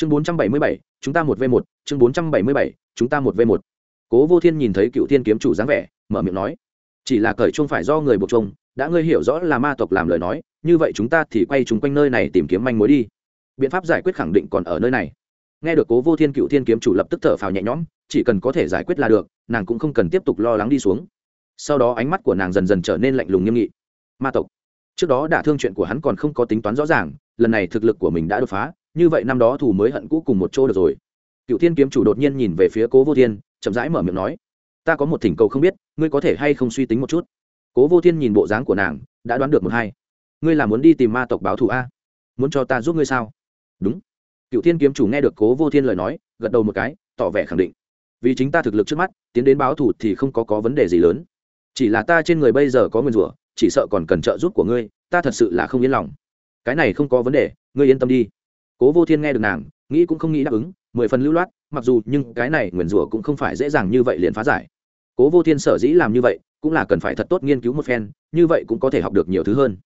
chương bốn trăm bảy mươi bảy, chúng ta một v một. Chương bốn trăm bảy mươi bảy, chúng ta một v một. Cố vô thiên nhìn thấy cựu thiên kiếm chủ dáng vẻ, mở miệng nói, chỉ là cởi chung phải do người buộc chung đã ngươi hiểu rõ là ma tộc làm lời nói, như vậy chúng ta thì quay chúng quanh nơi này tìm kiếm manh mối đi. Biện pháp giải quyết khẳng định còn ở nơi này. Nghe được cố vô thiên, cựu thiên kiếm chủ lập tức thở phào nhẹ nhõm, chỉ cần có thể giải quyết là được, nàng cũng không cần tiếp tục lo lắng đi xuống. Sau đó ánh mắt của nàng dần dần trở nên lạnh lùng nghiêm nghị. Ma tộc. Trước đó đả thương chuyện của hắn còn không có tính toán rõ ràng, lần này thực lực của mình đã đột phá như vậy năm đó thù mới hận cũ cùng một chỗ được rồi. Cựu thiên kiếm chủ đột nhiên nhìn về phía cố vô thiên, chậm rãi mở miệng nói, ta có một thỉnh cầu không biết, ngươi có thể hay không suy tính một chút? Cố vô thiên nhìn bộ dáng của nàng, đã đoán được một hai. Ngươi là muốn đi tìm ma tộc báo thù a? Muốn cho ta giúp ngươi sao? Đúng. Cựu thiên kiếm chủ nghe được cố vô thiên lời nói, gật đầu một cái, tỏ vẻ khẳng định. Vì chính ta thực lực trước mắt, tiến đến báo thù thì không có có vấn đề gì lớn. Chỉ là ta trên người bây giờ có nguyên rủa, chỉ sợ còn cần trợ giúp của ngươi, ta thật sự là không yên lòng. Cái này không có vấn đề, ngươi yên tâm đi cố vô thiên nghe được nàng, nghĩ cũng không nghĩ đáp ứng, mười phần lưu loát, mặc dù nhưng cái này nguyền rủa cũng không phải dễ dàng như vậy liền phá giải. Cố vô thiên sở dĩ làm như vậy, cũng là cần phải thật tốt nghiên cứu một phen, như vậy cũng có thể học được nhiều thứ hơn.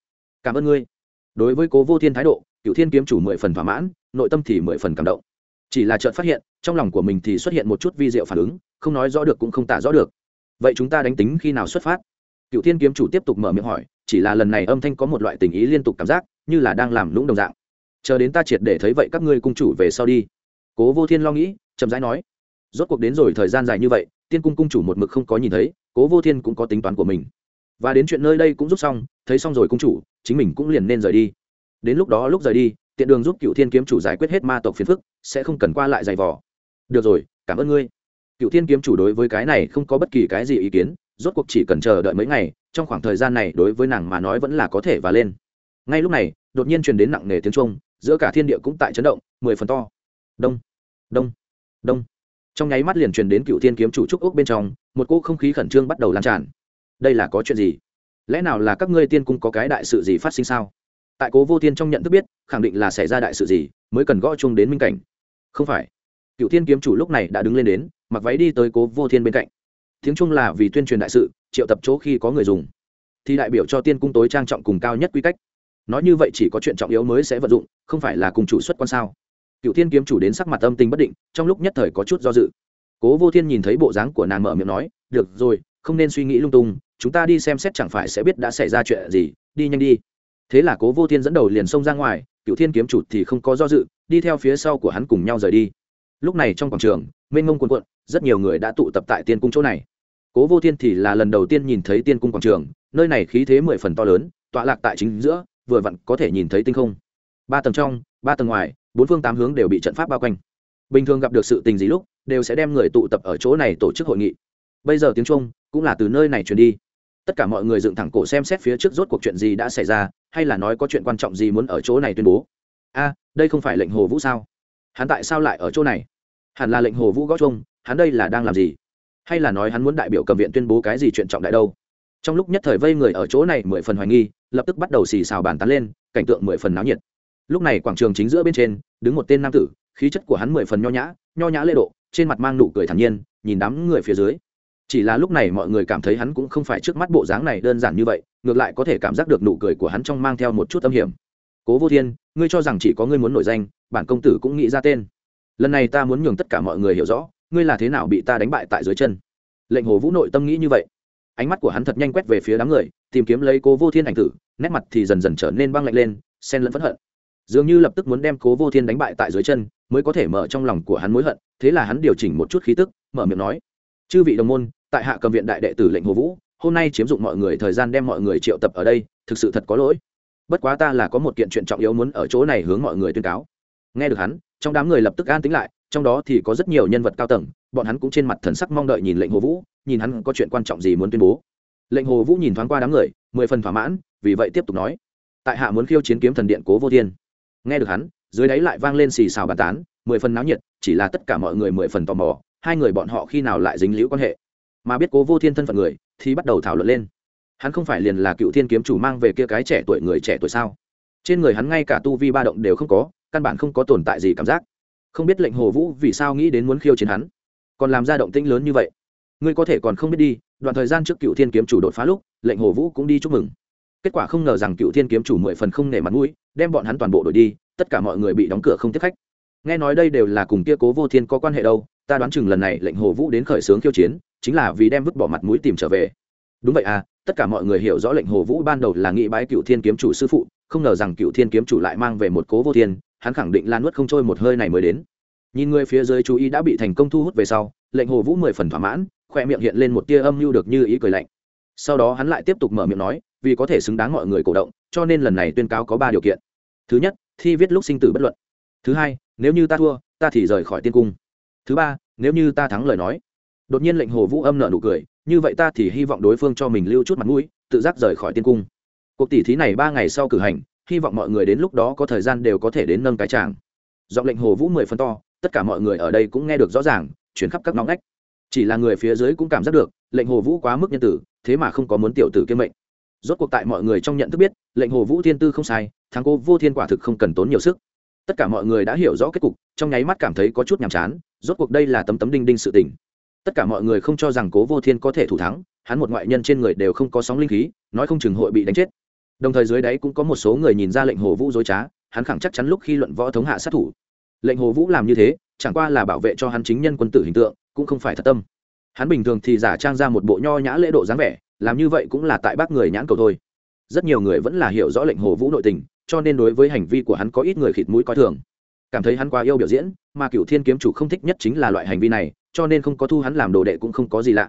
Cảm ơn ngươi. Đối với cố vô thiên thái độ cựu thiên kiếm chủ mười phần thỏa mãn, nội tâm thì mười phần cảm động. Chỉ là chợt phát hiện, trong lòng của mình thì xuất hiện một chút vi diệu phản ứng, không nói rõ được cũng không tả rõ được. Vậy chúng ta đánh tính khi nào xuất phát? Cựu thiên kiếm chủ tiếp tục mở miệng hỏi, chỉ là lần này âm thanh có một loại tình ý liên tục cảm giác, như là đang làm lũng đồng dạng chờ đến ta triệt để thấy vậy các ngươi cung chủ về sau đi. Cố vô thiên lo nghĩ, chậm rãi nói, rốt cuộc đến rồi thời gian dài như vậy, tiên cung cung chủ một mực không có nhìn thấy, cố vô thiên cũng có tính toán của mình. Và đến chuyện nơi đây cũng rút xong, thấy xong rồi cung chủ, chính mình cũng liền nên rời đi. Đến lúc đó lúc rời đi, tiện đường giúp cựu thiên kiếm chủ giải quyết hết ma tộc phiền phức, sẽ không cần qua lại giày vò. Được rồi, cảm ơn ngươi. Cựu thiên kiếm chủ đối với cái này không có bất kỳ cái gì ý kiến, rốt cuộc chỉ cần chờ đợi mấy ngày, trong khoảng thời gian này đối với nàng mà nói vẫn là có thể và lên. Ngay lúc này, đột nhiên truyền đến nặng nề tiếng trung giữa cả thiên địa cũng tại chấn động, mười phần to. Đông đông đông. Trong nháy mắt liền truyền đến cựu thiên kiếm chủ trúc ốc bên trong, một cỗ không khí khẩn trương bắt đầu lan tràn. Đây là có chuyện gì? Lẽ nào là các ngươi tiên cung có cái đại sự gì phát sinh sao? Tại cố vô thiên trong nhận thức biết, khẳng định là xảy ra đại sự gì, mới cần gõ chung đến minh cảnh. Không phải. Cựu thiên kiếm chủ lúc này đã đứng lên đến, mặc váy đi tới cố vô thiên bên cạnh. Tiếng chung là vì tuyên truyền đại sự, triệu tập chỗ khi có người dùng. Thì đại biểu cho tiên cung tối trang trọng cùng cao nhất quy cách nói như vậy chỉ có chuyện trọng yếu mới sẽ vận dụng, không phải là cùng chủ xuất quan sao? Cựu thiên kiếm chủ đến sắc mặt âm tình bất định, trong lúc nhất thời có chút do dự. Cố vô thiên nhìn thấy bộ dáng của nàng mở miệng nói, được rồi, không nên suy nghĩ lung tung, chúng ta đi xem xét chẳng phải sẽ biết đã xảy ra chuyện gì, đi nhanh đi. Thế là cố vô thiên dẫn đầu liền xông ra ngoài cựu thiên kiếm chủ thì không có do dự, đi theo phía sau của hắn cùng nhau rời đi. Lúc này trong quảng trường, mênh mông quần quận rất nhiều người đã tụ tập tại tiên cung chỗ này. Cố vô thiên thì là lần đầu tiên nhìn thấy tiên cung quảng trường, nơi này khí thế mười phần to lớn, tọa lạc tại chính giữa vừa vặn có thể nhìn thấy tinh không. Ba tầng trong, ba tầng ngoài, bốn phương tám hướng đều bị trận pháp bao quanh. Bình thường gặp được sự tình gì lúc, đều sẽ đem người tụ tập ở chỗ này tổ chức hội nghị. Bây giờ tiếng trung cũng là từ nơi này truyền đi. Tất cả mọi người dựng thẳng cổ xem xét phía trước rốt cuộc chuyện gì đã xảy ra, hay là nói có chuyện quan trọng gì muốn ở chỗ này tuyên bố. A, đây không phải lệnh hồ vũ sao? Hắn tại sao lại ở chỗ này? Hẳn là lệnh hồ vũ gõ chung hắn đây là đang làm gì? Hay là nói hắn muốn đại biểu cầm viện tuyên bố cái gì chuyện trọng đại đâu? Trong lúc nhất thời vây người ở chỗ này mười phần hoài nghi, lập tức bắt đầu xì xào bàn tán lên, cảnh tượng mười phần náo nhiệt. Lúc này quảng trường chính giữa bên trên, đứng một tên nam tử, khí chất của hắn mười phần nho nhã nho nhã lễ độ, trên mặt mang nụ cười thản nhiên, nhìn đám người phía dưới. Chỉ là lúc này mọi người cảm thấy hắn cũng không phải trước mắt bộ dáng này đơn giản như vậy, ngược lại có thể cảm giác được nụ cười của hắn trong mang theo một chút âm hiểm. Cố vô thiên, ngươi cho rằng chỉ có ngươi muốn nổi danh, bản công tử cũng nghĩ ra tên. Lần này ta muốn nhường tất cả mọi người hiểu rõ, ngươi là thế nào bị ta đánh bại tại dưới chân. Lệnh hồ vũ nội tâm nghĩ như vậy ánh mắt của hắn thật nhanh quét về phía đám người, tìm kiếm lấy cố vô thiên ảnh tử, nét mặt thì dần dần trở nên băng lạnh lên, xen lẫn phẫn hận. Dường như lập tức muốn đem cố vô thiên đánh bại tại dưới chân, mới có thể mở trong lòng của hắn mối hận, thế là hắn điều chỉnh một chút khí tức, mở miệng nói, chư vị đồng môn, tại hạ cầm viện đại đệ tử lệnh hồ vũ, hôm nay chiếm dụng mọi người thời gian đem mọi người triệu tập ở đây, thực sự thật có lỗi. Bất quá ta là có một kiện chuyện trọng yếu muốn ở chỗ này hướng mọi người tuyên cáo. Nghe được hắn, trong đám người lập tức an tính lại, trong đó thì có rất nhiều nhân vật cao tầng, bọn hắn cũng trên mặt thần sắc mong đợi nhìn lệnh hồ vũ nhìn hắn có chuyện quan trọng gì muốn tuyên bố. Lệnh hồ vũ nhìn thoáng qua đám người, mười phần thỏa mãn, vì vậy tiếp tục nói. Tại hạ muốn khiêu chiến kiếm thần điện cố vô thiên. Nghe được hắn, dưới đáy lại vang lên xì xào bàn tán, mười phần náo nhiệt, chỉ là tất cả mọi người mười phần tò mò, hai người bọn họ khi nào lại dính liễu quan hệ. Mà biết cố vô thiên thân phận người, thì bắt đầu thảo luận lên. Hắn không phải liền là cựu thiên kiếm chủ mang về kia cái trẻ tuổi người trẻ tuổi sao? Trên người hắn ngay cả tu vi ba động đều không có, căn bản không có tồn tại gì cảm giác. Không biết lệnh hồ vũ vì sao nghĩ đến muốn khiêu chiến hắn. Còn làm ra động tĩnh lớn như vậy ngươi có thể còn không biết đi, đoạn thời gian trước cựu thiên kiếm chủ đột phá lúc, lệnh hồ vũ cũng đi chúc mừng. Kết quả không ngờ rằng cựu thiên kiếm chủ mười phần không nể mặt mũi, đem bọn hắn toàn bộ đổi đi, tất cả mọi người bị đóng cửa không tiếp khách. Nghe nói đây đều là cùng kia cố vô thiên có quan hệ đâu, ta đoán chừng lần này lệnh hồ vũ đến khởi xướng khiêu chiến, chính là vì đem vứt bỏ mặt mũi tìm trở về. Đúng vậy à tất cả mọi người hiểu rõ lệnh hồ vũ ban đầu là nghị bái cựu thiên kiếm chủ sư phụ, không ngờ rằng cựu thiên kiếm chủ lại mang về một cố vô thiên, hắn khẳng định lan nuốt không trôi một hơi này mới đến. Nhìn người phía dưới chú ý đã bị thành công thu hút về sau, lệnh hồ vũ mười phần thỏa mãn khoe miệng hiện lên một tia âm mưu được như ý cười lạnh. Sau đó hắn lại tiếp tục mở miệng nói, vì có thể xứng đáng mọi người cổ động, cho nên lần này tuyên cáo có ba điều kiện. Thứ nhất, thi viết lúc sinh tử bất luận. Thứ hai, nếu như ta thua, ta thì rời khỏi tiên cung. Thứ ba, nếu như ta thắng lời nói. Đột nhiên lệnh hồ vũ âm nợ nụ cười, như vậy ta thì hy vọng đối phương cho mình lưu chút mặt mũi, tự giác rời khỏi tiên cung. Cuộc tỷ thí này ba ngày sau cử hành, hy vọng mọi người đến lúc đó có thời gian đều có thể đến nâng cái tràng. Giọng lệnh hồ vũ mười phân to, tất cả mọi người ở đây cũng nghe được rõ ràng, chuyển khắp các ngõ ngách chỉ là người phía dưới cũng cảm giác được, lệnh hồ vũ quá mức nhân tử, thế mà không có muốn tiểu tử kiêm mệnh. Rốt cuộc tại mọi người trong nhận thức biết, lệnh hồ vũ thiên tư không sai, thắng cô vô thiên quả thực không cần tốn nhiều sức. Tất cả mọi người đã hiểu rõ kết cục, trong nháy mắt cảm thấy có chút nhàm chán, rốt cuộc đây là tấm tấm đinh đinh sự tình. Tất cả mọi người không cho rằng cố vô thiên có thể thủ thắng, hắn một ngoại nhân trên người đều không có sóng linh khí, nói không chừng hội bị đánh chết. Đồng thời dưới đáy cũng có một số người nhìn ra lệnh hồ vũ dối trá, hắn khẳng chắc chắn lúc khi luận võ thống hạ sát thủ. Lệnh hồ vũ làm như thế, chẳng qua là bảo vệ cho hắn chính nhân quân tử hình tượng cũng không phải thật tâm. Hắn bình thường thì giả trang ra một bộ nho nhã lễ độ dáng vẻ, làm như vậy cũng là tại bác người nhãn cầu thôi. Rất nhiều người vẫn là hiểu rõ lệnh hồ vũ nội tình, cho nên đối với hành vi của hắn có ít người khịt mũi coi thường. Cảm thấy hắn quá yêu biểu diễn, mà cựu thiên kiếm chủ không thích nhất chính là loại hành vi này, cho nên không có thu hắn làm đồ đệ cũng không có gì lạ.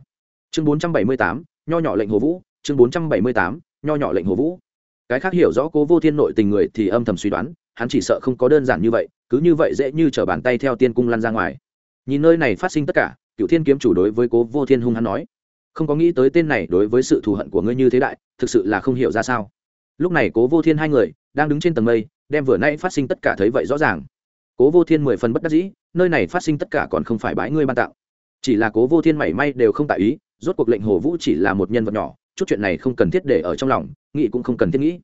Chương bốn trăm bảy mươi tám, nho nhỏ lệnh hồ vũ, chương bốn trăm bảy mươi tám, nho nhỏ lệnh hồ vũ. Cái khác hiểu rõ cố vô thiên nội tình người thì âm thầm suy đoán, hắn chỉ sợ không có đơn giản như vậy, cứ như vậy dễ như t r ở bàn tay theo tiên cung lăn ra ngoài nhìn nơi này phát sinh tất cả cựu thiên kiếm chủ đối với cố vô thiên hung hắn nói, không có nghĩ tới tên này đối với sự thù hận của ngươi như thế đại, thực sự là không hiểu ra sao. Lúc này cố vô thiên hai người đang đứng trên tầng mây, đem vừa nay phát sinh tất cả thấy vậy rõ ràng. Cố vô thiên mười phần bất đắc dĩ, nơi này phát sinh tất cả còn không phải bãi ngươi ban tạo chỉ là cố vô thiên mảy may đều không tại ý, rốt cuộc lệnh hồ vũ chỉ là một nhân vật nhỏ, chút chuyện này không cần thiết để ở trong lòng, nghĩ cũng không cần thiết nghĩ.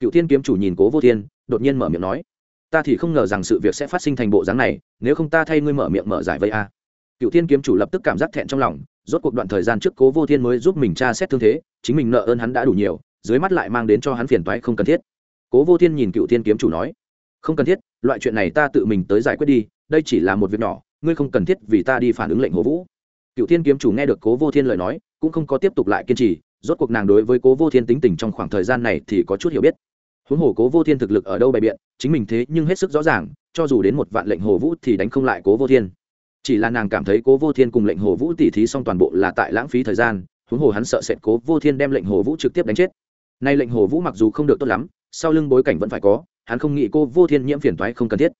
Cựu thiên kiếm chủ nhìn cố vô thiên, đột nhiên mở miệng nói ta thì không ngờ rằng sự việc sẽ phát sinh thành bộ dáng này, nếu không ta thay ngươi mở miệng mở giải vây a. Cựu thiên kiếm chủ lập tức cảm giác thẹn trong lòng, rốt cuộc đoạn thời gian trước cố vô thiên mới giúp mình tra xét thương thế, chính mình nợ ơn hắn đã đủ nhiều, dưới mắt lại mang đến cho hắn phiền toái không cần thiết. Cố vô thiên nhìn cựu thiên kiếm chủ nói, không cần thiết, loại chuyện này ta tự mình tới giải quyết đi, đây chỉ là một việc nhỏ, ngươi không cần thiết vì ta đi phản ứng lệnh hồ vũ. Cựu thiên kiếm chủ nghe được cố vô thiên lời nói, cũng không có tiếp tục lại kiên trì, rốt cuộc nàng đối với cố vô thiên tính tình trong khoảng thời gian này thì có chút hiểu biết huống hồ cố vô thiên thực lực ở đâu bày biện, chính mình thế nhưng hết sức rõ ràng, cho dù đến một vạn lệnh hồ vũ thì đánh không lại cố vô thiên. Chỉ là nàng cảm thấy cố vô thiên cùng lệnh hồ vũ tỉ thí xong toàn bộ là tại lãng phí thời gian, huống hồ hắn sợ sệt cố vô thiên đem lệnh hồ vũ trực tiếp đánh chết. Nay lệnh hồ vũ mặc dù không được tốt lắm, sau lưng bối cảnh vẫn phải có, hắn không nghĩ cô vô thiên nhiễm phiền toái không cần thiết.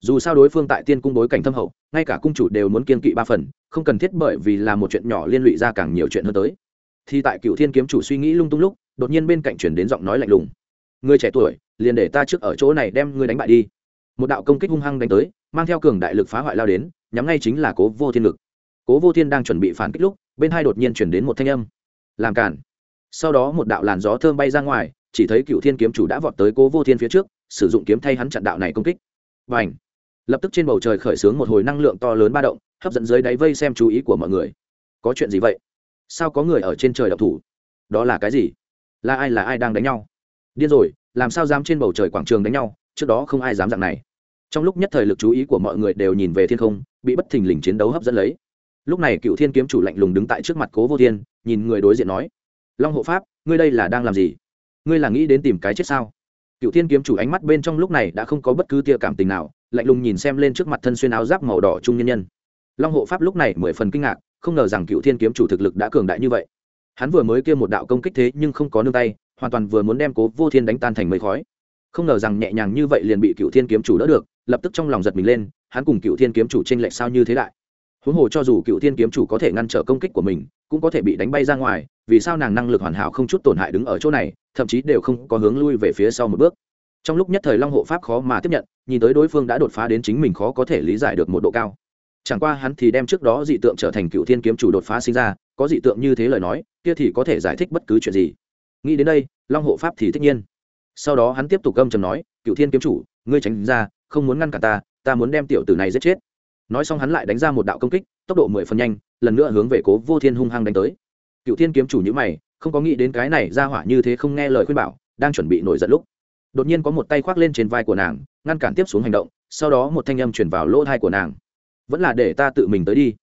Dù sao đối phương tại tiên cung bối cảnh thâm hậu, ngay cả cung chủ đều muốn kiên kỵ ba phần, không cần thiết bởi vì là một chuyện nhỏ liên lụy ra càng nhiều chuyện hơn tới. Thì tại cựu thiên kiếm chủ suy nghĩ lung tung lúc, đột nhiên bên cạnh chuyển đến giọng nói lạnh lùng người trẻ tuổi, liền để ta trước ở chỗ này đem ngươi đánh bại đi. Một đạo công kích hung hăng đánh tới, mang theo cường đại lực phá hoại lao đến, nhắm ngay chính là cố vô thiên lực. Cố vô thiên đang chuẩn bị phản kích lúc, bên hai đột nhiên chuyển đến một thanh âm. Làm cản. Sau đó một đạo làn gió thơm bay ra ngoài, chỉ thấy cựu thiên kiếm chủ đã vọt tới cố vô thiên phía trước, sử dụng kiếm thay hắn chặn đạo này công kích. Và ảnh lập tức trên bầu trời khởi xướng một hồi năng lượng to lớn ba động, hấp dẫn dưới đáy vây xem chú ý của mọi người. Có chuyện gì vậy? Sao có người ở trên trời độc thủ? Đó là cái gì? Là ai là ai đang đánh nhau? Điên rồi! Làm sao dám trên bầu trời quảng trường đánh nhau, trước đó không ai dám dạng này. Trong lúc nhất thời lực chú ý của mọi người đều nhìn về thiên không, bị bất thình lình chiến đấu hấp dẫn lấy. Lúc này cựu thiên kiếm chủ lạnh lùng đứng tại trước mặt cố vô thiên, nhìn người đối diện nói, long hộ pháp, ngươi đây là đang làm gì? Ngươi là nghĩ đến tìm cái chết sao? Cựu thiên kiếm chủ ánh mắt bên trong lúc này đã không có bất cứ tia cảm tình nào, lạnh lùng nhìn xem lên trước mặt thân xuyên áo giáp màu đỏ trung nhân nhân. Long hộ pháp lúc này mười phần kinh ngạc, không ngờ rằng cựu thiên kiếm chủ thực lực đã cường đại như vậy. Hắn vừa mới kêu một đạo công kích thế nhưng không có nương tay hoàn toàn vừa muốn đem cố vô thiên đánh tan thành mây khói. Không ngờ rằng nhẹ nhàng như vậy liền bị cựu thiên kiếm chủ đỡ được, lập tức trong lòng giật mình lên, hắn cùng cựu thiên kiếm chủ t r ê n lệch sao như thế đại. Huống hồ cho dù cựu thiên kiếm chủ có thể ngăn trở công kích của mình, cũng có thể bị đánh bay ra ngoài, vì sao nàng năng lực hoàn hảo không chút tổn hại đứng ở chỗ này, thậm chí đều không có hướng lui về phía sau một bước. Trong lúc nhất thời long hộ pháp khó mà tiếp nhận, nhìn tới đối phương đã đột phá đến chính mình khó có thể lý giải được một độ cao. Chẳng qua hắn thì đem trước đó dị tượng trở thành cựu thiên kiếm chủ đột phá sinh ra, có dị tượng như thế lời nói, kia thì có thể giải thích bất cứ chuyện gì nghĩ đến đây, long hộ pháp thì tất nhiên. Sau đó hắn tiếp tục gâm chầm nói cựu thiên kiếm chủ, ngươi tránh ra, không muốn ngăn cả ta ta muốn đem tiểu tử này giết chết. Nói xong hắn lại đánh ra một đạo công kích, tốc độ mười phần nhanh, lần nữa hướng về cố vô thiên hung hăng đánh tới. Cựu thiên kiếm chủ nhữ mày, không có nghĩ đến cái này ra hỏa như thế không nghe lời khuyên bảo, đang chuẩn bị nổi giận lúc, đột nhiên có một tay khoác lên trên vai của nàng, ngăn cản tiếp xuống hành động, sau đó một thanh âm chuyển vào lỗ thai của nàng. Vẫn là để ta tự mình tới đi.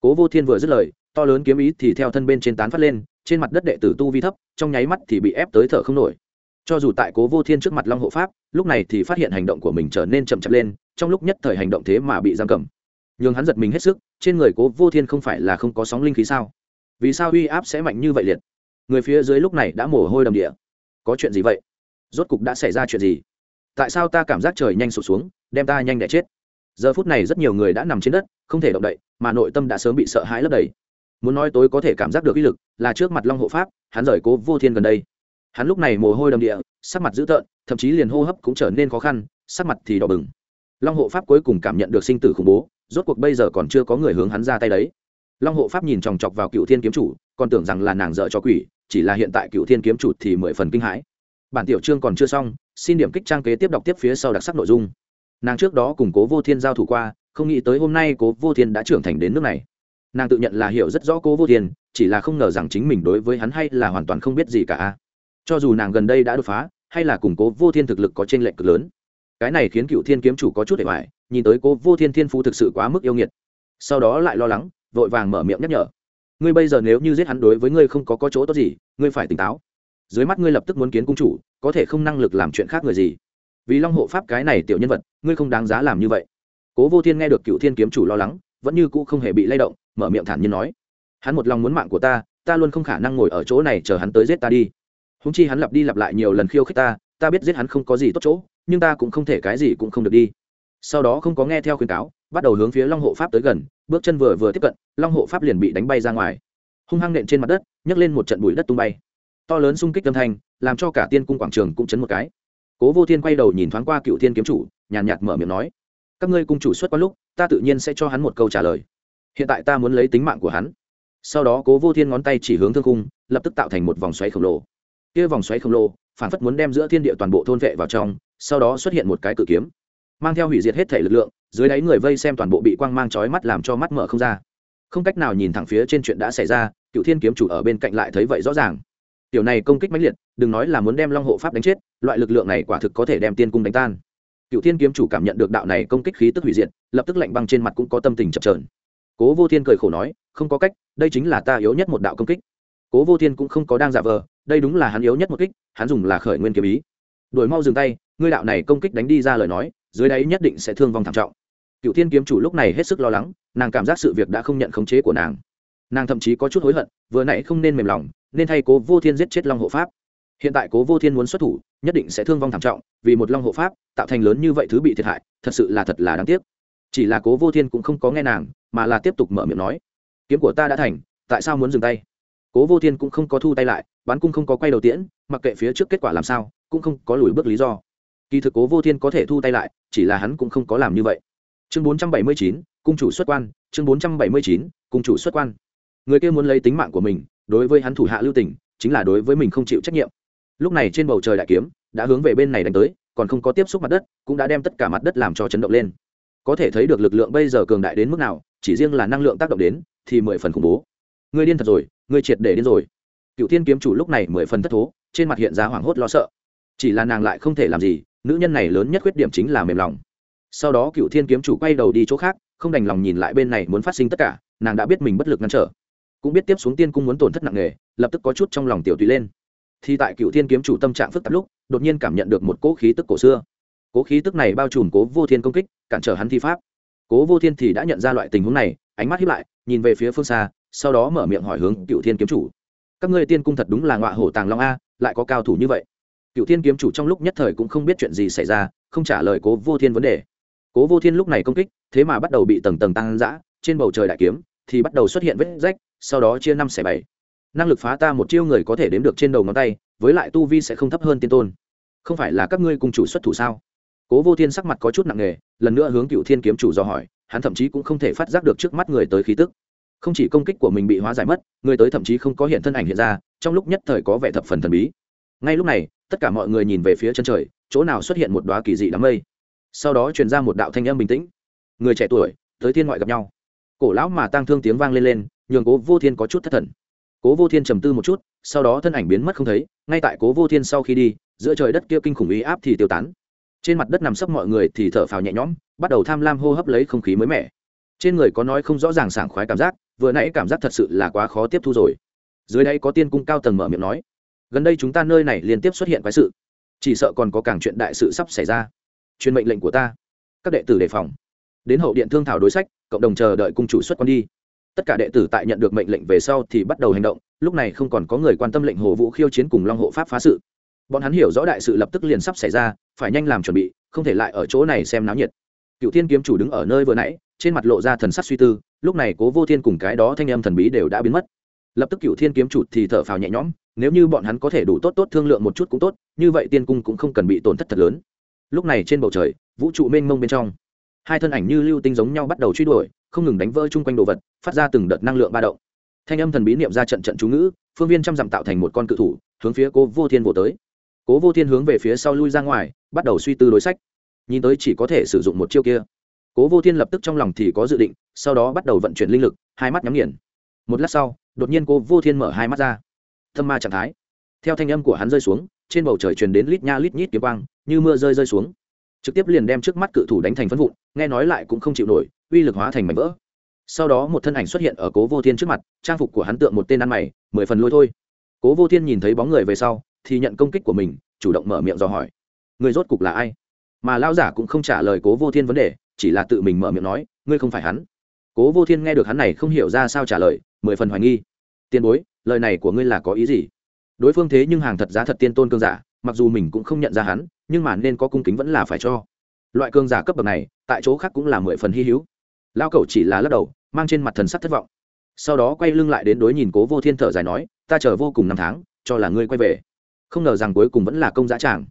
Cố vô thiên vừa dứt lời, to lớn kiếm ý thì theo thân bên trên tán phát lên trên mặt đất đệ tử tu vi thấp, trong nháy mắt thì bị ép tới thở không nổi. Cho dù tại cố vô thiên trước mặt long hộ pháp, lúc này thì phát hiện hành động của mình trở nên chậm chạp lên, trong lúc nhất thời hành động thế mà bị giam cầm. N h ư n g hắn giật mình hết sức, trên người cố vô thiên không phải là không có sóng linh khí sao? Vì sao uy áp sẽ mạnh như vậy liệt? Người phía dưới lúc này đã mồ hôi đầm địa. Có chuyện gì vậy? Rốt cục đã xảy ra chuyện gì? Tại sao ta cảm giác trời nhanh sụt xuống, đem ta nhanh đẻ chết? Giờ phút này rất nhiều người đã nằm trên đất, không thể động đậy, mà nội tâm đã sớm bị sợ hãi lấp đầy muốn nói tối có thể cảm giác được uy lực là trước mặt long hộ pháp, hắn rời cố vô thiên gần đây. Hắn lúc này mồ hôi đầm địa, sắc mặt dữ tợn, thậm chí liền hô hấp cũng trở nên khó khăn, sắc mặt thì đỏ bừng. Long hộ pháp cuối cùng cảm nhận được sinh tử khủng bố, rốt cuộc bây giờ còn chưa có người hướng hắn ra tay đấy. Long hộ pháp nhìn chòng chọc vào cựu thiên kiếm chủ, còn tưởng rằng là nàng dợ cho quỷ, chỉ là hiện tại cựu thiên kiếm chủ thì mười phần kinh hãi. Bản tiểu chương còn chưa xong, xin điểm kích trang kế tiếp đọc tiếp phía sau đặc sắc nội dung. Nàng trước đó cùng cố vô thiên giao thủ qua, không nghĩ tới hôm nay cố vô thiên đã trưởng thành đến nước này nàng tự nhận là hiểu rất rõ cố vô thiên chỉ là không ngờ rằng chính mình đối với hắn hay là hoàn toàn không biết gì cả. Cho dù nàng gần đây đã đột phá hay là củng cố vô thiên thực lực có t r ê n lệch cực lớn cái này khiến cựu thiên kiếm chủ có chút để hoài nhìn tới cố vô thiên thiên phu thực sự quá mức yêu nghiệt. Sau đó lại lo lắng vội vàng mở miệng nhắc nhở. Ngươi bây giờ nếu như giết hắn đối với ngươi không có, có chỗ tốt gì ngươi phải tỉnh táo. Dưới mắt ngươi lập tức muốn kiến cung chủ có thể không năng lực làm chuyện khác người gì. Vì long hộ pháp cái này tiểu nhân vật ngươi không đáng giá làm như vậy. Cố vô thiên nghe được cựu thiên kiếm chủ lo lắng vẫn như cũ không hề bị lay động mở miệng thản nhiên nói, hắn một lòng muốn mạng của ta ta luôn không khả năng ngồi ở chỗ này chờ hắn tới giết ta đi. Húng chi hắn lặp đi lặp lại nhiều lần khiêu khích ta ta biết giết hắn không có gì tốt chỗ, nhưng ta cũng không thể cái gì cũng không được đi. Sau đó không có nghe theo khuyên cáo, bắt đầu hướng phía long hộ pháp tới gần, bước chân vừa vừa tiếp cận, long hộ pháp liền bị đánh bay ra ngoài. Hung hăng nện trên mặt đất, nhấc lên một trận bụi đất tung bay. To lớn xung kích âm thanh, làm cho cả tiên cung quảng trường cũng chấn một cái. Cố vô thiên quay đầu nhìn thoáng qua cựu thiên kiếm chủ, nhàn nhạt mở miệng nói, các ngươi cung chủ xuất qua lúc, ta tự nhiên sẽ cho hắn một câu trả lời hiện tại ta muốn lấy tính mạng của hắn. Sau đó cố vô thiên ngón tay chỉ hướng thương cung lập tức tạo thành một vòng xoáy khổng lồ. Kia vòng xoáy khổng lồ, phản phất muốn đem giữa thiên địa toàn bộ thôn vệ vào trong, sau đó xuất hiện một cái cự kiếm. Mang theo hủy diệt hết thể lực lượng, dưới đáy người vây xem toàn bộ bị quang mang chói mắt làm cho mắt mở không ra. Không cách nào nhìn thẳng phía trên chuyện đã xảy ra, cựu thiên kiếm chủ ở bên cạnh lại thấy vậy rõ ràng. Tiểu này công kích mãnh liệt, đừng nói là muốn đem long hộ pháp đánh chết, loại lực lượng này quả thực có thể đem tiên cung đánh tan. Cựu thiên kiếm chủ cảm nhận được đạo này công kích khí tức hủy diệt, lập tức lạnh băng trên mặt cũng có tâm tình chập trờn cố vô thiên cười khổ nói, không có cách, đây chính là ta yếu nhất một đạo công kích. Cố vô thiên cũng không có đang giả vờ, đây đúng là hắn yếu nhất một kích, hắn dùng là khởi nguyên kiếm ý. Đuổi mau dừng tay, ngươi đạo này công kích đánh đi ra lời nói, dưới đáy nhất định sẽ thương vong thảm trọng. Cựu thiên kiếm chủ lúc này hết sức lo lắng, nàng cảm giác sự việc đã không nhận khống chế của nàng. Nàng thậm chí có chút hối hận, vừa nãy không nên mềm lòng, nên thay cố vô thiên giết chết long hộ pháp. Hiện tại cố vô thiên muốn xuất thủ, nhất định sẽ thương vong thảm trọng, vì một long hộ pháp tạo thành lớn như vậy thứ bị thiệt hại, thật sự là thật là đáng tiếc chỉ là cố vô thiên cũng không có nghe nàng, mà là tiếp tục mở miệng nói, kiếm của ta đã thành, tại sao muốn dừng tay? Cố vô thiên cũng không có thu tay lại, bán cung không có quay đầu tiễn, mặc kệ phía trước kết quả làm sao, cũng không có lùi bước lý do. Kỳ thực cố vô thiên có thể thu tay lại, chỉ là hắn cũng không có làm như vậy. Chương bốn trăm bảy mươi chín, cung chủ xuất quan, chương bốn trăm bảy mươi chín, cung chủ xuất quan. Người kia muốn lấy tính mạng của mình, đối với hắn thủ hạ lưu tình, chính là đối với mình không chịu trách nhiệm. Lúc này trên bầu trời đại kiếm, đã hướng về bên này đánh tới, còn không có tiếp xúc mặt đất, cũng đã đem tất cả mặt đất làm cho chấn động lên có thể thấy được lực lượng bây giờ cường đại đến mức nào, chỉ riêng là năng lượng tác động đến, thì mười phần khủng bố. Ngươi điên thật rồi, ngươi triệt để điên rồi. Cựu thiên kiếm chủ lúc này mười phần thất thố, trên mặt hiện ra hoảng hốt lo sợ. Chỉ là nàng lại không thể làm gì, nữ nhân này lớn nhất khuyết điểm chính là mềm lòng. Sau đó cựu thiên kiếm chủ quay đầu đi chỗ khác, không đành lòng nhìn lại bên này muốn phát sinh tất cả, nàng đã biết mình bất lực ngăn trở. Cũng biết tiếp xuống tiên cung muốn tổn thất nặng nề, lập tức có chút trong lòng tiểu tùy lên. Thì tại cựu thiên kiếm chủ tâm trạng phức tạp lúc, đột nhiên cảm nhận được một cỗ khí tức cổ xưa cố khí tức này bao trùm cố vô thiên công kích, cản trở hắn thi pháp. Cố vô thiên thì đã nhận ra loại tình huống này, ánh mắt hiếp lại, nhìn về phía phương xa, sau đó mở miệng hỏi hướng cựu thiên kiếm chủ. Các ngươi tiên cung thật đúng là ngọa hổ tàng long a, lại có cao thủ như vậy. Cựu thiên kiếm chủ trong lúc nhất thời cũng không biết chuyện gì xảy ra, không trả lời cố vô thiên vấn đề. Cố vô thiên lúc này công kích, thế mà bắt đầu bị tầng tầng tăng giã trên bầu trời đại kiếm thì bắt đầu xuất hiện vết rách, sau đó chia năm xẻ bảy. Năng lực phá ta một chiêu người có thể đếm được trên đầu ngón tay, với lại tu vi sẽ không thấp hơn tiên tôn. Không phải là các ngươi cùng chủ xuất thủ sao? Cố vô thiên sắc mặt có chút nặng nề, lần nữa hướng cựu thiên kiếm chủ do hỏi, hắn thậm chí cũng không thể phát giác được trước mắt người tới khí tức. Không chỉ công kích của mình bị hóa giải mất, người tới thậm chí không có hiện thân ảnh hiện ra, trong lúc nhất thời có vẻ thập phần thần bí. Ngay lúc này, tất cả mọi người nhìn về phía chân trời, chỗ nào xuất hiện một đoá kỳ dị đám mây. Sau đó truyền ra một đạo thanh âm bình tĩnh. Người trẻ tuổi, tới thiên ngoại gặp nhau. Cổ lão mà tang thương tiếng vang lên lên, nhường cố vô thiên có chút thất thần. Cố vô thiên trầm tư một chút, sau đó thân ảnh biến mất không thấy, ngay tại cố vô thiên sau khi đi, giữa trời đất kia kinh khủng ý áp thì tiêu tán trên mặt đất nằm sấp mọi người thì thở phào nhẹ nhõm, bắt đầu tham lam hô hấp lấy không khí mới mẻ. Trên người có nói không rõ ràng sảng khoái cảm giác, vừa nãy cảm giác thật sự là quá khó tiếp thu rồi. Dưới đây có tiên cung cao tầng mở miệng nói, gần đây chúng ta nơi này liên tiếp xuất hiện quái sự, chỉ sợ còn có càng chuyện đại sự sắp xảy ra. Truyền mệnh lệnh của ta. Các đệ tử đề phòng. Đến hậu điện thương thảo đối sách, cộng đồng chờ đợi cung chủ xuất con đi. Tất cả đệ tử tại nhận được mệnh lệnh về sau thì bắt đầu hành động, lúc này không còn có người quan tâm lệnh hồ vũ khiêu chiến cùng long hộ pháp phá sự bọn hắn hiểu rõ đại sự lập tức liền sắp xảy ra, phải nhanh làm chuẩn bị, không thể lại ở chỗ này xem náo nhiệt. Cựu thiên kiếm chủ đứng ở nơi vừa nãy, trên mặt lộ ra thần sắc suy tư, lúc này cố vô thiên cùng cái đó thanh âm thần bí đều đã biến mất. Lập tức cựu thiên kiếm chủ thì thở phào nhẹ nhõm, nếu như bọn hắn có thể đủ tốt tốt thương lượng một chút cũng tốt, như vậy tiên cung cũng không cần bị tổn thất thật lớn. Lúc này trên bầu trời, vũ trụ mênh mông bên trong, hai thân ảnh như lưu tinh giống nhau bắt đầu truy đuổi, không ngừng đánh vỡ chung quanh đồ vật, phát ra từng đợt năng lượng ba động. Thanh âm thần bí niệm ra trận trận chú ngữ, phương viên trăm dặm tạo thành một con cự thủ, hướng phía cố vô thiên vô tới cố vô thiên hướng về phía sau lui ra ngoài, bắt đầu suy tư đối sách. Nhìn tới chỉ có thể sử dụng một chiêu kia. Cố vô thiên lập tức trong lòng thì có dự định, sau đó bắt đầu vận chuyển linh lực, hai mắt nhắm nghiền. Một lát sau, đột nhiên cố vô thiên mở hai mắt ra. Thâm ma trạng thái. Theo thanh âm của hắn rơi xuống, trên bầu trời truyền đến lít nha lít nhít kiếm quang, như mưa rơi rơi xuống. Trực tiếp liền đem trước mắt cự thủ đánh thành phân vụn, nghe nói lại cũng không chịu nổi, uy lực hóa thành mảnh vỡ. Sau đó một thân ảnh xuất hiện ở cố vô thiên trước mặt, trang phục của hắn tượng một tên ăn mày, mười phần lôi thôi. Cố vô thiên nhìn thấy bóng người về sau thì nhận công kích của mình, chủ động mở miệng dò hỏi. Người rốt cục là ai? Mà lao giả cũng không trả lời cố vô thiên vấn đề, chỉ là tự mình mở miệng nói, ngươi không phải hắn. Cố vô thiên nghe được hắn này không hiểu ra sao trả lời, mười phần hoài nghi. Tiền bối, lời này của ngươi là có ý gì? Đối phương thế nhưng hàng thật giá thật tiên tôn cương giả, mặc dù mình cũng không nhận ra hắn, nhưng mà nên có cung kính vẫn là phải cho. Loại cương giả cấp bậc này, tại chỗ khác cũng là mười phần hy hữu. Lao cẩu chỉ là lắc đầu, mang trên mặt thần sắc thất vọng. Sau đó quay lưng lại đến đối nhìn cố vô thiên thở dài nói, ta chờ vô cùng năm tháng, cho là ngươi quay về không ngờ rằng cuối cùng vẫn là công giá tràng.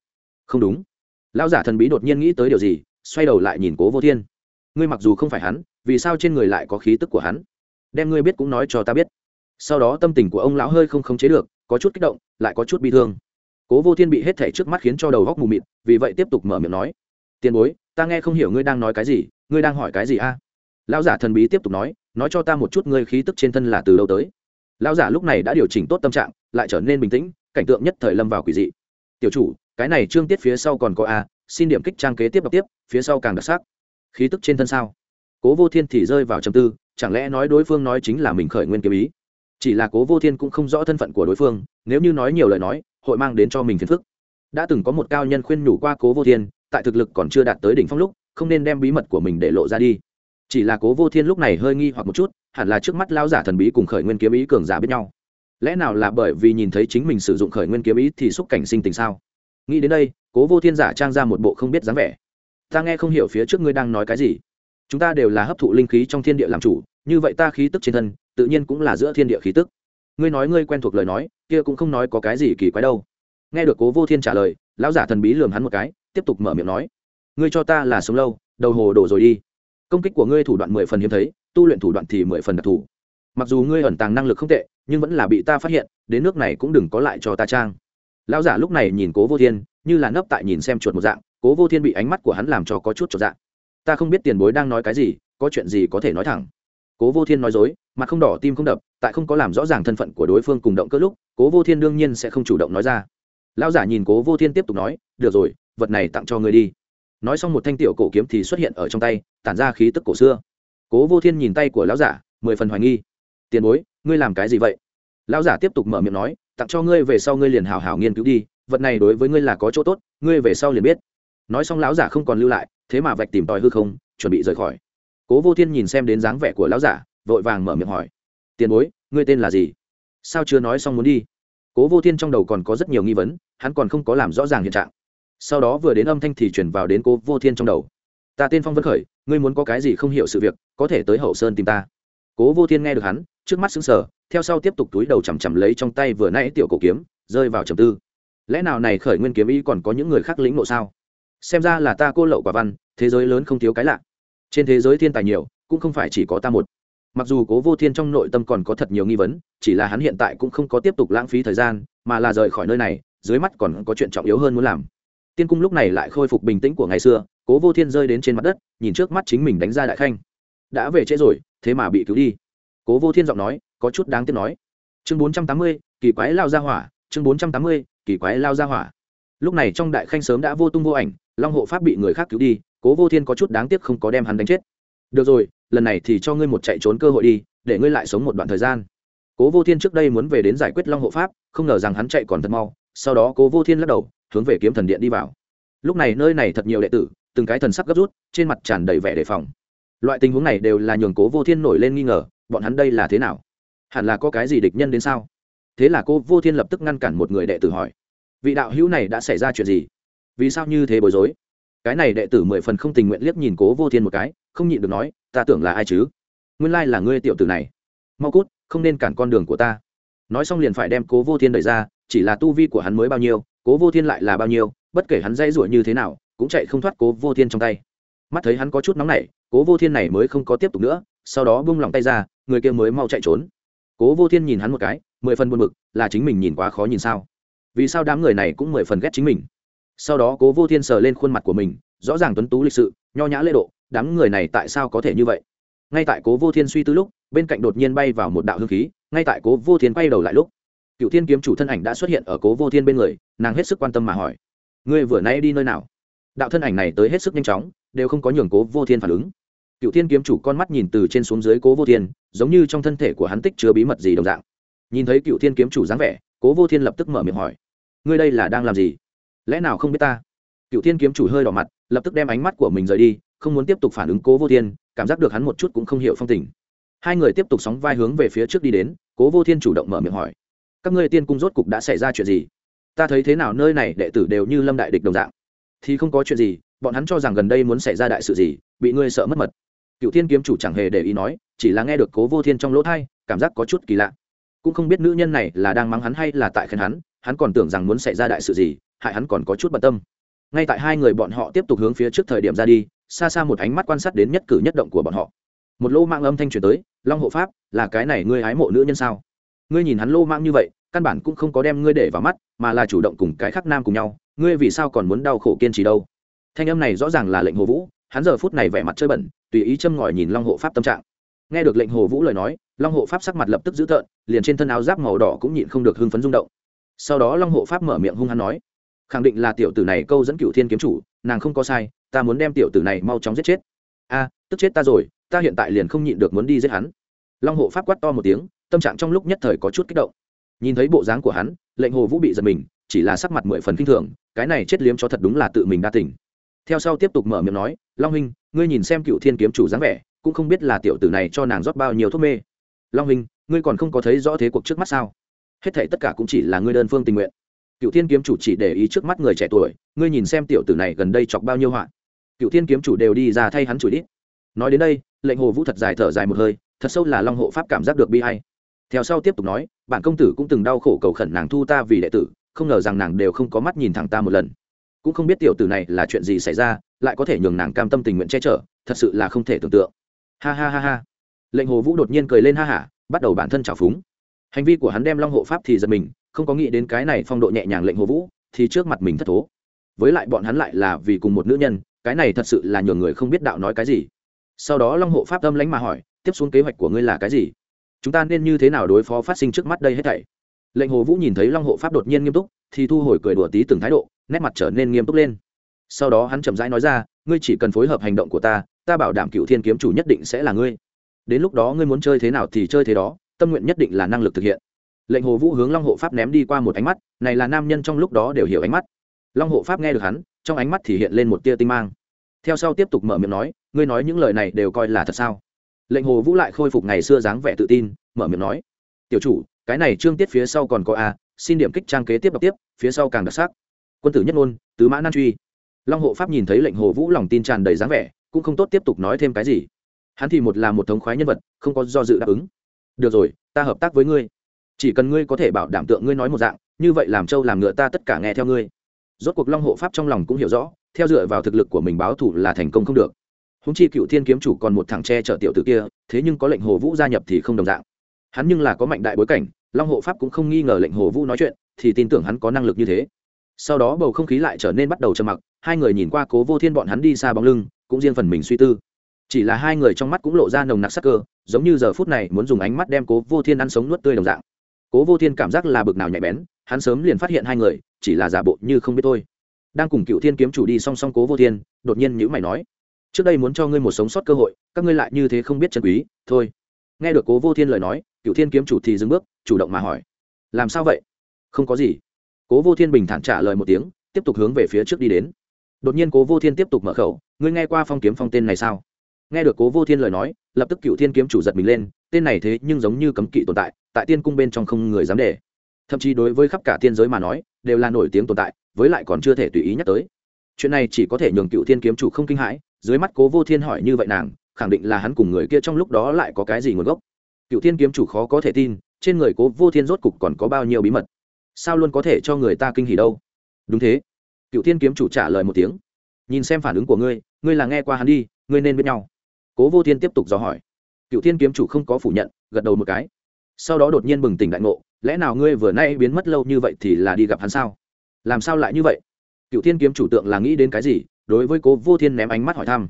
Không đúng. Lão giả thần bí đột nhiên nghĩ tới điều gì, xoay đầu lại nhìn cố vô thiên. Ngươi mặc dù không phải hắn, vì sao trên người lại có khí tức của hắn? Đem ngươi biết cũng nói cho ta biết. Sau đó tâm tình của ông lão hơi không khống chế được, có chút kích động, lại có chút bi thương. Cố vô thiên bị hết thảy trước mắt khiến cho đầu góc mù mịt, vì vậy tiếp tục mở miệng nói. Tiền bối, ta nghe không hiểu ngươi đang nói cái gì, ngươi đang hỏi cái gì a? Lão giả thần bí tiếp tục nói nói cho ta một chút ngươi khí tức trên thân là từ đâu tới. Lão giả lúc này đã điều chỉnh tốt tâm trạng, lại trở nên bình tĩnh cảnh tượng nhất thời lâm vào quỷ dị. Tiểu chủ, cái này trương tiết phía sau còn có a, xin điểm kích trang kế tiếp đọc tiếp, phía sau càng đặc sắc. Khí tức trên thân sao? Cố vô thiên thì rơi vào trầm tư, chẳng lẽ nói đối phương nói chính là mình khởi nguyên kiếm ý? Chỉ là cố vô thiên cũng không rõ thân phận của đối phương, nếu như nói nhiều lời nói, hội mang đến cho mình phiền phức. Đã từng có một cao nhân khuyên nhủ qua cố vô thiên, tại thực lực còn chưa đạt tới đỉnh phong lúc, không nên đem bí mật của mình để lộ ra đi. Chỉ là cố vô thiên lúc này hơi nghi hoặc một chút, hẳn là trước mắt lao giả thần bí cùng khởi nguyên kiếm ý cường giả biết nhau lẽ nào là bởi vì nhìn thấy chính mình sử dụng khởi nguyên kiếm ý thì xúc cảnh sinh tình sao? Nghĩ đến đây, cố vô thiên giả trang ra một bộ không biết dáng vẻ. Ta nghe không hiểu phía trước ngươi đang nói cái gì. Chúng ta đều là hấp thụ linh khí trong thiên địa làm chủ, như vậy ta khí tức trên thân, tự nhiên cũng là giữa thiên địa khí tức. Ngươi nói ngươi quen thuộc lời nói, kia cũng không nói có cái gì kỳ quái đâu. Nghe được cố vô thiên trả lời, lão giả thần bí lườm hắn một cái, tiếp tục mở miệng nói. Ngươi cho ta là sống lâu, đầu hồ đổ rồi đi. Công kích của ngươi thủ đoạn mười phần hiếm thấy, tu luyện thủ đoạn thì mười phần đặc thù mặc dù ngươi ẩn tàng năng lực không tệ, nhưng vẫn là bị ta phát hiện, đến nước này cũng đừng có lại cho ta trang. Lão giả lúc này nhìn cố vô thiên, như là nấp tại nhìn xem chuột một dạng, cố vô thiên bị ánh mắt của hắn làm cho có chút chuột dạng. Ta không biết tiền bối đang nói cái gì, có chuyện gì có thể nói thẳng. Cố vô thiên nói dối, mặt không đỏ tim không đập, tại không có làm rõ ràng thân phận của đối phương cùng động cơ lúc, cố vô thiên đương nhiên sẽ không chủ động nói ra. Lão giả nhìn cố vô thiên tiếp tục nói, được rồi, vật này tặng cho ngươi đi. Nói xong một thanh tiểu cổ kiếm thì xuất hiện ở trong tay, tản ra khí tức cổ xưa. Cố vô thiên nhìn tay của lão giả, mười phần hoài nghi tiền bối, ngươi làm cái gì vậy? Lão giả tiếp tục mở miệng nói, tặng cho ngươi về sau ngươi liền hào hào nghiên cứu đi, vật này đối với ngươi là có chỗ tốt, ngươi về sau liền biết. Nói xong lão giả không còn lưu lại, thế mà vạch tìm tòi hư không, chuẩn bị rời khỏi. Cố vô thiên nhìn xem đến dáng vẻ của lão giả, vội vàng mở miệng hỏi, tiền bối, ngươi tên là gì? Sao chưa nói xong muốn đi? Cố vô thiên trong đầu còn có rất nhiều nghi vấn, hắn còn không có làm rõ ràng hiện trạng. Sau đó vừa đến âm thanh thì chuyển vào đến cố vô thiên trong đầu. Ta tên phong vân khởi, ngươi muốn có cái gì không hiểu sự việc, có thể tới hậu sơn tìm ta cố vô thiên nghe được hắn, trước mắt xứng sở theo sau tiếp tục túi đầu chằm chằm lấy trong tay vừa nãy tiểu cổ kiếm, rơi vào trầm tư. Lẽ nào này khởi nguyên kiếm ý còn có những người khác lĩnh nộ sao? Xem ra là ta cô lậu quả văn, thế giới lớn không thiếu cái lạ. Trên thế giới thiên tài nhiều, cũng không phải chỉ có ta một. Mặc dù cố vô thiên trong nội tâm còn có thật nhiều nghi vấn, chỉ là hắn hiện tại cũng không có tiếp tục lãng phí thời gian, mà là rời khỏi nơi này, dưới mắt còn có chuyện trọng yếu hơn muốn làm. Tiên cung lúc này lại khôi phục bình tĩnh của ngày xưa, cố vô thiên rơi đến trên mặt đất, nhìn trước mắt chính mình đánh ra đại khanh đã về trễ rồi, thế mà bị cứu đi. Cố vô thiên giọng nói, có chút đáng tiếc nói. Chương bốn trăm tám mươi, kỳ quái lao ra hỏa, chương bốn trăm tám mươi, kỳ quái lao ra hỏa. Lúc này trong đại khanh sớm đã vô tung vô ảnh, long hộ pháp bị người khác cứu đi, cố vô thiên có chút đáng tiếc không có đem hắn đánh chết. Được rồi, lần này thì cho ngươi một chạy trốn cơ hội đi, để ngươi lại sống một đoạn thời gian. Cố vô thiên trước đây muốn về đến giải quyết long hộ pháp, không ngờ rằng hắn chạy còn thật mau, sau đó cố vô thiên lắc đầu, hướng về kiếm thần điện đi vào. Lúc này nơi này thật nhiều đệ tử, từng cái thần sắc gấp rút, trên mặt tràn đầy vẻ đề phòng loại tình huống này đều là nhường cố vô thiên nổi lên nghi ngờ, bọn hắn đây là thế nào? Hẳn là có cái gì địch nhân đến sao? Thế là cô vô thiên lập tức ngăn cản một người đệ tử hỏi, vị đạo hữu này đã xảy ra chuyện gì? Vì sao như thế bối rối? Cái này đệ tử mười phần không tình nguyện liếc nhìn cố vô thiên một cái, không nhịn được nói, ta tưởng là ai chứ? Nguyên lai là ngươi tiểu tử này. Mau cút, không nên cản con đường của ta. Nói xong liền phải đem cố vô thiên đẩy ra, chỉ là tu vi của hắn mới bao nhiêu, cố vô thiên lại là bao nhiêu, bất kể hắn dây rủa như thế nào, cũng chạy không thoát cố vô thiên trong tay mắt thấy hắn có chút nóng nảy, cố vô thiên này mới không có tiếp tục nữa, sau đó bung lòng tay ra, người kia mới mau chạy trốn. Cố vô thiên nhìn hắn một cái, mười phần buồn bực, là chính mình nhìn quá khó nhìn sao? Vì sao đám người này cũng mười phần ghét chính mình? Sau đó cố vô thiên sờ lên khuôn mặt của mình, rõ ràng tuấn tú lịch sự, nho nhã lễ độ, đám người này tại sao có thể như vậy? Ngay tại cố vô thiên suy tư lúc, bên cạnh đột nhiên bay vào một đạo hương khí, ngay tại cố vô thiên bay đầu lại lúc, cựu thiên kiếm chủ thân ảnh đã xuất hiện ở cố vô thiên bên người, nàng hết sức quan tâm mà hỏi, ngươi vừa nay đi nơi nào? Đạo thân ảnh này tới hết sức nhanh chóng đều không có nhường cố vô thiên phản ứng. Cựu thiên kiếm chủ con mắt nhìn từ trên xuống dưới cố vô thiên, giống như trong thân thể của hắn tích chứa bí mật gì đồng dạng. Nhìn thấy cựu thiên kiếm chủ dáng vẻ, cố vô thiên lập tức mở miệng hỏi, ngươi đây là đang làm gì? Lẽ nào không biết ta? Cựu thiên kiếm chủ hơi đỏ mặt, lập tức đem ánh mắt của mình rời đi, không muốn tiếp tục phản ứng cố vô thiên, cảm giác được hắn một chút cũng không hiểu phong tình. Hai người tiếp tục sóng vai hướng về phía trước đi đến, cố vô thiên chủ động mở miệng hỏi, các ngươi tiên cung rốt cục đã xảy ra chuyện gì? Ta thấy thế nào nơi này đệ tử đều như lâm đại địch đồng dạng. Thì không có chuyện gì bọn hắn cho rằng gần đây muốn xảy ra đại sự gì, bị ngươi sợ mất mật. Cựu thiên kiếm chủ chẳng hề để ý nói, chỉ là nghe được cố vô thiên trong lỗ thai cảm giác có chút kỳ lạ. Cũng không biết nữ nhân này là đang mắng hắn hay là tại khen hắn hắn còn tưởng rằng muốn xảy ra đại sự gì, hại hắn còn có chút bận tâm. Ngay tại hai người bọn họ tiếp tục hướng phía trước thời điểm ra đi, xa xa một ánh mắt quan sát đến nhất cử nhất động của bọn họ. Một lô mạng âm thanh truyền tới, long hộ pháp, là cái này ngươi hái mộ nữ nhân sao? Ngươi nhìn hắn lô mạng như vậy, căn bản cũng không có đem ngươi để vào mắt, mà là chủ động cùng cái khác nam cùng nhau, ngươi vì sao còn muốn đau khổ kiên trì đâu? Thanh âm này rõ ràng là lệnh hồ vũ, hắn giờ phút này vẻ mặt chơi bẩn, tùy ý châm ngòi nhìn long hộ pháp tâm trạng. Nghe được lệnh hồ vũ lời nói, long hộ pháp sắc mặt lập tức dữ tợn, liền trên thân áo giáp màu đỏ cũng nhịn không được hưng phấn rung động. Sau đó long hộ pháp mở miệng hung hắn nói, khẳng định là tiểu tử này câu dẫn cựu thiên kiếm chủ, nàng không có sai, ta muốn đem tiểu tử này mau chóng giết chết. A, tức chết ta rồi, ta hiện tại liền không nhịn được muốn đi giết hắn. Long hộ pháp quát to một tiếng, tâm trạng trong lúc nhất thời có chút kích động. Nhìn thấy bộ dáng của hắn, lệnh hồ vũ bị giật mình, chỉ là sắc mặt mười phần kinh thường, cái này chết liếm cho thật đúng là tự mình đa tình theo sau tiếp tục mở miệng nói, long huynh, ngươi nhìn xem cựu thiên kiếm chủ dáng vẻ, cũng không biết là tiểu tử này cho nàng rót bao nhiêu thuốc mê. Long huynh, ngươi còn không có thấy rõ thế cuộc trước mắt sao? Hết thể tất cả cũng chỉ là ngươi đơn phương tình nguyện. Cựu thiên kiếm chủ chỉ để ý trước mắt người trẻ tuổi, ngươi nhìn xem tiểu tử này gần đây chọc bao nhiêu họa. Cựu thiên kiếm chủ đều đi ra thay hắn chửi đít. Nói đến đây, lệnh hồ vũ thật dài thở dài một hơi, thật sâu là long hộ pháp cảm giác được bi hay theo sau tiếp tục nói, bản công tử cũng từng đau khổ cầu khẩn nàng thu ta vì đệ tử, không ngờ rằng nàng đều không có mắt nhìn thẳng ta một lần cũng không biết tiểu tử này là chuyện gì xảy ra, lại có thể nhường nàng cam tâm tình nguyện che chở, thật sự là không thể tưởng tượng. Ha ha ha ha. Lệnh hồ vũ đột nhiên cười lên ha hả, bắt đầu bản thân trào phúng. Hành vi của hắn đem long hộ pháp thì giật mình, không có nghĩ đến cái này phong độ nhẹ nhàng lệnh hồ vũ thì trước mặt mình thất thố. Với lại bọn hắn lại là vì cùng một nữ nhân, cái này thật sự là nhường người không biết đạo nói cái gì. Sau đó long hộ pháp âm lánh mà hỏi, tiếp xuống kế hoạch của ngươi là cái gì? Chúng ta nên như thế nào đối phó phát sinh trước mắt đây hết thảy? Lệnh hồ vũ nhìn thấy long hộ pháp đột nhiên nghiêm túc, thì thu hồi cười đùa tí từng thái độ nét mặt trở nên nghiêm túc lên. Sau đó hắn chậm rãi nói ra, ngươi chỉ cần phối hợp hành động của ta ta bảo đảm cựu thiên kiếm chủ nhất định sẽ là ngươi. Đến lúc đó ngươi muốn chơi thế nào thì chơi thế đó, tâm nguyện nhất định là năng lực thực hiện. Lệnh hồ vũ hướng long hộ pháp ném đi qua một ánh mắt, này là nam nhân trong lúc đó đều hiểu ánh mắt. Long hộ pháp nghe được hắn, trong ánh mắt thì hiện lên một tia tinh mang. Theo sau tiếp tục mở miệng nói, ngươi nói những lời này đều coi là thật sao? Lệnh hồ vũ lại khôi phục ngày xưa dáng vẻ tự tin, mở miệng nói, tiểu chủ, cái này trương tiết phía sau còn có a, xin điểm kích trang kế tiếp đọc tiếp, phía sau càng đặc sắc quân tử nhất ngôn, tứ mã nan truy. Long hộ pháp nhìn thấy lệnh hồ vũ lòng tin tràn đầy dáng vẻ, cũng không tốt tiếp tục nói thêm cái gì. Hắn thì một là một thống khoái nhân vật, không có do dự đáp ứng. Được rồi, ta hợp tác với ngươi. Chỉ cần ngươi có thể bảo đảm tượng ngươi nói một dạng, như vậy làm trâu làm ngựa ta tất cả nghe theo ngươi. Rốt cuộc long hộ pháp trong lòng cũng hiểu rõ, theo dựa vào thực lực của mình báo thủ là thành công không được. Húng chi cựu thiên kiếm chủ còn một thằng tre chở tiểu tử kia, thế nhưng có lệnh hồ vũ gia nhập thì không đồng dạng. Hắn nhưng là có mạnh đại bối cảnh, long hộ pháp cũng không nghi ngờ lệnh hồ vũ nói chuyện, thì tin tưởng hắn có năng lực như thế sau đó bầu không khí lại trở nên bắt đầu trầm mặc, hai người nhìn qua cố vô thiên bọn hắn đi xa bóng lưng, cũng riêng phần mình suy tư. Chỉ là hai người trong mắt cũng lộ ra nồng nặc sắc cơ, giống như giờ phút này muốn dùng ánh mắt đem cố vô thiên ăn sống nuốt tươi đồng dạng. Cố vô thiên cảm giác là bực nào nhạy bén, hắn sớm liền phát hiện hai người, chỉ là giả bộ như không biết thôi. Đang cùng cựu thiên kiếm chủ đi song song cố vô thiên, đột nhiên nhữ mày nói, trước đây muốn cho ngươi một sống sót cơ hội, các ngươi lại như thế không biết chân quý, thôi. Nghe được cố vô thiên lời nói, cựu thiên kiếm chủ thì dừng bước, chủ động mà hỏi, làm sao vậy? Không có gì cố vô thiên bình thản trả lời một tiếng, tiếp tục hướng về phía trước đi đến. Đột nhiên cố vô thiên tiếp tục mở khẩu, ngươi nghe qua phong kiếm phong tên này sao? Nghe được cố vô thiên lời nói, lập tức cựu thiên kiếm chủ giật mình lên, tên này thế nhưng giống như cấm kỵ tồn tại tại tiên cung bên trong không người dám để. Thậm chí đối với khắp cả tiên giới mà nói, đều là nổi tiếng tồn tại, với lại còn chưa thể tùy ý nhắc tới. Chuyện này chỉ có thể nhường cựu thiên kiếm chủ không kinh hãi, dưới mắt cố vô thiên hỏi như vậy nàng, khẳng định là hắn cùng người kia trong lúc đó lại có cái gì nguồn gốc. Cựu thiên kiếm chủ khó có thể tin, trên người cố vô thiên rốt cục còn có bao nhiêu bí mật sao luôn có thể cho người ta kinh hỉ đâu? Đúng thế. Cựu thiên kiếm chủ trả lời một tiếng. Nhìn xem phản ứng của ngươi ngươi là nghe qua hắn đi, ngươi nên biết nhau. Cố vô thiên tiếp tục dò hỏi. Cựu thiên kiếm chủ không có phủ nhận, gật đầu một cái. Sau đó đột nhiên bừng tỉnh đại ngộ, lẽ nào ngươi vừa nay biến mất lâu như vậy thì là đi gặp hắn sao? Làm sao lại như vậy? Cựu thiên kiếm chủ tượng là nghĩ đến cái gì, đối với cố vô thiên ném ánh mắt hỏi thăm.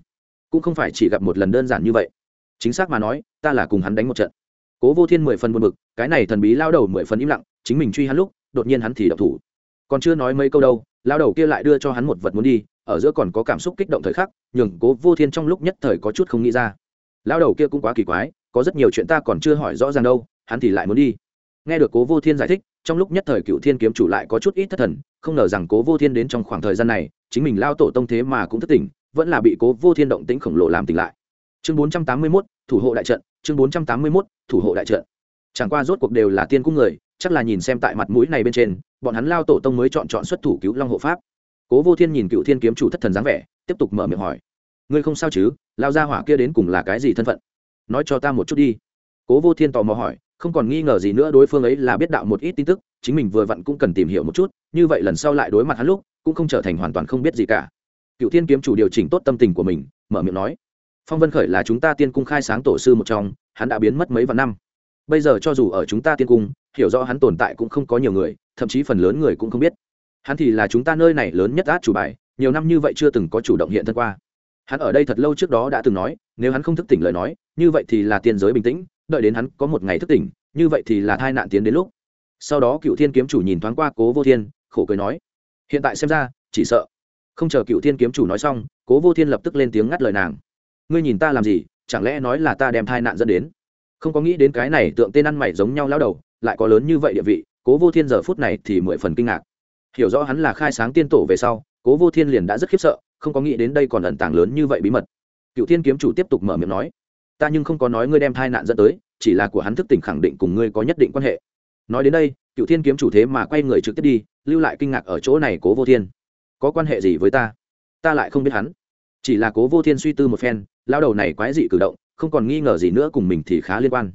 Cũng không phải chỉ gặp một lần đơn giản như vậy. Chính xác mà nói, ta là cùng hắn đánh một trận. Cố vô thiên mười phần buồn b ự c cái này thần bí lao đầu mười phần im lặng, chính mình truy hắn lúc đột nhiên hắn thì đậu thủ. Còn chưa nói mấy câu đâu lao đầu kia lại đưa cho hắn một vật muốn đi, ở giữa còn có cảm xúc kích động thời khắc, nhường cố vô thiên trong lúc nhất thời có chút không nghĩ ra. Lao đầu kia cũng quá kỳ quái, có rất nhiều chuyện ta còn chưa hỏi rõ ràng đâu, hắn thì lại muốn đi. Nghe được cố vô thiên giải thích, trong lúc nhất thời cựu thiên kiếm chủ lại có chút ít thất thần, không ngờ rằng cố vô thiên đến trong khoảng thời gian này, chính mình lao tổ tông thế mà cũng thất tỉnh, vẫn là bị cố vô thiên động tĩnh khổng lồ làm tỉnh lại. Chương bốn trăm tám mươi mốt, thủ hộ đại trận, chương bốn trăm tám mươi mốt, thủ hộ đại trận. Chẳng qua rốt cuộc đều là tiên cung người chắc là nhìn xem tại mặt mũi này bên trên, bọn hắn lao tổ tông mới chọn chọn xuất thủ cứu long hộ pháp. Cố vô thiên nhìn cựu thiên kiếm chủ thất thần dáng vẻ, tiếp tục mở miệng hỏi, ngươi không sao chứ? Lao ra hỏa kia đến cùng là cái gì thân phận? Nói cho ta một chút đi. Cố vô thiên tò mò hỏi, không còn nghi ngờ gì nữa đối phương ấy là biết đạo một ít tin tức, chính mình vừa vặn cũng cần tìm hiểu một chút, như vậy lần sau lại đối mặt hắn lúc, cũng không trở thành hoàn toàn không biết gì cả. Cựu thiên kiếm chủ điều chỉnh tốt tâm tình của mình, mở miệng nói, phong vân khởi là chúng ta tiên cung khai sáng tổ sư một trong, hắn đã biến mất mấy vạn năm. Bây giờ cho dù ở chúng ta tiên cung hiểu rõ hắn tồn tại cũng không có nhiều người, thậm chí phần lớn người cũng không biết. Hắn thì là chúng ta nơi này lớn nhất át chủ bài, nhiều năm như vậy chưa từng có chủ động hiện thân qua. Hắn ở đây thật lâu trước đó đã từng nói, nếu hắn không thức tỉnh lời nói, như vậy thì là tiên giới bình tĩnh, đợi đến hắn có một ngày thức tỉnh, như vậy thì là thai nạn tiến đến lúc. Sau đó cựu thiên kiếm chủ nhìn thoáng qua cố vô thiên, khổ cười nói, hiện tại xem ra, chỉ sợ. Không chờ cựu thiên kiếm chủ nói xong, cố vô thiên lập tức lên tiếng ngắt lời nàng, ngươi nhìn ta làm gì? Chẳng lẽ nói là ta đem thai nạn dẫn đến? Không có nghĩ đến cái này tượng tên ăn mày giống nhau lao đầu lại có lớn như vậy địa vị, cố vô thiên giờ phút này thì mười phần kinh ngạc. Hiểu rõ hắn là khai sáng tiên tổ về sau, cố vô thiên liền đã rất khiếp sợ, không có nghĩ đến đây còn ẩn tàng lớn như vậy bí mật. Cựu thiên kiếm chủ tiếp tục mở miệng nói, ta nhưng không có nói ngươi đem thai nạn dẫn tới, chỉ là của hắn thức tỉnh khẳng định cùng ngươi có nhất định quan hệ. Nói đến đây, cựu thiên kiếm chủ thế mà quay người trực tiếp đi, lưu lại kinh ngạc ở chỗ này cố vô thiên. Có quan hệ gì với ta? Ta lại không biết hắn. Chỉ là cố vô thiên suy tư một phen lao đầu này quái dị cử động, không còn nghi ngờ gì nữa cùng mình thì khá liên quan.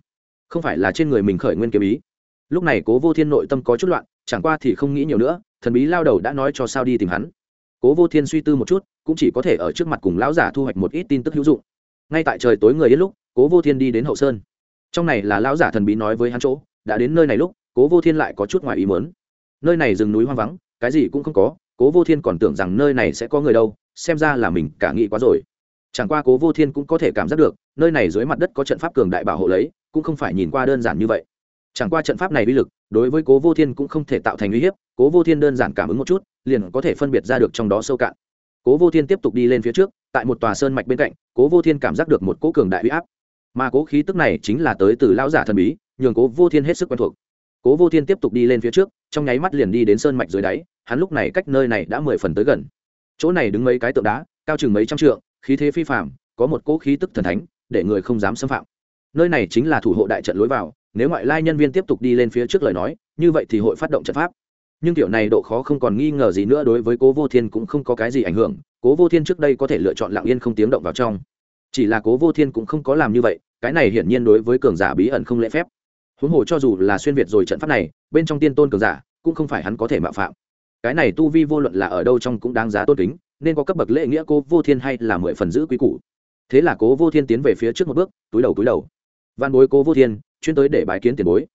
Không phải là trên người mình khởi nguyên kiếm ý lúc này cố vô thiên nội tâm có chút loạn, chẳng qua thì không nghĩ nhiều nữa, thần bí lao đầu đã nói cho sao đi tìm hắn. Cố vô thiên suy tư một chút, cũng chỉ có thể ở trước mặt cùng lão giả thu hoạch một ít tin tức hữu dụng. Ngay tại trời tối người ít lúc, cố vô thiên đi đến hậu sơn. Trong này là lão giả thần bí nói với hắn chỗ, đã đến nơi này lúc, cố vô thiên lại có chút ngoài ý mớn nơi này rừng núi hoang vắng, cái gì cũng không có, cố vô thiên còn tưởng rằng nơi này sẽ có người đâu, xem ra là mình cả nghĩ quá rồi. Chẳng qua cố vô thiên cũng có thể cảm giác được, nơi này dưới mặt đất có trận pháp cường đại bảo hộ lấy, cũng không phải nhìn qua đơn giản như vậy chẳng qua trận pháp này uy lực, đối với cố vô thiên cũng không thể tạo thành uy hiếp, cố vô thiên đơn giản cảm ứng một chút, liền có thể phân biệt ra được trong đó sâu cạn. Cố vô thiên tiếp tục đi lên phía trước, tại một tòa sơn mạch bên cạnh, cố vô thiên cảm giác được một cỗ cường đại uy áp. Mà cố khí tức này chính là tới từ lão giả thần bí, nhường cố vô thiên hết sức quen thuộc. Cố vô thiên tiếp tục đi lên phía trước, trong nháy mắt liền đi đến sơn mạch dưới đáy, hắn lúc này cách nơi này đã mười phần tới gần. Chỗ này đứng mấy cái tượng đá, cao chừng mấy trăm trượng, khí thế phi phạm có một cỗ khí tức thần thánh, để người không dám xâm phạm. Nơi này chính là thủ hộ đại trận lối vào nếu ngoại lai nhân viên tiếp tục đi lên phía trước lời nói, như vậy thì hội phát động trận pháp. Nhưng kiểu này độ khó không còn nghi ngờ gì nữa đối với cố vô thiên cũng không có cái gì ảnh hưởng, cố vô thiên trước đây có thể lựa chọn lặng yên không tiếng động vào trong. Chỉ là cố vô thiên cũng không có làm như vậy, cái này hiển nhiên đối với cường giả bí ẩn không lễ phép. Huống hồ cho dù là xuyên việt rồi trận pháp này, bên trong tiên tôn cường giả, cũng không phải hắn có thể mạo phạm. Cái này tu vi vô luận là ở đâu trong cũng đáng giá tôn kính, nên có cấp bậc lễ nghĩa cố vô thiên hay là mười phần giữ quý củ. Thế là cố vô thiên tiến về phía trước một bước, túi đầu túi đầu. Văn bối cố vô thiên chuyên tới để bái kiến tiền bối.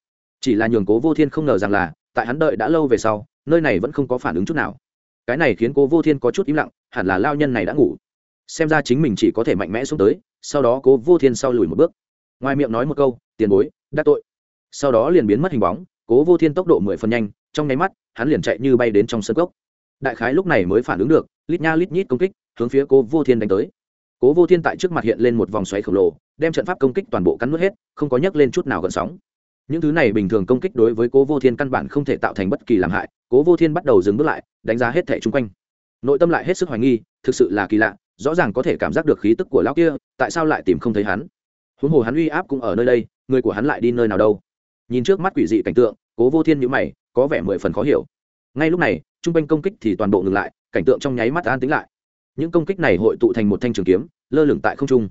Chỉ là nhường cố vô thiên không ngờ rằng là, tại hắn đợi đã lâu về sau, nơi này vẫn không có phản ứng chút nào. Cái này khiến cố vô thiên có chút im lặng, hẳn là lao nhân này đã ngủ. Xem ra chính mình chỉ có thể mạnh mẽ xuống tới, sau đó cố vô thiên sau lùi một bước. Ngoài miệng nói một câu, tiền bối, đắc tội. Sau đó liền biến mất hình bóng, cố vô thiên tốc độ mười phần nhanh, trong nháy mắt, hắn liền chạy như bay đến trong sân gốc đại khái lúc này mới phản ứng được, lít nha lít nhít công kích, hướng phía cố vô thiên đánh tới. Cố vô thiên tại trước mặt hiện lên một vòng xoáy khổng lồ đem trận pháp công kích toàn bộ cắn nuốt hết, không có nhấc lên chút nào gần sóng. Những thứ này bình thường công kích đối với cố vô thiên căn bản không thể tạo thành bất kỳ làm hại, cố vô thiên bắt đầu dừng bước lại, đánh giá hết thẻ chung quanh. Nội tâm lại hết sức hoài nghi, thực sự là kỳ lạ, rõ ràng có thể cảm giác được khí tức của lão kia, tại sao lại tìm không thấy hắn? Huống hồ hắn uy áp cũng ở nơi đây, người của hắn lại đi nơi nào đâu? Nhìn trước mắt quỷ dị cảnh tượng, cố vô thiên nhữ mày, có vẻ mười phần khó hiểu. Ngay lúc này t r u n g quanh công kích thì toàn bộ ngừng lại, cảnh tượng trong nháy mắt an tính lại. Những công kích này hội tụ thành một thanh trường kiếm, lơ lửng tại không trung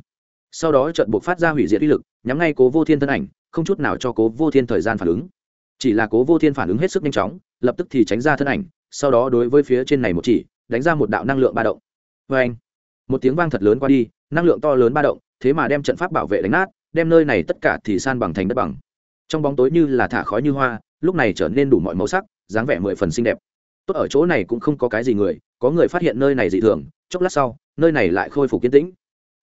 sau đó trận buộc phát ra hủy diệt uy lực, nhắm ngay cố vô thiên thân ảnh, không chút nào cho cố vô thiên thời gian phản ứng. Chỉ là cố vô thiên phản ứng hết sức nhanh chóng, lập tức thì tránh ra thân ảnh, sau đó đối với phía trên này một chỉ, đánh ra một đạo năng lượng ba động. Vê anh, một tiếng vang thật lớn qua đi, năng lượng to lớn ba động, thế mà đem trận pháp bảo vệ đánh nát, đem nơi này tất cả thì san bằng thành đất bằng. Trong bóng tối như là thả khói như hoa, lúc này trở nên đủ mọi màu sắc, dáng vẻ mười phần xinh đẹp. Tốt ở chỗ này cũng không có cái gì người, có người phát hiện nơi này dị thường, chốc lát sau, nơi này lại khôi phục kiến tĩnh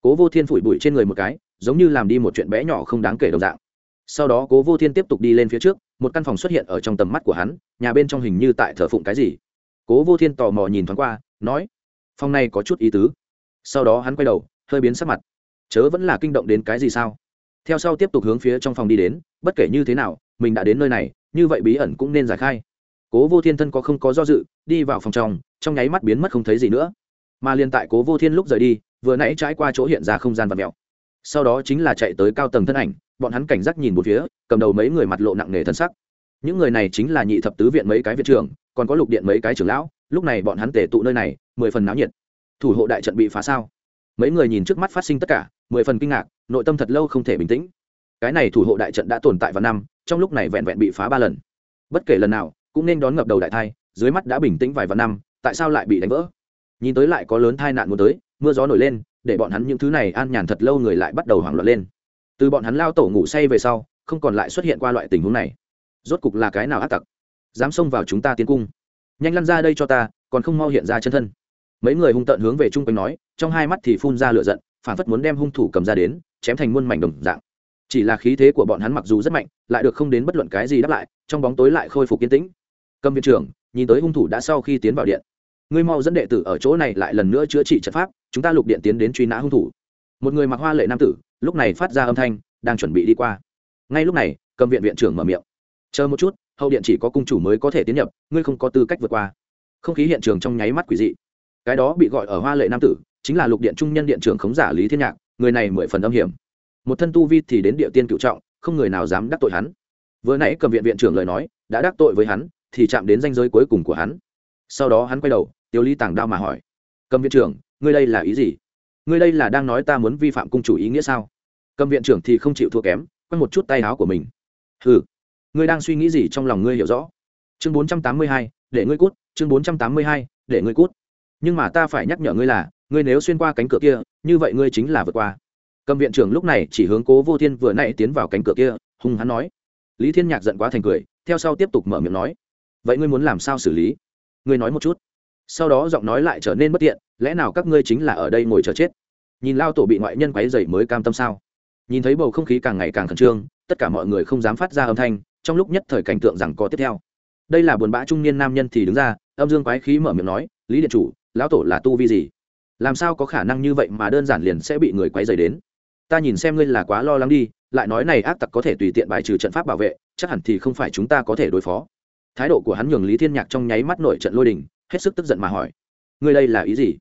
cố vô thiên phủi bụi trên người một cái, giống như làm đi một chuyện bé nhỏ không đáng kể đồng dạng. Sau đó cố vô thiên tiếp tục đi lên phía trước, một căn phòng xuất hiện ở trong tầm mắt của hắn, nhà bên trong hình như tại thờ phụng cái gì. Cố vô thiên tò mò nhìn thoáng qua, nói, phòng này có chút ý tứ. Sau đó hắn quay đầu, hơi biến sắc mặt. Chớ vẫn là kinh động đến cái gì sao? Theo sau tiếp tục hướng phía trong phòng đi đến, bất kể như thế nào, mình đã đến nơi này, như vậy bí ẩn cũng nên giải khai. Cố vô thiên thân có không có do dự, đi vào phòng trong trong nháy mắt biến mất không thấy gì nữa. Mà liền tại cố vô thiên lúc rời đi vừa nãy trái qua chỗ hiện ra không gian vật mèo sau đó chính là chạy tới cao tầng thân ảnh, bọn hắn cảnh giác nhìn một phía, cầm đầu mấy người mặt lộ nặng nề thân sắc. Những người này chính là nhị thập tứ viện mấy cái viện trưởng, còn có lục điện mấy cái trưởng lão, lúc này bọn hắn tể tụ nơi này, mười phần náo nhiệt. Thủ hộ đại trận bị phá sao? Mấy người nhìn trước mắt phát sinh tất cả, mười phần kinh ngạc, nội tâm thật lâu không thể bình tĩnh. Cái này thủ hộ đại trận đã tồn tại vào năm, trong lúc này vẹn vẹn bị phá ba lần. Bất kể lần nào, cũng nên đón ngập đầu đại thai, dưới mắt đã bình tĩnh vài vạn năm, tại sao lại bị đánh vỡ? Nhìn tới lại có lớn tai nạn muốn tới, mưa gió nổi lên, để bọn hắn những thứ này an nhàn thật lâu người lại bắt đầu hoảng loạn lên. Từ bọn hắn lao tổ ngủ say về sau, không còn lại xuất hiện qua loại tình huống này. Rốt cục là cái nào ác tặc? Dám xông vào chúng ta tiến cung. Nhanh lăn ra đây cho ta, còn không mau hiện ra chân thân. Mấy người hung tợn hướng về chung quanh nói, trong hai mắt thì phun ra lửa giận, phản phất muốn đem hung thủ cầm ra đến, chém thành muôn mảnh đồng dạng. Chỉ là khí thế của bọn hắn mặc dù rất mạnh, lại được không đến bất luận cái gì đáp lại, trong bóng tối lại khôi phục yên tĩnh. Cầm viện trưởng, nhìn tới hung thủ đã sau khi tiến vào điện ngươi mau dẫn đệ tử ở chỗ này lại lần nữa chữa trị trận pháp, chúng ta lục điện tiến đến truy nã hung thủ. Một người mặc hoa lệ nam tử, lúc này phát ra âm thanh, đang chuẩn bị đi qua. Ngay lúc này, cầm viện viện trưởng mở miệng. Chờ một chút, hậu điện chỉ có cung chủ mới có thể tiến nhập, ngươi không có tư cách vượt qua. Không khí hiện trường trong nháy mắt quỷ dị. Cái đó bị gọi ở hoa lệ nam tử, chính là lục điện trung nhân điện trưởng khống giả lý thiên nhạc, người này mười phần âm hiểm. Một thân tu vi thì đến địa tiên cựu trọng, không người nào dám đắc tội hắn. Vừa nãy cầm viện viện trưởng lời nói, đã đắc tội với hắn, thì chạm đến danh giới cuối cùng của hắn. Sau đó hắn quay đầu tiêu ly tàng đao mà hỏi. Cầm viện trưởng, ngươi đây là ý gì? Ngươi đây là đang nói ta muốn vi phạm cung chủ ý nghĩa sao? Cầm viện trưởng thì không chịu thua kém, quăng một chút tay áo của mình. Ừ ngươi đang suy nghĩ gì trong lòng ngươi hiểu rõ? Chương bốn trăm tám mươi hai, để ngươi cút. Chương bốn trăm tám mươi hai, để ngươi cút. Nhưng mà ta phải nhắc nhở ngươi là, ngươi nếu xuyên qua cánh cửa kia, như vậy ngươi chính là vượt qua. Cầm viện trưởng lúc này chỉ hướng cố vô thiên vừa nãy tiến vào cánh cửa kia, hung hắn nói. Lý thiên nhạc giận quá thành cười, theo sau tiếp tục mở miệng nói. Vậy ngươi muốn làm sao xử lý? Ngươi nói một chút sau đó giọng nói lại trở nên bất tiện, lẽ nào các ngươi chính là ở đây ngồi chờ chết? Nhìn lao tổ bị ngoại nhân quấy dày mới cam tâm sao? Nhìn thấy bầu không khí càng ngày càng khẩn trương, tất cả mọi người không dám phát ra âm thanh, trong lúc nhất thời cảnh tượng rằng có tiếp theo. Đây là buồn bã trung niên nam nhân thì đứng ra, âm dương quái khí mở miệng nói, lý điện chủ, lão tổ là tu vi gì? Làm sao có khả năng như vậy mà đơn giản liền sẽ bị người quấy dày đến? Ta nhìn xem ngươi là quá lo lắng đi, lại nói này ác tặc có thể tùy tiện bài trừ trận pháp bảo vệ, chắc hẳn thì không phải chúng ta có thể đối phó. Thái độ của hắn nhường lý thiên nhạc trong nháy mắt nổi trận lôi đình hết sức tức giận mà hỏi, ngươi đây là ý gì?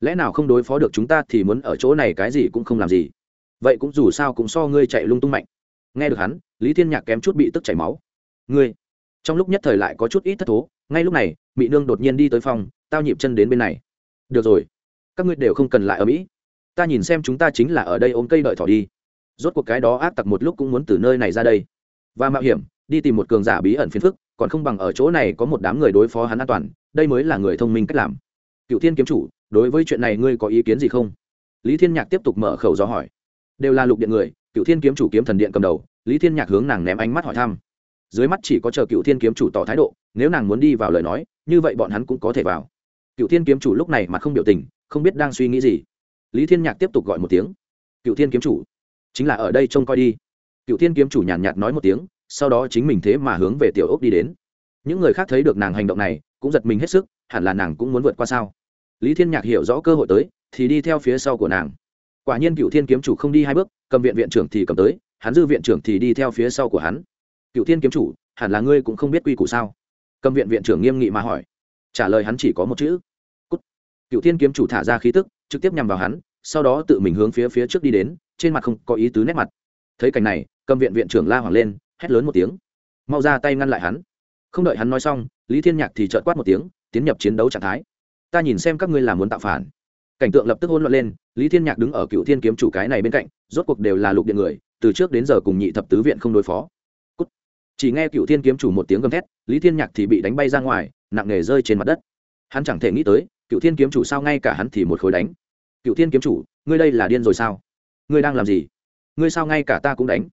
Lẽ nào không đối phó được chúng ta thì muốn ở chỗ này cái gì cũng không làm gì? Vậy cũng dù sao cũng so ngươi chạy lung tung mạnh. Nghe được hắn, lý thiên nhạc kém chút bị tức chảy máu. Ngươi? Trong lúc nhất thời lại có chút ít thất thố, ngay lúc này mỹ nương đột nhiên đi tới phòng, tao nhịp chân đến bên này. Được rồi, các ngươi đều không cần lại ở mỹ. Ta nhìn xem chúng ta chính là ở đây ôm cây đợi thỏ đi. Rốt cuộc cái đó ác tặc một lúc cũng muốn từ nơi này ra đây. Và mạo hiểm, đi tìm một cường giả bí ẩn phiền phức còn không bằng ở chỗ này có một đám người đối phó hắn an toàn, đây mới là người thông minh cách làm. Cựu thiên kiếm chủ, đối với chuyện này ngươi có ý kiến gì không? Lý thiên nhạc tiếp tục mở khẩu do hỏi. Đều là lục điện người, cựu thiên kiếm chủ kiếm thần điện cầm đầu, lý thiên nhạc hướng nàng ném ánh mắt hỏi thăm. Dưới mắt chỉ có chờ cựu thiên kiếm chủ tỏ thái độ, nếu nàng muốn đi vào lời nói, như vậy bọn hắn cũng có thể vào. Cựu thiên kiếm chủ lúc này mà không biểu tình, không biết đang suy nghĩ gì. Lý thiên nhạc tiếp tục gọi một tiếng. Cựu thiên kiếm chủ, chính là ở đây trông coi đi. Cựu thiên kiếm chủ nhàn nhạt nói một tiếng sau đó chính mình thế mà hướng về tiểu ốc đi đến. Những người khác thấy được nàng hành động này, cũng giật mình hết sức, hẳn là nàng cũng muốn vượt qua sao? Lý thiên nhạc hiểu rõ cơ hội tới, thì đi theo phía sau của nàng. Quả nhiên cựu thiên kiếm chủ không đi hai bước, cầm viện viện trưởng thì cầm tới, hắn dư viện trưởng thì đi theo phía sau của hắn. Cựu thiên kiếm chủ, hẳn là ngươi cũng không biết quy củ sao? Cầm viện viện trưởng nghiêm nghị mà hỏi. Trả lời hắn chỉ có một chữ. Cút. cựu thiên kiếm chủ thả ra khí tức, trực tiếp nhằm vào hắn, sau đó tự mình hướng phía phía trước đi đến, trên mặt không có ý tứ nét mặt. Thấy cảnh này, cầm viện viện trưởng la hoàng lên hét lớn một tiếng. Mau ra tay ngăn lại hắn. Không đợi hắn nói xong, lý thiên nhạc thì trợt quát một tiếng, tiến nhập chiến đấu trạng thái. Ta nhìn xem các ngươi làm muốn tạo phản. Cảnh tượng lập tức hỗn loạn lên, lý thiên nhạc đứng ở cựu thiên kiếm chủ cái này bên cạnh, rốt cuộc đều là lục điện người, từ trước đến giờ cùng nhị thập tứ viện không đối phó. Cút. chỉ nghe cựu thiên kiếm chủ một tiếng gầm thét, lý thiên nhạc thì bị đánh bay ra ngoài, nặng nề rơi trên mặt đất. Hắn chẳng thể nghĩ tới, cựu thiên kiếm chủ sao ngay cả hắn thì một khối đánh. Cựu thiên kiếm chủ, ngươi đây là điên rồi sao? Ngươi đang làm gì? Ngươi sao ngay cả ta cũng đánh?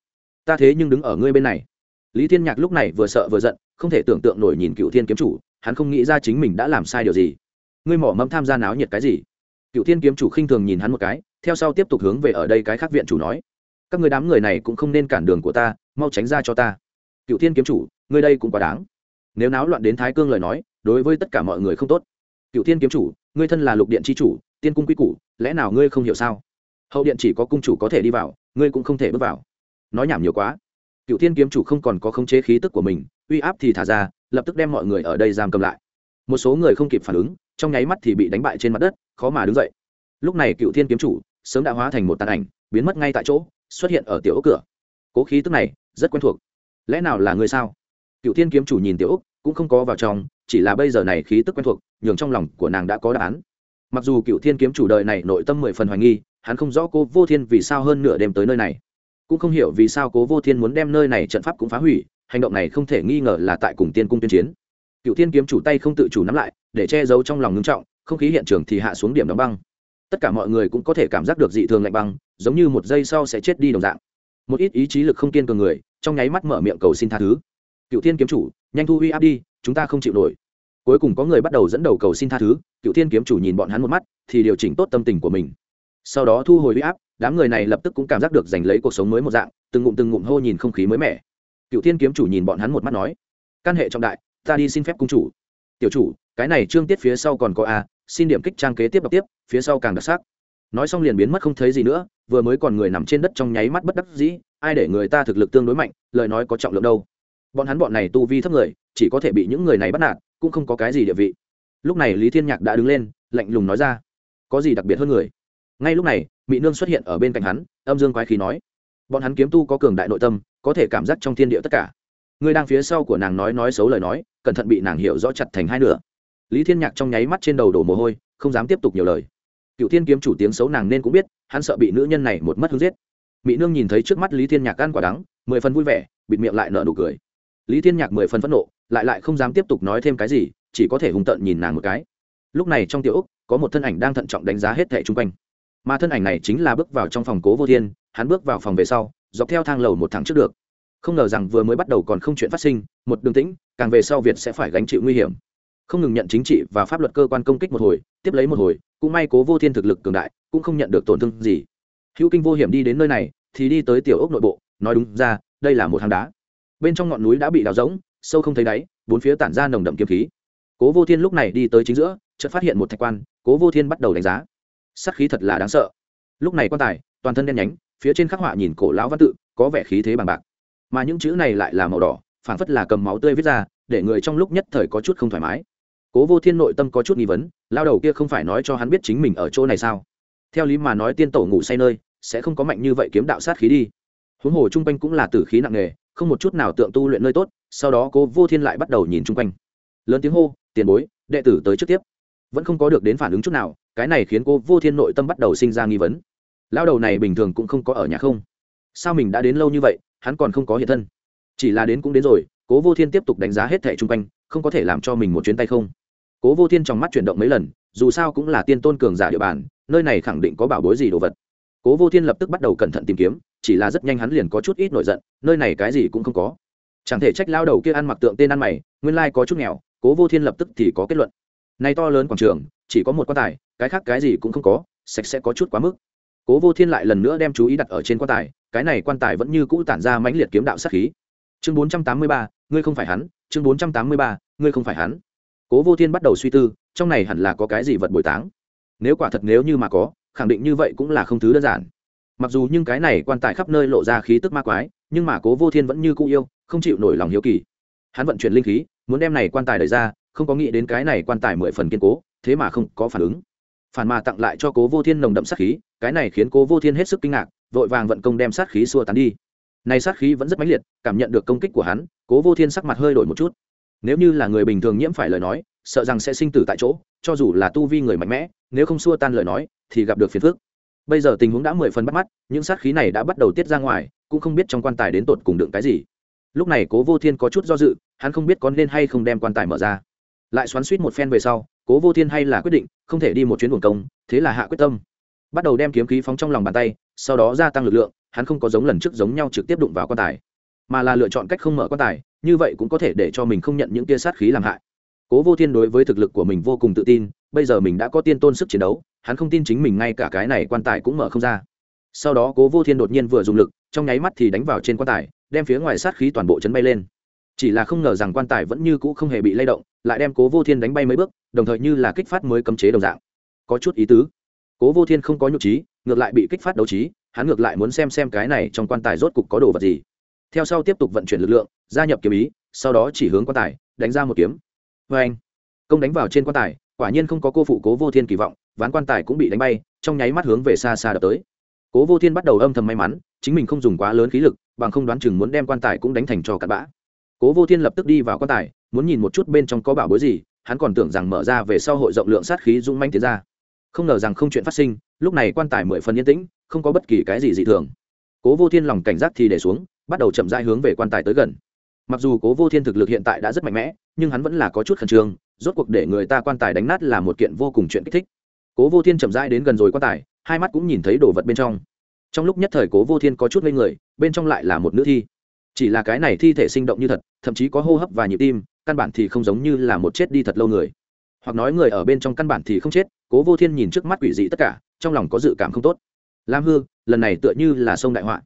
Ta thế nhưng đứng ở ngươi bên này. Lý thiên nhạc lúc này vừa sợ vừa giận, không thể tưởng tượng nổi nhìn cựu thiên kiếm chủ, hắn không nghĩ ra chính mình đã làm sai điều gì. Ngươi mỏ mẫm tham gia náo nhiệt cái gì? Cựu thiên kiếm chủ khinh thường nhìn hắn một cái, theo sau tiếp tục hướng về ở đây cái khác viện chủ nói. Các người đám người này cũng không nên cản đường của ta, mau tránh ra cho ta. Cựu thiên kiếm chủ, ngươi đây cũng quá đáng. Nếu náo loạn đến thái cương lời nói, đối với tất cả mọi người không tốt. Cựu thiên kiếm chủ, ngươi thân là lục điện chi chủ, tiên cung quy củ, lẽ nào ngươi không hiểu sao? Hậu điện chỉ có cung chủ có thể đi vào, ngươi cũng không thể bước vào nói nhảm nhiều quá. Cựu thiên kiếm chủ không còn có khống chế khí tức của mình, uy áp thì thả ra, lập tức đem mọi người ở đây giam cầm lại. Một số người không kịp phản ứng, trong nháy mắt thì bị đánh bại trên mặt đất, khó mà đứng dậy. Lúc này cựu thiên kiếm chủ sớm đã hóa thành một tàn ảnh, biến mất ngay tại chỗ, xuất hiện ở tiểu ốc cửa. Cố khí tức này rất quen thuộc. Lẽ nào là người sao? Cựu thiên kiếm chủ nhìn tiểu ốc, cũng không có vào trong, chỉ là bây giờ này khí tức quen thuộc, nhường trong lòng của nàng đã có đáp án. Mặc dù cựu thiên kiếm chủ đời này nội tâm mười phần hoài nghi, hắn không rõ cô vô thiên vì sao hơn nửa đêm tới nơi này cũng không hiểu vì sao cố vô thiên muốn đem nơi này trận pháp cũng phá hủy, hành động này không thể nghi ngờ là tại cùng tiên cung tuyên chiến. Cựu thiên kiếm chủ tay không tự chủ nắm lại, để che giấu trong lòng ngưng trọng, không khí hiện trường thì hạ xuống điểm đóng băng. Tất cả mọi người cũng có thể cảm giác được dị thường lạnh băng, giống như một giây sau sẽ chết đi đồng dạng. Một ít ý chí lực không kiên cường người, trong nháy mắt mở miệng cầu xin tha thứ. Cựu thiên kiếm chủ, nhanh thu huy áp đi, chúng ta không chịu nổi. Cuối cùng có người bắt đầu dẫn đầu cầu xin tha thứ, cựu thiên kiếm chủ nhìn bọn hắn một mắt, thì điều chỉnh tốt tâm tình của mình. Sau đó thu hồi huy áp đám người này lập tức cũng cảm giác được giành lấy cuộc sống mới một dạng, từng ngụm từng ngụm hô nhìn không khí mới mẻ. Cựu thiên kiếm chủ nhìn bọn hắn một mắt nói căn hệ trọng đại, ta đi xin phép cung chủ. Tiểu chủ, cái này trương tiết phía sau còn có a, xin điểm kích trang kế tiếp đọc tiếp, phía sau càng đặc sắc. Nói xong liền biến mất không thấy gì nữa, vừa mới còn người nằm trên đất trong nháy mắt bất đắc dĩ, ai để người ta thực lực tương đối mạnh, lời nói có trọng lượng đâu. Bọn hắn bọn này tu vi thấp người, chỉ có thể bị những người này bắt nạt, cũng không có cái gì địa vị. Lúc này lý thiên nhạc đã đứng lên, lạnh lùng nói ra, có gì đặc biệt hơn người? Ngay lúc này mỹ nương xuất hiện ở bên cạnh hắn, âm dương quái khí nói, bọn hắn kiếm tu có cường đại nội tâm, có thể cảm giác trong thiên địa tất cả. Người đang phía sau của nàng nói nói xấu lời nói, cẩn thận bị nàng hiểu rõ chặt thành hai nửa. Lý thiên nhạc trong nháy mắt trên đầu đổ mồ hôi, không dám tiếp tục nhiều lời. Cựu thiên kiếm chủ tiếng xấu nàng nên cũng biết, hắn sợ bị nữ nhân này một mất hứng giết. Mỹ nương nhìn thấy trước mắt lý thiên nhạc ăn quả đắng, mười phần vui vẻ, bịt miệng lại nở nụ cười. Lý thiên nhạc mười phần phẫn nộ, lại lại không dám tiếp tục nói thêm cái gì, chỉ có thể hùng tợn nhìn nàng một cái. Lúc này trong tiểu úc, có một thân ảnh đang thận trọng đánh giá hết thẻ chung quanh mà thân ảnh này chính là bước vào trong phòng cố vô thiên, hắn bước vào phòng về sau, dọc theo thang lầu một tháng trước được. Không ngờ rằng vừa mới bắt đầu còn không chuyện phát sinh, một đường tĩnh, càng về sau việt sẽ phải gánh chịu nguy hiểm. Không ngừng nhận chính trị và pháp luật cơ quan công kích một hồi, tiếp lấy một hồi, cũng may cố vô thiên thực lực cường đại, cũng không nhận được tổn thương gì. Hữu kinh vô hiểm đi đến nơi này, thì đi tới tiểu ốc nội bộ, nói đúng ra, đây là một hang đá. Bên trong ngọn núi đã bị đào rỗng, sâu không thấy đáy, bốn phía tản ra nồng đậm kiếm khí. Cố vô thiên lúc này đi tới chính giữa, chợt phát hiện một thạch quan, cố vô thiên bắt đầu đánh giá sắc khí thật là đáng sợ. Lúc này quan tài, toàn thân đen nhánh, phía trên khắc họa nhìn cổ lão văn tự, có vẻ khí thế bằng bạc. Mà những chữ này lại là màu đỏ, phảng phất là cầm máu tươi viết ra, để người trong lúc nhất thời có chút không thoải mái. Cố vô thiên nội tâm có chút nghi vấn, lao đầu kia không phải nói cho hắn biết chính mình ở chỗ này sao? Theo lý mà nói tiên tổ ngủ say nơi, sẽ không có mạnh như vậy kiếm đạo sát khí đi. Huống hồ chung quanh cũng là tử khí nặng nề, không một chút nào tượng tu luyện nơi tốt, sau đó cố vô thiên lại bắt đầu nhìn chung quanh. Lớn tiếng hô, tiền bối, đệ tử tới trước tiếp. Vẫn không có được đến phản ứng chút nào cái này khiến cô vô thiên nội tâm bắt đầu sinh ra nghi vấn. Lao đầu này bình thường cũng không có ở nhà không? Sao mình đã đến lâu như vậy, hắn còn không có hiện thân? Chỉ là đến cũng đến rồi, cố vô thiên tiếp tục đánh giá hết thẻ chung quanh, không có thể làm cho mình một chuyến tay không? Cố vô thiên trong mắt chuyển động mấy lần, dù sao cũng là tiên tôn cường giả địa bàn, nơi này khẳng định có bảo bối gì đồ vật. Cố vô thiên lập tức bắt đầu cẩn thận tìm kiếm, chỉ là rất nhanh hắn liền có chút ít nổi giận, nơi này cái gì cũng không có. Chẳng thể trách lao đầu kia ăn mặc tượng tên ăn mày, nguyên lai có chút nghèo, cố vô thiên lập tức thì có kết luận. Nay to lớn quảng trường, chỉ có một quan tài cái khác cái gì cũng không có, sạch sẽ có chút quá mức. Cố vô thiên lại lần nữa đem chú ý đặt ở trên quan tài, cái này quan tài vẫn như cũ tản ra mãnh liệt kiếm đạo sát khí. Chương bốn trăm tám mươi ba, ngươi không phải hắn, chương bốn trăm tám mươi ba, ngươi không phải hắn. Cố vô thiên bắt đầu suy tư, trong này hẳn là có cái gì vật bồi táng. Nếu quả thật nếu như mà có, khẳng định như vậy cũng là không thứ đơn giản. Mặc dù nhưng cái này quan tài khắp nơi lộ ra khí tức ma quái, nhưng mà cố vô thiên vẫn như cũ yêu, không chịu nổi lòng hiếu kỳ. Hắn vận chuyển linh khí, muốn đem này quan tài đẩy ra, không có nghĩ đến cái này quan tài mười phần kiên cố, thế mà không có phản ứng phản mà tặng lại cho cố vô thiên nồng đậm sát khí, cái này khiến cố vô thiên hết sức kinh ngạc, vội vàng vận công đem sát khí xua tán đi. Này sát khí vẫn rất mãnh liệt, cảm nhận được công kích của hắn, cố vô thiên sắc mặt hơi đổi một chút. Nếu như là người bình thường nhiễm phải lời nói, sợ rằng sẽ sinh tử tại chỗ, cho dù là tu vi người mạnh mẽ, nếu không xua tan lời nói, thì gặp được phiền phức. Bây giờ tình huống đã mười phần bắt mắt, những sát khí này đã bắt đầu tiết ra ngoài, cũng không biết trong quan tài đến tột cùng đựng cái gì. Lúc này cố vô thiên có chút do dự, hắn không biết có nên hay không đem quan tài mở ra. Lại xoắn suýt một phen về sau cố vô thiên hay là quyết định, không thể đi một chuyến buồn công, thế là hạ quyết tâm. Bắt đầu đem kiếm khí phóng trong lòng bàn tay, sau đó gia tăng lực lượng, hắn không có giống lần trước giống nhau trực tiếp đụng vào quan tài, mà là lựa chọn cách không mở quan tài, như vậy cũng có thể để cho mình không nhận những tia sát khí làm hại. Cố vô thiên đối với thực lực của mình vô cùng tự tin, bây giờ mình đã có tiên tôn sức chiến đấu, hắn không tin chính mình ngay cả cái này quan tài cũng mở không ra. Sau đó cố vô thiên đột nhiên vừa dùng lực, trong nháy mắt thì đánh vào trên quan tài, đem phía ngoài sát khí toàn bộ chấn bay lên chỉ là không ngờ rằng quan tài vẫn như cũ không hề bị lay động, lại đem cố vô thiên đánh bay mấy bước, đồng thời như là kích phát mới cấm chế đồng dạng. Có chút ý tứ. Cố vô thiên không có nhục trí, ngược lại bị kích phát đấu trí, hắn ngược lại muốn xem xem cái này trong quan tài rốt cục có đồ vật gì. Theo sau tiếp tục vận chuyển lực lượng, gia nhập kiếm ý, sau đó chỉ hướng quan tài, đánh ra một kiếm. Vê anh, công đánh vào trên quan tài, quả nhiên không có cô phụ cố vô thiên kỳ vọng, ván quan tài cũng bị đánh bay, trong nháy mắt hướng về xa xa đập tới. Cố vô thiên bắt đầu âm thầm may mắn, chính mình không dùng quá lớn khí lực, bằng không đoán chừng muốn đem quan tài cũng đánh thành cho cặn bã cố vô thiên lập tức đi vào quan tài, muốn nhìn một chút bên trong có bảo bối gì, hắn còn tưởng rằng mở ra về sau hội rộng lượng sát khí dung manh tiến ra. Không ngờ rằng không chuyện phát sinh, lúc này quan tài mười phần yên tĩnh, không có bất kỳ cái gì dị thường. Cố vô thiên lòng cảnh giác thì để xuống, bắt đầu chậm rãi hướng về quan tài tới gần. Mặc dù cố vô thiên thực lực hiện tại đã rất mạnh mẽ, nhưng hắn vẫn là có chút khẩn trương, rốt cuộc để người ta quan tài đánh nát là một kiện vô cùng chuyện kích thích. Cố vô thiên chậm rãi đến gần rồi quan tài, hai mắt cũng nhìn thấy đồ vật bên trong. Trong lúc nhất thời cố vô thiên có chút lên người, bên trong lại là một nữ thi chỉ là cái này thi thể sinh động như thật, thậm chí có hô hấp và nhịp tim, căn bản thì không giống như là một chết đi thật lâu người. Hoặc nói người ở bên trong căn bản thì không chết, cố vô thiên nhìn trước mắt quỷ dị tất cả, trong lòng có dự cảm không tốt. Lam hư, lần này tựa như là sông đại họa.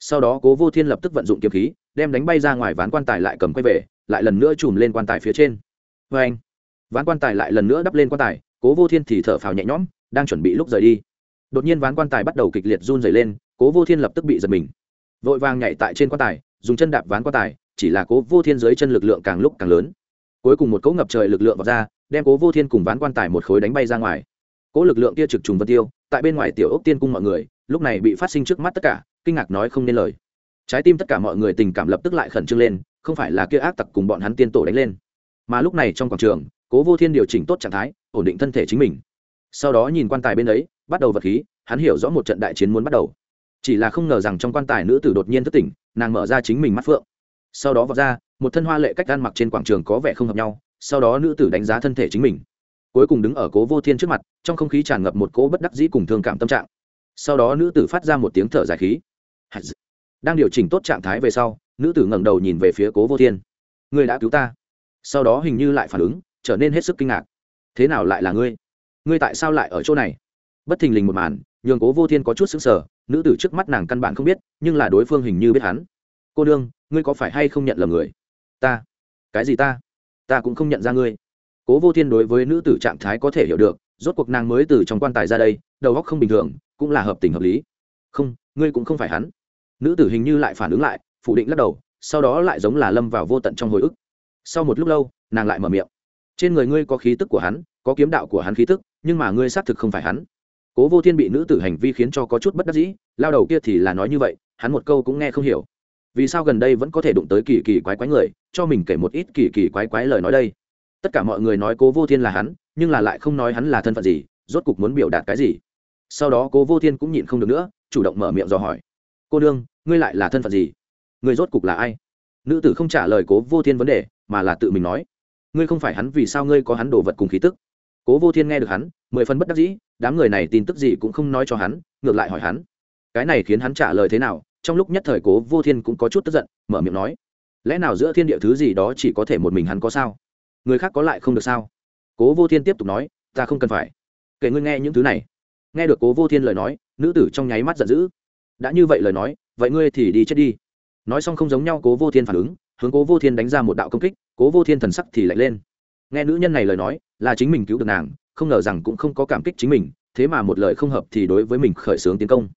Sau đó cố vô thiên lập tức vận dụng kiếm khí, đem đánh bay ra ngoài ván quan tài lại cầm quay về, lại lần nữa chùm lên quan tài phía trên. Vê anh, ván quan tài lại lần nữa đắp lên quan tài, cố vô thiên thì thở phào nhẹ nhõm, đang chuẩn bị lúc rời đi. Đột nhiên ván quan tài bắt đầu kịch liệt run dày lên, cố vô thiên lập tức bị giật mình. Vội vàng nhảy tại trên quan tài dùng chân đạp ván quan tài, chỉ là cố vô thiên dưới chân lực lượng càng lúc càng lớn. Cuối cùng một cỗ ngập trời lực lượng vào ra, đem cố vô thiên cùng ván quan tài một khối đánh bay ra ngoài. Cỗ lực lượng kia trực trùng vân tiêu, tại bên ngoài tiểu ốc tiên cung mọi người, lúc này bị phát sinh trước mắt tất cả, kinh ngạc nói không nên lời. Trái tim tất cả mọi người tình cảm lập tức lại khẩn trương lên, không phải là kia ác tặc cùng bọn hắn tiên tổ đánh lên. Mà lúc này trong quảng trường, cố vô thiên điều chỉnh tốt trạng thái, ổn định thân thể chính mình. Sau đó nhìn quan tài bên ấy, bắt đầu vật khí, hắn hiểu rõ một trận đại chiến muốn bắt đầu chỉ là không ngờ rằng trong quan tài nữ tử đột nhiên thức tỉnh, nàng mở ra chính mình mắt phượng. Sau đó vọt ra, một thân hoa lệ cách ăn mặc trên quảng trường có vẻ không hợp nhau, sau đó nữ tử đánh giá thân thể chính mình. Cuối cùng đứng ở cố vô thiên trước mặt, trong không khí tràn ngập một cố bất đắc dĩ cùng thương cảm tâm trạng. Sau đó nữ tử phát ra một tiếng thở dài khí. Đang điều chỉnh tốt trạng thái về sau, nữ tử ngẩng đầu nhìn về phía cố vô thiên. Ngươi đã cứu ta. Sau đó hình như lại phản ứng, trở nên hết sức kinh ngạc. Thế nào lại là ngươi? Ngươi tại sao lại ở chỗ này? Bất thình lình một màn, nhường cố vô thiên có chút xứng sở nữ tử trước mắt nàng căn bản không biết, nhưng là đối phương hình như biết hắn. Cô đương ngươi có phải hay không nhận lầm người? Ta. Cái gì ta? Ta cũng không nhận ra ngươi. Cố vô thiên đối với nữ tử trạng thái có thể hiểu được, rốt cuộc nàng mới từ trong quan tài ra đây, đầu óc không bình thường, cũng là hợp tình hợp lý. Không, ngươi cũng không phải hắn. Nữ tử hình như lại phản ứng lại, phủ định lắc đầu, sau đó lại giống là lâm vào vô tận trong hồi ức. Sau một lúc lâu, nàng lại mở miệng. Trên người ngươi có khí tức của hắn, có kiếm đạo của hắn khí tức, nhưng mà ngươi xác thực không phải hắn cố vô thiên bị nữ tử hành vi khiến cho có chút bất đắc dĩ, lao đầu kia thì là nói như vậy, hắn một câu cũng nghe không hiểu. Vì sao gần đây vẫn có thể đụng tới kỳ kỳ quái quái người, cho mình kể một ít kỳ kỳ quái quái lời nói đây? Tất cả mọi người nói cố vô thiên là hắn, nhưng là lại không nói hắn là thân phận gì, rốt cục muốn biểu đạt cái gì? Sau đó cố vô thiên cũng nhịn không được nữa, chủ động mở miệng dò hỏi. Cô đương ngươi lại là thân phận gì? Ngươi rốt cục là ai? Nữ tử không trả lời cố vô thiên vấn đề, mà là tự mình nói. Ngươi không phải hắn vì sao ngươi có hắn đồ vật cùng khí tức? Cố vô thiên nghe được hắn, mười phần bất đắc dĩ, đám người này tin tức gì cũng không nói cho hắn, ngược lại hỏi hắn. Cái này khiến hắn trả lời thế nào? Trong lúc nhất thời cố vô thiên cũng có chút tức giận, mở miệng nói, lẽ nào giữa thiên địa thứ gì đó chỉ có thể một mình hắn có sao? Người khác có lại không được sao? Cố vô thiên tiếp tục nói, ta không cần phải. Kể ngươi nghe những thứ này. Nghe được cố vô thiên lời nói, nữ tử trong nháy mắt giận dữ. Đã như vậy lời nói, vậy ngươi thì đi chết đi. Nói xong không giống nhau, cố vô thiên phản ứng, hướng cố vô thiên đánh ra một đạo công kích, cố vô thiên thần sắc thì lạnh lên nghe nữ nhân này lời nói, là chính mình cứu được nàng, không ngờ rằng cũng không có cảm kích chính mình, thế mà một lời không hợp thì đối với mình khởi xướng tiến công.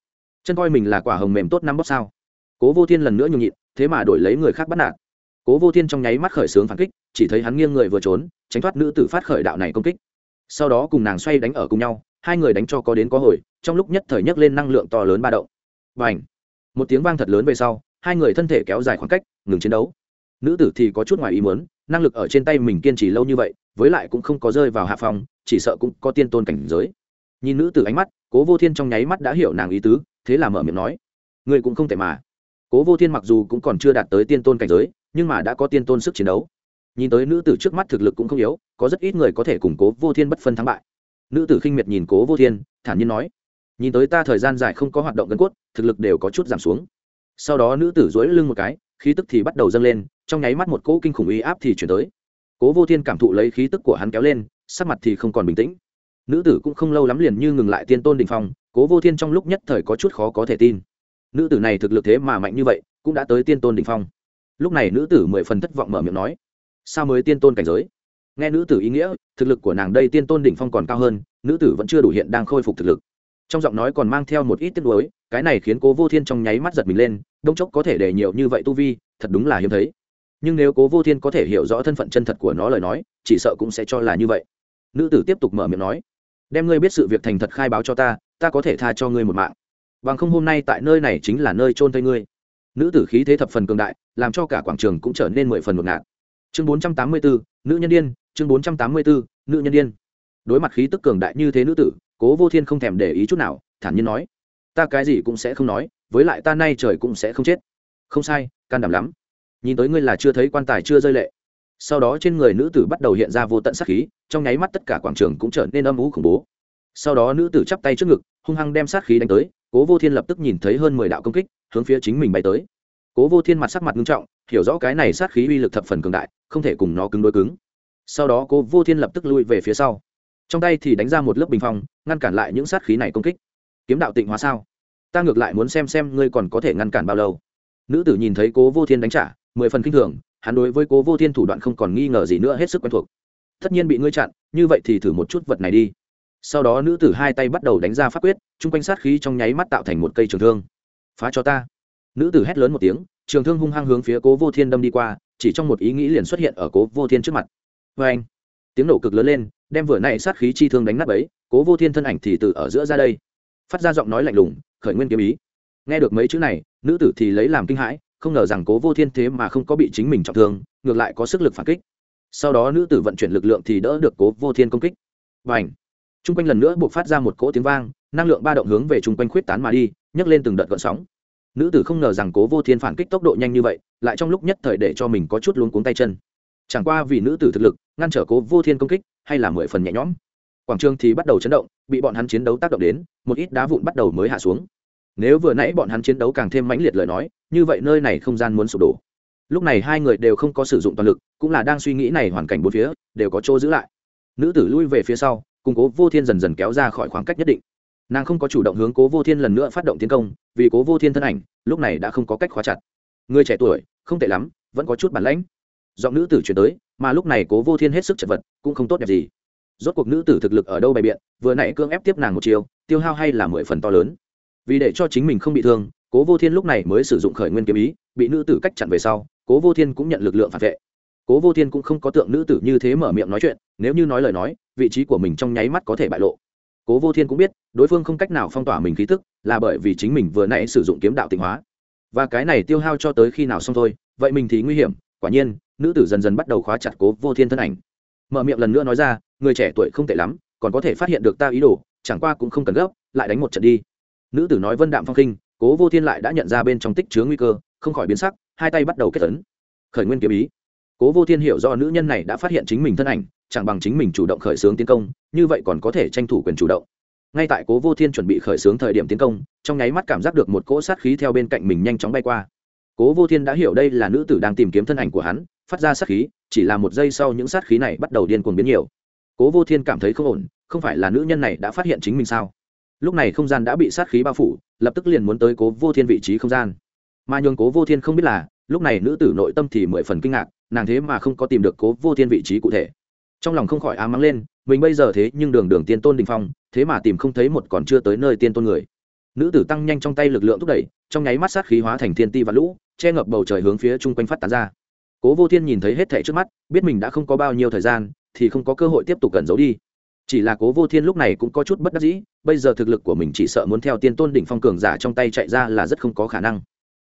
Chân coi mình là quả hồng mềm tốt năm bóc sao. Cố vô thiên lần nữa nhường nhịn, thế mà đổi lấy người khác bắt nạt. Cố vô thiên trong nháy mắt khởi xướng phản kích, chỉ thấy hắn nghiêng người vừa trốn, tránh thoát nữ tử phát khởi đạo này công kích. Sau đó cùng nàng xoay đánh ở cùng nhau, hai người đánh cho có đến có hồi, trong lúc nhất thời nhấc lên năng lượng to lớn ba động. Và ảnh một tiếng vang thật lớn về sau, hai người thân thể kéo dài khoảng cách, ngừng chiến đấu nữ tử thì có chút ngoài ý muốn, năng lực ở trên tay mình kiên trì lâu như vậy, với lại cũng không có rơi vào hạ phòng chỉ sợ cũng có tiên tôn cảnh giới. Nhìn nữ tử ánh mắt, cố vô thiên trong nháy mắt đã hiểu nàng ý tứ, thế là mở miệng nói người cũng không thể mà. Cố vô thiên mặc dù cũng còn chưa đạt tới tiên tôn cảnh giới, nhưng mà đã có tiên tôn sức chiến đấu. Nhìn tới nữ tử trước mắt thực lực cũng không yếu, có rất ít người có thể củng cố vô thiên bất phân thắng bại. Nữ tử khinh miệt nhìn cố vô thiên, thản nhiên nói, nhìn tới ta thời gian dài không có hoạt động gân cốt, thực lực đều có chút giảm xuống. Sau đó nữ tử dối lưng một cái, khí tức thì bắt đầu dâng lên trong nháy mắt một cỗ kinh khủng uy áp thì chuyển tới. Cố vô thiên cảm thụ lấy khí tức của hắn kéo lên, sắc mặt thì không còn bình tĩnh. Nữ tử cũng không lâu lắm liền như ngừng lại tiên tôn đình phong, cố vô thiên trong lúc nhất thời có chút khó có thể tin. Nữ tử này thực lực thế mà mạnh như vậy, cũng đã tới tiên tôn đình phong. Lúc này nữ tử mười phần thất vọng mở miệng nói, sao mới tiên tôn cảnh giới? Nghe nữ tử ý nghĩa, thực lực của nàng đây tiên tôn đỉnh phong còn cao hơn, nữ tử vẫn chưa đủ hiện đang khôi phục thực lực. Trong giọng nói còn mang theo một ít tiếc nuối, cái này khiến cố vô thiên trong nháy mắt giật mình lên, đông chốc có thể để nhiều như vậy tu vi, thật đúng là hiếm thấy nhưng nếu cố vô thiên có thể hiểu rõ thân phận chân thật của nó lời nói, chỉ sợ cũng sẽ cho là như vậy. Nữ tử tiếp tục mở miệng nói, đem ngươi biết sự việc thành thật khai báo cho ta ta có thể tha cho ngươi một mạng. Bằng không hôm nay tại nơi này chính là nơi trôn thây ngươi. Nữ tử khí thế thập phần cường đại, làm cho cả quảng trường cũng trở nên mười phần một ngạt. Chương bốn trăm tám mươi bốn nữ nhân đ i ê n chương bốn trăm tám mươi bốn nữ nhân đ i ê n đối mặt khí tức cường đại như thế nữ tử, cố vô thiên không thèm để ý chút nào, thản nhiên nói, ta cái gì cũng sẽ không nói, với lại ta nay trời cũng sẽ không chết. Không sai, can đảm lắm nhìn tới ngươi là chưa thấy quan tài chưa rơi lệ. Sau đó trên người nữ tử bắt đầu hiện ra vô tận sắc khí, trong nháy mắt tất cả quảng trường cũng trở nên âm ú khủng bố. Sau đó nữ tử chắp tay trước ngực, hung hăng đem sát khí đánh tới, cố vô thiên lập tức nhìn thấy hơn mười đạo công kích, hướng phía chính mình bay tới. Cố vô thiên mặt sắc mặt nghiêm trọng, hiểu rõ cái này sát khí uy lực thập phần cường đại, không thể cùng nó cứng đối cứng. Sau đó cố vô thiên lập tức lui về phía sau. Trong tay thì đánh ra một lớp bình phong, ngăn cản lại những sát khí này công kích. Kiếm đạo tịnh hóa sao? Ta ngược lại muốn xem xem ngươi còn có thể ngăn cản bao lâu. Nữ tử nhìn thấy cố vô thiên đánh trả mười phần kinh thường, hắn đối với cố vô thiên thủ đoạn không còn nghi ngờ gì nữa, hết sức quen thuộc. Tất nhiên bị ngươi chặn, như vậy thì thử một chút vật này đi. Sau đó nữ tử hai tay bắt đầu đánh ra pháp quyết, chung quanh sát khí trong nháy mắt tạo thành một cây trường thương. Phá cho ta. Nữ tử hét lớn một tiếng, trường thương hung hăng hướng phía cố vô thiên đâm đi qua, chỉ trong một ý nghĩ liền xuất hiện ở cố vô thiên trước mặt. Vê anh, tiếng nổ cực lớn lên, đem vừa này sát khí chi thương đánh nát ấy cố vô thiên thân ảnh thì từ ở giữa ra đây. Phát ra giọng nói lạnh lùng, khởi nguyên kiếm ý. Nghe được mấy chữ này, nữ tử thì lấy làm kinh hãi không ngờ rằng cố vô thiên thế mà không có bị chính mình trọng thương, ngược lại có sức lực phản kích. Sau đó nữ tử vận chuyển lực lượng thì đỡ được cố vô thiên công kích. Và ảnh chung quanh lần nữa buộc phát ra một cỗ tiếng vang, năng lượng ba động hướng về chung quanh khuyết tán mà đi, nhấc lên từng đợt gợn sóng. Nữ tử không ngờ rằng cố vô thiên phản kích tốc độ nhanh như vậy, lại trong lúc nhất thời để cho mình có chút luống cuống tay chân. Chẳng qua vì nữ tử thực lực, ngăn trở cố vô thiên công kích, hay là mười phần nhẹ nhõm. Quảng trường thì bắt đầu chấn động, bị bọn hắn chiến đấu tác động đến, một ít đá vụn bắt đầu mới hạ xuống nếu vừa nãy bọn hắn chiến đấu càng thêm mãnh liệt lời nói, như vậy nơi này không gian muốn sụp đổ. Lúc này hai người đều không có sử dụng toàn lực, cũng là đang suy nghĩ này hoàn cảnh bốn phía, đều có chỗ giữ lại. Nữ tử lui về phía sau, cùng cố vô thiên dần dần kéo ra khỏi khoảng cách nhất định. Nàng không có chủ động hướng cố vô thiên lần nữa phát động tiến công, vì cố vô thiên thân ảnh, lúc này đã không có cách khóa chặt. Người trẻ tuổi, không tệ lắm, vẫn có chút bản lãnh. Giọng nữ tử chuyển tới, mà lúc này cố vô thiên hết sức chật vật, cũng không tốt đẹp gì. Rốt cuộc nữ tử thực lực ở đâu bày biện, vừa nãy cương ép tiếp nàng một chiều, tiêu hao hay là mười phần to lớn vì để cho chính mình không bị thương, cố vô thiên lúc này mới sử dụng khởi nguyên kiếm ý, bị nữ tử cách chặn về sau, cố vô thiên cũng nhận lực lượng phản vệ. Cố vô thiên cũng không có tượng nữ tử như thế mở miệng nói chuyện, nếu như nói lời nói, vị trí của mình trong nháy mắt có thể bại lộ. Cố vô thiên cũng biết, đối phương không cách nào phong tỏa mình khí tức, là bởi vì chính mình vừa nãy sử dụng kiếm đạo tịnh hóa. Và cái này tiêu hao cho tới khi nào xong thôi, vậy mình thì nguy hiểm, quả nhiên, nữ tử dần dần bắt đầu khóa chặt cố vô thiên thân ảnh. Mở miệng lần nữa nói ra, người trẻ tuổi không tệ lắm, còn có thể phát hiện được ta ý đồ, chẳng qua cũng không cần gấp, lại đánh một trận đi nữ tử nói vân đạm phong khinh cố vô thiên lại đã nhận ra bên trong tích chứa nguy cơ, không khỏi biến sắc, hai tay bắt đầu kết tấn khởi nguyên kiếm ý. Cố vô thiên hiểu do nữ nhân này đã phát hiện chính mình thân ảnh, chẳng bằng chính mình chủ động khởi xướng tiến công, như vậy còn có thể tranh thủ quyền chủ động. Ngay tại cố vô thiên chuẩn bị khởi xướng thời điểm tiến công, trong nháy mắt cảm giác được một cỗ sát khí theo bên cạnh mình nhanh chóng bay qua. Cố vô thiên đã hiểu đây là nữ tử đang tìm kiếm thân ảnh của hắn, phát ra sát khí, chỉ là một giây sau những sát khí này bắt đầu điên cuồng biến nhiều. Cố vô thiên cảm thấy không ổn, không phải là nữ nhân này đã phát hiện chính mình sao? Lúc này không gian đã bị sát khí bao phủ, lập tức liền muốn tới cố vô thiên vị trí không gian. Mà nhường cố vô thiên không biết là, lúc này nữ tử nội tâm thì mười phần kinh ngạc, nàng thế mà không có tìm được cố vô thiên vị trí cụ thể. Trong lòng không khỏi ám mắng lên, mình bây giờ thế nhưng đường đường tiên tôn đình phong, thế mà tìm không thấy một còn chưa tới nơi tiên tôn người. Nữ tử tăng nhanh trong tay lực lượng thúc đẩy, trong nháy mắt sát khí hóa thành thiên ti và lũ, che ngập bầu trời hướng phía chung quanh phát tán ra. Cố vô thiên nhìn thấy hết thẻ trước mắt, biết mình đã không có bao nhiêu thời gian, thì không có cơ hội tiếp tục cẩn giấu đi chỉ là cố vô thiên lúc này cũng có chút bất đắc dĩ, bây giờ thực lực của mình chỉ sợ muốn theo tiên tôn đỉnh phong cường giả trong tay chạy ra là rất không có khả năng.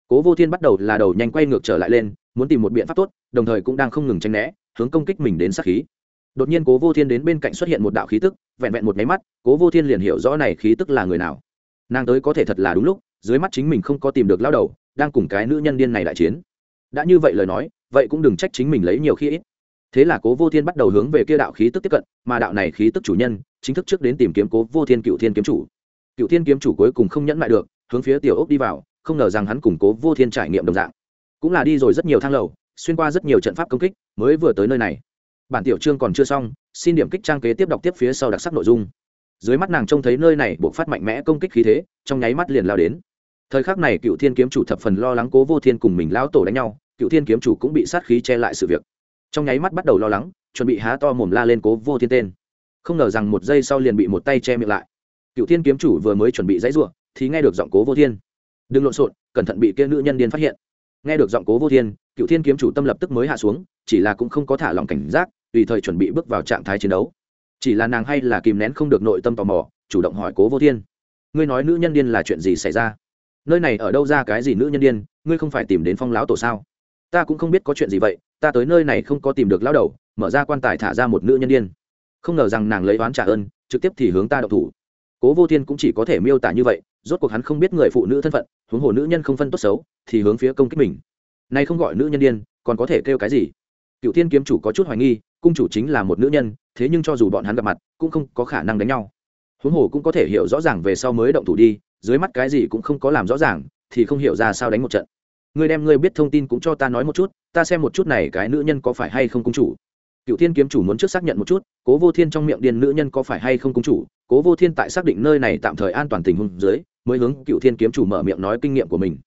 Cố vô thiên bắt đầu là đầu nhanh quay ngược trở lại lên, muốn tìm một biện pháp tốt, đồng thời cũng đang không ngừng tranh né, hướng công kích mình đến sát khí. Đột nhiên cố vô thiên đến bên cạnh xuất hiện một đạo khí tức, vẹn vẹn một máy mắt, cố vô thiên liền hiểu rõ này khí tức là người nào. Nàng tới có thể thật là đúng lúc, dưới mắt chính mình không có tìm được lao đầu, đang cùng cái nữ nhân điên này đại chiến. Đã như vậy lời nói, vậy cũng đừng trách chính mình lấy nhiều khi ít thế là cố vô thiên bắt đầu hướng về kia đạo khí tức tiếp cận, mà đạo này khí tức chủ nhân chính thức trước đến tìm kiếm cố vô thiên cựu thiên kiếm chủ. Cựu thiên kiếm chủ cuối cùng không nhẫn lại được, hướng phía tiểu ốc đi vào, không ngờ rằng hắn củng cố vô thiên trải nghiệm đồng dạng. Cũng là đi rồi rất nhiều thang lầu, xuyên qua rất nhiều trận pháp công kích, mới vừa tới nơi này. Bản tiểu chương còn chưa xong, xin điểm kích trang kế tiếp đọc tiếp phía sau đặc sắc nội dung. Dưới mắt nàng trông thấy nơi này buộc phát mạnh mẽ công kích khí thế, trong nháy mắt liền lao đến. Thời khắc này cựu thiên kiếm chủ thập phần lo lắng cố vô thiên cùng mình lão tổ đánh nhau, cựu thiên kiếm chủ cũng bị sát khí che lại sự việc trong nháy mắt bắt đầu lo lắng, chuẩn bị há to mồm la lên cố vô thiên tên. Không ngờ rằng một giây sau liền bị một tay che miệng lại. Cựu thiên kiếm chủ vừa mới chuẩn bị dãy r u ộ thì nghe được giọng cố vô thiên. Đừng lộn xộn, cẩn thận bị kia nữ nhân điên phát hiện. Nghe được giọng cố vô thiên, cựu thiên kiếm chủ tâm lập tức mới hạ xuống, chỉ là cũng không có thả lòng cảnh giác, tùy thời chuẩn bị bước vào trạng thái chiến đấu. Chỉ là nàng hay là kìm nén không được nội tâm tò mò, chủ động hỏi cố vô thiên. Ngươi nói nữ nhân điên là chuyện gì xảy ra? Nơi này ở đâu ra cái gì nữ nhân điên? Ngươi không phải tìm đến phong láo tổ sao? Ta cũng không biết có chuyện gì vậy, ta tới nơi này không có tìm được lao đầu, mở ra quan tài thả ra một nữ nhân điên. Không ngờ rằng nàng lấy oán trả ơn, trực tiếp thì hướng ta đậu thủ. Cố vô thiên cũng chỉ có thể miêu tả như vậy, rốt cuộc hắn không biết người phụ nữ thân phận, huống hồ nữ nhân không phân tốt xấu, thì hướng phía công kích mình. Nay không gọi nữ nhân điên, còn có thể kêu cái gì? Cựu thiên kiếm chủ có chút hoài nghi, cung chủ chính là một nữ nhân, thế nhưng cho dù bọn hắn gặp mặt, cũng không có khả năng đánh nhau. Huống hồ cũng có thể hiểu rõ ràng về sau mới động thủ đi, dưới mắt cái gì cũng không có làm rõ ràng, thì không hiểu ra sao đánh một trận ngươi đem ngươi biết thông tin cũng cho ta nói một chút, ta xem một chút này cái nữ nhân có phải hay không cung chủ. Cựu thiên kiếm chủ muốn trước xác nhận một chút, cố vô thiên trong miệng điền nữ nhân có phải hay không cung chủ. Cố vô thiên tại xác định nơi này tạm thời an toàn tình huống dưới, mới hướng cựu thiên kiếm chủ mở miệng nói kinh nghiệm của mình.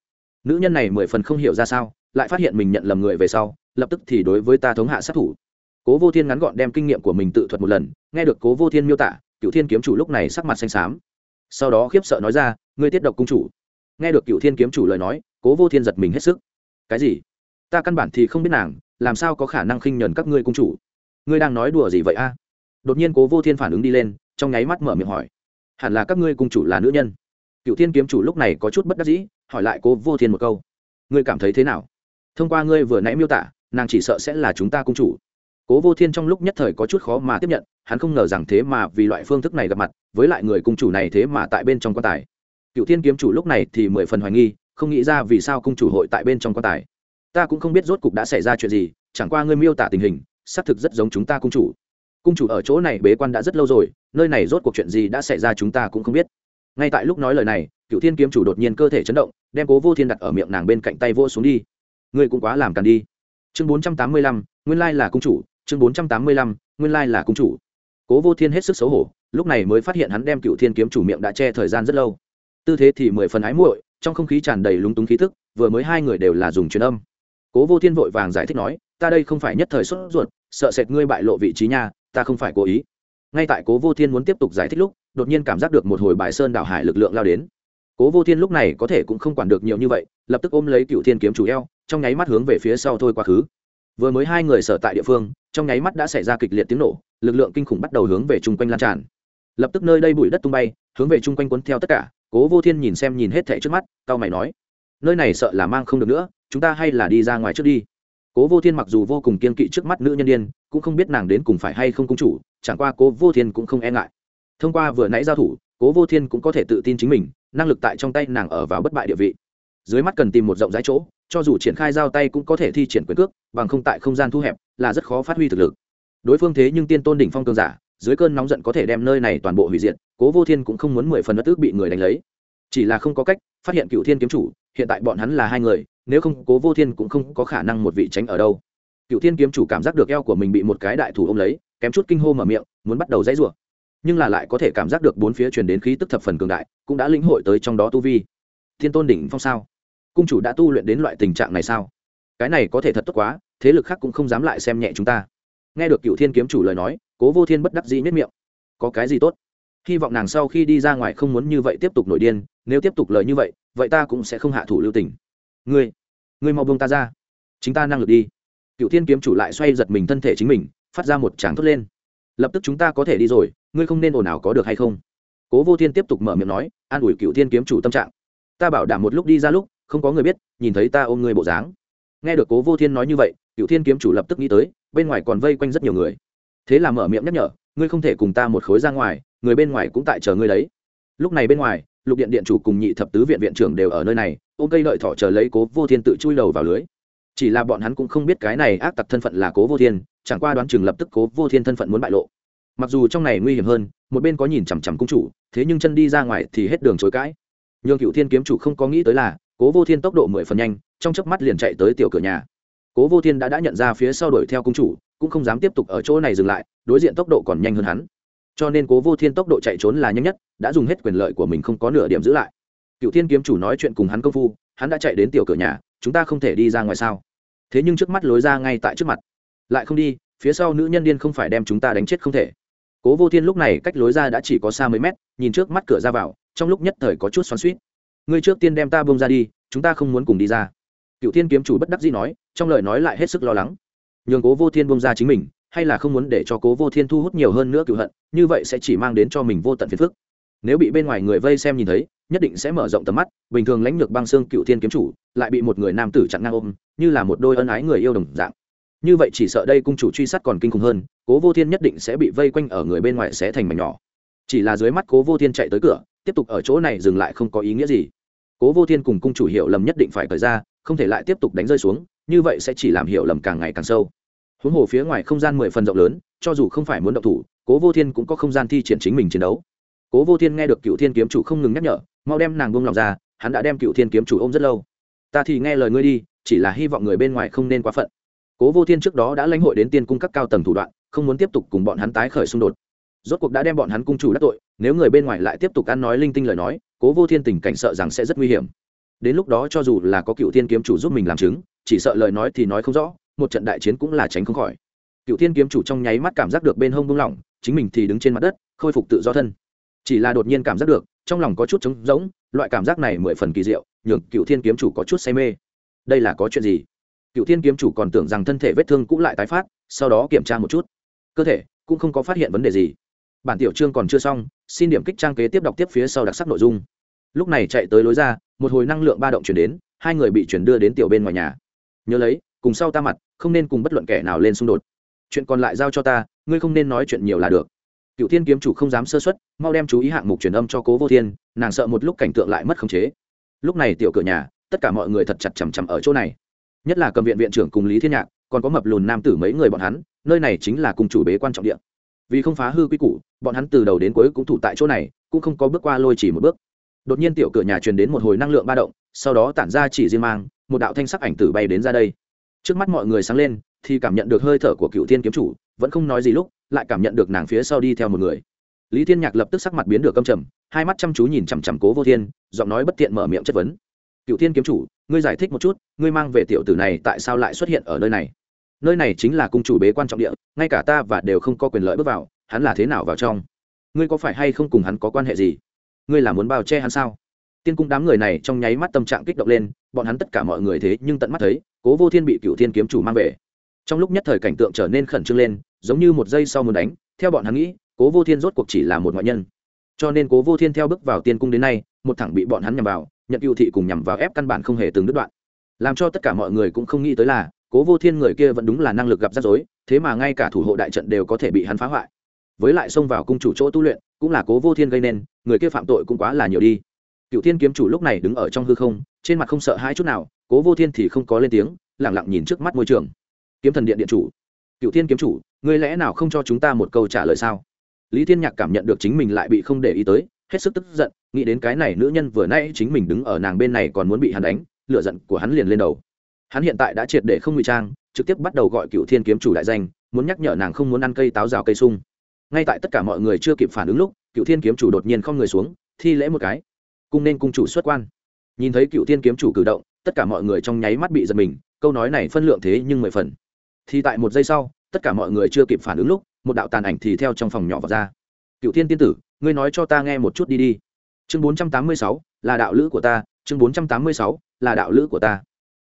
Nữ nhân này mười phần không hiểu ra sao, lại phát hiện mình nhận lầm người về sau, lập tức thì đối với ta thống hạ sát thủ. Cố vô thiên ngắn gọn đem kinh nghiệm của mình tự thuật một lần, nghe được cố vô thiên miêu tả, cựu thiên kiếm chủ lúc này sắc mặt xanh xám. Sau đó khiếp sợ nói ra, ngươi tiết độc cung chủ. Nghe được cựu thiên kiếm chủ lời nói cố vô thiên giật mình hết sức. Cái gì? Ta căn bản thì không biết nàng, làm sao có khả năng khinh nhuần các ngươi cung chủ? Ngươi đang nói đùa gì vậy a? Đột nhiên cố vô thiên phản ứng đi lên, trong nháy mắt mở miệng hỏi. Hẳn là các ngươi cung chủ là nữ nhân. Cựu thiên kiếm chủ lúc này có chút bất đắc dĩ, hỏi lại cố vô thiên một câu. Ngươi cảm thấy thế nào? Thông qua ngươi vừa nãy miêu tả, nàng chỉ sợ sẽ là chúng ta cung chủ. Cố vô thiên trong lúc nhất thời có chút khó mà tiếp nhận, hắn không ngờ rằng thế mà vì loại phương thức này gặp mặt, với lại người cung chủ này thế mà tại bên trong quan tài. Cựu thiên kiếm chủ lúc này thì mười phần hoài nghi không nghĩ ra vì sao cung chủ hội tại bên trong quan tài. Ta cũng không biết rốt cục đã xảy ra chuyện gì, chẳng qua ngươi miêu tả tình hình, xác thực rất giống chúng ta cung chủ. Cung chủ ở chỗ này bế quan đã rất lâu rồi, nơi này rốt cuộc chuyện gì đã xảy ra chúng ta cũng không biết. Ngay tại lúc nói lời này cựu thiên kiếm chủ đột nhiên cơ thể chấn động, đem cố vô thiên đặt ở miệng nàng bên cạnh tay vô xuống đi. Ngươi cũng quá làm càn đi. Chương bốn trăm tám mươi lăm, nguyên lai là cung chủ, chương bốn trăm tám mươi lăm, nguyên lai là cung chủ. Cố vô thiên hết sức xấu hổ, lúc này mới phát hiện hắn đem cựu thiên kiếm chủ miệng đã che thời gian rất lâu. Tư thế thì mười phần ái muội trong không khí tràn đầy lúng túng khí thức, vừa mới hai người đều là dùng truyền âm. Cố vô thiên vội vàng giải thích nói, ta đây không phải nhất thời xuất ruột, sợ sệt ngươi bại lộ vị trí nha, ta không phải cố ý. Ngay tại cố vô thiên muốn tiếp tục giải thích lúc, đột nhiên cảm giác được một hồi bài sơn đảo hải lực lượng lao đến. Cố vô thiên lúc này có thể cũng không quản được nhiều như vậy, lập tức ôm lấy cựu thiên kiếm chủ eo, trong nháy mắt hướng về phía sau thôi quá khứ. Vừa mới hai người sở tại địa phương, trong nháy mắt đã xảy ra kịch liệt tiếng nổ, lực lượng kinh khủng bắt đầu hướng về chung quanh lan tràn. Lập tức nơi đây bụi đất tung bay, hướng về chung quanh cuốn theo tất cả cố vô thiên nhìn xem nhìn hết thẻ trước mắt tao mày nói, nơi này sợ là mang không được nữa, chúng ta hay là đi ra ngoài trước đi. Cố vô thiên mặc dù vô cùng kiên kỵ trước mắt nữ nhân đ i ê n cũng không biết nàng đến cùng phải hay không công chủ, chẳng qua cố vô thiên cũng không e ngại. Thông qua vừa nãy giao thủ, cố vô thiên cũng có thể tự tin chính mình, năng lực tại trong tay nàng ở vào bất bại địa vị. Dưới mắt cần tìm một rộng rãi chỗ, cho dù triển khai giao tay cũng có thể thi triển quyền cước, bằng không tại không gian thu hẹp là rất khó phát huy thực lực. Đối phương thế nhưng tiên tôn đỉnh phong cường giả dưới cơn nóng giận có thể đem nơi này toàn bộ hủy diệt, cố vô thiên cũng không muốn mười phần đất ước bị người đánh lấy. Chỉ là không có cách, phát hiện cựu thiên kiếm chủ, hiện tại bọn hắn là hai người, nếu không cố vô thiên cũng không có khả năng một vị tránh ở đâu. Cựu thiên kiếm chủ cảm giác được eo của mình bị một cái đại thủ ô m lấy, kém chút kinh hô mở miệng, muốn bắt đầu dãy rủa. Nhưng là lại có thể cảm giác được bốn phía truyền đến khí tức thập phần cường đại, cũng đã lĩnh hội tới trong đó tu vi. Thiên tôn đỉnh phong sao? Cung chủ đã tu luyện đến loại tình trạng này sao? Cái này có thể thật tốt quá, thế lực khác cũng không dám lại xem nhẹ chúng ta. Nghe được cựu thiên kiếm chủ lời nói cố vô thiên bất đắc dĩ nhất miệng. Có cái gì tốt? Hy vọng nàng sau khi đi ra ngoài không muốn như vậy tiếp tục nổi điên, nếu tiếp tục lời như vậy vậy ta cũng sẽ không hạ thủ lưu tình. Ngươi ngươi mau buông ta ra. Chính ta năng lực đi. Cựu thiên kiếm chủ lại xoay giật mình thân thể chính mình, phát ra một tràng thốt lên. Lập tức chúng ta có thể đi rồi, ngươi không nên ồn ào có được hay không? Cố vô thiên tiếp tục mở miệng nói, an ủi cựu thiên kiếm chủ tâm trạng. Ta bảo đảm một lúc đi ra lúc, không có người biết, nhìn thấy ta ôm ngươi bộ dáng. Nghe được cố vô thiên nói như vậy, cựu thiên kiếm chủ lập tức nghĩ tới, bên ngoài còn vây quanh rất nhiều người thế là mở miệng nhắc nhở, ngươi không thể cùng ta một khối ra ngoài, người bên ngoài cũng tại chờ ngươi đấy. Lúc này bên ngoài, lục điện điện chủ cùng nhị thập tứ viện viện trưởng đều ở nơi này, ôm cây lợi thỏ chờ lấy cố vô thiên tự chui đầu vào lưới. Chỉ là bọn hắn cũng không biết cái này ác tặc thân phận là cố vô thiên, chẳng qua đoán chừng lập tức cố vô thiên thân phận muốn bại lộ. Mặc dù trong này nguy hiểm hơn, một bên có nhìn chằm chằm cung chủ, thế nhưng chân đi ra ngoài thì hết đường chối cãi. Nhường cựu thiên kiếm chủ không có nghĩ tới là, cố vô thiên tốc độ mười phần nhanh, trong chớp mắt liền chạy tới tiểu cửa nhà. Cố vô thiên đã đã nhận ra phía sau đuổi theo cung chủ cũng không dám tiếp tục ở chỗ này dừng lại, đối diện tốc độ còn nhanh hơn hắn. Cho nên cố vô thiên tốc độ chạy trốn là nhanh nhất, đã dùng hết quyền lợi của mình không có nửa điểm giữ lại. Cựu thiên kiếm chủ nói chuyện cùng hắn công phu, hắn đã chạy đến tiểu cửa nhà, chúng ta không thể đi ra ngoài sao? Thế nhưng trước mắt lối ra ngay tại trước mặt. Lại không đi, phía sau nữ nhân điên không phải đem chúng ta đánh chết không thể. Cố vô thiên lúc này cách lối ra đã chỉ có xa mấy mét, nhìn trước mắt cửa ra vào, trong lúc nhất thời có chút xoắn suýt ngươi trước tiên đem ta bông ra đi, chúng ta không muốn cùng đi ra. Cựu thiên kiếm chủ bất đắc dĩ nói, trong lời nói lại hết sức lo lắng nhường cố vô thiên bông ra chính mình, hay là không muốn để cho cố vô thiên thu hút nhiều hơn nữa cựu hận, như vậy sẽ chỉ mang đến cho mình vô tận phiền phức. Nếu bị bên ngoài người vây xem nhìn thấy, nhất định sẽ mở rộng tầm mắt, bình thường lãnh lược băng xương cựu thiên kiếm chủ, lại bị một người nam tử chặn ngang ôm, như là một đôi ân ái người yêu đồng dạng. Như vậy chỉ sợ đây cung chủ truy sát còn kinh khủng hơn, cố vô thiên nhất định sẽ bị vây quanh ở người bên ngoài sẽ thành mảnh nhỏ. Chỉ là dưới mắt cố vô thiên chạy tới cửa, tiếp tục ở chỗ này dừng lại không có ý nghĩa gì. Cố vô thiên cùng cung chủ hiểu lầm nhất định phải cởi ra, không thể lại tiếp tục đánh rơi xuống, như vậy sẽ chỉ làm hiểu lầm càng ngày càng sâu huống hồ phía ngoài không gian mười phần rộng lớn, cho dù không phải muốn động thủ, cố vô thiên cũng có không gian thi triển chính mình chiến đấu. Cố vô thiên nghe được cựu thiên kiếm chủ không ngừng nhắc nhở, mau đem nàng buông lòng ra, hắn đã đem cựu thiên kiếm chủ ôm rất lâu. Ta thì nghe lời ngươi đi, chỉ là hy vọng người bên ngoài không nên quá phận. Cố vô thiên trước đó đã lãnh hội đến tiên cung các cao tầng thủ đoạn, không muốn tiếp tục cùng bọn hắn tái khởi xung đột. Rốt cuộc đã đem bọn hắn cung chủ đắc tội, nếu người bên ngoài lại tiếp tục ăn nói linh tinh lời nói, cố vô thiên tình cảnh sợ rằng sẽ rất nguy hiểm. Đến lúc đó cho dù là có cựu thiên kiếm chủ giúp mình làm chứng, chỉ sợ lời nói thì nói không rõ một trận đại chiến cũng là tránh không khỏi. Cựu thiên kiếm chủ trong nháy mắt cảm giác được bên hông buông lỏng, chính mình thì đứng trên mặt đất, khôi phục tự do thân. Chỉ là đột nhiên cảm giác được, trong lòng có chút trống rỗng, loại cảm giác này mười phần kỳ diệu, nhường cựu thiên kiếm chủ có chút say mê. Đây là có chuyện gì? Cựu thiên kiếm chủ còn tưởng rằng thân thể vết thương cũng lại tái phát, sau đó kiểm tra một chút. Cơ thể, cũng không có phát hiện vấn đề gì. Bản tiểu chương còn chưa xong, xin điểm kích trang kế tiếp đọc tiếp phía sau đặc sắc nội dung. Lúc này chạy tới lối ra, một hồi năng lượng ba động chuyển đến, hai người bị chuyển đưa đến tiểu bên ngoài nhà. Nhớ lấy cùng sau ta mặt, không nên cùng bất luận kẻ nào lên xung đột. Chuyện còn lại giao cho ta, ngươi không nên nói chuyện nhiều là được. Cựu thiên kiếm chủ không dám sơ xuất mau đem chú ý hạng mục truyền âm cho cố vô thiên, nàng sợ một lúc cảnh tượng lại mất khống chế. Lúc này tiểu cửa nhà, tất cả mọi người thật chặt chằm chằm ở chỗ này. Nhất là cầm viện viện trưởng cùng lý thiên nhạc, còn có mập lùn nam tử mấy người bọn hắn, nơi này chính là cùng chủ bế quan trọng địa. Vì không phá hư quy củ, bọn hắn từ đầu đến cuối cũng thủ tại chỗ này, cũng không có bước qua lôi chỉ một bước. Đột nhiên tiểu cửa nhà truyền đến một hồi năng lượng ba động, sau đó tản ra chỉ riêng mang, một đạo thanh sắc ảnh tử bay đến ra đây trước mắt mọi người sáng lên, thì cảm nhận được hơi thở của cựu thiên kiếm chủ, vẫn không nói gì lúc, lại cảm nhận được nàng phía sau đi theo một người. Lý thiên nhạc lập tức sắc mặt biến được câm trầm, hai mắt chăm chú nhìn chằm chằm cố vô thiên, giọng nói bất tiện mở miệng chất vấn. Cựu thiên kiếm chủ, ngươi giải thích một chút, ngươi mang về tiểu tử này tại sao lại xuất hiện ở nơi này? Nơi này chính là cung chủ bế quan trọng địa, ngay cả ta và đều không có quyền lợi bước vào, hắn là thế nào vào trong? Ngươi có phải hay không cùng hắn có quan hệ gì? Ngươi là muốn bao che hắn sao? Tiên cung đám người này trong nháy mắt tâm trạng kích động lên bọn hắn tất cả mọi người thế nhưng tận mắt thấy, cố vô thiên bị cựu thiên kiếm chủ mang về. Trong lúc nhất thời cảnh tượng trở nên khẩn trương lên, giống như một giây sau muốn đánh, theo bọn hắn nghĩ, cố vô thiên rốt cuộc chỉ là một ngoại nhân. Cho nên cố vô thiên theo bước vào tiên cung đến nay, một thẳng bị bọn hắn nhằm vào, nhận cựu thị cùng nhằm vào ép căn bản không hề từng đứt đoạn. Làm cho tất cả mọi người cũng không nghĩ tới là, cố vô thiên người kia vẫn đúng là năng lực gặp rắc rối, thế mà ngay cả thủ hộ đại trận đều có thể bị hắn phá hoại. Với lại xông vào cung chủ chỗ tu luyện, cũng là cố vô thiên gây nên, người kia phạm tội cũng quá là nhiều đi. Cựu thiên kiếm chủ lúc này đứng ở trong hư không trên mặt không sợ hai chút nào, cố vô thiên thì không có lên tiếng lẳng lặng nhìn trước mắt môi trường. Kiếm thần điện điện chủ. Cựu thiên kiếm chủ, ngươi lẽ nào không cho chúng ta một câu trả lời sao? Lý thiên nhạc cảm nhận được chính mình lại bị không để ý tới, hết sức tức giận, nghĩ đến cái này nữ nhân vừa nãy chính mình đứng ở nàng bên này còn muốn bị hắn đánh lựa giận của hắn liền lên đầu. Hắn hiện tại đã triệt để không ngụy trang, trực tiếp bắt đầu gọi cựu thiên kiếm chủ đại danh, muốn nhắc nhở nàng không muốn ăn cây táo rào cây sung. Ngay tại tất cả mọi người chưa kịp phản ứng lúc, cựu thiên kiếm chủ đột nhiên không người xuống, thi lễ một cái. Cung nên cung chủ xuất quan nhìn thấy cựu thiên kiếm chủ cử động, tất cả mọi người trong nháy mắt bị giật mình, câu nói này phân lượng thế nhưng mười phần. Thì tại một giây sau, tất cả mọi người chưa kịp phản ứng lúc, một đạo tàn ảnh thì theo trong phòng nhỏ vào ra. Cựu thiên tiên tử, ngươi nói cho ta nghe một chút đi đi. Chương bốn trăm tám mươi sáu, là đạo lữ của ta, chương bốn trăm tám mươi sáu, là đạo lữ của ta.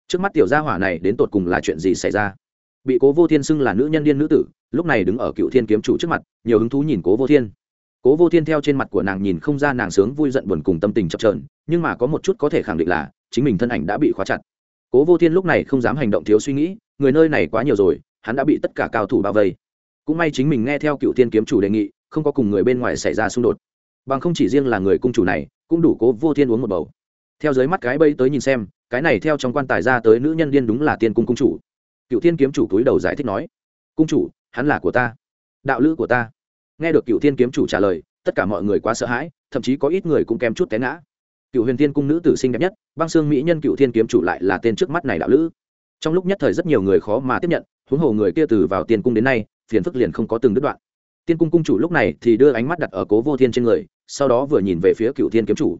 Trước mắt tiểu gia hỏa này đến tột cùng là chuyện gì xảy ra? Bị cố vô thiên xưng là nữ nhân điên nữ tử, lúc này đứng ở cựu thiên kiếm chủ trước mặt, nhiều hứng thú nhìn cố vô thiên cố vô thiên theo trên mặt của nàng nhìn không ra nàng sướng vui giận buồn cùng tâm tình chập trờn nhưng mà có một chút có thể khẳng định là, chính mình thân ảnh đã bị khóa chặt. Cố vô thiên lúc này không dám hành động thiếu suy nghĩ, người nơi này quá nhiều rồi, hắn đã bị tất cả cao thủ bao vây. Cũng may chính mình nghe theo cựu thiên kiếm chủ đề nghị, không có cùng người bên ngoài xảy ra xung đột. Bằng không chỉ riêng là người cung chủ này, cũng đủ cố vô thiên uống một bầu. Theo dưới mắt cái bây tới nhìn xem, cái này theo trong quan tài ra tới nữ nhân điên đúng là tiên cung cung chủ. Cựu thiên kiếm chủ túi đầu giải thích nói, cung chủ, hắn là của ta, đạo lữ của ta nghe được cựu thiên kiếm chủ trả lời, tất cả mọi người quá sợ hãi, thậm chí có ít người cũng kém chút té ngã. Cựu huyền thiên cung nữ tử sinh đẹp nhất, băng xương mỹ nhân cựu thiên kiếm chủ lại là tên trước mắt này đạo lữ. Trong lúc nhất thời rất nhiều người khó mà tiếp nhận, huống hồ người kia từ vào tiên cung đến nay, phiền phức liền không có từng đứt đoạn. Tiên cung cung chủ lúc này thì đưa ánh mắt đặt ở cố vô thiên trên người, sau đó vừa nhìn về phía cựu thiên kiếm chủ.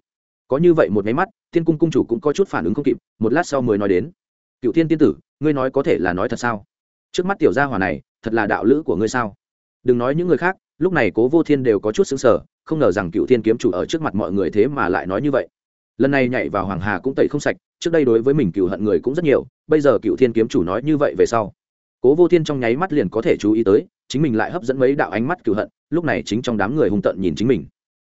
Có như vậy một máy mắt, tiên cung cung chủ cũng có chút phản ứng không kịp, một lát sau mới nói đến. Cựu thiên tiên tử, ngươi nói có thể là nói thật sao? Trước mắt tiểu gia hỏa này, thật là đạo lữ của ngươi sao? Đừng nói những người khác lúc này cố vô thiên đều có chút xứng sở, không ngờ rằng cựu thiên kiếm chủ ở trước mặt mọi người thế mà lại nói như vậy. Lần này nhảy vào hoàng hà cũng tẩy không sạch, trước đây đối với mình cựu hận người cũng rất nhiều, bây giờ cựu thiên kiếm chủ nói như vậy về sau. Cố vô thiên trong nháy mắt liền có thể chú ý tới, chính mình lại hấp dẫn mấy đạo ánh mắt cựu hận, lúc này chính trong đám người hung tận nhìn chính mình.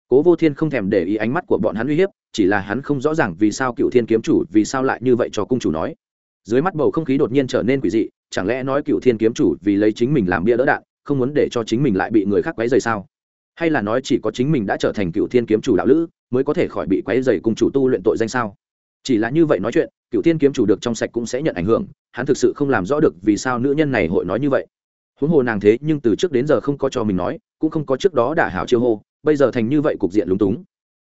Cố vô thiên không thèm để ý ánh mắt của bọn hắn uy hiếp, chỉ là hắn không rõ ràng vì sao cựu thiên kiếm chủ, vì sao lại như vậy cho cung chủ nói. Dưới mắt bầu không khí đột nhiên trở nên quỷ dị, chẳng lẽ nói cựu thiên kiếm chủ vì lấy chính mình làm bia đỡ đạn không muốn để cho chính mình lại bị người khác quấy rầy sao? Hay là nói chỉ có chính mình đã trở thành cựu thiên kiếm chủ đạo lữ, mới có thể khỏi bị quấy rầy cùng chủ tu luyện tội danh sao? Chỉ là như vậy nói chuyện, cựu thiên kiếm chủ được trong sạch cũng sẽ nhận ảnh hưởng, hắn thực sự không làm rõ được vì sao nữ nhân này hội nói như vậy. Huống hồ nàng thế nhưng từ trước đến giờ không có cho mình nói, cũng không có trước đó đả hảo chiêu hô, bây giờ thành như vậy cục diện lúng túng.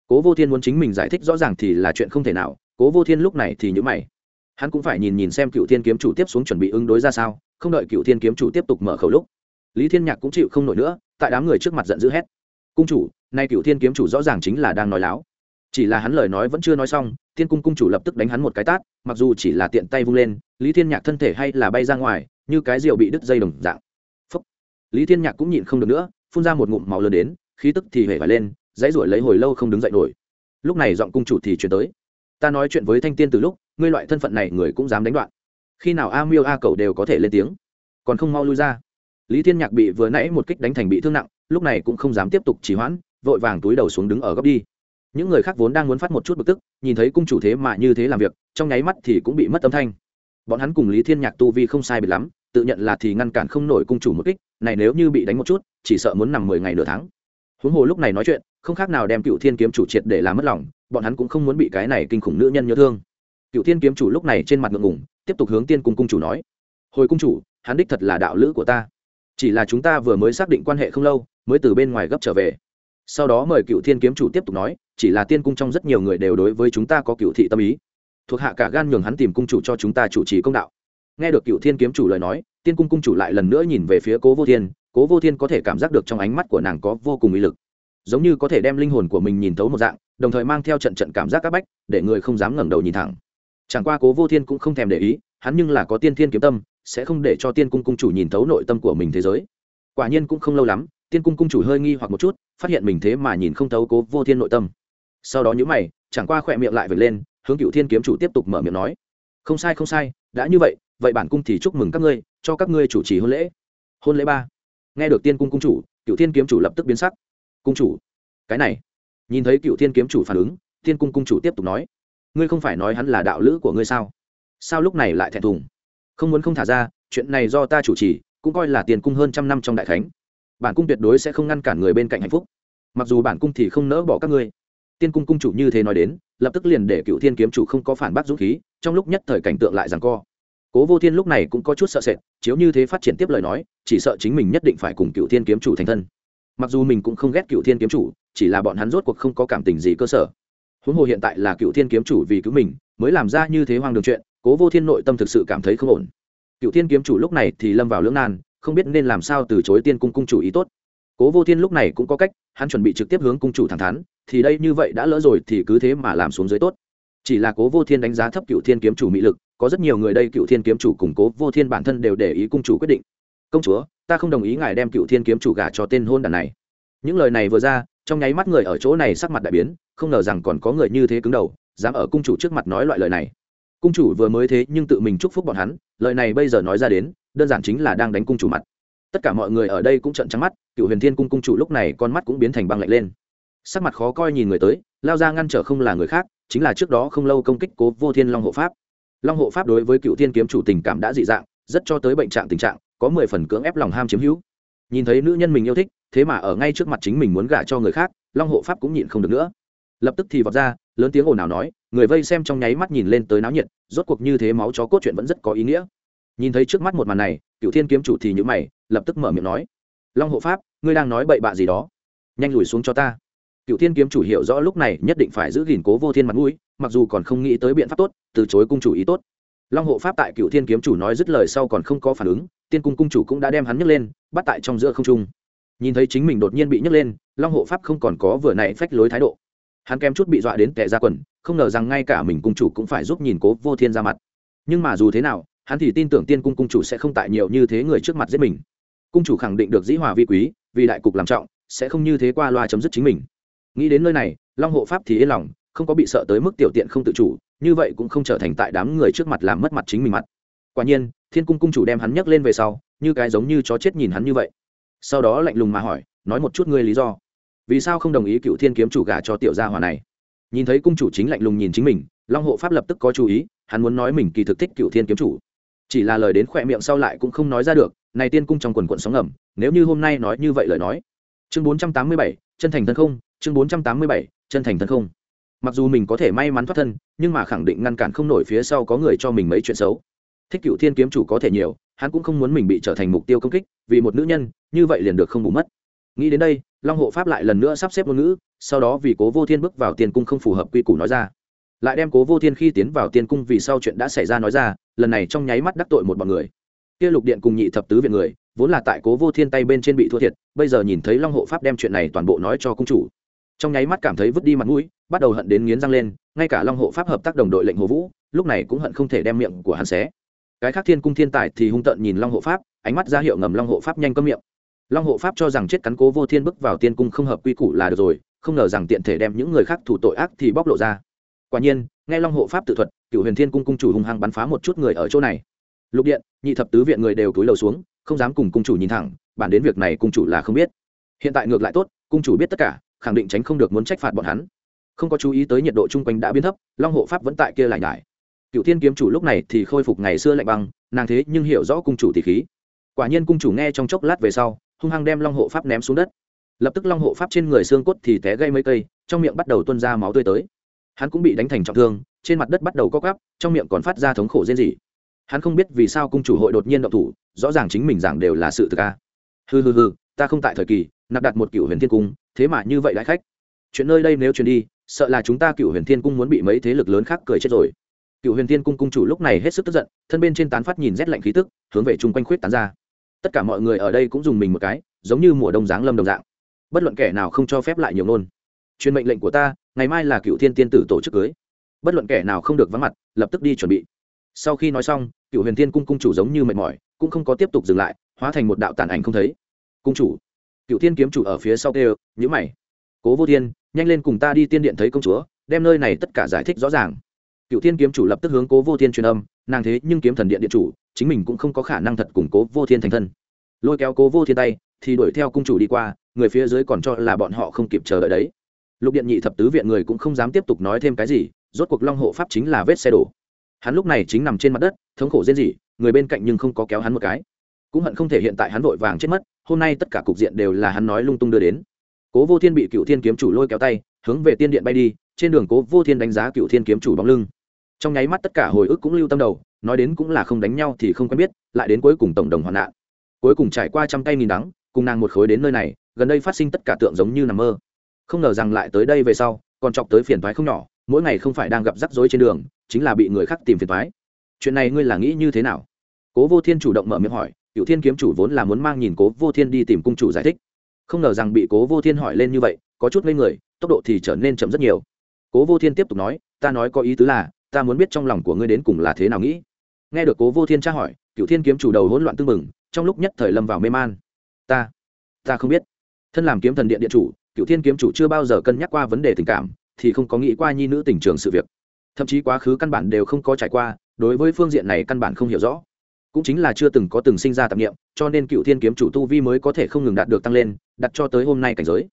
Cố vô thiên muốn chính mình giải thích rõ ràng thì là chuyện không thể nào, cố vô thiên lúc này thì nhíu mày. Hắn cũng phải nhìn nhìn xem cựu thiên kiếm chủ tiếp xuống chuẩn bị ứng đối ra sao, không đợi cựu thiên kiếm chủ tiếp tục mở khẩu lúc lý thiên nhạc cũng chịu không nổi nữa, tại đám người trước mặt giận dữ hét. Cung chủ, nay cựu thiên kiếm chủ rõ ràng chính là đang nói láo. Chỉ là hắn lời nói vẫn chưa nói xong, thiên cung cung chủ lập tức đánh hắn một cái tát, mặc dù chỉ là tiện tay vung lên, lý thiên nhạc thân thể hay là bay ra ngoài, như cái rượu bị đứt dây đồng dạng. Phúc. lý thiên nhạc cũng nhịn không được nữa, phun ra một ngụm màu lớn đến, khí tức thì hể phải lên, dãy ruổi lấy hồi lâu không đứng dậy nổi. Lúc này giọng cung chủ thì chuyển tới. Ta nói chuyện với thanh tiên từ lúc, ngươi loại thân phận này người cũng dám đánh đoạn. Khi nào a miêu a cầu đều có thể lên tiếng? Còn không mau lui ra lý thiên nhạc bị vừa nãy một kích đánh thành bị thương nặng lúc này cũng không dám tiếp tục trì hoãn vội vàng túi đầu xuống đứng ở góc đi. Những người khác vốn đang muốn phát một chút bực tức nhìn thấy cung chủ thế mà như thế làm việc trong nháy mắt thì cũng bị mất âm thanh. Bọn hắn cùng lý thiên nhạc tu vi không sai biệt lắm tự nhận là thì ngăn cản không nổi cung chủ một kích này nếu như bị đánh một chút chỉ sợ muốn nằm mười ngày nửa tháng. Huống hồ lúc này nói chuyện không khác nào đem cựu thiên kiếm chủ triệt để làm mất lòng bọn hắn cũng không muốn bị cái này kinh khủng nữ nhân nhớ thương. Cựu thiên kiếm chủ lúc này trên mặt ngượng ngùng, tiếp tục hướng tiên cung cung chủ nói hồi cung chủ hắn đích thật là đạo lữ của ta chỉ là chúng ta vừa mới xác định quan hệ không lâu, mới từ bên ngoài gấp trở về. Sau đó mời cựu thiên kiếm chủ tiếp tục nói, chỉ là tiên cung trong rất nhiều người đều đối với chúng ta có cựu thị tâm ý. Thuộc hạ cả gan nhường hắn tìm cung chủ cho chúng ta chủ trì công đạo. Nghe được cựu thiên kiếm chủ lời nói, tiên cung cung chủ lại lần nữa nhìn về phía cố vô thiên. Cố vô thiên có thể cảm giác được trong ánh mắt của nàng có vô cùng ý lực. Giống như có thể đem linh hồn của mình nhìn thấu một dạng, đồng thời mang theo trận trận cảm giác c áp bách, để người không dám ngẩng đầu nhìn thẳng. Chẳng qua cố vô thiên cũng không thèm để ý, hắn nhưng là có tiên thiên kiếm tâm sẽ không để cho tiên cung cung chủ nhìn thấu nội tâm của mình thế giới. Quả nhiên cũng không lâu lắm, tiên cung cung chủ hơi nghi hoặc một chút, phát hiện mình thế mà nhìn không thấu cố vô thiên nội tâm. Sau đó nhữ mày, chẳng qua khỏe miệng lại vệt lên, hướng cựu thiên kiếm chủ tiếp tục mở miệng nói. Không sai không sai, đã như vậy vậy bản cung thì chúc mừng các ngươi, cho các ngươi chủ trì hôn lễ. Hôn lễ ba. Nghe được tiên cung cung chủ, cựu thiên kiếm chủ lập tức biến sắc. Cung chủ, cái này. Nhìn thấy cựu thiên kiếm chủ phản ứng, tiên cung cung chủ tiếp tục nói. Ngươi không phải nói hắn là đạo lữ của ngươi sao? Sao lúc này lại thẹn thùng? Không muốn không thả ra, chuyện này do ta chủ trì, cũng coi là tiền cung hơn trăm năm trong đại khánh. Bản cung tuyệt đối sẽ không ngăn cản người bên cạnh hạnh phúc. Mặc dù bản cung thì không nỡ bỏ các ngươi. Tiên cung cung chủ như thế nói đến, lập tức liền để cựu thiên kiếm chủ không có phản bác dũng khí, trong lúc nhất thời cảnh tượng lại rằng co. Cố vô thiên lúc này cũng có chút sợ sệt, chiếu như thế phát triển tiếp lời nói, chỉ sợ chính mình nhất định phải cùng cựu thiên kiếm chủ thành thân. Mặc dù mình cũng không ghét cựu thiên kiếm chủ, chỉ là bọn hắn rốt cuộc không có cảm tình gì cơ sở. Huống hồ hiện tại là cựu thiên kiếm chủ vì cứu mình, mới làm ra như thế hoang đường chuyện cố vô thiên nội tâm thực sự cảm thấy không ổn. Cựu thiên kiếm chủ lúc này thì lâm vào lưỡng nan, không biết nên làm sao từ chối tiên cung cung chủ ý tốt. Cố vô thiên lúc này cũng có cách, hắn chuẩn bị trực tiếp hướng cung chủ thẳng thắn, thì đây như vậy đã lỡ rồi thì cứ thế mà làm xuống dưới tốt. Chỉ là cố vô thiên đánh giá thấp cựu thiên kiếm chủ mỹ lực, có rất nhiều người đây cựu thiên kiếm chủ cùng cố vô thiên bản thân đều để ý cung chủ quyết định. Công chúa, ta không đồng ý ngài đem cựu thiên kiếm chủ gả cho tên hôn đàn này. Những lời này vừa ra, trong nháy mắt người ở chỗ này sắc mặt đại biến, không ngờ rằng còn có người như thế cứng đầu, dám ở cung chủ trước mặt nói loại lời này cung chủ vừa mới thế nhưng tự mình chúc phúc bọn hắn, lời này bây giờ nói ra đến, đơn giản chính là đang đánh cung chủ mặt. Tất cả mọi người ở đây cũng trận trắng mắt, cựu huyền thiên cung cung chủ lúc này con mắt cũng biến thành băng lạnh lên. Sắc mặt khó coi nhìn người tới, lao ra ngăn trở không là người khác, chính là trước đó không lâu công kích cố vô thiên long hộ pháp. Long hộ pháp đối với cựu thiên kiếm chủ tình cảm đã dị dạng, rất cho tới bệnh trạng tình trạng, có mười phần cưỡng ép lòng ham chiếm hữu. Nhìn thấy nữ nhân mình yêu thích, thế mà ở ngay trước mặt chính mình muốn gả cho người khác, long hộ pháp cũng nhịn không được nữa. Lập tức thì vọt ra lớn tiếng ồn ào nói, người vây xem trong nháy mắt nhìn lên tới náo nhiệt, rốt cuộc như thế máu chó cốt chuyện vẫn rất có ý nghĩa. Nhìn thấy trước mắt một màn này cựu thiên kiếm chủ thì nhữ mày, lập tức mở miệng nói, long hộ pháp, ngươi đang nói bậy bạ gì đó? Nhanh lùi xuống cho ta. Cựu thiên kiếm chủ hiểu rõ lúc này nhất định phải giữ gìn cố vô thiên mặt mũi, mặc dù còn không nghĩ tới biện pháp tốt, từ chối cung chủ ý tốt. Long hộ pháp tại cựu thiên kiếm chủ nói dứt lời sau còn không có phản ứng, tiên cung cung chủ cũng đã đem hắn nhấc lên, bắt tại trong giữa không trung. Nhìn thấy chính mình đột nhiên bị nhấc lên, long hộ pháp không còn có vừa nãy phách lối thái độ hắn kém chút bị dọa đến tệ ra quần, không ngờ rằng ngay cả mình cung chủ cũng phải giúp nhìn cố vô thiên ra mặt. Nhưng mà dù thế nào, hắn thì tin tưởng tiên cung cung chủ sẽ không tại nhiều như thế người trước mặt giết mình. Cung chủ khẳng định được dĩ hòa vi quý, vì đại cục làm trọng, sẽ không như thế qua loa chấm dứt chính mình. Nghĩ đến nơi này, long hộ pháp thì yên lòng, không có bị sợ tới mức tiểu tiện không tự chủ, như vậy cũng không trở thành tại đám người trước mặt làm mất mặt chính mình mặt. Quả nhiên, thiên cung cung chủ đem hắn nhấc lên về sau, như cái giống như chó chết nhìn hắn như vậy. Sau đó lạnh lùng mà hỏi, nói một chút ngươi lý do? Vì sao không đồng ý cựu thiên kiếm chủ gả cho tiểu gia hòa này? Nhìn thấy cung chủ chính lạnh lùng nhìn chính mình, long hộ pháp lập tức có chú ý, hắn muốn nói mình kỳ thực thích cựu thiên kiếm chủ. Chỉ là lời đến khỏe miệng sau lại cũng không nói ra được, này tiên cung trong quần quận sóng ngầm, nếu như hôm nay nói như vậy lời nói. Chương bốn trăm tám mươi bảy, chân thành thân không, chương bốn trăm tám mươi bảy, chân thành thân không. Mặc dù mình có thể may mắn thoát thân, nhưng mà khẳng định ngăn cản không nổi phía sau có người cho mình mấy chuyện xấu. Thích cựu thiên kiếm chủ có thể nhiều, hắn cũng không muốn mình bị trở thành mục tiêu công kích, vì một nữ nhân, như vậy liền được không bù mất. Nghĩ đến đây long hộ pháp lại lần nữa sắp xếp ngôn ngữ, sau đó vì cố vô thiên bước vào tiền cung không phù hợp quy củ nói ra. Lại đem cố vô thiên khi tiến vào tiên cung vì sau chuyện đã xảy ra nói ra, lần này trong nháy mắt đắc tội một bọn người. Kia lục điện cùng nhị thập tứ viện người, vốn là tại cố vô thiên tay bên trên bị thua thiệt, bây giờ nhìn thấy long hộ pháp đem chuyện này toàn bộ nói cho cung chủ. Trong nháy mắt cảm thấy vứt đi mặt mũi, bắt đầu hận đến nghiến răng lên, ngay cả long hộ pháp hợp tác đồng đội lệnh hồ vũ, lúc này cũng hận không thể đem miệng của hắn xé. Cái khác thiên cung thiên tài thì hung tợn nhìn long hộ pháp, ánh mắt ra hiệu ngầm long hộ pháp nhanh cơm miệng long hộ pháp cho rằng chết cắn cố vô thiên bước vào tiên cung không hợp quy củ là được rồi, không ngờ rằng tiện thể đem những người khác thủ tội ác thì bóc lộ ra. Quả nhiên, nghe long hộ pháp tự thuật cựu huyền thiên cung cung chủ hung hăng bắn phá một chút người ở chỗ này. Lục điện, nhị thập tứ viện người đều cúi đầu xuống, không dám cùng cung chủ nhìn thẳng, bản đến việc này cung chủ là không biết. Hiện tại ngược lại tốt, cung chủ biết tất cả, khẳng định tránh không được muốn trách phạt bọn hắn. Không có chú ý tới nhiệt độ chung quanh đã biến thấp, long hộ pháp vẫn tại kia lại nhải. Cựu thiên kiếm chủ lúc này thì khôi phục ngày xưa lạnh băng, nàng thế nhưng hiểu rõ cung chủ tỷ khí. Quả nhiên cung chủ nghe trong chốc lát về sau hung hăng đem long hộ pháp ném xuống đất. Lập tức long hộ pháp trên người xương cốt thì té gây mấy cây, trong miệng bắt đầu tuôn ra máu tươi tới. Hắn cũng bị đánh thành trọng thương, trên mặt đất bắt đầu co cắp trong miệng còn phát ra thống khổ rên rỉ. Hắn không biết vì sao cung chủ hội đột nhiên động thủ, rõ ràng chính mình giảng đều là sự thực a hừ hừ hừ, ta không tại thời kỳ, nạp đặt một cựu huyền thiên cung, thế mà như vậy đại khách. Chuyện nơi đây nếu chuyển đi, sợ là chúng ta cựu huyền thiên cung muốn bị mấy thế lực lớn khác cười chết rồi. Cựu huyền thiên cung cung chủ lúc này hết sức tức giận, thân bên trên tán phát nhìn rét lạnh khí tức, hướng về chung quanh khuyết tán ra tất cả mọi người ở đây cũng dùng mình một cái, giống như mùa đông giáng lâm đồng dạng. Bất luận kẻ nào không cho phép lại nhiều nôn. Truyền mệnh lệnh của ta, ngày mai là cựu thiên tiên tử tổ chức cưới. Bất luận kẻ nào không được vắng mặt, lập tức đi chuẩn bị. Sau khi nói xong, cựu huyền thiên cung cung chủ giống như mệt mỏi, cũng không có tiếp tục dừng lại, hóa thành một đạo tàn ảnh không thấy. Cung chủ. Cựu thiên kiếm chủ ở phía sau kêu nhữ mày. Cố vô thiên, nhanh lên cùng ta đi tiên điện thấy công chúa, đem nơi này tất cả giải thích rõ ràng. Cựu thiên kiếm chủ lập tức hướng cố vô thiên truyền âm, nàng thế nhưng kiếm thần điện điện chủ chính mình cũng không có khả năng thật củng cố vô thiên thành thân. Lôi kéo cố vô thiên tay, thì đuổi theo cung chủ đi qua, người phía dưới còn cho là bọn họ không kịp chờ đợi đấy. Lục điện nhị thập tứ viện người cũng không dám tiếp tục nói thêm cái gì, rốt cuộc long hộ pháp chính là vết xe đổ. Hắn lúc này chính nằm trên mặt đất, thống khổ rên rỉ, người bên cạnh nhưng không có kéo hắn một cái. Cũng hận không thể hiện tại hắn vội vàng chết mất, hôm nay tất cả cục diện đều là hắn nói lung tung đưa đến. Cố vô thiên bị cựu thiên kiếm chủ lôi kéo tay, hướng về tiên điện bay đi, trên đường cố vô thiên đánh giá cựu thiên kiếm chủ bóng lưng. Trong nháy mắt tất cả hồi ức cũng lưu tâm đầu nói đến cũng là không đánh nhau thì không quen biết, lại đến cuối cùng tổng đồng hoạn nạn. Cuối cùng trải qua trăm tay nghìn đắng, cùng nàng một khối đến nơi này, gần đây phát sinh tất cả tượng giống như nằm mơ. Không ngờ rằng lại tới đây về sau, còn chọc tới phiền thoái không nhỏ, mỗi ngày không phải đang gặp rắc rối trên đường, chính là bị người khác tìm phiền thoái chuyện này ngươi là nghĩ như thế nào? Cố vô thiên chủ động mở miệng hỏi cựu thiên kiếm chủ vốn là muốn mang nhìn cố vô thiên đi tìm cung chủ giải thích. Không ngờ rằng bị cố vô thiên hỏi lên như vậy, có chút ngây người, tốc độ thì trở nên chậm rất nhiều. Cố vô thiên tiếp tục nói, ta nói có ý tứ là, ta muốn biết trong lòng của ngươi đến cùng là thế nào nghĩ nghe được cố vô thiên tra hỏi cựu thiên kiếm chủ đầu hỗn loạn tưng mừng trong lúc nhất thời lâm vào mê man. Ta ta không biết. Thân làm kiếm thần điện điện chủ cựu thiên kiếm chủ chưa bao giờ cân nhắc qua vấn đề tình cảm, thì không có nghĩ qua nhi nữ tình trường sự việc. Thậm chí quá khứ căn bản đều không có trải qua, đối với phương diện này căn bản không hiểu rõ. Cũng chính là chưa từng có từng sinh ra tạp nghiệm cho nên cựu thiên kiếm chủ tu vi mới có thể không ngừng đạt được tăng lên, đặt cho tới hôm nay cảnh giới.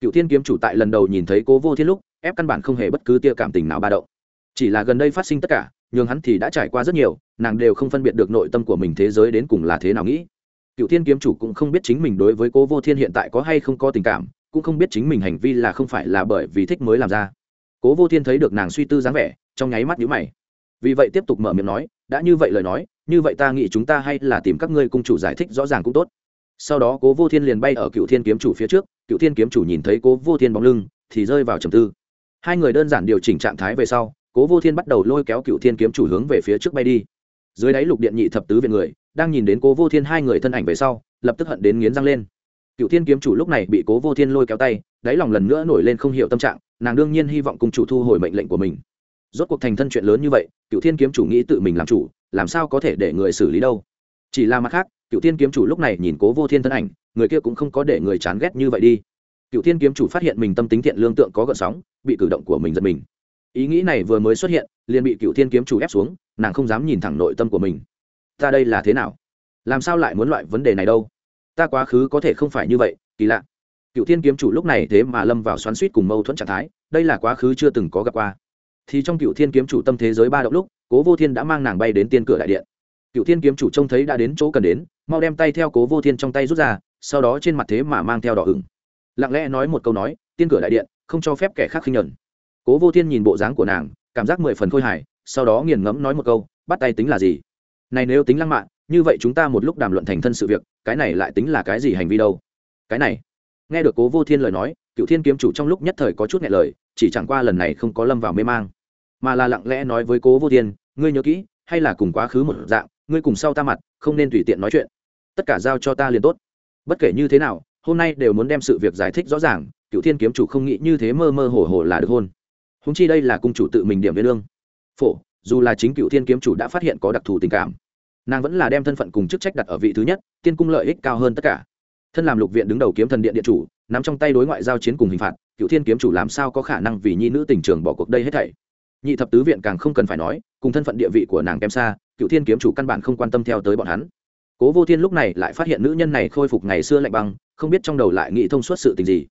Cựu thiên kiếm chủ tại lần đầu nhìn thấy cố vô thiên lúc, ép căn bản không hề bất cứ tia cảm tình nào ba động. Chỉ là gần đây phát sinh tất cả nhường hắn thì đã trải qua rất nhiều, nàng đều không phân biệt được nội tâm của mình thế giới đến cùng là thế nào nghĩ. Cựu thiên kiếm chủ cũng không biết chính mình đối với cố vô thiên hiện tại có hay không có tình cảm, cũng không biết chính mình hành vi là không phải là bởi vì thích mới làm ra. Cố vô thiên thấy được nàng suy tư dáng vẻ, trong nháy mắt nhíu mày. Vì vậy tiếp tục mở miệng nói, đã như vậy lời nói, như vậy ta nghĩ chúng ta hay là tìm các ngươi cung chủ giải thích rõ ràng cũng tốt. Sau đó cố vô thiên liền bay ở cựu thiên kiếm chủ phía trước, cựu thiên kiếm chủ nhìn thấy cố vô thiên bóng lưng, thì rơi vào trầm tư. Hai người đơn giản điều chỉnh trạng thái về sau cố vô thiên bắt đầu lôi kéo cựu thiên kiếm chủ hướng về phía trước bay đi. Dưới đáy lục điện nhị thập tứ viện người, đang nhìn đến cố vô thiên hai người thân ảnh về sau, lập tức hận đến nghiến răng lên. Cựu thiên kiếm chủ lúc này bị cố vô thiên lôi kéo tay, đáy lòng lần nữa nổi lên không hiểu tâm trạng, nàng đương nhiên hy vọng cùng chủ thu hồi mệnh lệnh của mình. Rốt cuộc thành thân chuyện lớn như vậy cựu thiên kiếm chủ nghĩ tự mình làm chủ, làm sao có thể để người xử lý đâu? Chỉ là mặt khác cựu thiên kiếm chủ lúc này nhìn cố vô thiên thân ảnh, người kia cũng không có để người chán ghét như vậy đi. Cựu thiên kiếm chủ phát hiện mình tâm tính thiện lương tượng có gợn sóng, bị cử động của mình giật mình ý nghĩ này vừa mới xuất hiện, liền bị cựu thiên kiếm chủ ép xuống, nàng không dám nhìn thẳng nội tâm của mình. Ta đây là thế nào? Làm sao lại muốn loại vấn đề này đâu? Ta quá khứ có thể không phải như vậy, kỳ lạ. Cựu thiên kiếm chủ lúc này thế mà lâm vào xoắn suýt cùng mâu thuẫn trạng thái, đây là quá khứ chưa từng có gặp qua. Thì trong cựu thiên kiếm chủ tâm thế giới ba động lúc, cố vô thiên đã mang nàng bay đến tiên cửa đại điện. Cựu thiên kiếm chủ trông thấy đã đến chỗ cần đến, mau đem tay theo cố vô thiên trong tay rút ra, sau đó trên mặt thế mà mang theo đỏ ửng. Lặng lẽ nói một câu nói, tiên cửa đại điện, không cho phép kẻ khác khinh nhuận cố vô thiên nhìn bộ dáng của nàng, cảm giác mười phần khôi hài, sau đó nghiền ngẫm nói một câu, bắt tay tính là gì? Này nếu tính lăng mạn như vậy chúng ta một lúc đàm luận thành thân sự việc, cái này lại tính là cái gì hành vi đâu? Cái này. Nghe được cố vô thiên lời nói, cựu thiên kiếm chủ trong lúc nhất thời có chút nhẹ lời, chỉ chẳng qua lần này không có lâm vào mê mang. Mà là lặng lẽ nói với cố vô thiên, ngươi nhớ kỹ, hay là cùng quá khứ một dạng, ngươi cùng sau ta mặt, không nên tùy tiện nói chuyện. Tất cả giao cho ta liền tốt. Bất kể như thế nào, hôm nay đều muốn đem sự việc giải thích rõ ràng, cựu thiên kiếm chủ không nghĩ như thế mơ mơ hồ hồ là được hôn húng chi đây là cung chủ tự mình điểm với lương. Phổ, dù là chính cựu thiên kiếm chủ đã phát hiện có đặc thù tình cảm, nàng vẫn là đem thân phận cùng chức trách đặt ở vị thứ nhất, tiên cung lợi ích cao hơn tất cả. Thân làm lục viện đứng đầu kiếm thần điện điện chủ, nắm trong tay đối ngoại giao chiến cùng hình phạt, cựu thiên kiếm chủ làm sao có khả năng vì nhi nữ tình trường bỏ cuộc đây hết thảy? Nhị thập tứ viện càng không cần phải nói, cùng thân phận địa vị của nàng kém xa, cựu thiên kiếm chủ căn bản không quan tâm theo tới bọn hắn. Cố vô thiên lúc này lại phát hiện nữ nhân này khôi phục ngày xưa lạnh băng, không biết trong đầu lại nghĩ thông suốt sự tình gì.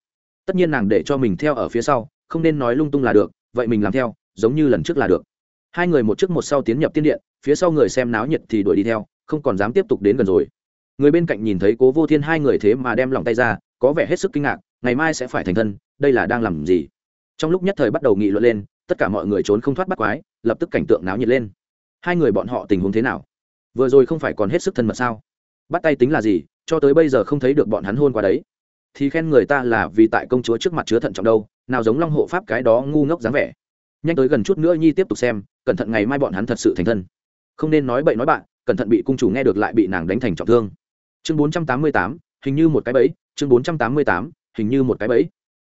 Tất nhiên nàng để cho mình theo ở phía sau, không nên nói lung tung là được vậy mình làm theo, giống như lần trước là được. Hai người một trước một sau tiến nhập tiên điện, phía sau người xem náo nhiệt thì đuổi đi theo, không còn dám tiếp tục đến gần rồi. Người bên cạnh nhìn thấy cố vô thiên hai người thế mà đem lòng tay ra, có vẻ hết sức kinh ngạc, ngày mai sẽ phải thành thân, đây là đang làm gì? Trong lúc nhất thời bắt đầu nghị luận lên, tất cả mọi người trốn không thoát bắt quái, lập tức cảnh tượng náo nhiệt lên. Hai người bọn họ tình huống thế nào? Vừa rồi không phải còn hết sức thân mật sao? Bắt tay tính là gì? Cho tới bây giờ không thấy được bọn hắn hôn qua đấy. Thì khen người ta là vì tại công chúa trước mặt chứa thận trọng đâu nào giống long hộ pháp cái đó ngu ngốc dáng vẻ. Nhanh tới gần chút nữa nhi tiếp tục xem, cẩn thận ngày mai bọn hắn thật sự thành thân. Không nên nói bậy nói bạn, cẩn thận bị cung chủ nghe được lại bị nàng đánh thành trọng thương. Chương bốn trăm tám mươi tám, hình như một cái bẫy, chương bốn trăm tám mươi tám, hình như một cái bẫy.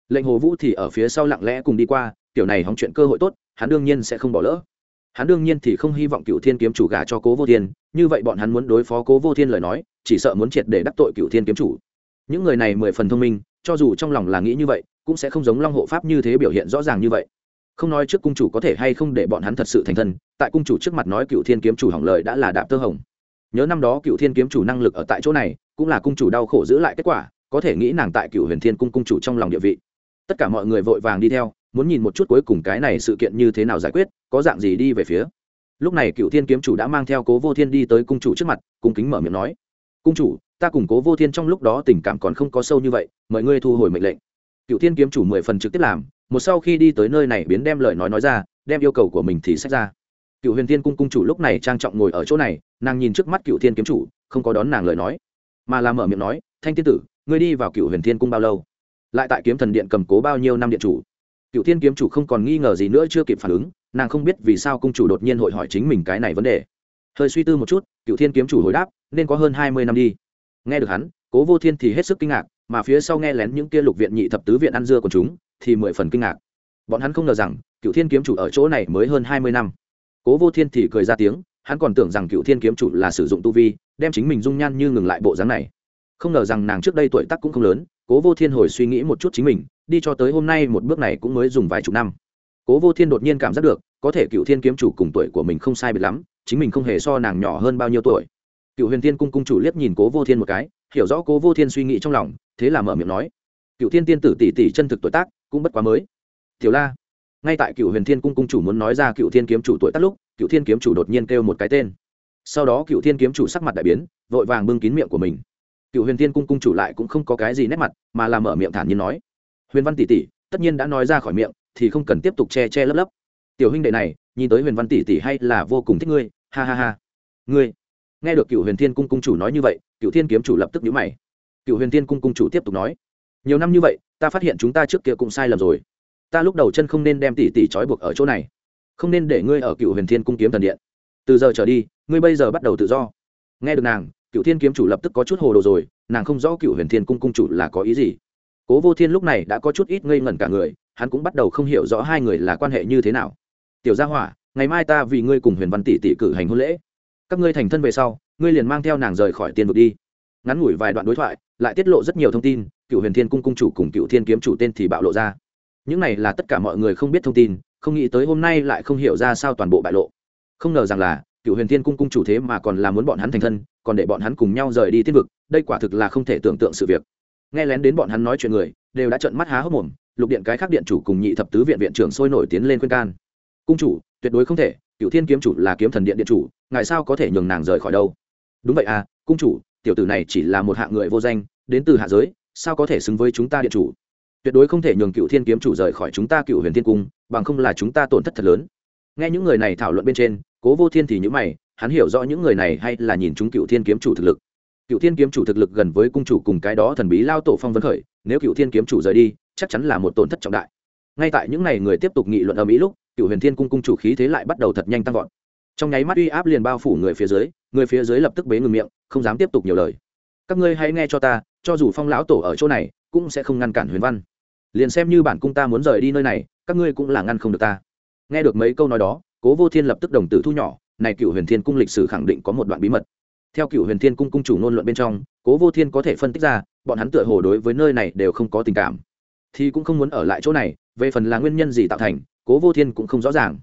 Lệnh hồ vũ thì ở phía sau lặng lẽ cùng đi qua, kiểu này hóng chuyện cơ hội tốt, hắn đương nhiên sẽ không bỏ lỡ. Hắn đương nhiên thì không hy vọng cựu thiên kiếm chủ gả cho cố vô thiên, như vậy bọn hắn muốn đối phó cố vô thiên lời nói, chỉ sợ muốn triệt để đắc tội cựu thiên kiếm chủ. Những người này mười phần thông minh cho dù trong lòng là nghĩ như vậy, cũng sẽ không giống long hộ pháp như thế biểu hiện rõ ràng như vậy. Không nói trước cung chủ có thể hay không để bọn hắn thật sự thành thân, tại cung chủ trước mặt nói cựu thiên kiếm chủ hỏng lời đã là đạp tơ hồng. Nhớ năm đó cựu thiên kiếm chủ năng lực ở tại chỗ này, cũng là cung chủ đau khổ giữ lại kết quả, có thể nghĩ nàng tại cựu huyền thiên cung cung chủ trong lòng địa vị. Tất cả mọi người vội vàng đi theo, muốn nhìn một chút cuối cùng cái này sự kiện như thế nào giải quyết, có dạng gì đi về phía. Lúc này cựu thiên kiếm chủ đã mang theo cố vô thiên đi tới cung chủ trước mặt, cung kính mở miệng nói, cung chủ ta cùng cố vô thiên trong lúc đó tình cảm còn không có sâu như vậy, mời ngươi thu hồi mệnh lệnh. Cựu thiên kiếm chủ mười phần trực tiếp làm, một sau khi đi tới nơi này biến đem lời nói nói ra, đem yêu cầu của mình thì xét ra. Cựu huyền thiên cung cung chủ lúc này trang trọng ngồi ở chỗ này, nàng nhìn trước mắt cựu thiên kiếm chủ, không có đón nàng lời nói, mà làm mở miệng nói, thanh tiên tử, ngươi đi vào cựu huyền thiên cung bao lâu? Lại tại kiếm thần điện cầm cố bao nhiêu năm điện chủ? Cựu thiên kiếm chủ không còn nghi ngờ gì nữa chưa kịp phản ứng, nàng không biết vì sao cung chủ đột nhiên hội hỏi chính mình cái này vấn đề. Hơi suy tư một chút, cựu thiên kiếm chủ hồi đáp, nên có hơn hai mươi năm đi nghe được hắn, cố vô thiên thì hết sức kinh ngạc, mà phía sau nghe lén những kia lục viện nhị thập tứ viện ăn dưa của chúng, thì mười phần kinh ngạc. Bọn hắn không ngờ rằng, cựu thiên kiếm chủ ở chỗ này mới hơn hai mươi năm. Cố vô thiên thì cười ra tiếng, hắn còn tưởng rằng cựu thiên kiếm chủ là sử dụng tu vi, đem chính mình dung nhan như ngừng lại bộ dáng này. Không ngờ rằng nàng trước đây tuổi tác cũng không lớn, cố vô thiên hồi suy nghĩ một chút chính mình, đi cho tới hôm nay một bước này cũng mới dùng vài chục năm. Cố vô thiên đột nhiên cảm giác được, có thể cựu thiên kiếm chủ cùng tuổi của mình không sai biệt lắm, chính mình không hề so nàng nhỏ hơn bao nhiêu tuổi cựu huyền thiên cung cung chủ liếc nhìn cố vô thiên một cái, hiểu rõ cố vô thiên suy nghĩ trong lòng, thế là mở miệng nói, cựu thiên tiên tử tỷ tỷ chân thực tuổi tác cũng bất quá mới. Tiểu la, ngay tại cựu huyền thiên cung cung chủ muốn nói ra cựu thiên kiếm chủ tuổi tác lúc, cựu thiên kiếm chủ đột nhiên kêu một cái tên. Sau đó cựu thiên kiếm chủ sắc mặt đại biến, vội vàng bưng kín miệng của mình. Cựu huyền thiên cung cung chủ lại cũng không có cái gì nét mặt, mà làm mở miệng thản nhiên nói, huyền văn tỷ tỷ, tất nhiên đã nói ra khỏi miệng, thì không cần tiếp tục che che lấp lấp. Tiểu huynh đệ này, nhìn tới huyền văn tỷ tỷ hay là vô cùng thích ngươi, ha ha ha. Ngươi nghe được cựu huyền thiên cung cung chủ nói như vậy cựu thiên kiếm chủ lập tức nhíu mày. Cựu huyền thiên cung cung chủ tiếp tục nói, nhiều năm như vậy, ta phát hiện chúng ta trước kia cũng sai lầm rồi. Ta lúc đầu chân không nên đem tỷ tỷ trói buộc ở chỗ này, không nên để ngươi ở cựu huyền thiên cung kiếm thần điện. Từ giờ trở đi, ngươi bây giờ bắt đầu tự do. Nghe được nàng cựu thiên kiếm chủ lập tức có chút hồ đồ rồi, nàng không rõ cựu huyền thiên cung cung chủ là có ý gì. Cố vô thiên lúc này đã có chút ít ngây ngẩn cả người, hắn cũng bắt đầu không hiểu rõ hai người là quan hệ như thế nào. Tiểu gia hỏa, ngày mai ta vì ngươi cùng huyền văn tỷ tỷ cử hành hôn lễ các ngươi thành thân về sau, ngươi liền mang theo nàng rời khỏi tiên vực đi. Ngắn ngủi vài đoạn đối thoại, lại tiết lộ rất nhiều thông tin, cựu huyền thiên cung cung chủ cùng cựu thiên kiếm chủ tên thì bạo lộ ra. Những này là tất cả mọi người không biết thông tin, không nghĩ tới hôm nay lại không hiểu ra sao toàn bộ bại lộ. Không ngờ rằng là, cựu huyền thiên cung cung chủ thế mà còn là muốn bọn hắn thành thân, còn để bọn hắn cùng nhau rời đi tiên vực, đây quả thực là không thể tưởng tượng sự việc. Nghe lén đến bọn hắn nói chuyện người, đều đã trợn mắt há hốc mồm, lục điện cái khác điện chủ cùng nhị thập tứ viện viện trưởng sôi nổi tiến lên khuyên can. Cung chủ, tuyệt đối không thể cựu thiên kiếm chủ là kiếm thần điện điện chủ, ngài sao có thể nhường nàng rời khỏi đâu? Đúng vậy à cung chủ, tiểu tử này chỉ là một hạng người vô danh, đến từ hạ giới, sao có thể xứng với chúng ta điện chủ? Tuyệt đối không thể nhường cựu thiên kiếm chủ rời khỏi chúng ta cựu huyền thiên cung, bằng không là chúng ta tổn thất thật lớn. Nghe những người này thảo luận bên trên, cố vô thiên thì những mày, hắn hiểu rõ những người này hay là nhìn chúng cựu thiên kiếm chủ thực lực. Cựu thiên kiếm chủ thực lực gần với cung chủ cùng cái đó thần bí lao tổ phong vấn khởi, nếu cựu thiên kiếm chủ rời đi, chắc chắn là một tổn thất trọng đại. Ngay tại những n à y người tiếp tục nghị luận ở mỹ lúc cựu huyền thiên cung cung chủ khí thế lại bắt đầu thật nhanh tăng vọt. Trong nháy mắt uy áp liền bao phủ người phía dưới, người phía dưới lập tức bế ngừng miệng, không dám tiếp tục nhiều lời. Các ngươi hãy nghe cho ta, cho dù phong lão tổ ở chỗ này, cũng sẽ không ngăn cản huyền văn. Liền xem như bản cung ta muốn rời đi nơi này, các ngươi cũng là ngăn không được ta. Nghe được mấy câu nói đó, cố vô thiên lập tức đồng tử thu nhỏ, này cựu huyền thiên cung lịch sử khẳng định có một đoạn bí mật. Theo cựu huyền thiên cung cung chủ ngôn luận bên trong, cố vô thiên có thể phân tích ra, bọn hắn tựa hồ đối với nơi này đều không có tình cảm. Thì cũng không muốn ở lại chỗ này, về phần là nguyên nhân gì tạo thành cố vô thiên cũng không rõ ràng.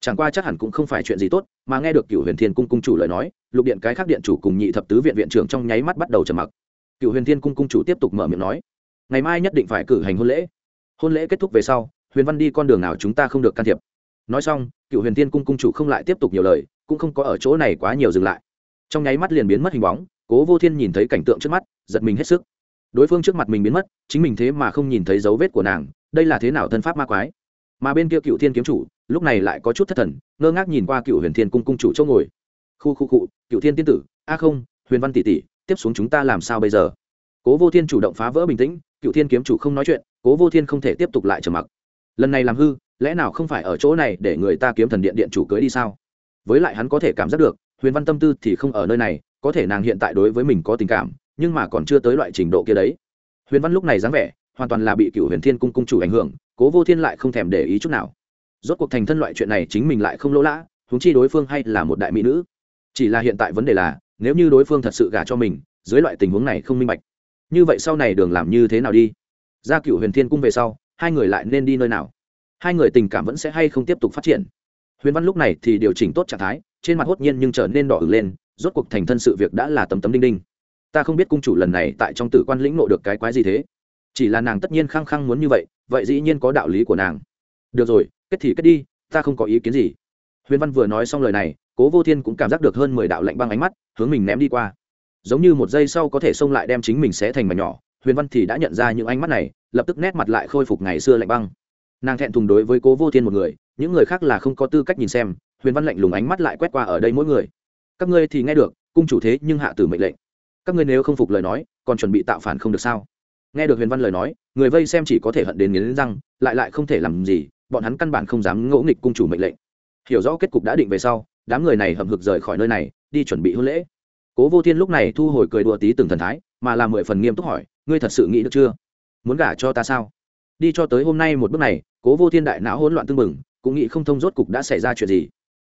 Chẳng qua chắc hẳn cũng không phải chuyện gì tốt, mà nghe được cựu huyền thiên cung cung chủ lời nói, lục điện cái khác điện chủ cùng nhị thập tứ viện viện trưởng trong nháy mắt bắt đầu trầm mặc. Cựu huyền thiên cung cung chủ tiếp tục mở miệng nói, ngày mai nhất định phải cử hành hôn lễ. Hôn lễ kết thúc về sau, huyền văn đi con đường nào chúng ta không được can thiệp. Nói xong cựu huyền thiên cung cung chủ không lại tiếp tục nhiều lời, cũng không có ở chỗ này quá nhiều dừng lại. Trong nháy mắt liền biến mất hình bóng, cố vô thiên nhìn thấy cảnh tượng trước mắt, giật mình hết sức. Đối phương trước mặt mình biến mất, chính mình thế mà không nhìn thấy dấu vết của nàng, đây là thế nào thân pháp ma quái? Mà bên kia cựu thiên kiếm chủ, lúc này lại có chút thất thần, ngơ ngác nhìn qua cựu huyền thiên cung cung chủ chỗ ngồi. Khu khu cụ cựu thiên tiên tử, a không, huyền văn tỷ tỷ, tiếp xuống chúng ta làm sao bây giờ? Cố vô thiên chủ động phá vỡ bình tĩnh, cựu thiên kiếm chủ không nói chuyện, cố vô thiên không thể tiếp tục lại trầm mặc. Lần này làm hư, lẽ nào không phải ở chỗ này để người ta kiếm thần điện điện chủ cưới đi sao? Với lại hắn có thể cảm giác được, huyền văn tâm tư thì không ở nơi này, có thể nàng hiện tại đối với mình có tình cảm, nhưng mà còn chưa tới loại trình độ kia đấy. Huyền văn lúc này dáng vẻ hoàn toàn là bị cựu huyền thiên cung cung chủ ảnh hưởng, cố vô thiên lại không thèm để ý chút nào. Rốt cuộc thành thân loại chuyện này chính mình lại không lỗ lã húng chi đối phương hay là một đại mỹ nữ. Chỉ là hiện tại vấn đề là, nếu như đối phương thật sự gả cho mình, dưới loại tình huống này không minh bạch. Như vậy sau này đường làm như thế nào đi? Ra cựu huyền thiên cung về sau, hai người lại nên đi nơi nào? Hai người tình cảm vẫn sẽ hay không tiếp tục phát triển? Huyền văn lúc này thì điều chỉnh tốt trạng thái, trên mặt hốt nhiên nhưng trở nên đỏ ửng lên, rốt cuộc thành thân sự việc đã là tấm tấm đinh đinh. Ta không biết cung chủ lần này tại trong tử quan lĩnh nộ được cái quái gì thế chỉ là nàng tất nhiên khăng khăng muốn như vậy vậy dĩ nhiên có đạo lý của nàng. Được rồi, kết thì kết đi, ta không có ý kiến gì. Huyền văn vừa nói xong lời này, cố vô thiên cũng cảm giác được hơn mười đạo lạnh băng ánh mắt, hướng mình ném đi qua. Giống như một giây sau có thể xông lại đem chính mình xé thành mảnh nhỏ, huyền văn thì đã nhận ra những ánh mắt này, lập tức nét mặt lại khôi phục ngày xưa lạnh băng. Nàng thẹn thùng đối với cố vô thiên một người, những người khác là không có tư cách nhìn xem, huyền văn lạnh lùng ánh mắt lại quét qua ở đây mỗi người. Các ngươi thì nghe được, cung chủ thế nhưng hạ tử mệnh lệnh. Các ngươi nếu không phục lời nói, còn chuẩn bị tạo phản không được sao? Nghe được huyền văn lời nói, người vây xem chỉ có thể hận đến nghiến răng, lại lại không thể làm gì, bọn hắn căn bản không dám ngỗ nghịch cung chủ mệnh lệnh. Hiểu rõ kết cục đã định về sau, đám người này hầm hực rời khỏi nơi này, đi chuẩn bị hôn lễ. Cố vô thiên lúc này thu hồi cười đùa tí từng thần thái, mà làm mười phần nghiêm túc hỏi, ngươi thật sự nghĩ được chưa? Muốn gả cho ta sao? Đi cho tới hôm nay một bước này, cố vô thiên đại não hỗn loạn tưng bừng, cũng nghĩ không thông rốt cục đã xảy ra chuyện gì.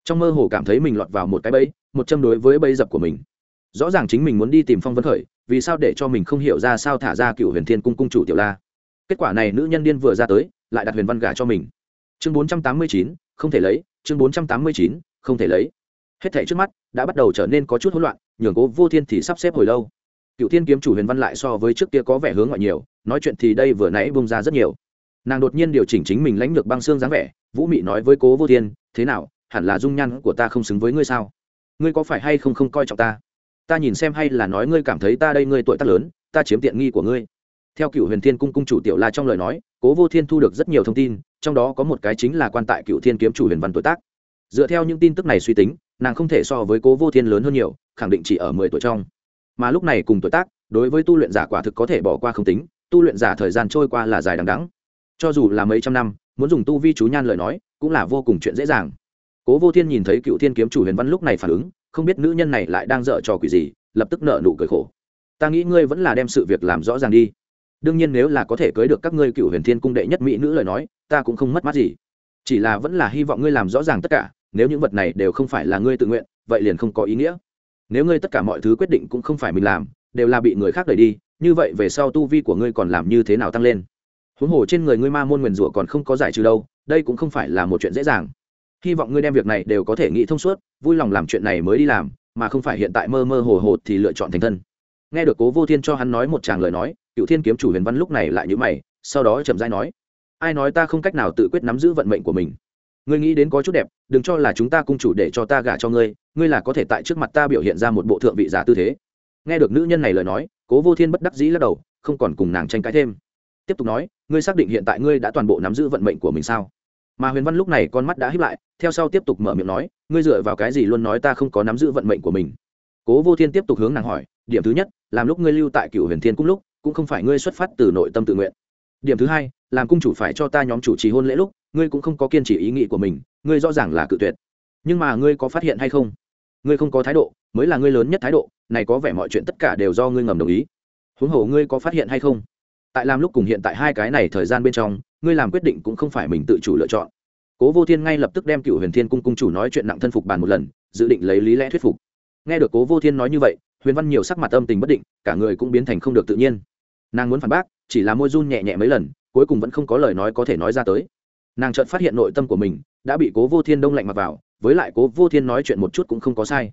Trong mơ hồ cảm thấy mình lọt vào một cái bẫy, một châm đối với bẫy dập của mình. Rõ ràng chính mình muốn đi tìm phong vân khởi vì sao để cho mình không hiểu ra sao thả ra cựu huyền thiên cung cung chủ tiểu la? Kết quả này nữ nhân điên vừa ra tới, lại đặt huyền văn gả cho mình. Chương bốn trăm tám mươi chín, không thể lấy, chương bốn trăm tám mươi chín, không thể lấy. Hết thảy trước mắt đã bắt đầu trở nên có chút hỗn loạn, nhường cố vô thiên thì sắp xếp hồi lâu. Cựu thiên kiếm chủ huyền văn lại so với trước kia có vẻ hướng ngoại nhiều, nói chuyện thì đây vừa nãy bung ra rất nhiều. Nàng đột nhiên điều chỉnh chính mình lãnh lược băng xương dáng vẻ, vũ mị nói với cố vô thiên, thế nào, hẳn là dung nhan của ta không xứng với ngươi sao? Ngươi có phải hay không không coi trọng ta? Ta nhìn xem hay là nói ngươi cảm thấy ta đây ngươi tuổi tác lớn, ta chiếm tiện nghi của ngươi. Theo cựu huyền thiên cung cung chủ tiểu la trong lời nói, cố vô thiên thu được rất nhiều thông tin, trong đó có một cái chính là quan tại cựu thiên kiếm chủ huyền văn tuổi tác. Dựa theo những tin tức này suy tính, nàng không thể so với cố vô thiên lớn hơn nhiều, khẳng định chỉ ở mười tuổi trong. Mà lúc này cùng tuổi tác, đối với tu luyện giả quả thực có thể bỏ qua không tính, tu luyện giả thời gian trôi qua là dài đằng đắng cho dù là mấy trăm năm, muốn dùng tu vi chú nhan lời nói, cũng là vô cùng chuyện dễ dàng. Cố vô thiên nhìn thấy cựu thiên kiếm chủ huyền văn lúc này phản ứng không biết nữ nhân này lại đang dở trò quỷ gì, lập tức nợ nụ cười khổ. Ta nghĩ ngươi vẫn là đem sự việc làm rõ ràng đi. Đương nhiên nếu là có thể cưới được các ngươi cựu huyền thiên cung đệ nhất mỹ nữ lời nói, ta cũng không mất mát gì. Chỉ là vẫn là hy vọng ngươi làm rõ ràng tất cả, nếu những vật này đều không phải là ngươi tự nguyện, vậy liền không có ý nghĩa. Nếu ngươi tất cả mọi thứ quyết định cũng không phải mình làm, đều là bị người khác đẩy đi, như vậy về sau tu vi của ngươi còn làm như thế nào tăng lên? Huống hồ trên người ngươi ma môn nguyền rủa còn không có giải trừ đâu, đây cũng không phải là một chuyện dễ dàng hy vọng ngươi đem việc này đều có thể nghĩ thông suốt, vui lòng làm chuyện này mới đi làm, mà không phải hiện tại mơ mơ hồ hồ thì lựa chọn thành thân. Nghe được cố vô thiên cho hắn nói một tràng lời nói, cựu thiên kiếm chủ huyền văn lúc này lại nhữ mày, sau đó chậm dai nói, ai nói ta không cách nào tự quyết nắm giữ vận mệnh của mình? Ngươi nghĩ đến có chút đẹp, đừng cho là chúng ta cung chủ để cho ta gả cho ngươi ngươi là có thể tại trước mặt ta biểu hiện ra một bộ thượng vị giả tư thế. Nghe được nữ nhân này lời nói, cố vô thiên bất đắc dĩ lắc đầu, không còn cùng nàng tranh cãi thêm. Tiếp tục nói, ngươi xác định hiện tại ngươi đã toàn bộ nắm giữ vận mệnh của mình sao? Mà huyền văn lúc này con mắt đã hiếp lại, theo sau tiếp tục mở miệng nói, ngươi dựa vào cái gì luôn nói ta không có nắm giữ vận mệnh của mình? Cố vô thiên tiếp tục hướng nàng hỏi, điểm thứ nhất, làm lúc ngươi lưu tại cựu huyền thiên cung lúc, cũng không phải ngươi xuất phát từ nội tâm tự nguyện. Điểm thứ hai, làm cung chủ phải cho ta nhóm chủ trì hôn lễ lúc, ngươi cũng không có kiên trì ý nghĩ của mình, ngươi rõ ràng là cự tuyệt. Nhưng mà ngươi có phát hiện hay không? Ngươi không có thái độ, mới là ngươi lớn nhất thái độ, này có vẻ mọi chuyện tất cả đều do ngươi ngầm đồng ý. Huống hồ ngươi có phát hiện hay không? Tại làm lúc cùng hiện tại hai cái này thời gian bên trong ngươi làm quyết định cũng không phải mình tự chủ lựa chọn. Cố vô thiên ngay lập tức đem cựu huyền thiên cung cung chủ nói chuyện nặng thân phục bàn một lần, dự định lấy lý lẽ thuyết phục. Nghe được cố vô thiên nói như vậy, huyền văn nhiều sắc mặt âm tình bất định, cả người cũng biến thành không được tự nhiên. Nàng muốn phản bác, chỉ là môi run nhẹ nhẹ mấy lần, cuối cùng vẫn không có lời nói có thể nói ra tới. Nàng chợt phát hiện nội tâm của mình đã bị cố vô thiên đông lạnh mặc vào, với lại cố vô thiên nói chuyện một chút cũng không có sai.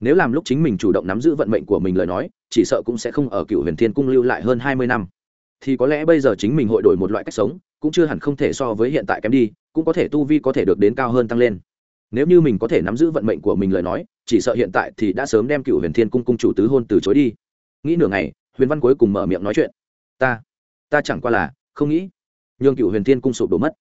Nếu làm lúc chính mình chủ động nắm giữ vận mệnh của mình lời nói, chỉ sợ cũng sẽ không ở cựu huyền thiên cung lưu lại hơn hai mươi năm. Thì có lẽ bây giờ chính mình hội đổi một loại cách sống cũng chưa hẳn không thể so với hiện tại kém đi, cũng có thể tu vi có thể được đến cao hơn tăng lên. Nếu như mình có thể nắm giữ vận mệnh của mình lời nói, chỉ sợ hiện tại thì đã sớm đem cựu huyền thiên cung cung chủ tứ hôn từ chối đi. Nghĩ nửa ngày, huyền văn cuối cùng mở miệng nói chuyện. Ta ta chẳng qua là không nghĩ nhường cựu huyền thiên cung sụp đổ mất.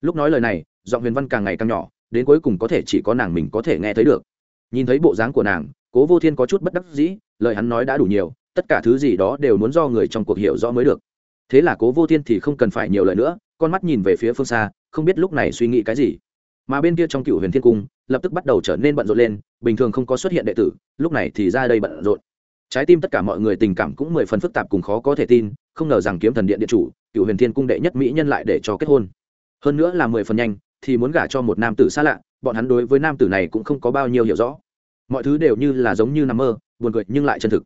Lúc nói lời này, giọng huyền văn càng ngày càng nhỏ, đến cuối cùng có thể chỉ có nàng mình có thể nghe thấy được. Nhìn thấy bộ dáng của nàng, cố vô thiên có chút bất đắc dĩ, lời hắn nói đã đủ nhiều, tất cả thứ gì đó đều muốn do người trong cuộc hiểu rõ mới được thế là cố vô thiên thì không cần phải nhiều lời nữa, con mắt nhìn về phía phương xa, không biết lúc này suy nghĩ cái gì. Mà bên kia trong cựu huyền thiên cung, lập tức bắt đầu trở nên bận rộn lên, bình thường không có xuất hiện đệ tử, lúc này thì ra đây bận rộn. Trái tim tất cả mọi người tình cảm cũng mười phần phức tạp cùng khó có thể tin, không ngờ rằng kiếm thần điện điện chủ cựu huyền thiên cung đệ nhất mỹ nhân lại để cho kết hôn. Hơn nữa là mười phần nhanh, thì muốn gả cho một nam tử xa lạ, bọn hắn đối với nam tử này cũng không có bao nhiêu hiểu rõ. Mọi thứ đều như là giống như nằm mơ, buồn cười nhưng lại chân thực.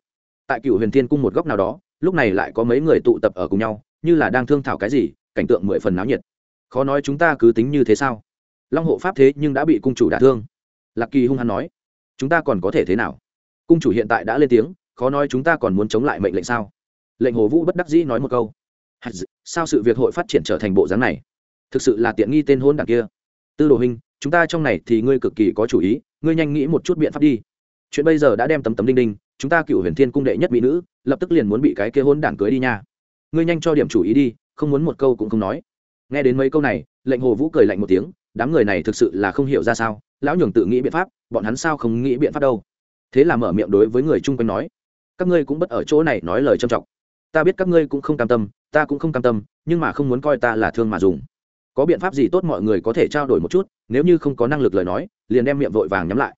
Tại cựu huyền thiên cung một góc nào đó lúc này lại có mấy người tụ tập ở cùng nhau, như là đang thương thảo cái gì, cảnh tượng mười phần náo nhiệt. Khó nói chúng ta cứ tính như thế sao? Long hộ pháp thế nhưng đã bị cung chủ đả thương. Lạc kỳ hung hăng nói, chúng ta còn có thể thế nào? Cung chủ hiện tại đã lên tiếng, khó nói chúng ta còn muốn chống lại mệnh lệnh sao? Lệnh hồ vũ bất đắc dĩ nói một câu sao sự việc hội phát triển trở thành bộ dáng này? Thực sự là tiện nghi tên hôn đảng kia. Tư đồ hình chúng ta trong này thì ngươi cực kỳ có chủ ý, ngươi nhanh nghĩ một chút biện pháp đi. Chuyện bây giờ đã đem tấm tấm đinh đinh chúng ta cựu huyền thiên cung đệ nhất mỹ nữ, lập tức liền muốn bị cái kia hôn đảng cưới đi nha. Ngươi nhanh cho điểm chủ ý đi, không muốn một câu cũng không nói. Nghe đến mấy câu này, lệnh hồ vũ cười lạnh một tiếng, đám người này thực sự là không hiểu ra sao, lão nhường tự nghĩ biện pháp, bọn hắn sao không nghĩ biện pháp đâu. Thế là mở miệng đối với người chung quanh nói, các ngươi cũng bất ở chỗ này nói lời trầm trọng. Ta biết các ngươi cũng không cam tâm, ta cũng không cam tâm, nhưng mà không muốn coi ta là thương mà dùng. Có biện pháp gì tốt mọi người có thể trao đổi một chút, nếu như không có năng lực lời nói, liền đem miệng vội vàng nhắm lại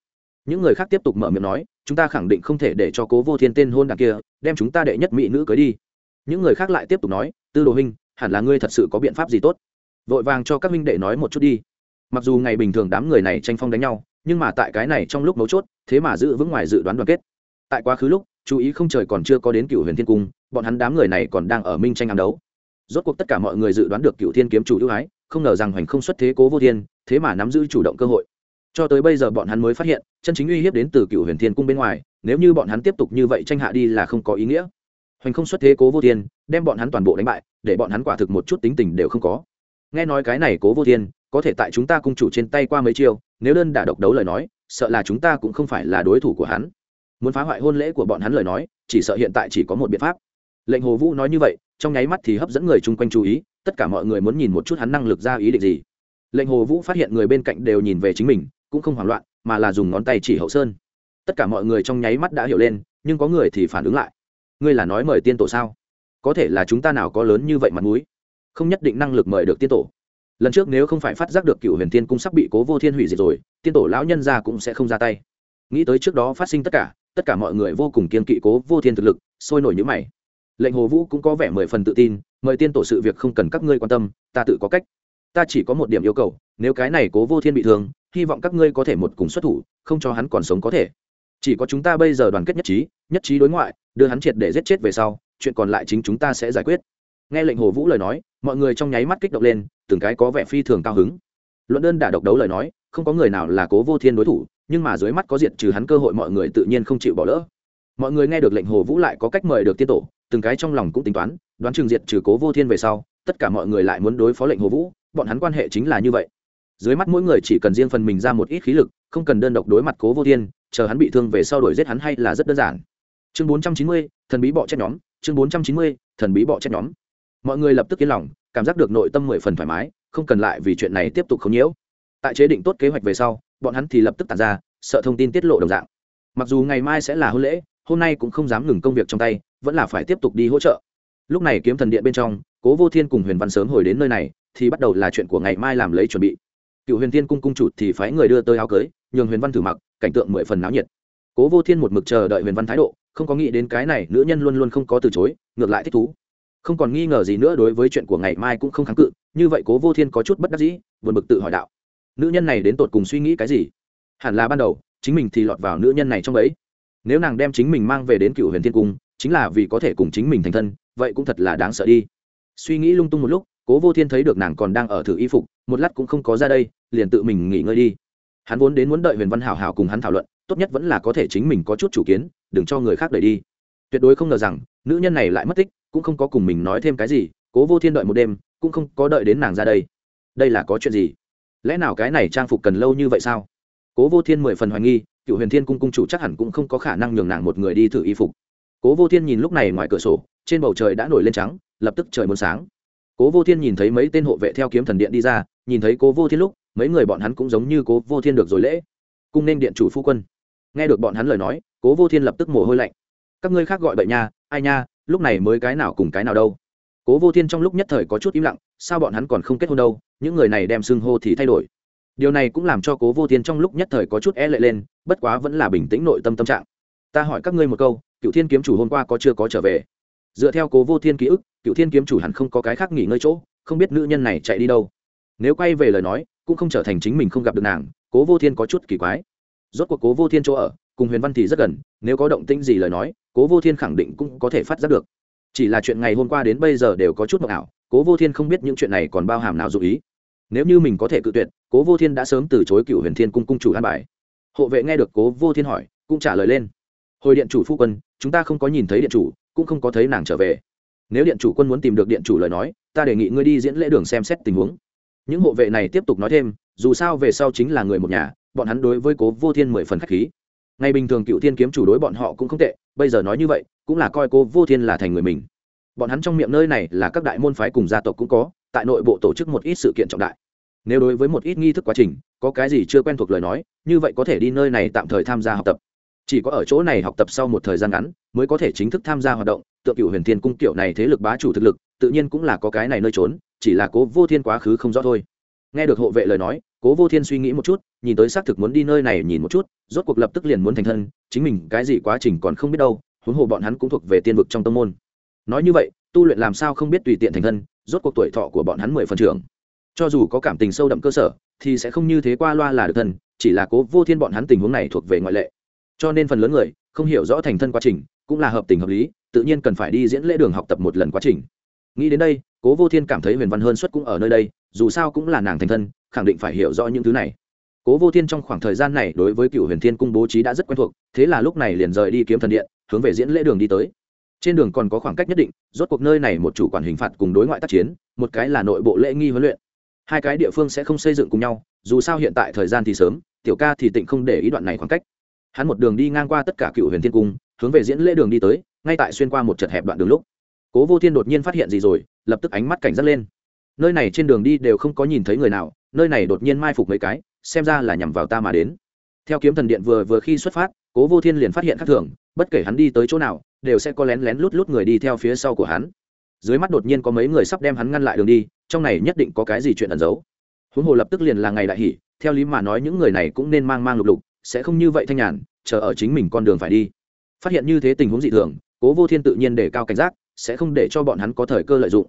những người khác tiếp tục mở miệng nói, chúng ta khẳng định không thể để cho cố vô thiên tên hôn đằng kia đem chúng ta đệ nhất mỹ nữ cưới đi. Những người khác lại tiếp tục nói, tư đồ huynh, hẳn là ngươi thật sự có biện pháp gì tốt? Vội vàng cho các huynh đệ nói một chút đi. Mặc dù ngày bình thường đám người này tranh phong đánh nhau, nhưng mà tại cái này trong lúc mấu chốt, thế mà giữ vững ngoài dự đoán đoàn kết. Tại quá khứ lúc, chú ý không trời còn chưa có đến cựu huyền thiên cung, bọn hắn đám người này còn đang ở minh tranh ám đấu. Rốt cuộc tất cả mọi người dự đoán được cựu thiên kiếm chủ ưu ái, không ngờ rằng hoành không xuất thế cố vô thiên, thế mà nắm giữ chủ động cơ hội. Cho tới bây giờ bọn hắn mới phát hiện chân chính uy hiếp đến từ cựu huyền thiên cung bên ngoài, nếu như bọn hắn tiếp tục như vậy tranh hạ đi là không có ý nghĩa. Hoành không xuất thế cố vô thiên, đem bọn hắn toàn bộ đánh bại, để bọn hắn quả thực một chút tính tình đều không có. Nghe nói cái này cố vô thiên, có thể tại chúng ta cung chủ trên tay qua mấy chiêu, nếu đơn đả độc đấu lời nói, sợ là chúng ta cũng không phải là đối thủ của hắn. Muốn phá hoại hôn lễ của bọn hắn lời nói, chỉ sợ hiện tại chỉ có một biện pháp. Lệnh hồ vũ nói như vậy, trong nháy mắt thì hấp dẫn người chung quanh chú ý, tất cả mọi người muốn nhìn một chút hắn năng lực ra ý định gì. Lệnh hồ vũ phát hiện người bên cạnh đều nhìn về chính mình, cũng không hoảng loạn mà là dùng ngón tay chỉ hậu sơn. Tất cả mọi người trong nháy mắt đã hiểu lên, nhưng có người thì phản ứng lại. Ngươi là nói mời tiên tổ sao? Có thể là chúng ta nào có lớn như vậy mặt mũi? Không nhất định năng lực mời được tiên tổ. Lần trước nếu không phải phát giác được cựu huyền tiên cung sắp bị cố vô thiên hủy diệt rồi, tiên tổ lão nhân ra cũng sẽ không ra tay. Nghĩ tới trước đó phát sinh tất cả tất cả mọi người vô cùng kiên kỵ cố vô thiên thực lực, sôi nổi như mày. Lệnh hồ vũ cũng có vẻ mười phần tự tin, mời tiên tổ sự việc không cần các ngươi quan tâm, ta tự có cách. Ta chỉ có một điểm yêu cầu, nếu cái này cố vô thiên bị thương hy vọng các ngươi có thể một cùng xuất thủ, không cho hắn còn sống có thể. Chỉ có chúng ta bây giờ đoàn kết nhất trí nhất trí đối ngoại, đưa hắn triệt để giết chết về sau, chuyện còn lại chính chúng ta sẽ giải quyết. Nghe lệnh hồ vũ lời nói, mọi người trong nháy mắt kích động lên, từng cái có vẻ phi thường cao hứng. Luận đơn đả độc đấu lời nói, không có người nào là cố vô thiên đối thủ, nhưng mà dưới mắt có diệt trừ hắn cơ hội mọi người tự nhiên không chịu bỏ lỡ. Mọi người nghe được lệnh hồ vũ lại có cách mời được tiên tổ, từng cái trong lòng cũng tính toán, đoán chừng diệt trừ cố vô thiên về sau, tất cả mọi người lại muốn đối phó lệnh hồ vũ, bọn hắn quan hệ chính là như vậy dưới mắt mỗi người chỉ cần riêng phần mình ra một ít khí lực, không cần đơn độc đối mặt cố vô thiên, chờ hắn bị thương về sau đổi giết hắn hay là rất đơn giản. Chương bốn trăm chín mươi, thần bí bọ chết nhóm, chương bốn trăm chín mươi, thần bí bọ chết nhóm. Mọi người lập tức yên lòng, cảm giác được nội tâm mười phần thoải mái, không cần lại vì chuyện này tiếp tục không nhiễu. Tại chế định tốt kế hoạch về sau, bọn hắn thì lập tức tàn ra, sợ thông tin tiết lộ đồng dạng. Mặc dù ngày mai sẽ là hôn lễ, hôm nay cũng không dám ngừng công việc trong tay, vẫn là phải tiếp tục đi hỗ trợ. Lúc này kiếm thần điện bên trong, cố vô thiên cùng huyền văn sớm hồi đến nơi này, thì bắt đầu là chuyện của ngày mai làm lấy chuẩn bị cựu huyền thiên cung cung chủ thì phái người đưa tới áo cưới, nhường huyền văn thử mặc, cảnh tượng mười phần náo nhiệt. Cố vô thiên một mực chờ đợi huyền văn thái độ, không có nghĩ đến cái này nữ nhân luôn luôn không có từ chối, ngược lại thích thú. Không còn nghi ngờ gì nữa đối với chuyện của ngày mai cũng không kháng cự, như vậy cố vô thiên có chút bất đắc dĩ vượt bực tự hỏi đạo. Nữ nhân này đến tột cùng suy nghĩ cái gì? Hẳn là ban đầu, chính mình thì lọt vào nữ nhân này trong ấy nếu nàng đem chính mình mang về đến cựu huyền thiên cung, chính là vì có thể cùng chính mình thành thân, vậy cũng thật là đáng sợ đi. Suy nghĩ lung tung một lúc cố vô thiên thấy được nàng còn đang ở thử y phục, một lát cũng không có ra đây, liền tự mình nghỉ ngơi đi. Hắn vốn đến muốn đợi huyền văn hảo hảo cùng hắn thảo luận, tốt nhất vẫn là có thể chính mình có chút chủ kiến, đừng cho người khác đẩy đi. Tuyệt đối không ngờ rằng, nữ nhân này lại mất tích, cũng không có cùng mình nói thêm cái gì, cố vô thiên đợi một đêm, cũng không có đợi đến nàng ra đây. Đây là có chuyện gì? Lẽ nào cái này trang phục cần lâu như vậy sao? Cố vô thiên mười phần hoài nghi, cựu huyền thiên cung cung chủ chắc hẳn cũng không có khả năng nhường nàng một người đi thử y phục. Cố vô thiên nhìn lúc này ngoài cửa sổ, trên bầu trời đã nổi lên trắng, lập tức trời muốn sáng cố vô thiên nhìn thấy mấy tên hộ vệ theo kiếm thần điện đi ra, nhìn thấy cố vô thiên lúc, mấy người bọn hắn cũng giống như cố vô thiên được rồi lễ. Cung nên điện chủ phu quân. Nghe được bọn hắn lời nói, cố vô thiên lập tức mồ hôi lạnh. Các ngươi khác gọi bậy nha, ai nha, lúc này mới cái nào cùng cái nào đâu. Cố vô thiên trong lúc nhất thời có chút im lặng, sao bọn hắn còn không kết hôn đâu, những người này đem xưng hô thì thay đổi. Điều này cũng làm cho cố vô thiên trong lúc nhất thời có chút e lệ lên, bất quá vẫn là bình tĩnh nội tâm tâm trạng. Ta hỏi các ngươi một câu cựu thiên kiếm chủ hôm qua có chưa có trở về? Dựa theo cố vô thiên ký ức cựu thiên kiếm chủ hẳn không có cái khác nghỉ ngơi chỗ, không biết nữ nhân này chạy đi đâu. Nếu quay về lời nói, cũng không trở thành chính mình không gặp được nàng, cố vô thiên có chút kỳ quái. Rốt cuộc cố vô thiên chỗ ở, cùng huyền văn thì rất gần, nếu có động tĩnh gì lời nói, cố vô thiên khẳng định cũng có thể phát giác được. Chỉ là chuyện ngày hôm qua đến bây giờ đều có chút mộng ảo, cố vô thiên không biết những chuyện này còn bao hàm nào dù ý. Nếu như mình có thể cự tuyệt, cố vô thiên đã sớm từ chối cựu huyền thiên cung cung chủ an bài. Hộ vệ nghe được cố vô thiên hỏi, cũng trả lời lên. Hồi điện chủ phu quân, chúng ta không có nhìn thấy điện chủ cũng không có thấy nàng trở về. Nếu điện chủ quân muốn tìm được điện chủ lời nói, ta đề nghị ngươi đi diễn lễ đường xem xét tình huống. Những hộ vệ này tiếp tục nói thêm, dù sao về sau chính là người một nhà, bọn hắn đối với cố vô thiên mười phần k h á c h khí. Ngày bình thường cựu thiên kiếm chủ đối bọn họ cũng không tệ, bây giờ nói như vậy, cũng là coi cố vô thiên là thành người mình. Bọn hắn trong miệng nơi này là các đại môn phái cùng gia tộc cũng có, tại nội bộ tổ chức một ít sự kiện trọng đại. Nếu đối với một ít nghi thức quá trình, có cái gì chưa quen thuộc lời nói, như vậy có thể đi nơi này tạm thời tham gia học tập. Chỉ có ở chỗ này học tập sau một thời gian ngắn mới có thể chính thức tham gia hoạt động tượng cựu huyền thiên cung kiểu này thế lực bá chủ thực lực tự nhiên cũng là có cái này nơi trốn chỉ là cố vô thiên quá khứ không rõ thôi. Nghe được hộ vệ lời nói cố vô thiên suy nghĩ một chút nhìn tới xác thực muốn đi nơi này nhìn một chút rốt cuộc lập tức liền muốn thành thân chính mình cái gì quá trình còn không biết đâu huống hồ bọn hắn cũng thuộc về tiên vực trong tâm môn. Nói như vậy tu luyện làm sao không biết tùy tiện thành thân rốt cuộc tuổi thọ của bọn hắn mười phần trưởng, cho dù có cảm tình sâu đậm cơ sở thì sẽ không như thế qua loa là được thân chỉ là cố vô thiên bọn hắn tình huống này thuộc về ngoại lệ. Cho nên phần lớn người không hiểu rõ thành thân quá trình cũng là hợp tình hợp lý, tự nhiên cần phải đi diễn lễ đường học tập một lần quá trình. Nghĩ đến đây, cố vô thiên cảm thấy huyền văn hơn xuất cũng ở nơi đây, dù sao cũng là nàng thành thân, khẳng định phải hiểu rõ những thứ này. Cố vô thiên trong khoảng thời gian này đối với cựu huyền thiên cung bố trí đã rất quen thuộc, thế là lúc này liền rời đi kiếm thần điện, hướng về diễn lễ đường đi tới. Trên đường còn có khoảng cách nhất định, rốt cuộc nơi này một chủ quản hình phạt cùng đối ngoại tác chiến, một cái là nội bộ lễ nghi huấn luyện. Hai cái địa phương sẽ không xây dựng cùng nhau, dù sao hiện tại thời gian thì sớm, tiểu ca thì tịnh không để ý đoạn này khoảng cách. Hắn một đường đi ngang qua tất cả cựu huyền thiên cung hướng về diễn lễ đường đi tới, ngay tại xuyên qua một chật hẹp đoạn đường lúc. Cố vô thiên đột nhiên phát hiện gì rồi, lập tức ánh mắt cảnh giác lên. Nơi này trên đường đi đều không có nhìn thấy người nào, nơi này đột nhiên mai phục mấy cái, xem ra là nhằm vào ta mà đến. Theo kiếm thần điện vừa vừa khi xuất phát, cố vô thiên liền phát hiện khác thường, bất kể hắn đi tới chỗ nào, đều sẽ có lén lén lút lút người đi theo phía sau của hắn. Dưới mắt đột nhiên có mấy người sắp đem hắn ngăn lại đường đi, trong này nhất định có cái gì chuyện ẩn giấu. Huống hồ lập tức liền là ngày đại hỷ, theo lý mà nói những người này cũng nên mang mang lục lục, sẽ không như vậy thanh nhàn, chờ ở chính mình con đường phải đi phát hiện như thế tình huống dị thường, cố vô thiên tự nhiên để cao cảnh giác, sẽ không để cho bọn hắn có thời cơ lợi dụng.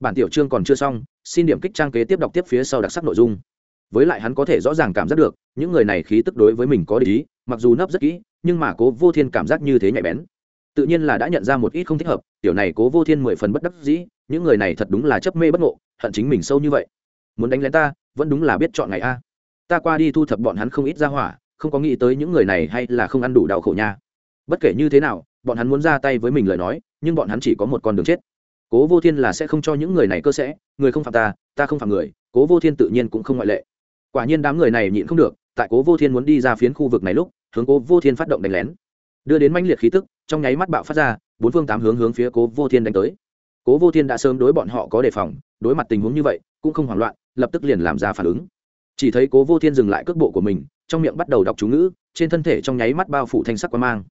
Bản tiểu chương còn chưa xong, xin điểm kích trang kế tiếp đọc tiếp phía sau đặc sắc nội dung. Với lại hắn có thể rõ ràng cảm giác được, những người này khí tức đối với mình có lý, mặc dù nấp rất kỹ, nhưng mà cố vô thiên cảm giác như thế nhạy bén. Tự nhiên là đã nhận ra một ít không thích hợp, tiểu này cố vô thiên mười phần bất đắc dĩ, những người này thật đúng là chấp mê bất ngộ, hận chính mình sâu như vậy. Muốn đánh lén ta, vẫn đúng là biết chọn ngày a. Ta qua đi thu thập bọn hắn không ít ra hỏa, không có nghĩ tới những người này hay là không ăn đủ đau khổ nha bất kể như thế nào, bọn hắn muốn ra tay với mình lời nói, nhưng bọn hắn chỉ có một con đường chết. Cố vô thiên là sẽ không cho những người này cơ sẽ, người không phạm ta ta không phạm người, cố vô thiên tự nhiên cũng không ngoại lệ. Quả nhiên đám người này nhịn không được, tại cố vô thiên muốn đi ra phiến khu vực này lúc, hướng cố vô thiên phát động đánh lén. Đưa đến manh liệt khí tức, trong nháy mắt bạo phát ra, bốn phương tám hướng hướng phía cố vô thiên đánh tới. Cố vô thiên đã sớm đối bọn họ có đề phòng, đối mặt tình huống như vậy, cũng không hoảng loạn, lập tức liền làm ra phản ứng. Chỉ thấy cố vô thiên dừng lại cước bộ của mình, trong miệng bắt đầu đọc chú ngữ, trên thân thể trong nháy mắt bao phủ thanh sắc quan mang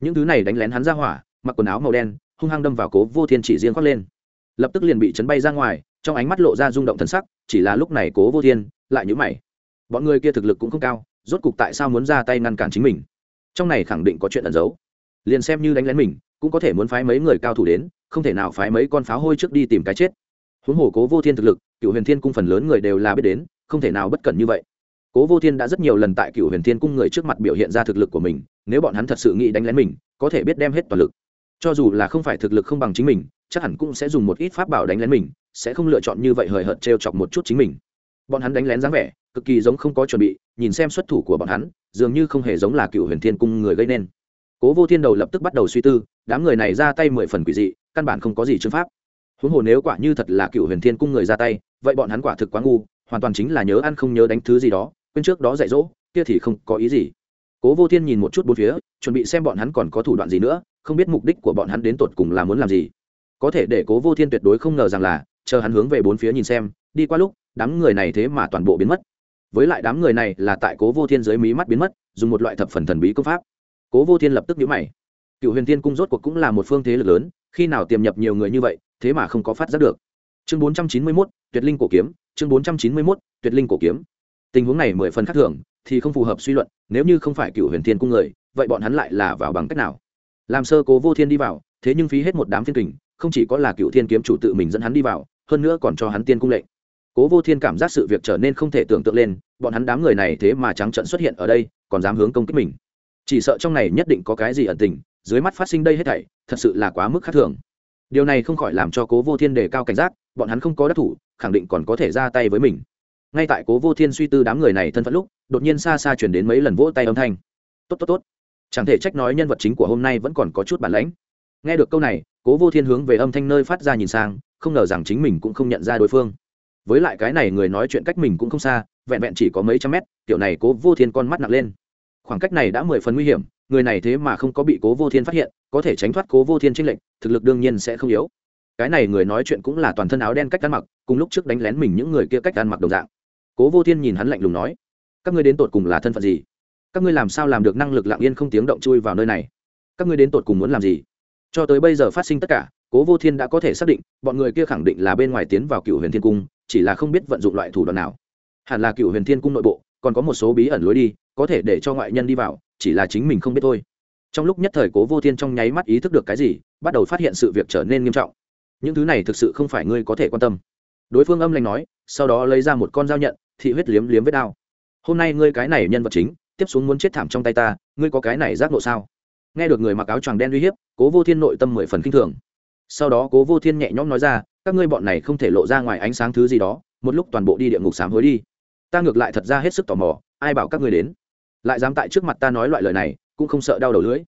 những thứ này đánh lén hắn ra hỏa, mặc quần áo màu đen, hung hăng đâm vào cố vô thiên chỉ riêng khoác lên. Lập tức liền bị chấn bay ra ngoài, trong ánh mắt lộ ra rung động thân sắc, chỉ là lúc này cố vô thiên lại nhữ mày. Bọn người kia thực lực cũng không cao, rốt cục tại sao muốn ra tay ngăn cản chính mình? Trong này khẳng định có chuyện ẩn giấu. Liền xem như đánh lén mình, cũng có thể muốn phái mấy người cao thủ đến, không thể nào phái mấy con pháo hôi trước đi tìm cái chết. Huống hồ cố vô thiên thực lực cựu huyền thiên cung phần lớn người đều là biết đến, không thể nào bất cẩn như vậy cố vô thiên đã rất nhiều lần tại cựu huyền thiên cung người trước mặt biểu hiện ra thực lực của mình, nếu bọn hắn thật sự nghĩ đánh lén mình, có thể biết đem hết toàn lực. Cho dù là không phải thực lực không bằng chính mình, chắc hẳn cũng sẽ dùng một ít pháp bảo đánh lén mình, sẽ không lựa chọn như vậy hời hợt t r e o chọc một chút chính mình. Bọn hắn đánh lén dáng vẻ, cực kỳ giống không có chuẩn bị, nhìn xem xuất thủ của bọn hắn, dường như không hề giống là cựu huyền thiên cung người gây nên. Cố vô thiên đầu lập tức bắt đầu suy tư, đám người này ra tay mười phần quỷ dị, căn bản không có gì chương pháp. Huống hồ nếu quả như thật là cựu huyền thiên cung người ra tay, vậy bọn hắn quả thực quá ngu, hoàn toàn chính là nhớ ăn không nhớ đánh thứ gì đó quên trước đó dạy dỗ, kia thì không có ý gì. Cố vô thiên nhìn một chút bốn phía, chuẩn bị xem bọn hắn còn có thủ đoạn gì nữa, không biết mục đích của bọn hắn đến tột cùng là muốn làm gì. Có thể để cố vô thiên tuyệt đối không ngờ rằng là, chờ hắn hướng về bốn phía nhìn xem, đi qua lúc, đám người này thế mà toàn bộ biến mất. Với lại đám người này là tại cố vô thiên dưới mí mắt biến mất, dùng một loại thập phần thần bí công pháp. Cố vô thiên lập tức nhíu mày. Cựu huyền thiên cung rốt cuộc cũng là một phương thế lực lớn, khi nào tiềm nhập nhiều người như vậy, thế mà không có phát giác được. Chương bốn trăm chín mươi mốt, tuyệt linh cổ kiếm, chương bốn trăm chín mươi mốt, tuyệt linh cổ kiếm tình huống này mười phần khác thường, thì không phù hợp suy luận, nếu như không phải cựu huyền thiên cung người, vậy bọn hắn lại là vào bằng cách nào? Làm sơ cố vô thiên đi vào, thế nhưng phí hết một đám phiên kình, không chỉ có là cựu thiên kiếm chủ tự mình dẫn hắn đi vào, hơn nữa còn cho hắn tiên cung lệnh. Cố vô thiên cảm giác sự việc trở nên không thể tưởng tượng lên, bọn hắn đám người này thế mà trắng trận xuất hiện ở đây, còn dám hướng công kích mình. Chỉ sợ trong này nhất định có cái gì ẩn tình, dưới mắt phát sinh đây hết thảy, thật sự là quá mức khác thường. Điều này không khỏi làm cho cố vô thiên đề cao cảnh giác, bọn hắn không có đắc thủ, khẳng định còn có thể ra tay với mình ngay tại cố vô thiên suy tư đám người này thân phận lúc, đột nhiên xa xa chuyển đến mấy lần vỗ tay âm thanh. Tốt tốt tốt. Chẳng thể trách nói nhân vật chính của hôm nay vẫn còn có chút bản lãnh. Nghe được câu này, cố vô thiên hướng về âm thanh nơi phát ra nhìn sang, không ngờ rằng chính mình cũng không nhận ra đối phương. Với lại cái này người nói chuyện cách mình cũng không xa, vẹn vẹn chỉ có mấy trăm mét, kiểu này cố vô thiên con mắt nặng lên. Khoảng cách này đã mười phần nguy hiểm, người này thế mà không có bị cố vô thiên phát hiện, có thể tránh thoát cố vô thiên tranh lệnh thực lực đương nhiên sẽ không yếu. Cái này người nói chuyện cũng là toàn thân áo đen cách ăn mặc, cùng lúc trước đánh lén mình những người kia cách ăn mặc đồng dạng cố vô thiên nhìn hắn lạnh lùng nói, các ngươi đến tột cùng là thân phận gì? Các ngươi làm sao làm được năng lực lặng yên không tiếng động chui vào nơi này? Các ngươi đến tột cùng muốn làm gì? Cho tới bây giờ phát sinh tất cả, cố vô thiên đã có thể xác định, bọn người kia khẳng định là bên ngoài tiến vào cựu huyền thiên cung, chỉ là không biết vận dụng loại thủ đoạn nào. Hẳn là cựu huyền thiên cung nội bộ, còn có một số bí ẩn lối đi, có thể để cho ngoại nhân đi vào, chỉ là chính mình không biết thôi. Trong lúc nhất thời cố vô thiên trong nháy mắt ý thức được cái gì, bắt đầu phát hiện sự việc trở nên nghiêm trọng. Những thứ này thực sự không phải ngươi có thể quan tâm. Đối phương âm lành nói, sau đó lấy ra một con dao nhận thị huyết liếm liếm vết đao hôm nay ngươi cái này nhân vật chính, tiếp xuống muốn chết thảm trong tay ta, ngươi có cái này giác nộ sao? Nghe được người mặc áo choàng đen uy hiếp, cố vô thiên nội tâm mười phần k i n h thường. Sau đó cố vô thiên nhẹ nhõm nói ra, các ngươi bọn này không thể lộ ra ngoài ánh sáng thứ gì đó, một lúc toàn bộ đi địa ngục sám hối đi. Ta ngược lại thật ra hết sức tò mò, ai bảo các ngươi đến? Lại dám tại trước mặt ta nói loại lời này, cũng không sợ đau đầu lưỡi.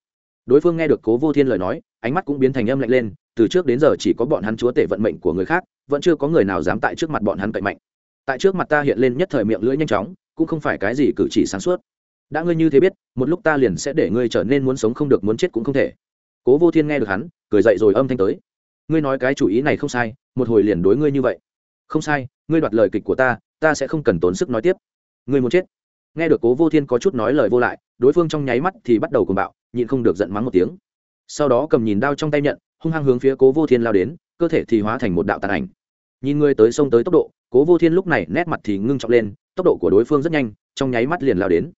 Đối phương nghe được cố vô thiên lời nói, ánh mắt cũng biến thành âm lạnh lên, từ trước đến giờ chỉ có bọn hắn chúa tể vận mệnh của người khác, vẫn chưa có người nào dám tại trước mặt bọn hắn cậy mạnh tại trước mặt ta hiện lên nhất thời miệng lưỡi nhanh chóng, cũng không phải cái gì cử chỉ sáng suốt. Đã ngươi như thế biết, một lúc ta liền sẽ để ngươi trở nên muốn sống không được muốn chết cũng không thể. Cố vô thiên nghe được hắn, cười dậy rồi âm thanh tới. Ngươi nói cái chủ ý này không sai, một hồi liền đối ngươi như vậy. Không sai, ngươi đoạt lời kịch của ta ta sẽ không cần tốn sức nói tiếp. Ngươi muốn chết. Nghe được cố vô thiên có chút nói lời vô lại, đối phương trong nháy mắt thì bắt đầu cùng bạo, nhịn không được giận mắng một tiếng. Sau đó cầm nhìn đao trong tay nhận, hung hăng hướng phía cố vô thiên lao đến, cơ thể thì hóa thành một đạo tàn ảnh. Nhìn ngươi tới sông tới tốc độ cố vô thiên lúc này nét mặt thì ngưng trọng lên, tốc độ của đối phương rất nhanh, trong nháy mắt liền lao đến.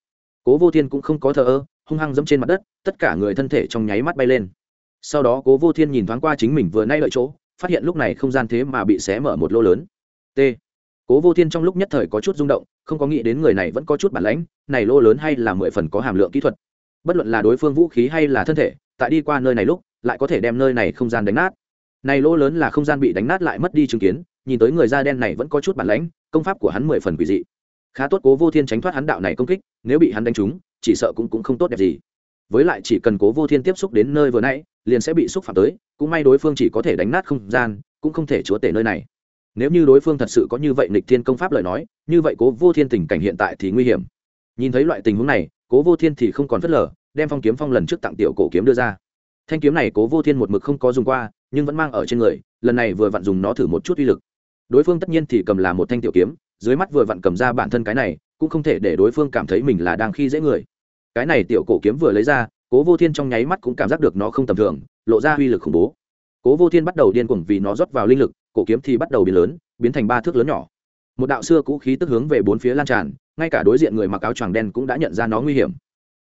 Cố vô thiên cũng không có thờ ơ, hung hăng dẫm trên mặt đất, tất cả người thân thể trong nháy mắt bay lên. Sau đó cố vô thiên nhìn thoáng qua chính mình vừa nay lợi chỗ, phát hiện lúc này không gian thế mà bị xé mở một lô lớn. T. Cố vô thiên trong lúc nhất thời có chút rung động, không có nghĩ đến người này vẫn có chút bản lãnh, này lô lớn hay là mười phần có hàm lượng kỹ thuật. Bất luận là đối phương vũ khí hay là thân thể, tại đi qua nơi này lúc, lại có thể đem nơi này không gian đánh nát. Này lô lớn là không gian bị đánh nát lại mất đi chứng kiến nhìn tới người da đen này vẫn có chút bản lãnh công pháp của hắn mười phần quỷ dị. Khá tốt cố vô thiên tránh thoát hắn đạo này công kích nếu bị hắn đánh trúng chỉ sợ cũng, cũng không tốt đẹp gì. Với lại chỉ cần cố vô thiên tiếp xúc đến nơi vừa nãy liền sẽ bị xúc phạm tới cũng may đối phương chỉ có thể đánh nát không gian cũng không thể chúa tể nơi này. Nếu như đối phương thật sự có như vậy nịch thiên công pháp lời nói như vậy cố vô thiên tình cảnh hiện tại thì nguy hiểm. Nhìn thấy loại tình huống này cố vô thiên thì không còn phớt lờ đem phong kiếm phong lần trước tặng tiểu cổ kiếm đưa ra. Thanh kiếm này cố vô thiên một mực không có dùng qua nhưng vẫn mang ở trên người lần này vừa vặn dùng nó thử một chút uy lực đối phương tất nhiên thì cầm là một thanh tiểu kiếm, dưới mắt vừa vặn cầm ra bản thân cái này, cũng không thể để đối phương cảm thấy mình là đang khi dễ người. Cái này tiểu cổ kiếm vừa lấy ra, cố vô thiên trong nháy mắt cũng cảm giác được nó không tầm thường, lộ ra uy lực khủng bố. Cố vô thiên bắt đầu điên cuồng vì nó rót vào linh lực, cổ kiếm thì bắt đầu biến lớn, biến thành ba thước lớn nhỏ. Một đạo xưa cũ khí tức hướng về bốn phía lan tràn, ngay cả đối diện người mặc áo choàng đen cũng đã nhận ra nó nguy hiểm.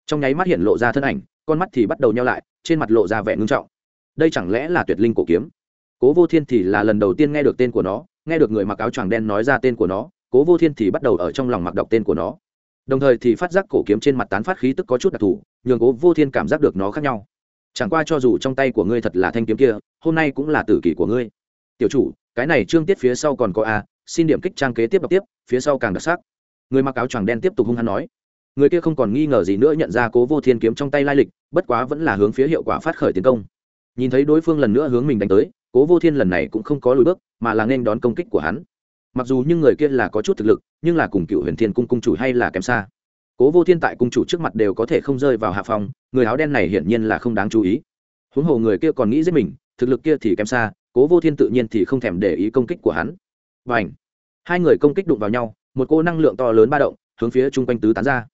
Trong nháy mắt hiện lộ ra thân ảnh, con mắt thì bắt đầu nhau lại, trên mặt lộ ra vẻ ngưng trọng. Đây chẳng lẽ là tuyệt linh cổ kiếm? Cố vô thiên thì là lần đầu tiên nghe được tên của nó nghe được người mặc áo choàng đen nói ra tên của nó, cố vô thiên thì bắt đầu ở trong lòng mặc đọc tên của nó. Đồng thời thì phát giác cổ kiếm trên mặt tán phát khí tức có chút đặc thù, nhường cố vô thiên cảm giác được nó khác nhau. Chẳng qua cho dù trong tay của ngươi thật là thanh kiếm kia, hôm nay cũng là tử kỷ của ngươi. Tiểu chủ, cái này trương tiết phía sau còn có a, xin điểm kích trang kế tiếp đọc tiếp, phía sau càng đặc sắc. Người mặc áo choàng đen tiếp tục hung hăng nói. Người kia không còn nghi ngờ gì nữa nhận ra cố vô thiên kiếm trong tay lai lịch, bất quá vẫn là hướng phía hiệu quả phát khởi tiến công. Nhìn thấy đối phương lần nữa hướng mình đánh tới cố vô thiên lần này cũng không có lùi bước, mà là nên đón công kích của hắn. Mặc dù những người kia là có chút thực lực, nhưng là cùng cựu huyền thiên cung cung chủ hay là kém xa. Cố vô thiên tại cung chủ trước mặt đều có thể không rơi vào hạ phòng người áo đen này hiển nhiên là không đáng chú ý. Huống hồ người kia còn nghĩ giết mình, thực lực kia thì kém xa, cố vô thiên tự nhiên thì không thèm để ý công kích của hắn. Và ảnh hai người công kích đụng vào nhau, một cô năng lượng to lớn ba động, hướng phía chung quanh tứ tán ra.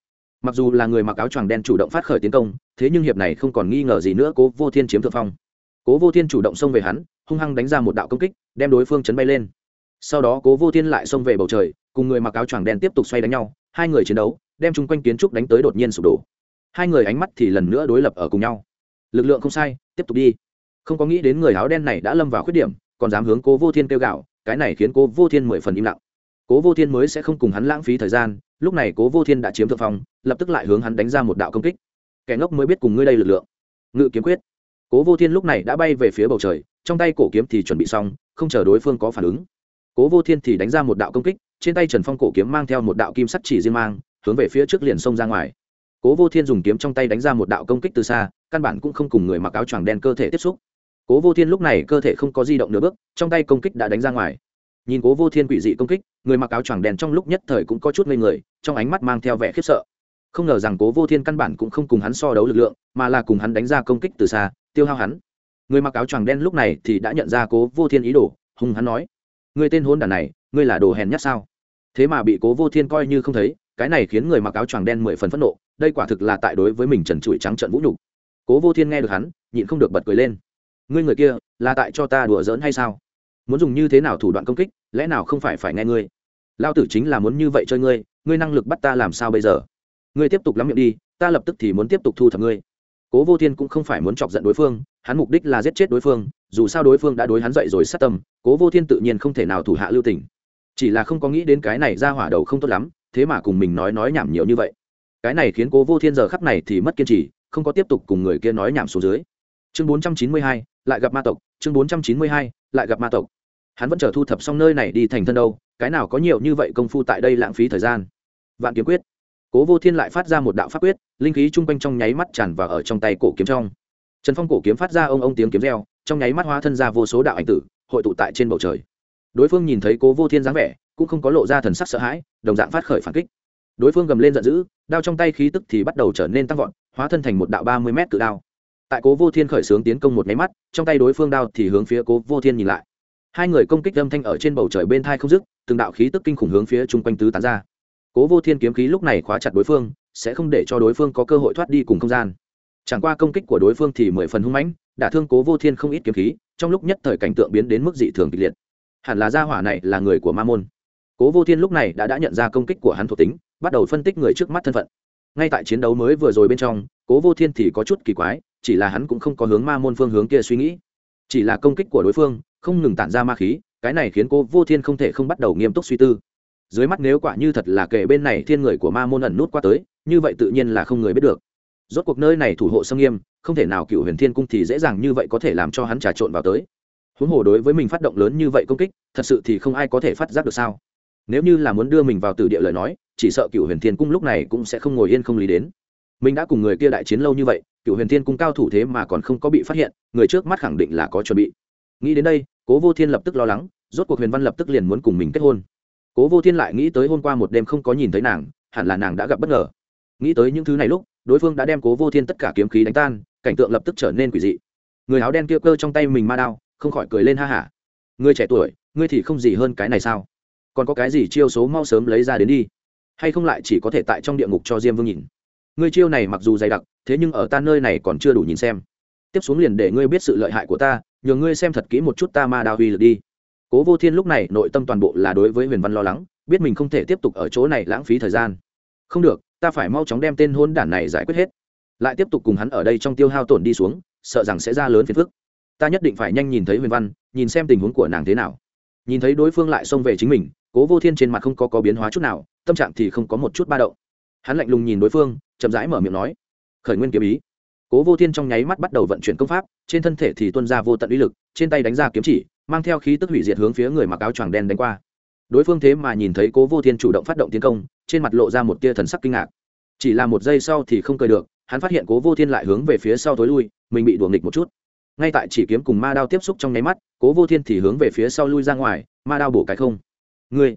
Mặc dù là người mặc áo choàng đen chủ động phát khởi tiến công, thế nhưng hiệp này không còn nghi ngờ gì nữa cố vô thiên chiếm thượng phong. Cố vô thiên chủ động xông về hắn hung hăng đánh ra một đạo công kích, đem đối phương chấn bay lên. Sau đó cố vô thiên lại xông về bầu trời, cùng người mặc áo choàng đen tiếp tục xoay đánh nhau, hai người chiến đấu, đem chung quanh kiến trúc đánh tới đột nhiên sụp đổ. Hai người ánh mắt thì lần nữa đối lập ở cùng nhau. Lực lượng không sai, tiếp tục đi. Không có nghĩ đến người áo đen này đã lâm vào khuyết điểm, còn dám hướng cố vô thiên kêu gạo, cái này khiến cố vô thiên mười phần im lặng. Cố vô thiên mới sẽ không cùng hắn lãng phí thời gian, lúc này cố vô thiên đã chiếm thượng phong, lập tức lại hướng hắn đánh ra một đạo công kích. Kẻ ngốc mới biết cùng ngươi đây lực lượng. Ngự kiếm quyết. Cố vô thiên lúc này đã bay về phía bầu trời trong tay cổ kiếm thì chuẩn bị xong, không chờ đối phương có phản ứng. Cố vô thiên thì đánh ra một đạo công kích, trên tay trần phong cổ kiếm mang theo một đạo kim sắt chỉ riêng mang, hướng về phía trước liền xông ra ngoài. Cố vô thiên dùng kiếm trong tay đánh ra một đạo công kích từ xa, căn bản cũng không cùng người mặc áo choàng đen cơ thể tiếp xúc. Cố vô thiên lúc này cơ thể không có di động nửa bước, trong tay công kích đã đánh ra ngoài. Nhìn cố vô thiên quỷ dị công kích, người mặc áo choàng đen trong lúc nhất thời cũng có chút ngây người, trong ánh mắt mang theo vẻ khiếp sợ. Không ngờ rằng cố vô thiên căn bản cũng không cùng hắn so đấu lực lượng, mà là cùng hắn đánh ra công kích từ xa, tiêu hao hắn người mặc áo choàng đen lúc này thì đã nhận ra cố vô thiên ý đồ hùng hắn nói, người tên hôn đàn này, ngươi là đồ hèn nhát sao? Thế mà bị cố vô thiên coi như không thấy, cái này khiến người mặc áo choàng đen mười phần phẫn nộ, đây quả thực là tại đối với mình trần trụi trắng trận vũ nhục. Cố vô thiên nghe được hắn, nhịn không được bật cười lên. Ngươi người kia, là tại cho ta đùa giỡn hay sao? Muốn dùng như thế nào thủ đoạn công kích, lẽ nào không phải phải nghe ngươi? Lao tử chính là muốn như vậy chơi ngươi ngươi năng lực bắt ta làm sao bây giờ? Ngươi tiếp tục lắm miệng đi, ta lập tức thì muốn tiếp tục thu thập ngươi. Cố vô thiên cũng không phải muốn chọc giận đối phương hắn mục đích là giết chết đối phương, dù sao đối phương đã đối hắn dậy rồi sát tâm, cố vô thiên tự nhiên không thể nào thủ hạ lưu tình. Chỉ là không có nghĩ đến cái này ra hỏa đầu không tốt lắm, thế mà cùng mình nói nói nhảm nhiều như vậy. Cái này khiến cố vô thiên giờ khắp này thì mất kiên trì, không có tiếp tục cùng người kia nói nhảm xuống dưới. Chương bốn trăm chín mươi hai, lại gặp ma tộc, chương bốn trăm chín mươi hai, lại gặp ma tộc. Hắn vẫn chờ thu thập xong nơi này đi thành thân đâu, cái nào có nhiều như vậy công phu tại đây lãng phí thời gian. Vạn kiếm quyết. Cố vô thiên lại phát ra một đạo pháp quyết, linh khí chung quanh trong nháy mắt tràn vào ở trong tay cổ kiếm trong trần phong cổ kiếm phát ra ông ông tiếng kiếm reo, trong nháy mắt hóa thân ra vô số đạo ảnh tử, hội tụ tại trên bầu trời. Đối phương nhìn thấy cố vô thiên dáng vẻ, cũng không có lộ ra thần sắc sợ hãi, đồng dạng phát khởi phản kích. Đối phương gầm lên giận dữ, đao trong tay khí tức thì bắt đầu trở nên tăng vọt, hóa thân thành một đạo ba mươi mét cự đao. Tại cố vô thiên khởi xướng tiến công một nháy mắt, trong tay đối phương đao thì hướng phía cố vô thiên nhìn lại. Hai người công kích âm thanh ở trên bầu trời bên thai không dứt, từng đạo khí tức kinh khủng hướng phía chung quanh tứ tán ra. Cố vô thiên kiếm khí lúc này khóa chặt đối phương, sẽ không để cho đối phương có cơ hội thoát đi cùng không gian chẳng qua công kích của đối phương thì mười phần hung mãnh đã thương cố vô thiên không ít kiếm khí, trong lúc nhất thời cảnh tượng biến đến mức dị thường kịch liệt. Hẳn là gia hỏa này là người của ma môn. Cố vô thiên lúc này đã đã nhận ra công kích của hắn thuộc tính, bắt đầu phân tích người trước mắt thân phận. Ngay tại chiến đấu mới vừa rồi bên trong, cố vô thiên thì có chút kỳ quái, chỉ là hắn cũng không có hướng ma môn phương hướng kia suy nghĩ. Chỉ là công kích của đối phương, không ngừng tản ra ma khí, cái này khiến cô vô thiên không thể không bắt đầu nghiêm túc suy tư. Dưới mắt nếu quả như thật là kể bên này, thiên người của ma môn ẩn nút qua tới, như vậy tự nhiên là không người biết được rốt cuộc nơi này thủ hộ sâm nghiêm, không thể nào cựu huyền thiên cung thì dễ dàng như vậy có thể làm cho hắn trà trộn vào tới. Huống hồ đối với mình phát động lớn như vậy công kích, thật sự thì không ai có thể phát giác được sao? Nếu như là muốn đưa mình vào từ địa lời nói, chỉ sợ cựu huyền thiên cung lúc này cũng sẽ không ngồi yên không lý đến. Mình đã cùng người kia đại chiến lâu như vậy, cựu huyền thiên cung cao thủ thế mà còn không có bị phát hiện, người trước mắt khẳng định là có chuẩn bị. Nghĩ đến đây, cố vô thiên lập tức lo lắng, rốt cuộc huyền văn lập tức liền muốn cùng mình kết hôn. Cố vô thiên lại nghĩ tới hôm qua một đêm không có nhìn thấy nàng, hẳn là nàng đã gặp bất ngờ. Nghĩ tới những thứ này lúc đối phương đã đem cố vô thiên tất cả kiếm khí đánh tan, cảnh tượng lập tức trở nên quỷ dị. Người áo đen kia cơ trong tay mình ma đao, không khỏi cười lên ha hả. Người trẻ tuổi, ngươi thì không gì hơn cái này sao? Còn có cái gì chiêu số mau sớm lấy ra đến đi? Hay không lại chỉ có thể tại trong địa ngục cho diêm vương nhìn? Ngươi chiêu này mặc dù dày đặc, thế nhưng ở ta nơi này còn chưa đủ nhìn xem. Tiếp xuống liền để ngươi biết sự lợi hại của ta nhờ ngươi xem thật kỹ một chút ta ma đao uy lực đi. Cố vô thiên lúc này nội tâm toàn bộ là đối với huyền văn lo lắng, biết mình không thể tiếp tục ở chỗ này lãng phí thời gian không được, ta phải mau chóng đem tên hôn đản này giải quyết hết. Lại tiếp tục cùng hắn ở đây trong tiêu hao tổn đi xuống, sợ rằng sẽ ra lớn phiền phức. Ta nhất định phải nhanh nhìn thấy huyền văn, nhìn xem tình huống của nàng thế nào. Nhìn thấy đối phương lại xông về chính mình, cố vô thiên trên mặt không có có biến hóa chút nào, tâm trạng thì không có một chút ba động. Hắn lạnh lùng nhìn đối phương, chậm rãi mở miệng nói, khởi nguyên kiếm ý. Cố vô thiên trong nháy mắt bắt đầu vận chuyển công pháp, trên thân thể thì tuân ra vô tận uy lực, trên tay đánh ra kiếm chỉ, mang theo khí tức hủy diệt hướng phía người mặc áo choàng đen đánh qua. Đối phương thế mà nhìn thấy cố vô thiên chủ động phát động tiến công trên mặt lộ ra một tia thần sắc kinh ngạc. Chỉ là một giây sau thì không cười được, hắn phát hiện cố vô thiên lại hướng về phía sau tối lui, mình bị đuồng nghịch một chút. Ngay tại chỉ kiếm cùng ma đao tiếp xúc trong nháy mắt, cố vô thiên thì hướng về phía sau lui ra ngoài, ma đao bổ cái không. Người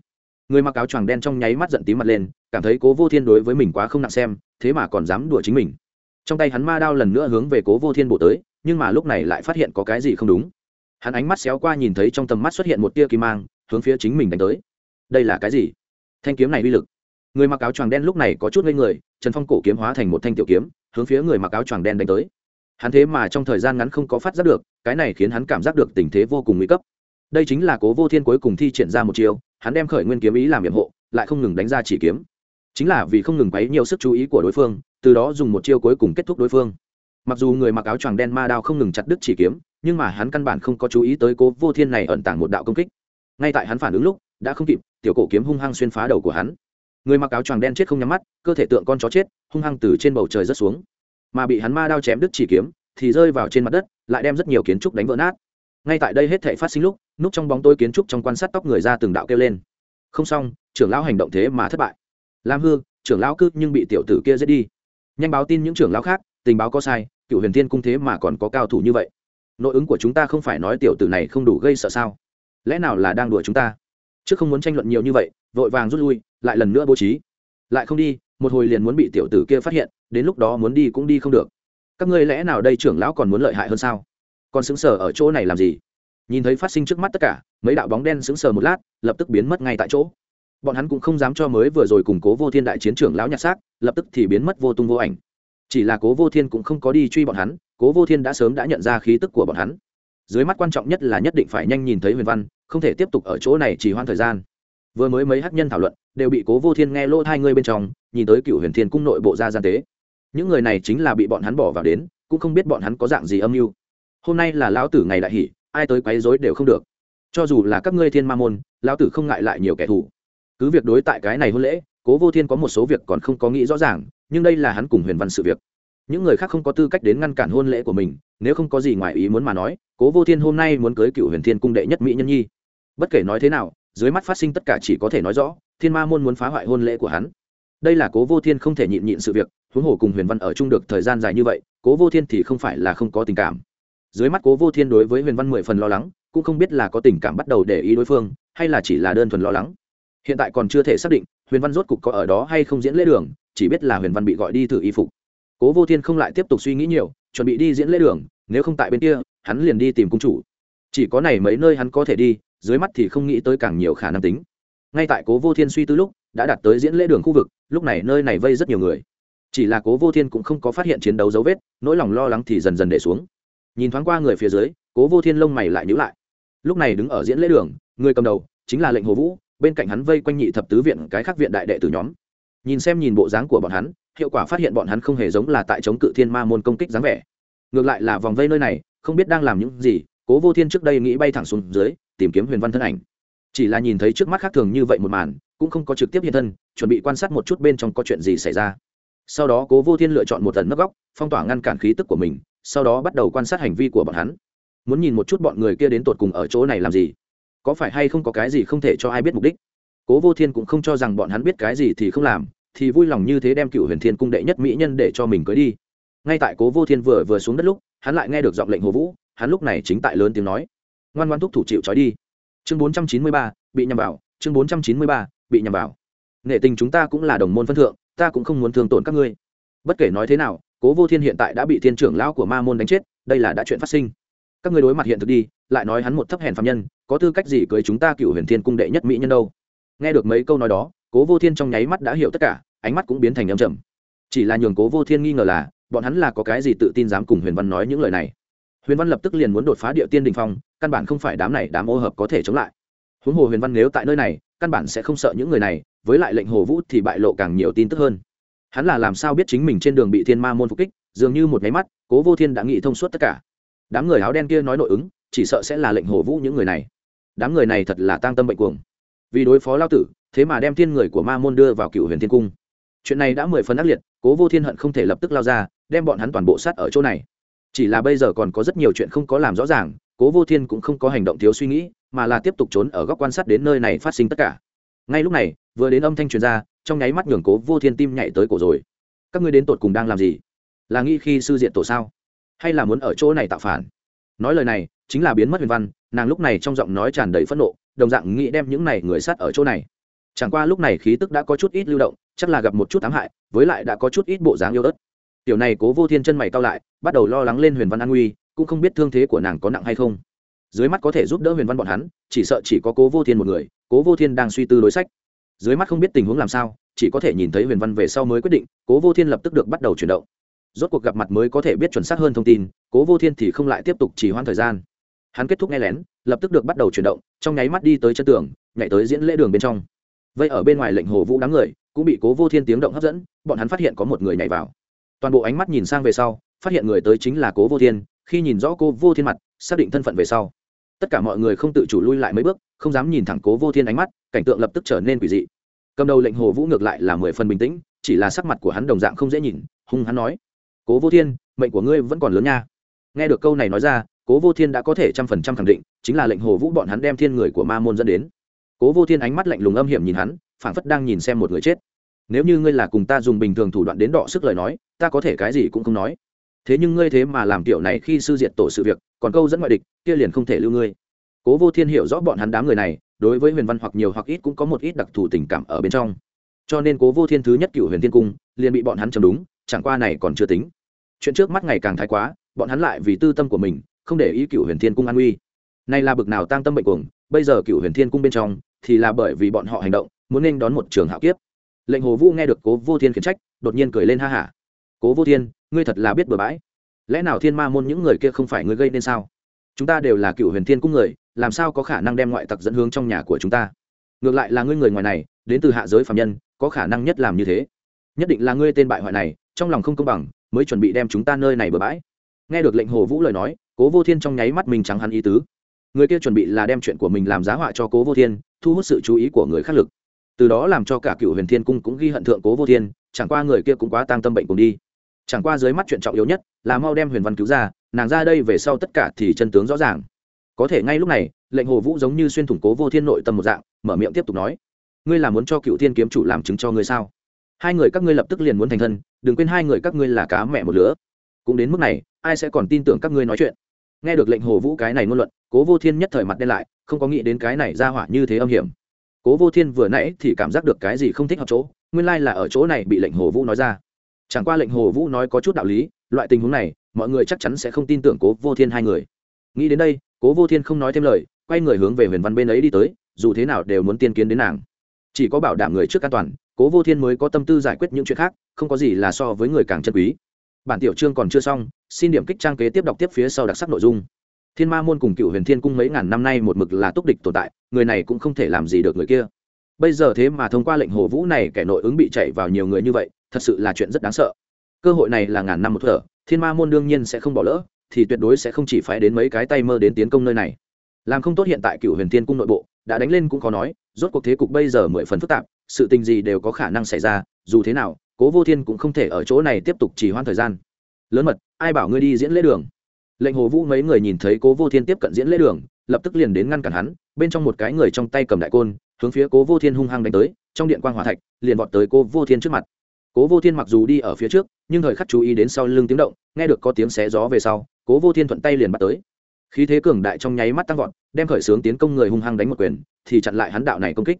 người mặc áo choàng đen trong nháy mắt giận tím mặt lên, cảm thấy cố vô thiên đối với mình quá không nặng xem, thế mà còn dám đùa chính mình. Trong tay hắn ma đao lần nữa hướng về cố vô thiên bổ tới, nhưng mà lúc này lại phát hiện có cái gì không đúng. Hắn ánh mắt xéo qua nhìn thấy trong tầm mắt xuất hiện một tia kim mang, hướng phía chính mình đánh tới. Đây là cái gì? Thanh kiếm này uy lực người mặc áo choàng đen lúc này có chút ngây người, trần phong cổ kiếm hóa thành một thanh tiểu kiếm, hướng phía người mặc áo choàng đen đánh tới. Hắn thế mà trong thời gian ngắn không có phát giác được, cái này khiến hắn cảm giác được tình thế vô cùng nguy cấp. Đây chính là cố vô thiên cuối cùng thi triển ra một chiêu, hắn đem khởi nguyên kiếm ý làm nhiệm hộ, lại không ngừng đánh ra chỉ kiếm. Chính là vì không ngừng quấy nhiều sức chú ý của đối phương, từ đó dùng một chiêu cuối cùng kết thúc đối phương. Mặc dù người mặc áo choàng đen ma đao không ngừng chặt đứt chỉ kiếm, nhưng mà hắn căn bản không có chú ý tới cố vô thiên này ẩn tàng một đạo công kích. Ngay tại hắn phản ứng lúc, đã không kịp, tiểu cổ kiếm hung hăng xuyên phá đầu của hắn người mặc áo choàng đen chết không nhắm mắt, cơ thể tượng con chó chết, hung hăng từ trên bầu trời rớt xuống. Mà bị hắn ma đao chém đứt chỉ kiếm, thì rơi vào trên mặt đất, lại đem rất nhiều kiến trúc đánh vỡ nát. Ngay tại đây hết thể phát sinh lúc, núp trong bóng tôi kiến trúc trong quan sát tóc người ra từng đạo kêu lên. Không xong, trưởng lão hành động thế mà thất bại. Lam hư, trưởng lão cứ nhưng bị tiểu tử kia giết đi. Nhanh báo tin những trưởng lão khác, tình báo có sai, cựu huyền thiên cung thế mà còn có cao thủ như vậy. Nội ứng của chúng ta không phải nói tiểu tử này không đủ gây sợ sao? Lẽ nào là đang đùa chúng ta? Chứ không muốn tranh luận nhiều như vậy, vội vàng rút lui lại lần nữa bố trí. Lại không đi, một hồi liền muốn bị tiểu tử kia phát hiện, đến lúc đó muốn đi cũng đi không được. Các ngươi lẽ nào đây trưởng lão còn muốn lợi hại hơn sao? Còn xứng sở ở chỗ này làm gì? Nhìn thấy phát sinh trước mắt tất cả, mấy đạo bóng đen xứng sờ một lát, lập tức biến mất ngay tại chỗ. Bọn hắn cũng không dám cho mới vừa rồi củng cố vô thiên đại chiến trưởng lão nhặt xác, lập tức thì biến mất vô tung vô ảnh. Chỉ là cố vô thiên cũng không có đi truy bọn hắn, cố vô thiên đã sớm đã nhận ra khí tức của bọn hắn. Dưới mắt quan trọng nhất là nhất định phải nhanh nhìn thấy huyền văn, không thể tiếp tục ở chỗ này chỉ hoãn thời gian vừa mới mấy hát nhân thảo luận, đều bị cố vô thiên nghe lỗ hai người bên trong, nhìn tới cựu huyền thiên cung nội bộ ra gian tế. Những người này chính là bị bọn hắn bỏ vào đến, cũng không biết bọn hắn có dạng gì âm mưu. Hôm nay là lão tử ngày đại hỷ, ai tới quấy rối đều không được. Cho dù là các ngươi thiên ma môn, lão tử không ngại lại nhiều kẻ thù. Cứ việc đối tại cái này hôn lễ, cố vô thiên có một số việc còn không có nghĩ rõ ràng, nhưng đây là hắn cùng huyền văn sự việc. Những người khác không có tư cách đến ngăn cản hôn lễ của mình, nếu không có gì ngoài ý muốn mà nói, cố vô thiên hôm nay muốn cưới cựu huyền thiên cung đệ nhất mỹ nhân nhi. Bất kể nói thế nào dưới mắt phát sinh tất cả chỉ có thể nói rõ, thiên ma môn muốn phá hoại hôn lễ của hắn. Đây là cố vô thiên không thể nhịn nhịn sự việc, huống hồ cùng huyền văn ở chung được thời gian dài như vậy, cố vô thiên thì không phải là không có tình cảm. Dưới mắt cố vô thiên đối với huyền văn mười phần lo lắng, cũng không biết là có tình cảm bắt đầu để ý đối phương, hay là chỉ là đơn thuần lo lắng. Hiện tại còn chưa thể xác định huyền văn rốt cục có ở đó hay không diễn lễ đường, chỉ biết là huyền văn bị gọi đi thử y phục. Cố vô thiên không lại tiếp tục suy nghĩ nhiều, chuẩn bị đi diễn lễ đường, nếu không tại bên kia, hắn liền đi tìm cung chủ chỉ có này mấy nơi hắn có thể đi, dưới mắt thì không nghĩ tới càng nhiều khả năng tính. Ngay tại cố vô thiên suy tư lúc, đã đạt tới diễn lễ đường khu vực, lúc này nơi này vây rất nhiều người. Chỉ là cố vô thiên cũng không có phát hiện chiến đấu dấu vết, nỗi lòng lo lắng thì dần dần để xuống. Nhìn thoáng qua người phía dưới, cố vô thiên lông mày lại nhữ lại. Lúc này đứng ở diễn lễ đường, người cầm đầu chính là lệnh hồ vũ, bên cạnh hắn vây quanh nhị thập tứ viện cái khác viện đại đệ tử nhóm. Nhìn xem nhìn bộ dáng của bọn hắn, hiệu quả phát hiện bọn hắn không hề giống là tại chống cự thiên ma môn công kích dáng vẻ. Ngược lại là vòng vây nơi này, không biết đang làm những gì cố vô thiên trước đây nghĩ bay thẳng xuống dưới, tìm kiếm huyền văn thân ảnh. Chỉ là nhìn thấy trước mắt khác thường như vậy một màn, cũng không có trực tiếp hiện thân, chuẩn bị quan sát một chút bên trong có chuyện gì xảy ra. Sau đó cố vô thiên lựa chọn một tần nấp góc, phong tỏa ngăn cản khí tức của mình, sau đó bắt đầu quan sát hành vi của bọn hắn. Muốn nhìn một chút bọn người kia đến tột cùng ở chỗ này làm gì? Có phải hay không có cái gì không thể cho ai biết mục đích? Cố vô thiên cũng không cho rằng bọn hắn biết cái gì thì không làm, thì vui lòng như thế đem cựu huyền thiên cung đệ nhất mỹ nhân để cho mình cưới đi. Ngay tại cố vô thiên vừa vừa xuống đất lúc, hắn lại nghe được giọng lệnh hồ vũ hắn lúc này chính tại lớn tiếng nói. Ngoan ngoan thúc thủ chịu trói đi. Chương bốn trăm chín mươi ba, bị nhầm vào. Chương bốn trăm chín mươi ba, bị nhầm vào. Nghệ tình chúng ta cũng là đồng môn phân thượng, ta cũng không muốn thương tổn các ngươi. Bất kể nói thế nào, cố vô thiên hiện tại đã bị thiên trưởng lão của ma môn đánh chết, đây là đã chuyện phát sinh. Các ngươi đối mặt hiện thực đi, lại nói hắn một thấp hèn phạm nhân, có tư cách gì cưới chúng ta cựu huyền thiên cung đệ nhất mỹ nhân đâu? Nghe được mấy câu nói đó, cố vô thiên trong nháy mắt đã hiểu tất cả, ánh mắt cũng biến thành âm trầm. Chỉ là nhường cố vô thiên nghi ngờ là, bọn hắn là có cái gì tự tin dám cùng huyền văn nói những lời này? Huyền văn lập tức liền muốn đột phá địa tiên đình phong, căn bản không phải đám này đám ô hợp có thể chống lại. Huống hồ huyền văn nếu tại nơi này, căn bản sẽ không sợ những người này, với lại lệnh hồ vũ thì bại lộ càng nhiều tin tức hơn. Hắn là làm sao biết chính mình trên đường bị thiên ma môn phục kích, dường như một máy mắt, cố vô thiên đã nghĩ thông suốt tất cả. Đám người áo đen kia nói nội ứng, chỉ sợ sẽ là lệnh hồ vũ những người này. Đám người này thật là tăng tâm bệnh cuồng. Vì đối phó lao tử, thế mà đem thiên người của ma môn đưa vào cựu huyền thiên cung. Chuyện này đã mười phần ác liệt, cố vô thiên hận không thể lập tức lao ra, đem bọn hắn toàn bộ sát ở chỗ này chỉ là bây giờ còn có rất nhiều chuyện không có làm rõ ràng, cố vô thiên cũng không có hành động thiếu suy nghĩ, mà là tiếp tục trốn ở góc quan sát đến nơi này phát sinh tất cả. Ngay lúc này, vừa đến âm thanh truyền ra, trong nháy mắt nhường cố vô thiên tim nhảy tới cổ rồi. Các ngươi đến tột cùng đang làm gì? Là nghĩ khi sư diện tổ sao? Hay là muốn ở chỗ này tạo phản? Nói lời này, chính là biến mất huyền văn, nàng lúc này trong giọng nói tràn đầy phẫn nộ, đồng dạng nghĩ đem những này người sát ở chỗ này. Chẳng qua lúc này khí tức đã có chút ít lưu động, chắc là gặp một chút ám hại, với lại đã có chút ít bộ dáng yêu ớt tiểu này cố vô thiên chân mày cao lại, bắt đầu lo lắng lên huyền văn an nguy, cũng không biết thương thế của nàng có nặng hay không. Dưới mắt có thể giúp đỡ huyền văn bọn hắn, chỉ sợ chỉ có cố vô thiên một người, cố vô thiên đang suy tư đối sách. Dưới mắt không biết tình huống làm sao, chỉ có thể nhìn thấy huyền văn về sau mới quyết định, cố vô thiên lập tức được bắt đầu chuyển động. Rốt cuộc gặp mặt mới có thể biết chuẩn xác hơn thông tin, cố vô thiên thì không lại tiếp tục chỉ hoãn thời gian. Hắn kết thúc nghe lén, lập tức được bắt đầu chuyển động, trong nháy mắt đi tới chân tường, nhảy tới diễn lễ đường bên trong. Vậy ở bên ngoài lệnh hồ vũ đám người, cũng bị cố vô thiên tiếng động hấp dẫn, bọn hắn phát hiện có một người nhảy vào toàn bộ ánh mắt nhìn sang về sau, phát hiện người tới chính là cố vô thiên. Khi nhìn rõ cô vô thiên mặt, xác định thân phận về sau, tất cả mọi người không tự chủ lui lại mấy bước, không dám nhìn thẳng cố vô thiên ánh mắt, cảnh tượng lập tức trở nên quỷ dị. Cầm đầu lệnh hồ vũ ngược lại là mười phần bình tĩnh, chỉ là sắc mặt của hắn đồng dạng không dễ nhìn, hung hắn nói, cố vô thiên, mệnh của ngươi vẫn còn lớn nha. Nghe được câu này nói ra, cố vô thiên đã có thể trăm phần trăm khẳng định, chính là lệnh hồ vũ bọn hắn đem thiên người của ma môn dẫn đến. Cố vô thiên ánh mắt lạnh lùng âm hiểm nhìn hắn, phảng phất đang nhìn xem một người chết nếu như ngươi là cùng ta dùng bình thường thủ đoạn đến đọ sức lời nói, ta có thể cái gì cũng không nói. Thế nhưng ngươi thế mà làm kiểu này khi sư diệt tổ sự việc, còn câu dẫn ngoại địch, kia liền không thể lưu ngươi. Cố vô thiên hiểu rõ bọn hắn đám người này, đối với huyền văn hoặc nhiều hoặc ít cũng có một ít đặc thù tình cảm ở bên trong. Cho nên cố vô thiên thứ nhất cựu huyền thiên cung, liền bị bọn hắn chấm đúng, chẳng qua này còn chưa tính. Chuyện trước mắt ngày càng thái quá, bọn hắn lại vì tư tâm của mình, không để ý cựu huyền thiên cung an uy nay là bực nào tăng tâm bệnh cuồng, bây giờ cựu huyền thiên cung bên trong, thì là bởi vì bọn họ hành động, muốn nên đón một trường hạo kiếp lệnh hồ vũ nghe được cố vô thiên khiển trách, đột nhiên cười lên ha hả. Cố vô thiên, ngươi thật là biết bừa bãi. Lẽ nào thiên ma môn những người kia không phải ngươi gây nên sao? Chúng ta đều là cựu huyền thiên cung người, làm sao có khả năng đem ngoại tặc dẫn hướng trong nhà của chúng ta? Ngược lại là ngươi người ngoài này, đến từ hạ giới phạm nhân, có khả năng nhất làm như thế. Nhất định là ngươi tên bại hoại này, trong lòng không công bằng, mới chuẩn bị đem chúng ta nơi này bừa bãi. Nghe được lệnh hồ vũ lời nói, cố vô thiên trong nháy mắt mình trắng hắn ý tứ. Người kia chuẩn bị là đem chuyện của mình làm giá họa cho cố vô thiên, thu hút sự chú ý của người khác lực từ đó làm cho cả cựu huyền thiên cung cũng ghi hận thượng cố vô thiên, chẳng qua người kia cũng quá tăng tâm bệnh cùng đi. Chẳng qua dưới mắt chuyện trọng yếu nhất là mau đem huyền văn cứu ra, nàng ra đây về sau tất cả thì chân tướng rõ ràng. Có thể ngay lúc này, lệnh hồ vũ giống như xuyên thủng cố vô thiên nội tâm một dạng, mở miệng tiếp tục nói, ngươi là muốn cho cựu thiên kiếm chủ làm chứng cho ngươi sao? Hai người các ngươi lập tức liền muốn thành thân, đừng quên hai người các ngươi là cá mẹ một lứa. Cũng đến mức này, ai sẽ còn tin tưởng các ngươi nói chuyện? Nghe được lệnh hồ vũ cái này ngôn luận, cố vô thiên nhất thời mặt đen lại, không có nghĩ đến cái này ra hỏa như thế âm hiểm cố vô thiên vừa nãy thì cảm giác được cái gì không thích hợp chỗ, nguyên lai là ở chỗ này bị lệnh hồ vũ nói ra. Chẳng qua lệnh hồ vũ nói có chút đạo lý, loại tình huống này, mọi người chắc chắn sẽ không tin tưởng cố vô thiên hai người. Nghĩ đến đây, cố vô thiên không nói thêm lời, quay người hướng về huyền văn bên ấy đi tới, dù thế nào đều muốn tiên kiến đến nàng. Chỉ có bảo đảm người trước an toàn, cố vô thiên mới có tâm tư giải quyết những chuyện khác, không có gì là so với người càng chân quý. Bản tiểu chương còn chưa xong, xin điểm kích trang kế tiếp đọc tiếp phía sau đặc sắc nội dung thiên ma môn cùng cựu huyền thiên cung mấy ngàn năm nay một mực là túc địch tồn tại, người này cũng không thể làm gì được người kia. Bây giờ thế mà thông qua lệnh hồ vũ này kẻ nội ứng bị chạy vào nhiều người như vậy, thật sự là chuyện rất đáng sợ. Cơ hội này là ngàn năm một thở, thiên ma môn đương nhiên sẽ không bỏ lỡ, thì tuyệt đối sẽ không chỉ phải đến mấy cái tay mơ đến tiến công nơi này. Làm không tốt hiện tại cựu huyền thiên cung nội bộ, đã đánh lên cũng khó nói, rốt cuộc thế cục bây giờ mười phần phức tạp, sự tình gì đều có khả năng xảy ra, dù thế nào, cố vô thiên cũng không thể ở chỗ này tiếp tục trì hoãn thời gian. Lớn mật, ai bảo ngươi đi diễn lễ đường? Lệnh hồ vũ mấy người nhìn thấy cố vô thiên tiếp cận diễn lễ đường, lập tức liền đến ngăn cản hắn, bên trong một cái người trong tay cầm đại côn, hướng phía cố vô thiên hung hăng đánh tới, trong điện quan g hỏa thạch, liền vọt tới cố vô thiên trước mặt. Cố vô thiên mặc dù đi ở phía trước, nhưng thời khắc chú ý đến sau lưng tiếng động, nghe được có tiếng xé gió về sau, cố vô thiên thuận tay liền bắt tới. Khí thế cường đại trong nháy mắt tăng vọt, đem khởi xướng tiến công người hung hăng đánh một quyền, thì chặn lại hắn đạo này công kích.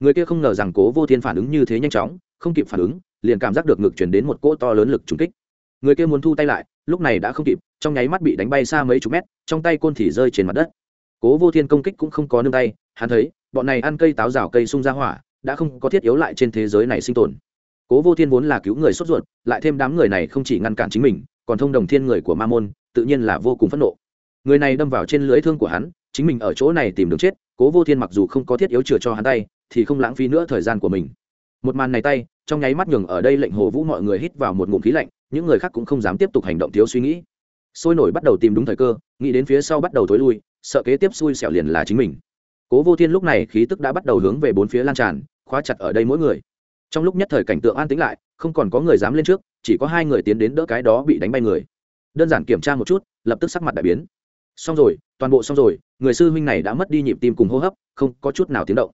Người kia không ngờ rằng cố vô thiên phản ứng như thế nhanh chóng, không kịp phản ứng, liền cảm giác được ngực chuyển đến một cỗ to lớn lực trúng kích. Người kia muốn thu tay lại lúc này đã không kịp, trong nháy mắt bị đánh bay xa mấy chục mét, trong tay côn thì rơi trên mặt đất. Cố vô thiên công kích cũng không có nương tay, hắn thấy, bọn này ăn cây táo rào cây sung ra hỏa, đã không có thiết yếu lại trên thế giới này sinh tồn. Cố vô thiên vốn là cứu người sốt ruột, lại thêm đám người này không chỉ ngăn cản chính mình, còn thông đồng thiên người của ma môn, tự nhiên là vô cùng phẫn nộ. Người này đâm vào trên lưới thương của hắn, chính mình ở chỗ này tìm đường chết, cố vô thiên mặc dù không có thiết yếu chừa cho hắn tay, thì không lãng phí nữa thời gian của mình. Một màn này tay, trong nháy mắt nhường ở đây lệnh hồ vũ mọi người hít vào một ngụm khí lạnh những người khác cũng không dám tiếp tục hành động thiếu suy nghĩ. Sôi nổi bắt đầu tìm đúng thời cơ, nghĩ đến phía sau bắt đầu thối lui, sợ kế tiếp xui xẻo liền là chính mình. Cố vô thiên lúc này khí tức đã bắt đầu hướng về bốn phía lan tràn, khóa chặt ở đây mỗi người. Trong lúc nhất thời cảnh tượng an tĩnh lại, không còn có người dám lên trước, chỉ có hai người tiến đến đỡ cái đó bị đánh bay người. Đơn giản kiểm tra một chút, lập tức sắc mặt đại biến. Xong rồi, toàn bộ xong rồi, người sư huynh này đã mất đi nhịp tim cùng hô hấp, không có chút nào tiếng động.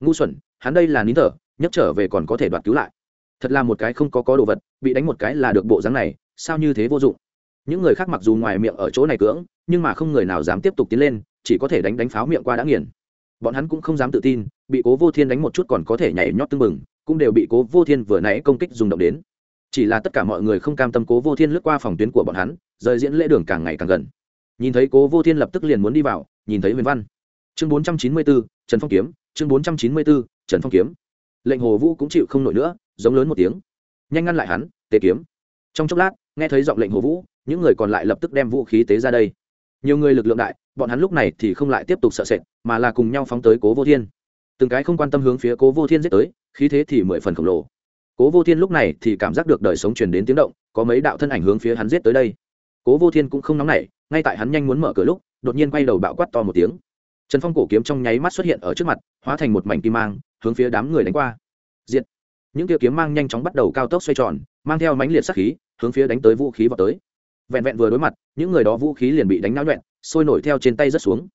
Ngu xuẩn, hắn đây là nín thở, nhấc trở về còn có thể đoạt cứu lại thật là một cái không có có đồ vật, bị đánh một cái là được bộ dáng này, sao như thế vô dụng? Những người khác mặc dù ngoài miệng ở chỗ này cưỡng, nhưng mà không người nào dám tiếp tục tiến lên, chỉ có thể đánh đánh pháo miệng qua đã nghiền. Bọn hắn cũng không dám tự tin, bị cố vô thiên đánh một chút còn có thể nhảy nhót tưng bừng, cũng đều bị cố vô thiên vừa nãy công kích dùng động đến. Chỉ là tất cả mọi người không cam tâm cố vô thiên lướt qua phòng tuyến của bọn hắn, rời diễn lễ đường càng ngày càng gần. Nhìn thấy cố vô thiên lập tức liền muốn đi vào, nhìn thấy huyền văn. Chương bốn trăm chín mươi bốn trần phong kiếm, chương bốn trăm chín mươi bốn trần phong kiếm. Lệnh hồ vũ cũng chịu không nổi nữa giống lớn một tiếng. Nhanh ngăn lại hắn tế kiếm. Trong chốc lát, nghe thấy giọng lệnh hồ vũ, những người còn lại lập tức đem vũ khí tế ra đây. Nhiều người lực lượng đại, bọn hắn lúc này thì không lại tiếp tục sợ sệt, mà là cùng nhau phóng tới cố vô thiên. Từng cái không quan tâm hướng phía cố vô thiên giết tới, khí thế thì mười phần khổng lồ. Cố vô thiên lúc này thì cảm giác được đời sống truyền đến tiếng động, có mấy đạo thân ảnh hướng phía hắn giết tới đây. Cố vô thiên cũng không nóng nảy, ngay tại hắn nhanh muốn mở cửa lúc, đột nhiên quay đầu bạo quát to một tiếng. Trần phong cổ kiếm trong nháy mắt xuất hiện ở trước mặt, hóa thành một mảnh kim mang, hướng phía đám người đánh qua. Diệt! Những kia kiếm mang nhanh chóng bắt đầu cao tốc xoay tròn, mang theo mãnh liệt sắc khí, hướng phía đánh tới vũ khí vào tới. Vẹn vẹn vừa đối mặt, những người đó vũ khí liền bị đánh náo nhuẹn sôi nổi theo trên tay rất xuống.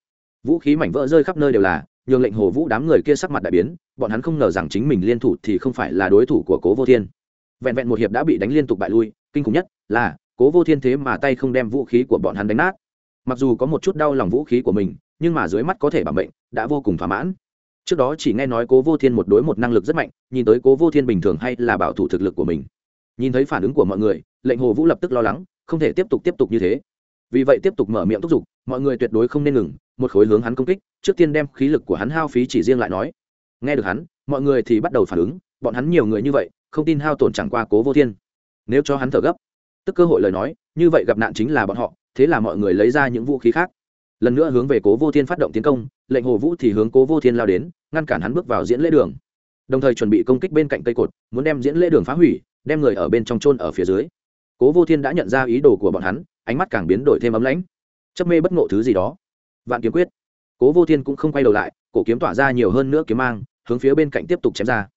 Vũ khí mảnh vỡ rơi khắp nơi đều là, nhường lệnh hồ vũ đám người kia sắc mặt đại biến, bọn hắn không ngờ rằng chính mình liên thủ thì không phải là đối thủ của cố vô thiên. Vẹn vẹn một hiệp đã bị đánh liên tục bại lui, kinh khủng nhất là, cố vô thiên thế mà tay không đem vũ khí của bọn hắn đánh nát. Mặc dù có một chút đau lòng vũ khí của mình, nhưng mà dưới mắt có thể bảo mệnh, đã vô cùng thỏa mãn trước đó chỉ nghe nói cố vô thiên một đối một năng lực rất mạnh, nhìn tới cố vô thiên bình thường hay là bảo thủ thực lực của mình. Nhìn thấy phản ứng của mọi người, lệnh hồ vũ lập tức lo lắng, không thể tiếp tục tiếp tục như thế. Vì vậy tiếp tục mở miệng thúc giục, mọi người tuyệt đối không nên ngừng, một khối hướng hắn công kích, trước tiên đem khí lực của hắn hao phí chỉ riêng lại nói. Nghe được hắn, mọi người thì bắt đầu phản ứng, bọn hắn nhiều người như vậy, không tin hao tổn chẳng qua cố vô thiên. Nếu cho hắn thở gấp, tức cơ hội lời nói, như vậy gặp nạn chính là bọn họ, thế là mọi người lấy ra những vũ khí khác. Lần nữa hướng về cố vô thiên phát động tiến công, lệnh hồ vũ thì hướng cố vô thiên lao đến ngăn cản hắn bước vào diễn lễ đường. Đồng thời chuẩn bị công kích bên cạnh cây cột, muốn đem diễn lễ đường phá hủy, đem người ở bên trong trôn ở phía dưới. Cố vô thiên đã nhận ra ý đồ của bọn hắn, ánh mắt càng biến đổi thêm ấm lãnh. Chấp mê bất ngộ thứ gì đó. Vạn kiếm quyết. Cố vô thiên cũng không quay đầu lại, cổ kiếm tỏa ra nhiều hơn nữa kiếm mang, hướng phía bên cạnh tiếp tục chém ra.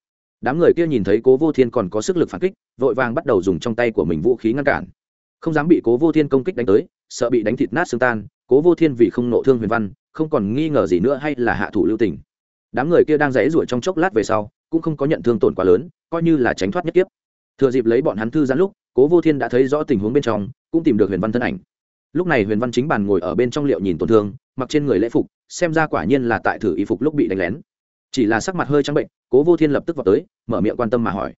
Đám người kia nhìn thấy cố vô thiên còn có sức lực phản kích, vội vàng bắt đầu dùng trong tay của mình vũ khí ngăn cản. Không dám bị cố vô thiên công kích đánh tới, sợ bị đánh thịt nát xương tan, cố vô thiên vì không nộ thương huyền văn, không còn nghi ngờ gì nữa hay là hạ thủ lưu tình đám người kia đang rẽ ruổi trong chốc lát về sau, cũng không có nhận thương tổn quá lớn, coi như là tránh thoát nhất tiếp thừa dịp lấy bọn hắn thư giãn lúc, cố vô thiên đã thấy rõ tình huống bên trong, cũng tìm được huyền văn thân ảnh. Lúc này huyền văn chính bàn ngồi ở bên trong liệu nhìn tổn thương, mặc trên người lễ phục, xem ra quả nhiên là tại thử y phục lúc bị đánh lén. Chỉ là sắc mặt hơi trắng bệnh, cố vô thiên lập tức vào tới, mở miệng quan tâm mà hỏi.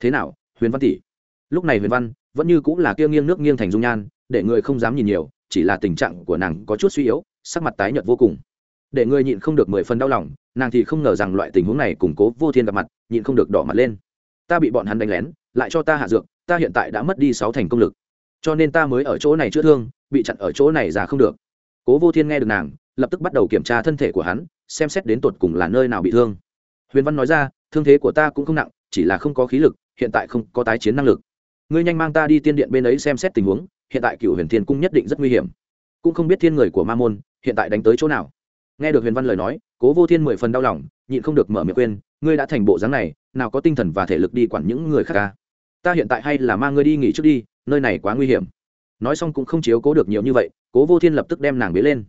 Thế nào, huyền văn tỷ? Lúc này huyền văn vẫn như cũng là kia nghiêng nước nghiêng thành dung nhan, để người không dám nhìn nhiều, chỉ là tình trạng của nàng có chút suy yếu, sắc mặt tái nhợt vô cùng để người nhịn không được mười phần đau lòng, nàng thì không ngờ rằng loại tình huống này củng cố vô thiên gặp mặt, nhịn không được đỏ mặt lên. Ta bị bọn hắn đánh lén, lại cho ta hạ dược, ta hiện tại đã mất đi sáu thành công lực. Cho nên ta mới ở chỗ này chữa thương, bị chặn ở chỗ này ra không được. Cố vô thiên nghe được nàng, lập tức bắt đầu kiểm tra thân thể của hắn, xem xét đến tột cùng là nơi nào bị thương. Huyền văn nói ra, thương thế của ta cũng không nặng, chỉ là không có khí lực, hiện tại không có tái chiến năng lực. Ngươi nhanh mang ta đi tiên điện bên ấy xem xét tình huống, hiện tại cựu huyền thiên cung nhất định rất nguy hiểm. Cũng không biết thiên người của ma môn, hiện tại đánh tới chỗ nào nghe được huyền văn lời nói, cố vô thiên mười phần đau lòng, nhịn không được mở miệng quên ngươi đã thành bộ dáng này, nào có tinh thần và thể lực đi quản những người khác ca ta hiện tại hay là mang ngươi đi nghỉ trước đi, nơi này quá nguy hiểm. Nói xong cũng không chiếu cố được nhiều như vậy, cố vô thiên lập tức đem nàng bế lên.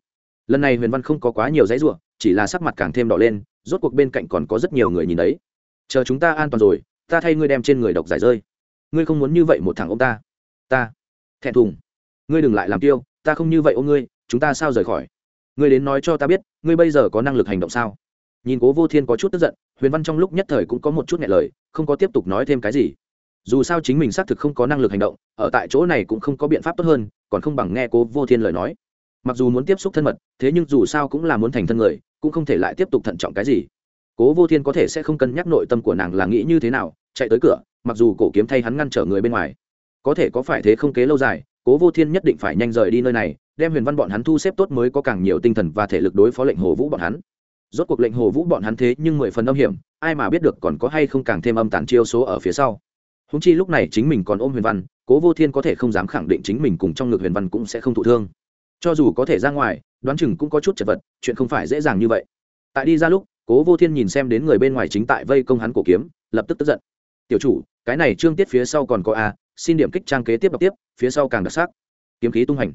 Lần này huyền văn không có quá nhiều giấy ruộng chỉ là sắc mặt càng thêm đỏ lên, rốt cuộc bên cạnh còn có rất nhiều người nhìn đấy. Chờ chúng ta an toàn rồi, ta thay ngươi đem trên người độc giải rơi. Ngươi không muốn như vậy một thằng ông ta. Ta. Thẹn thùng. Ngươi đừng lại làm tiêu, ta không như vậy ô ngươi, chúng ta sao rời khỏi? Ngươi đến nói cho ta biết, ngươi bây giờ có năng lực hành động sao? Nhìn cố vô thiên có chút tức giận, huyền văn trong lúc nhất thời cũng có một chút nghẹn lời, không có tiếp tục nói thêm cái gì. Dù sao chính mình xác thực không có năng lực hành động, ở tại chỗ này cũng không có biện pháp tốt hơn, còn không bằng nghe cố vô thiên lời nói. Mặc dù muốn tiếp xúc thân mật, thế nhưng dù sao cũng là muốn thành thân người, cũng không thể lại tiếp tục thận trọng cái gì. Cố vô thiên có thể sẽ không cân nhắc nội tâm của nàng là nghĩ như thế nào, chạy tới cửa, mặc dù cổ kiếm thay hắn ngăn trở người bên ngoài. Có thể có phải thế không kế lâu dài, cố vô thiên nhất định phải nhanh rời đi nơi này đem huyền văn bọn hắn thu xếp tốt mới có càng nhiều tinh thần và thể lực đối phó lệnh hồ vũ bọn hắn. Rốt cuộc lệnh hồ vũ bọn hắn thế nhưng mười phần âm hiểm, ai mà biết được còn có hay không càng thêm âm tàn chiêu số ở phía sau. Húng chi lúc này chính mình còn ôm huyền văn, cố vô thiên có thể không dám khẳng định chính mình cùng trong ngực huyền văn cũng sẽ không thụ thương. Cho dù có thể ra ngoài, đoán chừng cũng có chút chật vật, chuyện không phải dễ dàng như vậy. Tại đi ra lúc, cố vô thiên nhìn xem đến người bên ngoài chính tại vây công hắn cổ kiếm, lập tức tức giận. Tiểu chủ, cái này trương tiết phía sau còn có a, xin điểm kích trang kế tiếp đọc tiếp, phía sau càng đặc sắc. Kiếm khí tung hành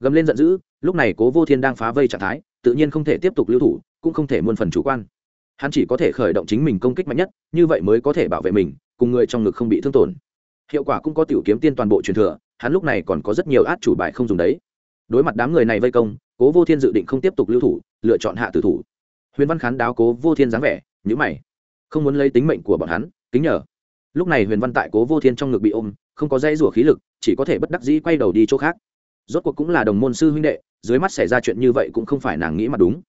gầm lên giận dữ, lúc này cố vô thiên đang phá vây trạng thái, tự nhiên không thể tiếp tục lưu thủ, cũng không thể muôn phần chủ quan. Hắn chỉ có thể khởi động chính mình công kích mạnh nhất, như vậy mới có thể bảo vệ mình, cùng người trong ngực không bị thương tổn. Hiệu quả cũng có tiểu kiếm tiên toàn bộ truyền thừa, hắn lúc này còn có rất nhiều át chủ bài không dùng đấy. Đối mặt đám người này vây công, cố vô thiên dự định không tiếp tục lưu thủ, lựa chọn hạ tử thủ. Huyền văn khán đáo cố vô thiên dáng vẻ nhữ mày. Không muốn lấy tính mệnh của bọn hắn, kính nhờ. Lúc này huyền văn tại cố vô thiên trong ngực bị ôm, không có dây rủa khí lực, chỉ có thể bất đắc dĩ quay đầu đi chỗ khác rốt cuộc cũng là đồng môn sư huynh đệ, dưới mắt xảy ra chuyện như vậy cũng không phải nàng nghĩ mà đúng.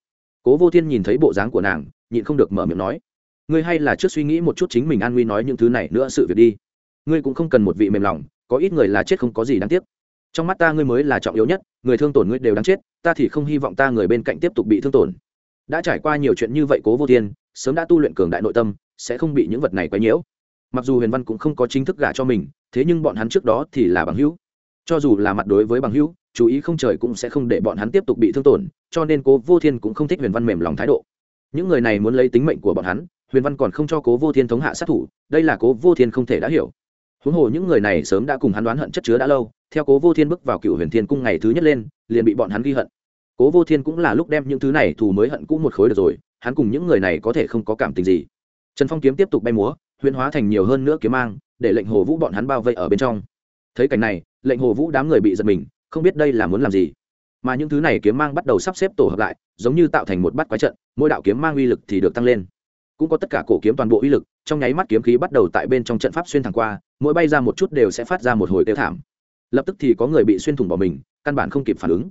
Cố vô thiên nhìn thấy bộ dáng của nàng, nhịn không được mở miệng nói, ngươi hay là trước suy nghĩ một chút chính mình an nguy nói những thứ này nữa sự việc đi. Ngươi cũng không cần một vị mềm lòng, có ít người là chết không có gì đáng tiếc. Trong mắt ta ngươi mới là trọng yếu nhất, người thương tổn ngươi đều đáng chết, ta thì không hy vọng ta người bên cạnh tiếp tục bị thương tổn. Đã trải qua nhiều chuyện như vậy cố vô thiên, sớm đã tu luyện cường đại nội tâm, sẽ không bị những vật này quấy nhiễu. Mặc dù huyền văn cũng không có chính thức gả cho mình, thế nhưng bọn hắn trước đó thì là bằng hữu cho dù là mặt đối với bằng hữu, chú ý không trời cũng sẽ không để bọn hắn tiếp tục bị thương tổn, cho nên cố vô thiên cũng không thích huyền văn mềm lòng thái độ. Những người này muốn lấy tính mệnh của bọn hắn, huyền văn còn không cho cố vô thiên thống hạ sát thủ, đây là cố vô thiên không thể đã hiểu. Huống hồ những người này sớm đã cùng hắn đoán hận chất chứa đã lâu, theo cố vô thiên bước vào cựu huyền thiên cung ngày thứ nhất lên, liền bị bọn hắn ghi hận. Cố vô thiên cũng là lúc đem những thứ này thù mới hận cũ một khối được rồi, hắn cùng những người này có thể không có cảm tình gì. Trần phong kiếm tiếp tục bay múa, huyền hóa thành nhiều hơn nữa kiếm mang, để lệnh hồ vũ bọn hắn bao vây ở bên trong. Thấy cảnh này lệnh hồ vũ đám người bị giật mình, không biết đây là muốn làm gì. Mà những thứ này kiếm mang bắt đầu sắp xếp tổ hợp lại, giống như tạo thành một bát quái trận, mỗi đạo kiếm mang uy lực thì được tăng lên. Cũng có tất cả cổ kiếm toàn bộ uy lực, trong nháy mắt kiếm khí bắt đầu tại bên trong trận pháp xuyên thẳng qua, mỗi bay ra một chút đều sẽ phát ra một hồi tiêu thảm. Lập tức thì có người bị xuyên thủng bỏ mình, căn bản không kịp phản ứng.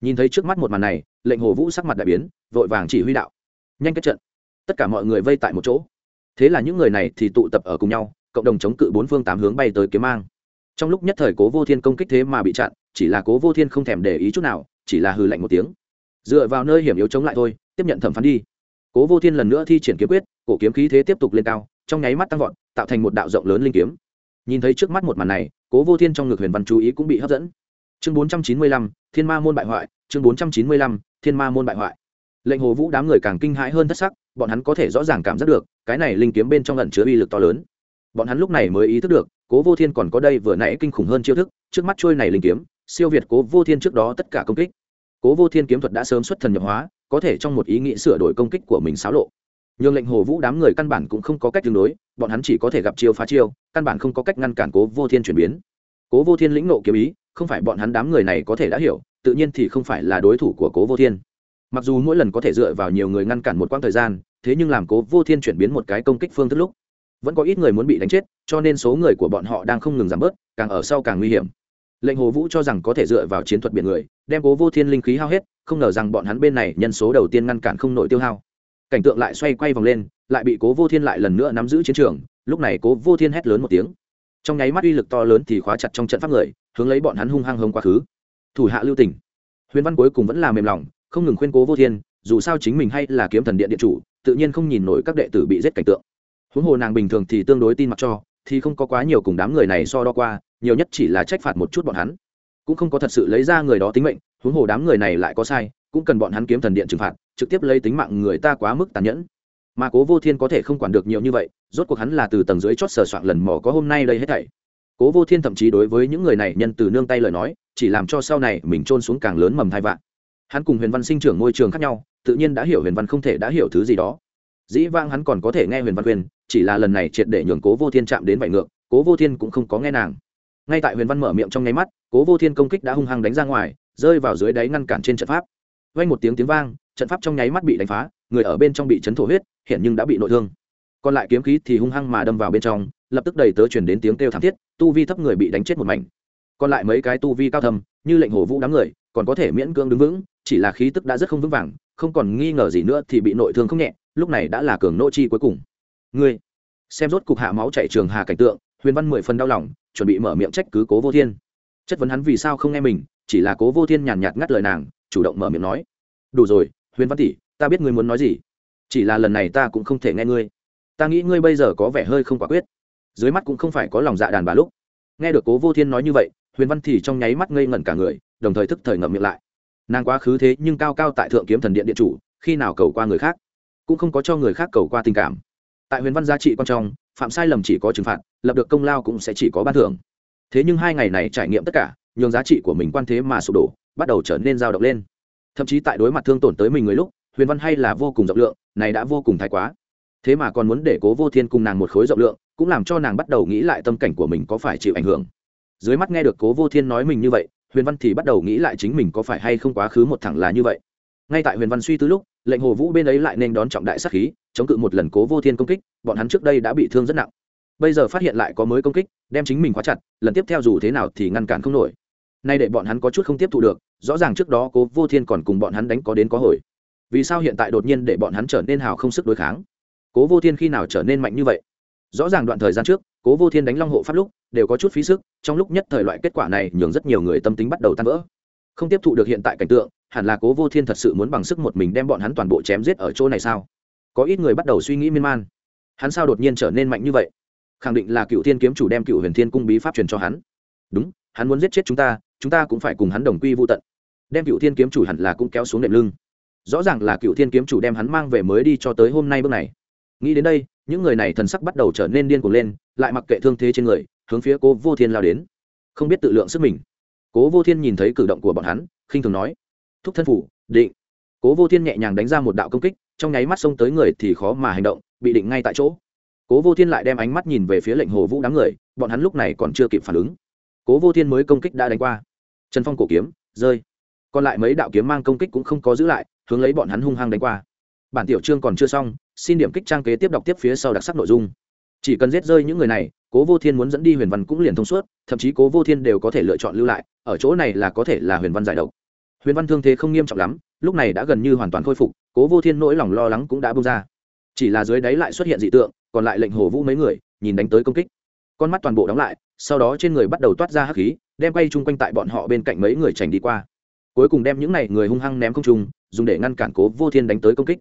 Nhìn thấy trước mắt một màn này, lệnh hồ vũ sắc mặt đại biến, vội vàng chỉ huy đạo. Nhanh kết trận. Tất cả mọi người vây tại một chỗ. Thế là những người này thì tụ tập ở cùng nhau, cộng đồng chống cự bốn phương tám hướng bay tới kiếm mang trong lúc nhất thời cố vô thiên công kích thế mà bị chặn, chỉ là cố vô thiên không thèm để ý chút nào, chỉ là hừ lạnh một tiếng. Dựa vào nơi hiểm yếu chống lại thôi, tiếp nhận thẩm phán đi. Cố vô thiên lần nữa thi triển kiếm quyết, cổ kiếm khí thế tiếp tục lên cao, trong nháy mắt tăng vọt, tạo thành một đạo rộng lớn linh kiếm. Nhìn thấy trước mắt một màn này, cố vô thiên trong ngực huyền văn chú ý cũng bị hấp dẫn. Chương bốn trăm chín mươi lăm, thiên ma môn bại hoại, chương bốn trăm chín mươi lăm, thiên ma môn bại hoại. Lệnh hồ vũ đám người càng kinh hãi hơn thất sắc, bọn hắn có thể rõ ràng cảm giác được, cái này linh kiếm bên trong ẩn chứa uy lực to lớn bọn hắn lúc này mới ý thức được, cố vô thiên còn có đây vừa nãy kinh khủng hơn chiêu thức, trước mắt trôi này linh kiếm, siêu việt cố vô thiên trước đó tất cả công kích. Cố vô thiên kiếm thuật đã sớm xuất thần nhập hóa, có thể trong một ý nghĩ sửa đổi công kích của mình xáo lộ. Nhường lệnh hồ vũ đám người căn bản cũng không có cách tương đối, bọn hắn chỉ có thể gặp chiêu phá chiêu, căn bản không có cách ngăn cản cố vô thiên chuyển biến. Cố vô thiên lĩnh nộ kiếm ý, không phải bọn hắn đám người này có thể đã hiểu, tự nhiên thì không phải là đối thủ của cố vô thiên. Mặc dù mỗi lần có thể dựa vào nhiều người ngăn cản một quãng thời gian, thế nhưng làm cố vô thiên chuyển biến một cái công kích phương thức lúc vẫn có ít người muốn bị đánh chết, cho nên số người của bọn họ đang không ngừng giảm bớt, càng ở sau càng nguy hiểm. Lệnh hồ vũ cho rằng có thể dựa vào chiến thuật biển người, đem cố vô thiên linh khí hao hết, không ngờ rằng bọn hắn bên này nhân số đầu tiên ngăn cản không nổi tiêu hao. Cảnh tượng lại xoay quay vòng lên, lại bị cố vô thiên lại lần nữa nắm giữ chiến trường, lúc này cố vô thiên hét lớn một tiếng. Trong nháy mắt uy lực to lớn thì khóa chặt trong trận pháp người, hướng lấy bọn hắn hung hăng hông quá khứ. Thủ hạ lưu tỉnh huyền văn cuối cùng vẫn là mềm lòng, không ngừng khuyên cố vô thiên, dù sao chính mình hay là kiếm thần điện điện chủ, tự nhiên không nhìn nổi các đệ tử bị giết cảnh tượng huống hồ nàng bình thường thì tương đối tin mặc cho, thì không có quá nhiều cùng đám người này so đo qua, nhiều nhất chỉ là trách phạt một chút bọn hắn. Cũng không có thật sự lấy ra người đó tính mệnh, huống hồ đám người này lại có sai, cũng cần bọn hắn kiếm thần điện trừng phạt, trực tiếp lấy tính mạng người ta quá mức tàn nhẫn. Mà cố vô thiên có thể không quản được nhiều như vậy, rốt cuộc hắn là từ tầng dưới chót sờ soạn lần mò có hôm nay đây hết thảy. Cố vô thiên thậm chí đối với những người này nhân từ nương tay lời nói, chỉ làm cho sau này mình trôn xuống càng lớn mầm thai vạn. Hắn cùng huyền văn sinh trưởng môi trường khác nhau, tự nhiên đã hiểu huyền văn không thể đã hiểu thứ gì đó dĩ vang hắn còn có thể nghe huyền văn khuyên, chỉ là lần này triệt để nhường cố vô thiên chạm đến vải ngược, cố vô thiên cũng không có nghe nàng. Ngay tại huyền văn mở miệng trong nháy mắt, cố vô thiên công kích đã hung hăng đánh ra ngoài, rơi vào dưới đáy ngăn cản trên trận pháp. Vay một tiếng tiếng vang, trận pháp trong nháy mắt bị đánh phá, người ở bên trong bị chấn thổ huyết, hiện nhưng đã bị nội thương. Còn lại kiếm khí thì hung hăng mà đâm vào bên trong, lập tức đầy tớ chuyển đến tiếng kêu thảm thiết, tu vi thấp người bị đánh chết một mảnh. Còn lại mấy cái tu vi cao thầm như lệnh hổ vũ đám người, còn có thể miễn cưỡng đứng vững, chỉ là khí tức đã rất không vững vàng, không còn nghi ngờ gì nữa thì bị nội thương không nhẹ lúc này đã là cường nô chi cuối cùng. Ngươi, xem rốt cục hạ máu chạy trường hà cảnh tượng, huyền văn mười phần đau lòng, chuẩn bị mở miệng trách cứ cố vô thiên. Chất vấn hắn vì sao không nghe mình, chỉ là cố vô thiên nhàn nhạt ngắt lời nàng, chủ động mở miệng nói. Đủ rồi, huyền văn tỷ, ta biết ngươi muốn nói gì. Chỉ là lần này ta cũng không thể nghe ngươi. Ta nghĩ ngươi bây giờ có vẻ hơi không quả quyết. Dưới mắt cũng không phải có lòng dạ đàn bà lúc. Nghe được cố vô thiên nói như vậy, huyền văn thì trong nháy mắt ngây ngẩn cả người, đồng thời thức thời ngậm miệng lại. Nàng quá khứ thế nhưng cao cao tại thượng kiếm thần điện điện chủ, khi nào cầu qua người khác? Cũng không có cho người khác cầu qua tình cảm. Tại huyền văn giá trị quan trọng, phạm sai lầm chỉ có trừng phạt, lập được công lao cũng sẽ chỉ có ban thưởng. Thế nhưng hai ngày này trải nghiệm tất cả, nhường giá trị của mình quan thế mà sụp đổ, bắt đầu trở nên dao động lên. Thậm chí tại đối mặt thương tổn tới mình người lúc, huyền văn hay là vô cùng rộng lượng, này đã vô cùng thái quá. Thế mà còn muốn để cố vô thiên cùng nàng một khối rộng lượng, cũng làm cho nàng bắt đầu nghĩ lại tâm cảnh của mình có phải chịu ảnh hưởng. Dưới mắt nghe được cố vô thiên nói mình như vậy, huyền văn thì bắt đầu nghĩ lại chính mình có phải hay không quá khứ một thẳng là như vậy. Ngay tại huyền văn suy tư lúc lệnh hồ vũ bên ấy lại nên đón trọng đại sát khí, chống cự một lần cố vô thiên công kích, bọn hắn trước đây đã bị thương rất nặng. Bây giờ phát hiện lại có mới công kích, đem chính mình khóa chặt, lần tiếp theo dù thế nào thì ngăn cản không nổi. Nay để bọn hắn có chút không tiếp thu được, rõ ràng trước đó cố vô thiên còn cùng bọn hắn đánh có đến có hồi. Vì sao hiện tại đột nhiên để bọn hắn trở nên hào không sức đối kháng? Cố vô thiên khi nào trở nên mạnh như vậy? Rõ ràng đoạn thời gian trước, cố vô thiên đánh long hộ pháp lúc, đều có chút phí sức, trong lúc nhất thời loại kết quả này nhường rất nhiều người tâm tính bắt đầu tan vỡ. Không tiếp thụ được hiện tại cảnh tượng hẳn là cố vô thiên thật sự muốn bằng sức một mình đem bọn hắn toàn bộ chém giết ở chỗ này sao? Có ít người bắt đầu suy nghĩ miên man. Hắn sao đột nhiên trở nên mạnh như vậy? Khẳng định là cựu thiên kiếm chủ đem cựu huyền thiên cung bí pháp truyền cho hắn. Đúng, hắn muốn giết chết chúng ta chúng ta cũng phải cùng hắn đồng quy vô tận. Đem cựu thiên kiếm chủ hẳn là cũng kéo xuống nệm lưng. Rõ ràng là cựu thiên kiếm chủ đem hắn mang về mới đi cho tới hôm nay bước này. Nghĩ đến đây, những người này thần sắc bắt đầu trở nên điên cuồng lên, lại mặc kệ thương thế trên người, hướng phía cố vô thiên lao đến. Không biết tự lượng sức mình. Cố vô thiên nhìn thấy cử động của bọn hắn, khinh thường nói thúc thân phủ, định. Cố vô thiên nhẹ nhàng đánh ra một đạo công kích, trong nháy mắt xông tới người thì khó mà hành động, bị định ngay tại chỗ. Cố vô thiên lại đem ánh mắt nhìn về phía lệnh hồ vũ đám người, bọn hắn lúc này còn chưa kịp phản ứng. Cố vô thiên mới công kích đã đánh qua. Trần phong cổ kiếm, rơi. Còn lại mấy đạo kiếm mang công kích cũng không có giữ lại, hướng lấy bọn hắn hung hăng đánh qua. Bản tiểu chương còn chưa xong, xin điểm kích trang kế tiếp đọc tiếp phía sau đặc sắc nội dung. Chỉ cần giết rơi những người này, cố vô thiên muốn dẫn đi huyền văn cũng liền thông suốt, thậm chí cố vô thiên đều có thể lựa chọn lưu lại, ở chỗ này là có thể là huyền văn giải độc huyền văn thương thế không nghiêm trọng lắm, lúc này đã gần như hoàn toàn khôi phục, cố vô thiên nỗi lòng lo lắng cũng đã buông ra. Chỉ là dưới đáy lại xuất hiện dị tượng, còn lại lệnh hồ vũ mấy người, nhìn đánh tới công kích. Con mắt toàn bộ đóng lại, sau đó trên người bắt đầu toát ra hắc khí, đem quay chung quanh tại bọn họ bên cạnh mấy người trành đi qua. Cuối cùng đem những này người hung hăng ném không trung, dùng để ngăn cản cố vô thiên đánh tới công kích.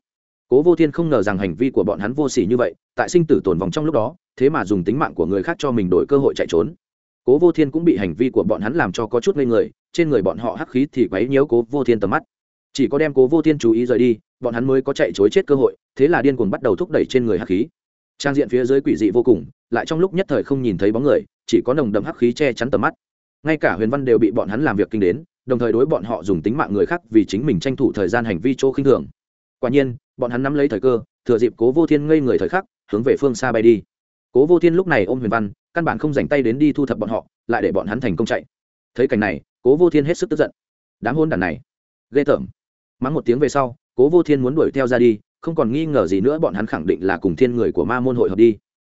Cố vô thiên không ngờ rằng hành vi của bọn hắn vô s ỉ như vậy, tại sinh tử tồn vòng trong lúc đó, thế mà dùng tính mạng của người khác cho mình đổi cơ hội chạy trốn cố vô thiên cũng bị hành vi của bọn hắn làm cho có chút ngây người, trên người bọn họ hắc khí thì quấy nhiễu cố vô thiên tầm mắt. Chỉ có đem cố vô thiên chú ý rời đi, bọn hắn mới có chạy chối chết cơ hội, thế là điên cuồng bắt đầu thúc đẩy trên người hắc khí. Trang diện phía dưới quỷ dị vô cùng, lại trong lúc nhất thời không nhìn thấy bóng người, chỉ có nồng đậm hắc khí che chắn tầm mắt. Ngay cả huyền văn đều bị bọn hắn làm việc kinh đến, đồng thời đối bọn họ dùng tính mạng người khác vì chính mình tranh thủ thời gian hành vi chỗ khinh thường. Quả nhiên, bọn hắn nắm lấy thời cơ, thừa dịp cố vô thiên ngây người thời khắc, hướng về phương xa bay đi. Cố vô thiên lúc này ôm huyền văn căn bản không dành tay đến đi thu thập bọn họ, lại để bọn hắn thành công chạy. Thấy cảnh này, cố vô thiên hết sức tức giận. Đám hôn đàn này, ghê tởm. Mắng một tiếng về sau, cố vô thiên muốn đuổi theo ra đi, không còn nghi ngờ gì nữa, bọn hắn khẳng định là cùng thiên người của ma môn hội hợp đi.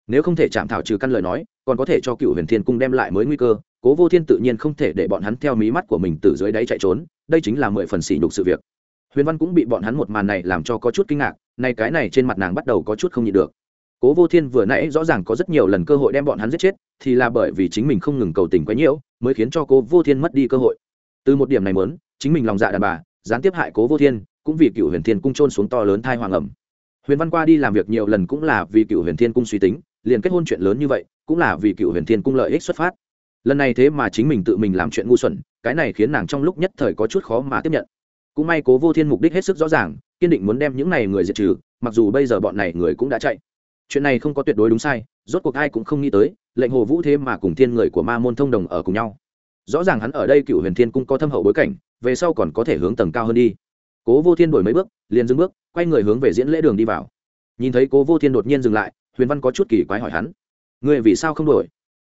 Nếu không thể chạm thảo trừ căn lời nói, còn có thể cho cựu huyền thiên cung đem lại mới nguy cơ. Cố vô thiên tự nhiên không thể để bọn hắn theo mí mắt của mình từ dưới đáy chạy trốn, đây chính là mười phần sỉ nhục sự việc. Huyền văn cũng bị bọn hắn một màn này làm cho có chút kinh ngạc, nay cái này trên mặt nàng bắt đầu có chút không nhịn được cố vô thiên vừa nãy rõ ràng có rất nhiều lần cơ hội đem bọn hắn giết chết, thì là bởi vì chính mình không ngừng cầu tình quấy nhiễu, mới khiến cho cố vô thiên mất đi cơ hội. Từ một điểm này mớn chính mình lòng dạ đàn bà, gián tiếp hại cố vô thiên, cũng vì cựu huyền thiên cung trôn xuống to lớn thai hoàng ẩm. Huyền văn qua đi làm việc nhiều lần cũng là vì cựu huyền thiên cung suy tính, liền kết hôn chuyện lớn như vậy, cũng là vì cựu huyền thiên cung lợi ích xuất phát. Lần này thế mà chính mình tự mình làm chuyện ngu xuẩn, cái này khiến nàng trong lúc nhất thời có chút khó mà tiếp nhận. Cũng may cố vô thiên mục đích hết sức rõ ràng, kiên định muốn đem những này người diệt trừ, mặc dù bây giờ bọn này người cũng đã chạy chuyện này không có tuyệt đối đúng sai, rốt cuộc ai cũng không nghĩ tới, lệnh hồ vũ thế mà cùng thiên người của ma môn thông đồng ở cùng nhau. Rõ ràng hắn ở đây cựu huyền thiên cung có thâm hậu bối cảnh, về sau còn có thể hướng tầng cao hơn đi. Cố vô thiên đổi mấy bước, liền dừng bước, quay người hướng về diễn lễ đường đi vào. Nhìn thấy cố vô thiên đột nhiên dừng lại, huyền văn có chút kỳ quái hỏi hắn. Người vì sao không đổi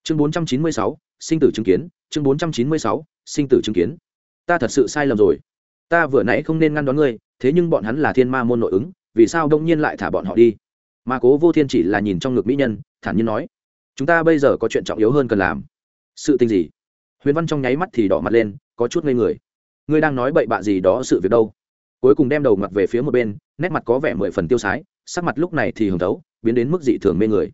chương bốn trăm chín mươi sáu, sinh tử chứng kiến, chương bốn trăm chín mươi sáu, sinh tử chứng kiến. Ta thật sự sai lầm rồi. Ta vừa nãy không nên ngăn đón ngươi, thế nhưng bọn hắn là thiên ma môn nội ứng, vì sao đông nhiên lại thả bọn họ đi? Mà cố vô thiên chỉ là nhìn trong ngực mỹ nhân, thản nhiên nói, chúng ta bây giờ có chuyện trọng yếu hơn cần làm. Sự tình gì? Huyền văn trong nháy mắt thì đỏ mặt lên, có chút ngây người. Ngươi đang nói bậy bạ gì đó sự việc đâu? Cuối cùng đem đầu mặt về phía một bên, nét mặt có vẻ mười phần tiêu sái, sắc mặt lúc này thì hưởng thấu, biến đến mức dị thường mê người.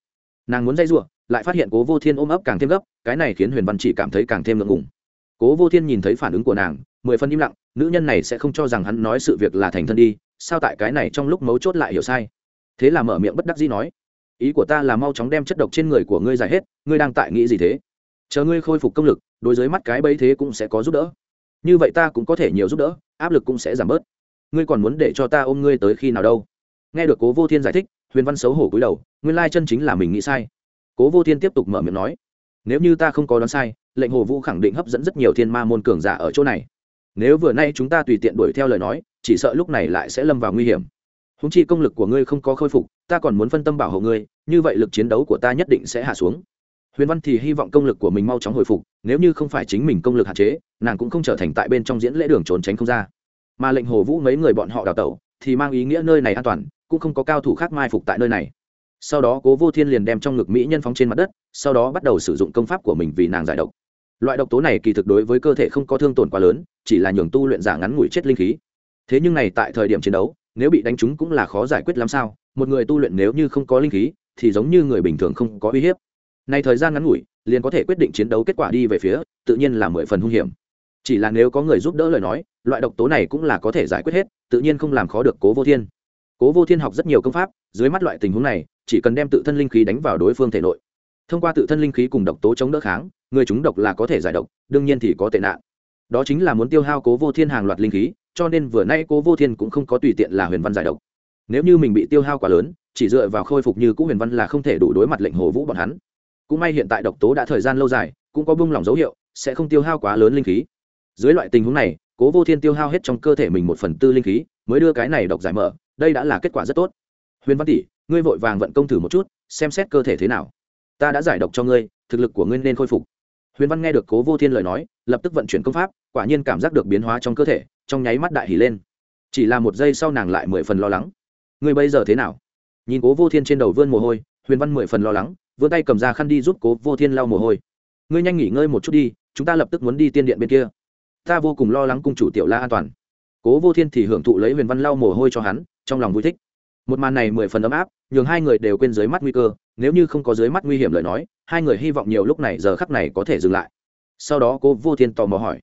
Nàng muốn dây giụa, lại phát hiện cố vô thiên ôm ấp càng thêm gấp, cái này khiến huyền văn chỉ cảm thấy càng thêm ngượng ngùng. Cố vô thiên nhìn thấy phản ứng của nàng, mười phần im lặng, nữ nhân này sẽ không cho rằng hắn nói sự việc là thành thân đi, sao tại cái này trong lúc mấu chốt lại hiểu sai? Thế là mở miệng bất đắc dĩ nói, ý của ta là mau chóng đem chất độc trên người của ngươi giải hết, ngươi đang tại nghĩ gì thế? Chờ ngươi khôi phục công lực, đối với mắt cái bấy thế cũng sẽ có giúp đỡ. Như vậy ta cũng có thể nhiều giúp đỡ, áp lực cũng sẽ giảm bớt. Ngươi còn muốn để cho ta ôm ngươi tới khi nào đâu? Nghe được cố vô thiên giải thích, huyền văn xấu hổ cúi đầu, nguyên lai chân chính là mình nghĩ sai. Cố vô thiên tiếp tục mở miệng nói, nếu như ta không có đoán sai, lệnh hồ vũ khẳng định hấp dẫn rất nhiều thiên ma môn cường giả ở chỗ này. Nếu vừa nay chúng ta tùy tiện đuổi theo lời nói, chỉ sợ lúc này lại sẽ lâm vào nguy hiểm húng chi công lực của ngươi không có khôi phục, ta còn muốn phân tâm bảo hộ ngươi, như vậy lực chiến đấu của ta nhất định sẽ hạ xuống. Huyền văn thì hy vọng công lực của mình mau chóng hồi phục, nếu như không phải chính mình công lực hạn chế, nàng cũng không trở thành tại bên trong diễn lễ đường trốn tránh không ra. Mà lệnh hồ vũ mấy người bọn họ đào tẩu, thì mang ý nghĩa nơi này an toàn, cũng không có cao thủ khác mai phục tại nơi này. Sau đó cố vô thiên liền đem trong ngực mỹ nhân phóng trên mặt đất, sau đó bắt đầu sử dụng công pháp của mình vì nàng giải độc. Loại độc tố này kỳ thực đối với cơ thể không có thương tổn quá lớn, chỉ là nhường tu luyện giả ngắn ngủi chết linh khí. Thế nhưng này tại thời điểm chiến đấu nếu bị đánh trúng cũng là khó giải quyết làm sao. Một người tu luyện nếu như không có linh khí, thì giống như người bình thường không có uy hiếp. Này thời gian ngắn ngủi, liền có thể quyết định chiến đấu kết quả đi về phía, tự nhiên là mười phần hung hiểm. Chỉ là nếu có người giúp đỡ lời nói, loại độc tố này cũng là có thể giải quyết hết, tự nhiên không làm khó được cố vô thiên. Cố vô thiên học rất nhiều công pháp, dưới mắt loại tình huống này, chỉ cần đem tự thân linh khí đánh vào đối phương thể nội. Thông qua tự thân linh khí cùng độc tố chống đỡ kháng, người chúng độc là có thể giải độc, đương nhiên thì có tệ nạn đó chính là muốn tiêu hao cố vô thiên hàng loạt linh khí, cho nên vừa nay cố vô thiên cũng không có tùy tiện là huyền văn giải độc. Nếu như mình bị tiêu hao quá lớn, chỉ dựa vào khôi phục như cũ huyền văn là không thể đủ đối mặt lệnh hồ vũ bọn hắn. Cũng may hiện tại độc tố đã thời gian lâu dài, cũng có bung lỏng dấu hiệu, sẽ không tiêu hao quá lớn linh khí. Dưới loại tình huống này, cố vô thiên tiêu hao hết trong cơ thể mình một phần tư linh khí, mới đưa cái này độc giải mở, đây đã là kết quả rất tốt. Huyền văn tỷ, ngươi vội vàng vận công thử một chút, xem xét cơ thể thế nào. Ta đã giải độc cho ngươi, thực lực của ngươi nên khôi phục. Huyền văn nghe được cố vô thiên lời nói, lập tức vận chuyển công pháp quả nhiên cảm giác được biến hóa trong cơ thể, trong nháy mắt đại hỉ lên. Chỉ là một giây sau nàng lại mười phần lo lắng. Ngươi bây giờ thế nào? Nhìn cố vô thiên trên đầu vươn mồ hôi, huyền văn mười phần lo lắng, vươn tay cầm ra khăn đi giúp cố vô thiên lau mồ hôi. Ngươi nhanh nghỉ ngơi một chút đi, chúng ta lập tức muốn đi tiên điện bên kia. Ta vô cùng lo lắng cung chủ tiểu la an toàn. Cố vô thiên thì hưởng thụ lấy huyền văn lau mồ hôi cho hắn, trong lòng vui thích. Một màn này mười phần ấm áp, nhường hai người đều quên dưới mắt nguy cơ, nếu như không có dưới mắt nguy hiểm lời nói, hai người hy vọng nhiều lúc này giờ khắc này có thể dừng lại. Sau đó cố vô thiên tò mò hỏi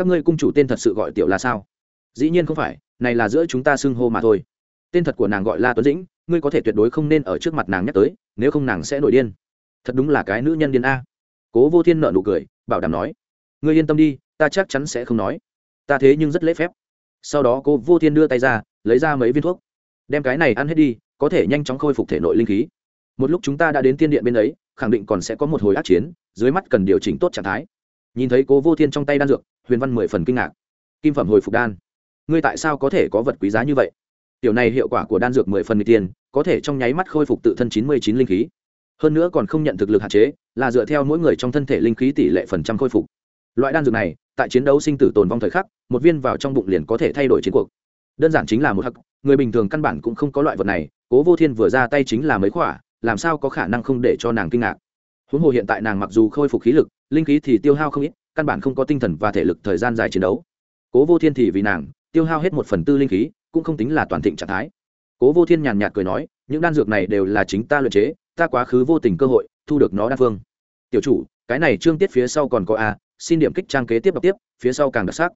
các ngươi cung chủ tên thật sự gọi tiểu là sao? Dĩ nhiên không phải, này là giữa chúng ta xưng hô mà thôi. Tên thật của nàng gọi la tuấn dĩnh, ngươi có thể tuyệt đối không nên ở trước mặt nàng nhắc tới, nếu không nàng sẽ nổi điên. Thật đúng là cái nữ nhân điên a. Cố vô thiên nợ nụ cười, bảo đảm nói, ngươi yên tâm đi, ta chắc chắn sẽ không nói. Ta thế nhưng rất lễ phép. Sau đó cô vô thiên đưa tay ra, lấy ra mấy viên thuốc. Đem cái này ăn hết đi, có thể nhanh chóng khôi phục thể nội linh khí. Một lúc chúng ta đã đến tiên điện bên ấy, khẳng định còn sẽ có một hồi ác chiến, dưới mắt cần điều chỉnh tốt trạng thái. Nhìn thấy cố vô thiên trong tay đan dược huyền văn mười phần kinh ngạc. Kim phẩm hồi phục đan. Ngươi tại sao có thể có vật quý giá như vậy? Tiểu này hiệu quả của đan dược mười phần n tiền, có thể trong nháy mắt khôi phục tự thân chín mươi chín linh khí. Hơn nữa còn không nhận thực lực hạn chế, là dựa theo mỗi người trong thân thể linh khí tỷ lệ phần trăm khôi phục. Loại đan dược này, tại chiến đấu sinh tử tồn vong thời khắc, một viên vào trong bụng liền có thể thay đổi chiến cuộc. Đơn giản chính là một hắc, người bình thường căn bản cũng không có loại vật này, cố vô thiên vừa ra tay chính là mấy khỏa, làm sao có khả năng không để cho nàng kinh ngạc. Huống hồ hiện tại nàng mặc dù khôi phục khí lực, linh khí thì tiêu hao không ít căn bản không có tinh thần và thể lực thời gian dài chiến đấu. Cố vô thiên thì vì nàng, tiêu hao hết một phần tư linh khí, cũng không tính là toàn thịnh trạng thái. Cố vô thiên nhàn nhạt cười nói, những đan dược này đều là chính ta luyện chế, ta quá khứ vô tình cơ hội, thu được nó đa phương. Tiểu chủ, cái này trương tiết phía sau còn có a, xin điểm kích trang kế tiếp đọc tiếp, phía sau càng đặc sắc.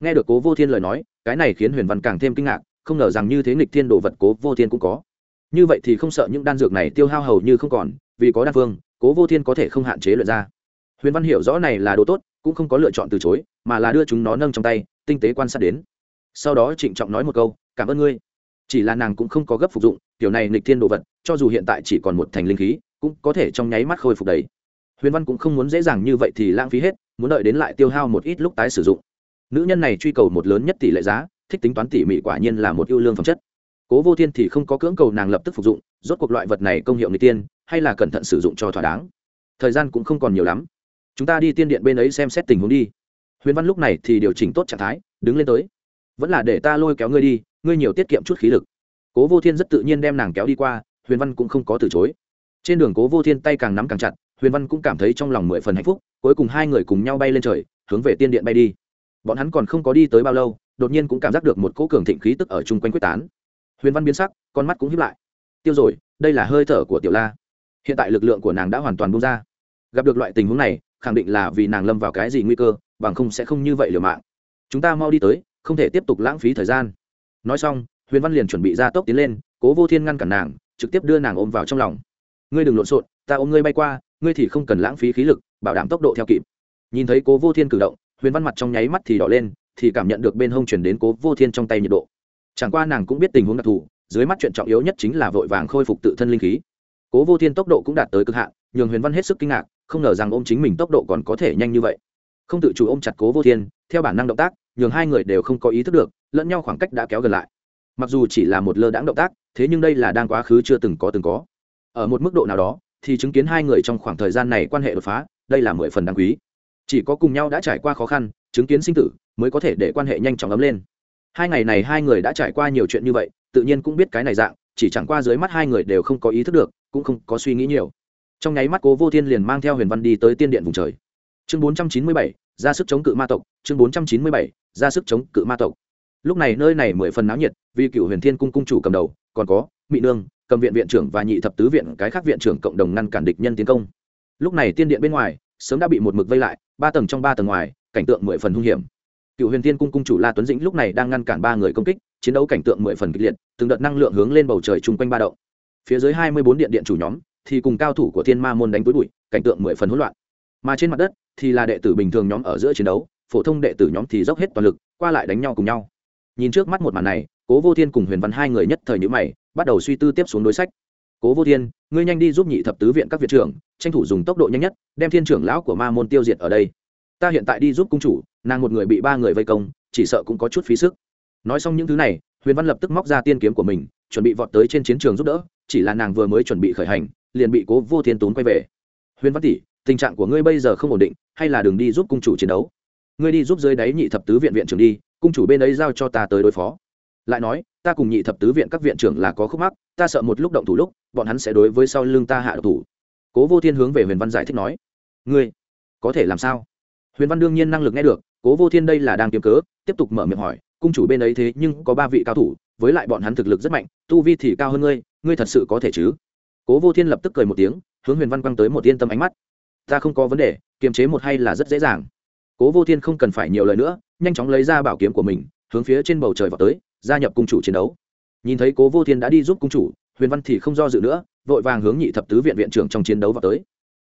Nghe được cố vô thiên lời nói, cái này khiến huyền văn càng thêm kinh ngạc, không ngờ rằng như thế nghịch thiên đồ vật cố vô thiên cũng có. Như vậy thì không sợ những đan dược này tiêu hao hầu như không còn, vì có đa phương, cố vô thiên có thể không hạn chế luyện ra. Huyền văn hiểu rõ này là đồ tốt cũng không có lựa chọn từ chối, mà là đưa chúng nó nâng trong tay, tinh tế quan sát đến. Sau đó trịnh trọng nói một câu, cảm ơn ngươi. Chỉ là nàng cũng không có gấp phục dụng, kiểu này nghịch thiên đồ vật, cho dù hiện tại chỉ còn một thành linh khí, cũng có thể trong nháy mắt khôi phục đấy huyền văn cũng không muốn dễ dàng như vậy thì lãng phí hết, muốn đợi đến lại tiêu hao một ít lúc tái sử dụng. Nữ nhân này truy cầu một lớn nhất tỷ lệ giá, thích tính toán tỉ mỉ quả nhiên là một ưu lương phẩm chất. Cố vô thiên thì không có cưỡng cầu nàng lập tức phục dụng, rốt cuộc loại vật này công hiệu người tiên hay là cẩn thận sử dụng cho thỏa đáng. Thời gian cũng không còn nhiều lắm chúng ta đi tiên điện bên ấy xem xét tình huống đi. Huyền văn lúc này thì điều chỉnh tốt trạng thái, đứng lên tới. Vẫn là để ta lôi kéo ngươi đi, ngươi nhiều tiết kiệm chút khí lực. Cố vô thiên rất tự nhiên đem nàng kéo đi qua, huyền văn cũng không có từ chối. Trên đường cố vô thiên tay càng nắm càng chặt, huyền văn cũng cảm thấy trong lòng mười phần hạnh phúc, cuối cùng hai người cùng nhau bay lên trời, hướng về tiên điện bay đi. Bọn hắn còn không có đi tới bao lâu, đột nhiên cũng cảm giác được một cỗ cường thịnh khí tức ở chung quanh quyết tán. Huyền văn biến sắc, con mắt cũng hiếp lại. Tiêu rồi, đây là hơi thở của tiểu la. Hiện tại lực lượng của nàng đã hoàn toàn bung ra. Gặp được loại tình huống này khẳng định là vì nàng lâm vào cái gì nguy cơ, bằng không sẽ không như vậy liều mạng. Chúng ta mau đi tới, không thể tiếp tục lãng phí thời gian. Nói xong, huyền văn liền chuẩn bị ra tốc tiến lên, cố vô thiên ngăn cản nàng, trực tiếp đưa nàng ôm vào trong lòng. Ngươi đừng lộn xộn, ta ôm ngươi bay qua, ngươi thì không cần lãng phí khí lực, bảo đảm tốc độ theo kịp. Nhìn thấy cố vô thiên cử động, huyền văn mặt trong nháy mắt thì đỏ lên, thì cảm nhận được bên hông chuyển đến cố vô thiên trong tay nhiệt độ. Chẳng qua nàng cũng biết tình huống đặc thù, dưới mắt chuyện trọng yếu nhất chính là vội vàng khôi phục tự thân linh khí. Cố vô thiên tốc độ cũng đạt tới cực hạn, nhường huyền văn hết sức kinh ngạc không ngờ rằng ôm chính mình tốc độ còn có thể nhanh như vậy. Không tự chủ ôm chặt cố vô thiên, theo bản năng động tác, nhường hai người đều không có ý thức được, lẫn nhau khoảng cách đã kéo gần lại. Mặc dù chỉ là một lơ đãng động tác, thế nhưng đây là đang quá khứ chưa từng có từng có. Ở một mức độ nào đó, thì chứng kiến hai người trong khoảng thời gian này quan hệ đột phá, đây là mười phần đáng quý. Chỉ có cùng nhau đã trải qua khó khăn, chứng kiến sinh tử, mới có thể để quan hệ nhanh chóng ấm lên. Hai ngày này hai người đã trải qua nhiều chuyện như vậy, tự nhiên cũng biết cái này dạng, chỉ chẳng qua dưới mắt hai người đều không có ý thức được, cũng không có suy nghĩ nhiều trong nháy mắt cố vô thiên liền mang theo huyền văn đi tới tiên điện vùng trời. Chương bốn trăm chín mươi bảy, ra sức chống cự ma tộc. Chương bốn trăm chín mươi bảy, ra sức chống cự ma tộc. Lúc này nơi này mười phần náo nhiệt, vì cựu huyền thiên cung cung chủ cầm đầu, còn có mỹ nương, cầm viện viện trưởng và nhị thập tứ viện, cái khác viện trưởng cộng đồng ngăn cản địch nhân tiến công. Lúc này tiên điện bên ngoài, sớm đã bị một mực vây lại, ba tầng trong ba tầng ngoài, cảnh tượng mười phần hung hiểm. Cựu huyền thiên cung cung chủ la tuấn dĩnh lúc này đang ngăn cản ba người công kích, chiến đấu cảnh tượng mười phần kịch liệt, từng đợt năng lượng hướng lên bầu trời chung quanh ba động. Phía dưới hai mươi bốn điện điện chủ nhóm thì cùng cao thủ của thiên ma môn đánh túi bụi, cảnh tượng mười phần hỗn loạn. Mà trên mặt đất thì là đệ tử bình thường nhóm ở giữa chiến đấu, phổ thông đệ tử nhóm thì dốc hết toàn lực, qua lại đánh nhau cùng nhau. Nhìn trước mắt một màn này, cố vô thiên cùng huyền văn hai người nhất thời nhữ mày, bắt đầu suy tư tiếp xuống đối sách. Cố vô thiên, ngươi nhanh đi giúp nhị thập tứ viện các viện trưởng, tranh thủ dùng tốc độ nhanh nhất, đem thiên trưởng lão của ma môn tiêu diệt ở đây. Ta hiện tại đi giúp cung chủ, nàng một người bị ba người vây công, chỉ sợ cũng có chút phí sức. Nói xong những thứ này, huyền văn lập tức móc ra tiên kiếm của mình, chuẩn bị vọt tới trên chiến trường giúp đỡ chỉ là nàng vừa mới chuẩn bị khởi hành, liền bị cố vô thiên tốn quay về. Huyền văn tỷ, tình trạng của ngươi bây giờ không ổn định, hay là đừng đi giúp cung chủ chiến đấu? Ngươi đi giúp dưới đáy nhị thập tứ viện viện trưởng đi, cung chủ bên ấy giao cho ta tới đối phó. Lại nói, ta cùng nhị thập tứ viện các viện trưởng là có khúc mắc, ta sợ một lúc động thủ lúc, bọn hắn sẽ đối với sau lưng ta hạ độc thủ. Cố vô thiên hướng về huyền văn giải thích nói. Ngươi, có thể làm sao? Huyền văn đương nhiên năng lực nghe được, cố vô thiên đây là đang kiếm cớ, tiếp tục mở miệng hỏi, cung chủ bên ấy thế nhưng có ba vị cao thủ với lại bọn hắn thực lực rất mạnh, tu vi thì cao hơn ngươi ngươi thật sự có thể chứ? Cố vô thiên lập tức cười một tiếng, hướng huyền văn quăng tới một yên tâm ánh mắt. Ta không có vấn đề, kiềm chế một hay là rất dễ dàng. Cố vô thiên không cần phải nhiều lời nữa, nhanh chóng lấy ra bảo kiếm của mình, hướng phía trên bầu trời vào tới, gia nhập cung chủ chiến đấu. Nhìn thấy cố vô thiên đã đi giúp cung chủ, huyền văn thì không do dự nữa, vội vàng hướng nhị thập tứ viện viện trưởng trong chiến đấu vào tới.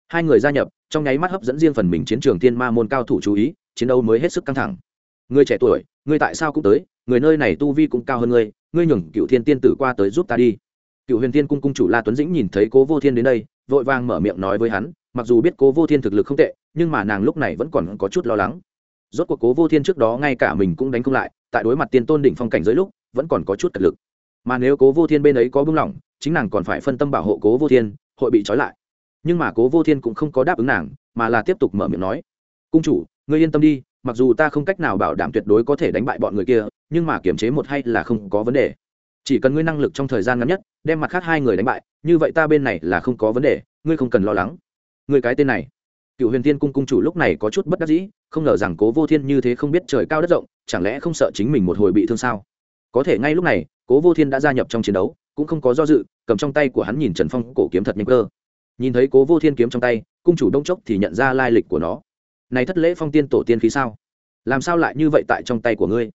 Hai người gia nhập, trong nháy mắt hấp dẫn riêng phần mình chiến trường thiên ma môn cao thủ chú ý, chiến đấu mới hết sức căng thẳng. Người trẻ tuổi, người tại sao cũng tới, người nơi này tu vi cũng cao hơn ngươi ngươi nhường cựu thiên tiên tử qua tới giúp ta đi. Cựu huyền tiên cung cung chủ la tuấn dĩnh nhìn thấy cố vô thiên đến đây, vội vàng mở miệng nói với hắn, mặc dù biết cố vô thiên thực lực không tệ, nhưng mà nàng lúc này vẫn còn có chút lo lắng. Rốt cuộc cố vô thiên trước đó ngay cả mình cũng đánh không lại, tại đối mặt tiên tôn đỉnh phong cảnh giới lúc, vẫn còn có chút cật lực. Mà nếu cố vô thiên bên ấy có bưng lỏng, chính nàng còn phải phân tâm bảo hộ cố vô thiên, hội bị trói lại. Nhưng mà cố vô thiên cũng không có đáp ứng nàng, mà là tiếp tục mở miệng nói, cung chủ, ngươi yên tâm đi mặc dù ta không cách nào bảo đảm tuyệt đối có thể đánh bại bọn người kia, nhưng mà kiểm chế một hay là không có vấn đề. Chỉ cần ngươi năng lực trong thời gian ngắn nhất, đem mặt khác hai người đánh bại, như vậy ta bên này là không có vấn đề, ngươi không cần lo lắng. Người cái tên này. Cựu huyền thiên cung cung chủ lúc này có chút bất đắc dĩ, không ngờ rằng cố vô thiên như thế không biết trời cao đất rộng, chẳng lẽ không sợ chính mình một hồi bị thương sao? Có thể ngay lúc này, cố vô thiên đã gia nhập trong chiến đấu, cũng không có do dự, cầm trong tay của hắn nhìn trần phong cổ kiếm thật nhanh cơ. Nhìn thấy cố vô thiên kiếm trong tay, cung chủ đông chốc thì nhận ra lai lịch của nó này thất lễ phong tiên tổ tiên khí sao? Làm sao lại như vậy tại trong tay của ngươi?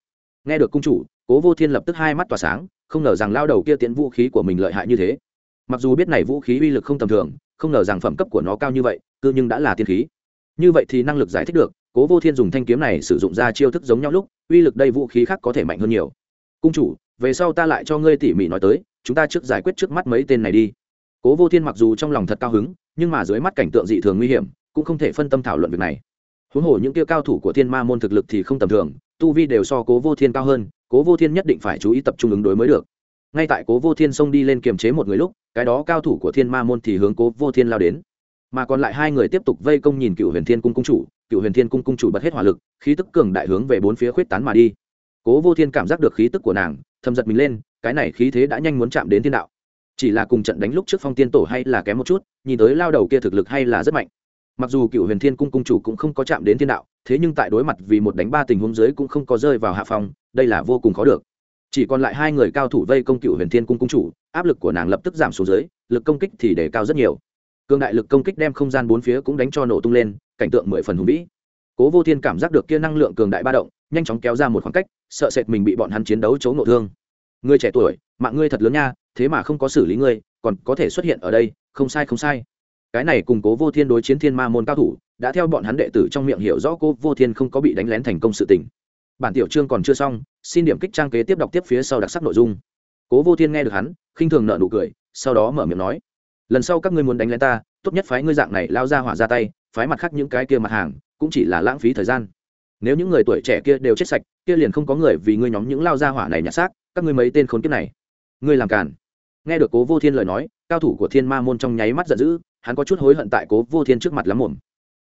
Nghe được cung chủ, cố vô thiên lập tức hai mắt tỏa sáng, không ngờ rằng lao đầu kia tiễn vũ khí của mình lợi hại như thế. Mặc dù biết này vũ khí uy lực không tầm thường, không ngờ rằng phẩm cấp của nó cao như vậy, cư nhưng đã là tiên khí. Như vậy thì năng lực giải thích được, cố vô thiên dùng thanh kiếm này sử dụng ra chiêu thức giống nhau lúc, uy lực đây vũ khí khác có thể mạnh hơn nhiều. Cung chủ, về sau ta lại cho ngươi tỉ mỉ nói tới, chúng ta trước giải quyết trước mắt mấy tên này đi. Cố vô thiên mặc dù trong lòng thật cao hứng, nhưng mà dưới mắt cảnh tượng dị thường nguy hiểm, cũng không thể phân tâm thảo luận việc này huống hồ những kia cao thủ của thiên ma môn thực lực thì không tầm thường, tu vi đều so cố vô thiên cao hơn, cố vô thiên nhất định phải chú ý tập trung ứng đối mới được. Ngay tại cố vô thiên xông đi lên kiềm chế một người lúc, cái đó cao thủ của thiên ma môn thì hướng cố vô thiên lao đến. Mà còn lại hai người tiếp tục vây công nhìn cựu huyền thiên cung cung chủ, cựu huyền thiên cung cung chủ bật hết hỏa lực, khí tức cường đại hướng về bốn phía khuyết tán mà đi. Cố vô thiên cảm giác được khí tức của nàng, thầm giật mình lên, cái này khí thế đã nhanh muốn chạm đến thiên đạo. Chỉ là cùng trận đánh lúc trước phong tiên tổ hay là kém một chút, nhìn tới lao đầu kia thực lực hay là rất mạnh mặc dù cựu huyền thiên cung cung chủ cũng không có chạm đến thiên đạo, thế nhưng tại đối mặt vì một đánh ba tình huống dưới cũng không có rơi vào hạ phòng đây là vô cùng khó được. Chỉ còn lại hai người cao thủ vây công cựu huyền thiên cung cung chủ, áp lực của nàng lập tức giảm xuống dưới, lực công kích thì để cao rất nhiều. Cương đại lực công kích đem không gian bốn phía cũng đánh cho nổ tung lên, cảnh tượng mười phần hùng vĩ. Cố vô thiên cảm giác được kia năng lượng cường đại ba động, nhanh chóng kéo ra một khoảng cách, sợ sệt mình bị bọn hắn chiến đấu chấu nộ thương. Người trẻ tuổi, mạng ngươi thật lớn nha, thế mà không có xử lý ngươi, còn có thể xuất hiện ở đây, không sai không sai cái này cùng cố vô thiên đối chiến thiên ma môn cao thủ, đã theo bọn hắn đệ tử trong miệng hiểu rõ cố vô thiên không có bị đánh lén thành công sự tình. Bản tiểu chương còn chưa xong, xin điểm kích trang kế tiếp đọc tiếp phía sau đặc sắc nội dung. Cố vô thiên nghe được hắn, khinh thường nợ nụ cười, sau đó mở miệng nói, lần sau các ngươi muốn đánh lén ta, tốt nhất phái ngươi dạng này lao ra hỏa ra tay, phái mặt khác những cái kia mặt hàng, cũng chỉ là lãng phí thời gian. Nếu những người tuổi trẻ kia đều chết sạch, kia liền không có người vì ngươi nhóm những lao ra hỏa này nhặt xác, các ngươi mấy tên khốn kiếp này. Ngươi làm càn. Nghe được cố vô thiên lời nói, cao thủ của thiên ma môn trong nháy mắt giận dữ hắn có chút hối hận tại cố vô thiên trước mặt lắm mồm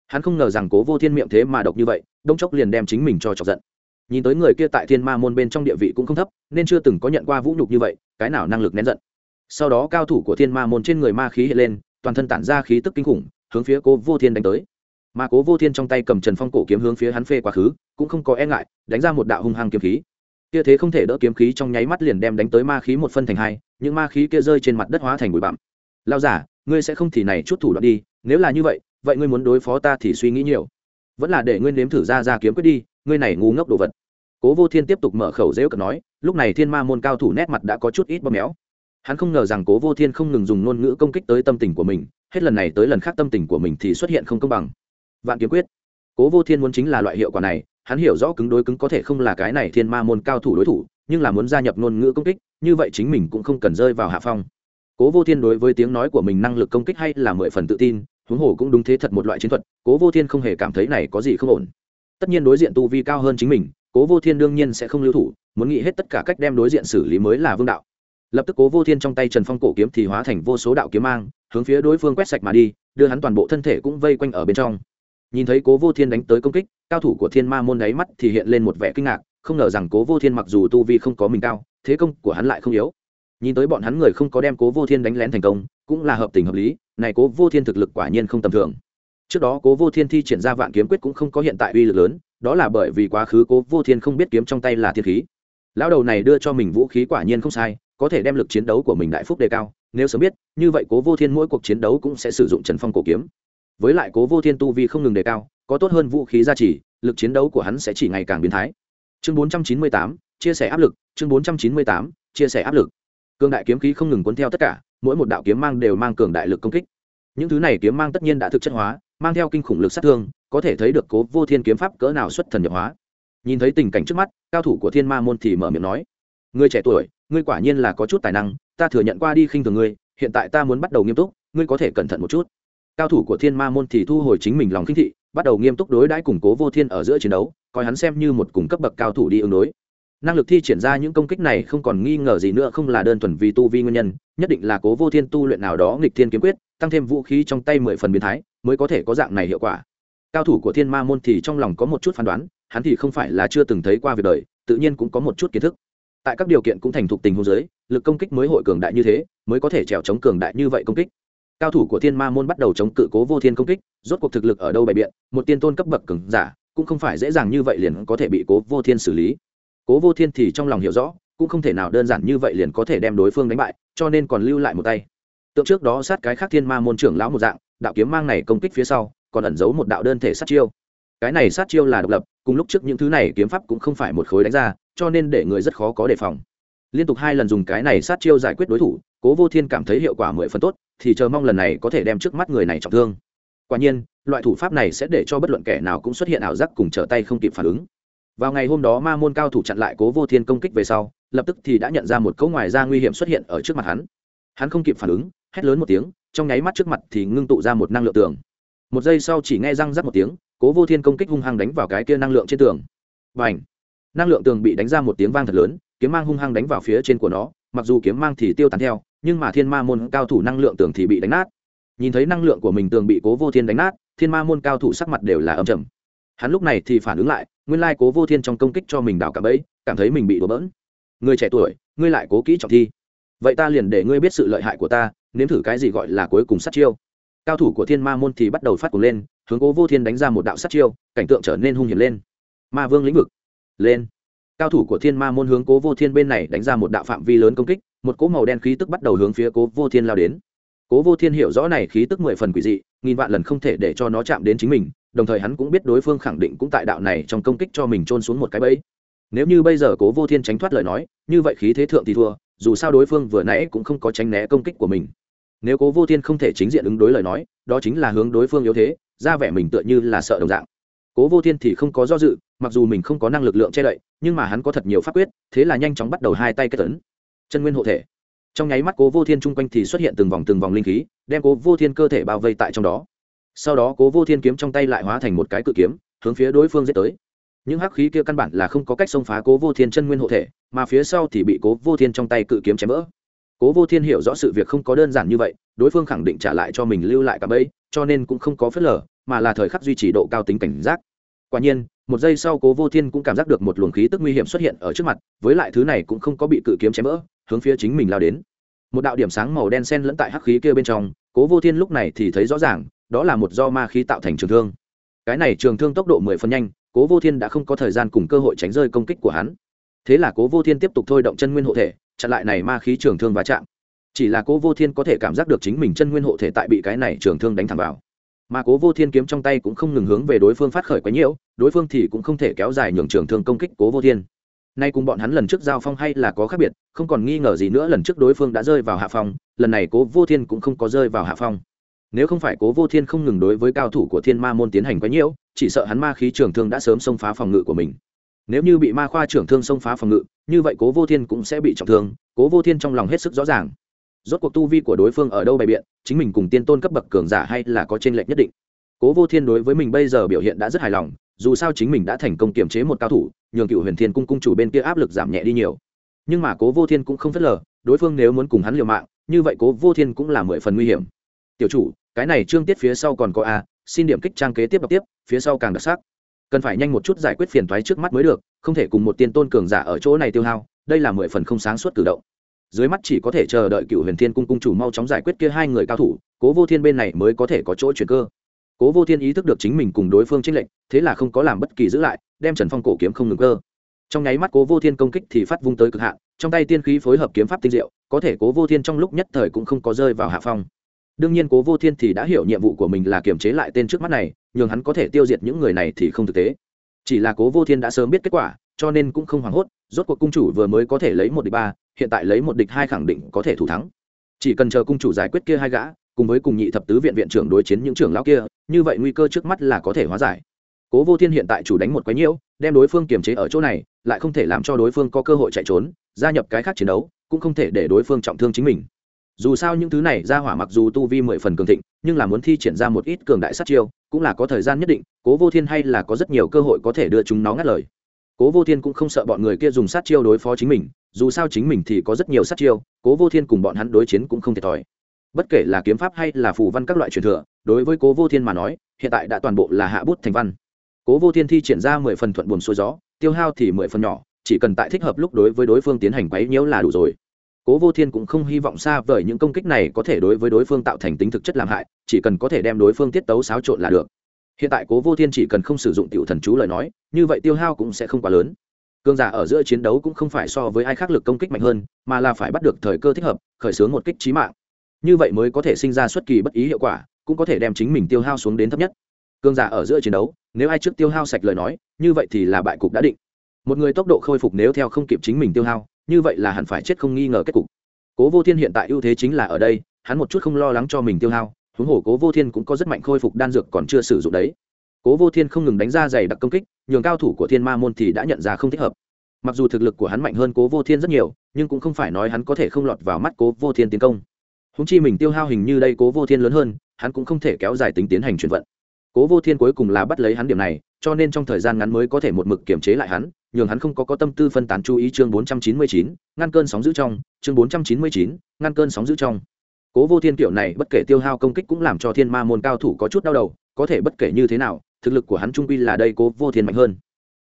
hắn không ngờ rằng cố vô thiên miệng thế mà độc như vậy, đông chốc liền đem chính mình cho chọc giận. Nhìn tới người kia tại thiên ma môn bên trong địa vị cũng không thấp, nên chưa từng có nhận qua vũ nhục như vậy, cái nào năng lực nén giận. Sau đó cao thủ của thiên ma môn trên người ma khí hiện lên, toàn thân tản ra khí tức kinh khủng, hướng phía cố vô thiên đánh tới. Mà cố vô thiên trong tay cầm trần phong cổ kiếm hướng phía hắn phê quá khứ, cũng không có e ngại, đánh ra một đạo hung hăng kiếm khí. Kia thế không thể đỡ kiếm khí trong nháy mắt liền đem đánh tới ma khí một phân thành hai, những ma khí kia rơi trên mặt đất hóa thành bụi bặm lao giả, ngươi sẽ không thì này chút thủ đoạn đi, nếu là như vậy vậy ngươi muốn đối phó ta thì suy nghĩ nhiều. Vẫn là để ngươi nếm thử ra ra kiếm quyết đi, ngươi này ngu ngốc đồ vật. Cố vô thiên tiếp tục mở khẩu dễ cận nói, lúc này thiên ma môn cao thủ nét mặt đã có chút ít bóp méo. Hắn không ngờ rằng cố vô thiên không ngừng dùng ngôn ngữ công kích tới tâm tình của mình, hết lần này tới lần khác tâm tình của mình thì xuất hiện không công bằng. Vạn kiếm quyết. Cố vô thiên muốn chính là loại hiệu quả này, hắn hiểu rõ cứng đối cứng có thể không là cái này thiên ma môn cao thủ đối thủ, nhưng là muốn gia nhập ngôn ngữ công kích, như vậy chính mình cũng không cần rơi vào hạ phong cố vô thiên đối với tiếng nói của mình năng lực công kích hay là mười phần tự tin, huống hồ cũng đúng thế thật một loại chiến thuật, cố vô thiên không hề cảm thấy này có gì không ổn. Tất nhiên đối diện tu vi cao hơn chính mình, cố vô thiên đương nhiên sẽ không lưu thủ, muốn nghĩ hết tất cả cách đem đối diện xử lý mới là vương đạo. Lập tức cố vô thiên trong tay trần phong cổ kiếm thì hóa thành vô số đạo kiếm mang, hướng phía đối phương quét sạch mà đi, đưa hắn toàn bộ thân thể cũng vây quanh ở bên trong. Nhìn thấy cố vô thiên đánh tới công kích, cao thủ của thiên ma môn đáy mắt thì hiện lên một vẻ kinh ngạc, không ngờ rằng cố vô thiên mặc dù tu vi không có mình cao, thế công của hắn lại không yếu nhìn tới bọn hắn người không có đem cố vô thiên đánh lén thành công, cũng là hợp tình hợp lý, này cố vô thiên thực lực quả nhiên không tầm thường. Trước đó cố vô thiên thi triển ra vạn kiếm quyết cũng không có hiện tại uy lực lớn, đó là bởi vì quá khứ cố vô thiên không biết kiếm trong tay là thiên khí. Lão đầu này đưa cho mình vũ khí quả nhiên không sai, có thể đem lực chiến đấu của mình đại phúc đề cao, nếu sớm biết, như vậy cố vô thiên mỗi cuộc chiến đấu cũng sẽ sử dụng trần phong cổ kiếm. Với lại cố vô thiên tu vi không ngừng đề cao, có tốt hơn vũ khí gia trì, lực chiến đấu của hắn sẽ chỉ ngày càng biến thái. Chương bốn trăm chín mươi tám, chia sẻ áp lực, chương bốn trăm chín mươi tám, chia sẻ áp lực cường đại kiếm khí không ngừng cuốn theo tất cả, mỗi một đạo kiếm mang đều mang cường đại lực công kích. Những thứ này kiếm mang tất nhiên đã thực chất hóa, mang theo kinh khủng lực sát thương, có thể thấy được cố vô thiên kiếm pháp cỡ nào xuất thần nhập hóa. Nhìn thấy tình cảnh trước mắt, cao thủ của thiên ma môn thì mở miệng nói người trẻ tuổi, ngươi quả nhiên là có chút tài năng, ta thừa nhận qua đi khinh thường ngươi, hiện tại ta muốn bắt đầu nghiêm túc, ngươi có thể cẩn thận một chút. Cao thủ của thiên ma môn thì thu hồi chính mình lòng khinh thị, bắt đầu nghiêm túc đối đãi củng cố vô thiên ở giữa chiến đấu, coi hắn xem như một cùng cấp bậc cao thủ đi ứng đối năng lực thi triển ra những công kích này không còn nghi ngờ gì nữa, không là đơn thuần vì tu vi nguyên nhân, nhất định là cố vô thiên tu luyện nào đó nghịch thiên kiếm quyết, tăng thêm vũ khí trong tay mười phần biến thái, mới có thể có dạng này hiệu quả. Cao thủ của thiên ma môn thì trong lòng có một chút phán đoán, hắn thì không phải là chưa từng thấy qua việc đời, tự nhiên cũng có một chút kiến thức. Tại các điều kiện cũng thành thục tình huống giới lực công kích mới hội cường đại như thế, mới có thể trèo chống cường đại như vậy công kích. Cao thủ của thiên ma môn bắt đầu chống cự cố vô thiên công kích, rốt cuộc thực lực ở đâu bày biện, một tiên tôn cấp bậc cường giả, cũng không phải dễ dàng như vậy liền có thể bị cố vô thiên xử lý cố vô thiên thì trong lòng hiểu rõ, cũng không thể nào đơn giản như vậy liền có thể đem đối phương đánh bại, cho nên còn lưu lại một tay. Tượng trước đó sát cái khác thiên ma môn trưởng lão một dạng, đạo kiếm mang này công kích phía sau, còn ẩn giấu một đạo đơn thể sát chiêu. Cái này sát chiêu là độc lập, cùng lúc trước những thứ này kiếm pháp cũng không phải một khối đánh ra, cho nên để người rất khó có đề phòng. Liên tục hai lần dùng cái này sát chiêu giải quyết đối thủ, cố vô thiên cảm thấy hiệu quả mười phần tốt, thì chờ mong lần này có thể đem trước mắt người này trọng thương. Quả nhiên, loại thủ pháp này sẽ để cho bất luận kẻ nào cũng xuất hiện ảo giác cùng trở tay không kịp phản ứng vào ngày hôm đó ma môn cao thủ chặn lại cố vô thiên công kích về sau, lập tức thì đã nhận ra một câu ngoài ra nguy hiểm xuất hiện ở trước mặt hắn. Hắn không kịp phản ứng, hét lớn một tiếng, trong nháy mắt trước mặt thì ngưng tụ ra một năng lượng tường. Một giây sau chỉ nghe răng rắc một tiếng, cố vô thiên công kích hung hăng đánh vào cái kia năng lượng trên tường. Và ảnh năng lượng tường bị đánh ra một tiếng vang thật lớn, kiếm mang hung hăng đánh vào phía trên của nó, mặc dù kiếm mang thì tiêu tán theo, nhưng mà thiên ma môn cao thủ năng lượng tường thì bị đánh nát. Nhìn thấy năng lượng của mình tường bị cố vô thiên đánh nát, thiên ma môn cao thủ sắc mặt đều là âm trầm hắn lúc này thì phản ứng lại, nguyên lai cố vô thiên trong công kích cho mình đảo cả bẫy, cảm thấy mình bị đổ bỡn. Người trẻ tuổi, ngươi lại cố kỹ trọng thi. Vậy ta liền để ngươi biết sự lợi hại của ta, nếm thử cái gì gọi là cuối cùng sát chiêu. Cao thủ của thiên ma môn thì bắt đầu phát cuồng lên, hướng cố vô thiên đánh ra một đạo sát chiêu, cảnh tượng trở nên hung hiểm lên. Ma vương lĩnh vực. Lên. Cao thủ của thiên ma môn hướng cố vô thiên bên này đánh ra một đạo phạm vi lớn công kích, một cỗ màu đen khí tức bắt đầu hướng phía cố vô thiên lao đến. Cố vô thiên hiểu rõ này khí tức mười phần quỷ dị, nghìn vạn lần không thể để cho nó chạm đến chính mình đồng thời hắn cũng biết đối phương khẳng định cũng tại đạo này trong công kích cho mình trôn xuống một cái bẫy. Nếu như bây giờ cố vô thiên tránh thoát lời nói, như vậy khí thế thượng thì thua, dù sao đối phương vừa nãy cũng không có tránh né công kích của mình. Nếu cố vô thiên không thể chính diện ứng đối lời nói, đó chính là hướng đối phương yếu thế, ra vẻ mình tựa như là sợ đồng dạng. Cố vô thiên thì không có do dự, mặc dù mình không có năng lực lượng che đậy, nhưng mà hắn có thật nhiều pháp quyết, thế là nhanh chóng bắt đầu hai tay kết tấn chân nguyên hộ thể. Trong nháy mắt cố vô thiên chung quanh thì xuất hiện từng vòng từng vòng linh khí, đem cố vô thiên cơ thể bao vây tại trong đó sau đó cố vô thiên kiếm trong tay lại hóa thành một cái cự kiếm, hướng phía đối phương dễ tới. Những hắc khí kia căn bản là không có cách xông phá cố vô thiên chân nguyên hộ thể, mà phía sau thì bị cố vô thiên trong tay cự kiếm chém vỡ. Cố vô thiên hiểu rõ sự việc không có đơn giản như vậy, đối phương khẳng định trả lại cho mình lưu lại cả bẫy, cho nên cũng không có phớt lờ, mà là thời khắc duy trì độ cao tính cảnh giác. Quả nhiên, một giây sau cố vô thiên cũng cảm giác được một luồng khí tức nguy hiểm xuất hiện ở trước mặt, với lại thứ này cũng không có bị cự kiếm chém vỡ, hướng phía chính mình lao đến. Một đạo điểm sáng màu đen sen lẫn tại hắc khí kia bên trong, cố vô thiên lúc này thì thấy rõ ràng đó là một do ma khí tạo thành trường thương. Cái này trường thương tốc độ mười phần nhanh, cố vô thiên đã không có thời gian cùng cơ hội tránh rơi công kích của hắn. Thế là cố vô thiên tiếp tục thôi động chân nguyên hộ thể, chặn lại này ma khí trường thương va chạm. Chỉ là cố vô thiên có thể cảm giác được chính mình chân nguyên hộ thể tại bị cái này trường thương đánh thẳng vào. Mà cố vô thiên kiếm trong tay cũng không ngừng hướng về đối phương phát khởi quấy nhiễu, đối phương thì cũng không thể kéo dài nhường trường thương công kích cố vô thiên. Nay cùng bọn hắn lần trước giao phong hay là có khác biệt, không còn nghi ngờ gì nữa, lần trước đối phương đã rơi vào hạ phong, lần này cố vô thiên cũng không có rơi vào hạ phong nếu không phải cố vô thiên không ngừng đối với cao thủ của thiên ma môn tiến hành quấy nhiễu, chỉ sợ hắn ma khí trường thương đã sớm xông phá phòng ngự của mình. Nếu như bị ma khoa trưởng thương xông phá phòng ngự, như vậy cố vô thiên cũng sẽ bị trọng thương, cố vô thiên trong lòng hết sức rõ ràng. Rốt cuộc tu vi của đối phương ở đâu bày biện, chính mình cùng tiên tôn cấp bậc cường giả hay là có t r ê n lệch nhất định. Cố vô thiên đối với mình bây giờ biểu hiện đã rất hài lòng, dù sao chính mình đã thành công kiềm chế một cao thủ, nhường cựu huyền thiên cung cung chủ bên kia áp lực giảm nhẹ đi nhiều. Nhưng mà cố vô thiên cũng không phớt lờ, đối phương nếu muốn cùng hắn liều mạng, như vậy cố vô thiên cũng là mười phần nguy hiểm tiểu chủ, cái này trương tiết phía sau còn có a, xin điểm kích trang kế tiếp đọc tiếp, phía sau càng đặc sắc. Cần phải nhanh một chút giải quyết phiền thoái trước mắt mới được, không thể cùng một tiên tôn cường giả ở chỗ này tiêu hao, đây là mười phần không sáng suốt cử động. Dưới mắt chỉ có thể chờ đợi cựu huyền thiên cung cung chủ mau chóng giải quyết kia hai người cao thủ, cố vô thiên bên này mới có thể có chỗ chuyển cơ. Cố vô thiên ý thức được chính mình cùng đối phương tranh lệnh thế là không có làm bất kỳ giữ lại, đem trần phong cổ kiếm không ngừng cơ. Trong nháy mắt cố vô thiên công kích thì phát vung tới cực hạn, trong tay tiên khí phối hợp kiếm pháp tinh diệu, có thể cố vô thiên trong lúc nhất thời cũng không có rơi vào hạ phong đương nhiên cố vô thiên thì đã hiểu nhiệm vụ của mình là kiềm chế lại tên trước mắt này, nhường hắn có thể tiêu diệt những người này thì không thực tế. Chỉ là cố vô thiên đã sớm biết kết quả, cho nên cũng không hoảng hốt, rốt cuộc cung chủ vừa mới có thể lấy một địch ba, hiện tại lấy một địch hai khẳng định có thể thủ thắng. Chỉ cần chờ cung chủ giải quyết kia hai gã, cùng với cùng nhị thập tứ viện viện trưởng đối chiến những trưởng lão kia, như vậy nguy cơ trước mắt là có thể hóa giải. Cố vô thiên hiện tại chủ đánh một quái nhiễu, đem đối phương kiềm chế ở chỗ này, lại không thể làm cho đối phương có cơ hội chạy trốn, gia nhập cái khác chiến đấu, cũng không thể để đối phương trọng thương chính mình dù sao những thứ này ra hỏa mặc dù tu vi mười phần cường thịnh, nhưng là muốn thi triển ra một ít cường đại sát chiêu, cũng là có thời gian nhất định, cố vô thiên hay là có rất nhiều cơ hội có thể đưa chúng nó ngắt lời. Cố vô thiên cũng không sợ bọn người kia dùng sát chiêu đối phó chính mình, dù sao chính mình thì có rất nhiều sát chiêu, cố vô thiên cùng bọn hắn đối chiến cũng không thiệt thòi. Bất kể là kiếm pháp hay là phù văn các loại truyền thừa, đối với cố vô thiên mà nói, hiện tại đã toàn bộ là hạ bút thành văn. Cố vô thiên thi triển ra mười phần thuận buồn xuôi gió, tiêu hao thì mười phần nhỏ, chỉ cần tại thích hợp lúc đối với đối phương tiến hành quấy nhiễu là đủ rồi cố vô thiên cũng không hy vọng xa vời những công kích này có thể đối với đối phương tạo thành tính thực chất làm hại, chỉ cần có thể đem đối phương tiết tấu xáo trộn là được. Hiện tại cố vô thiên chỉ cần không sử dụng tiểu thần chú lời nói, như vậy tiêu hao cũng sẽ không quá lớn. Cương giả ở giữa chiến đấu cũng không phải so với ai khác lực công kích mạnh hơn, mà là phải bắt được thời cơ thích hợp, khởi xướng một kích trí mạng. Như vậy mới có thể sinh ra xuất kỳ bất ý hiệu quả, cũng có thể đem chính mình tiêu hao xuống đến thấp nhất. Cương giả ở giữa chiến đấu, nếu ai trước tiêu hao sạch lời nói, như vậy thì là bại cục đã định. Một người tốc độ khôi phục nếu theo không kịp chính mình tiêu hao như vậy là hẳn phải chết không nghi ngờ kết cục. Cố vô thiên hiện tại ưu thế chính là ở đây, hắn một chút không lo lắng cho mình tiêu hao, huống hồ cố vô thiên cũng có rất mạnh khôi phục đan dược còn chưa sử dụng đấy. Cố vô thiên không ngừng đánh ra giày đặc công kích, nhường cao thủ của thiên ma môn thì đã nhận ra không thích hợp. Mặc dù thực lực của hắn mạnh hơn cố vô thiên rất nhiều, nhưng cũng không phải nói hắn có thể không lọt vào mắt cố vô thiên tiến công. Húng chi mình tiêu hao hình như đây cố vô thiên lớn hơn, hắn cũng không thể kéo dài tính tiến hành chuyển vận. Cố vô thiên cuối cùng là bắt lấy hắn điểm này, cho nên trong thời gian ngắn mới có thể một mực kiềm chế lại hắn nhường hắn không có có tâm tư phân tán chú ý chương bốn trăm chín mươi chín, ngăn cơn sóng giữ trong. chương bốn trăm chín mươi chín, ngăn cơn sóng giữ trong. Cố vô thiên kiểu này bất kể tiêu hao công kích cũng làm cho thiên ma môn cao thủ có chút đau đầu, có thể bất kể như thế nào, thực lực của hắn trung quy là đây cố vô thiên mạnh hơn.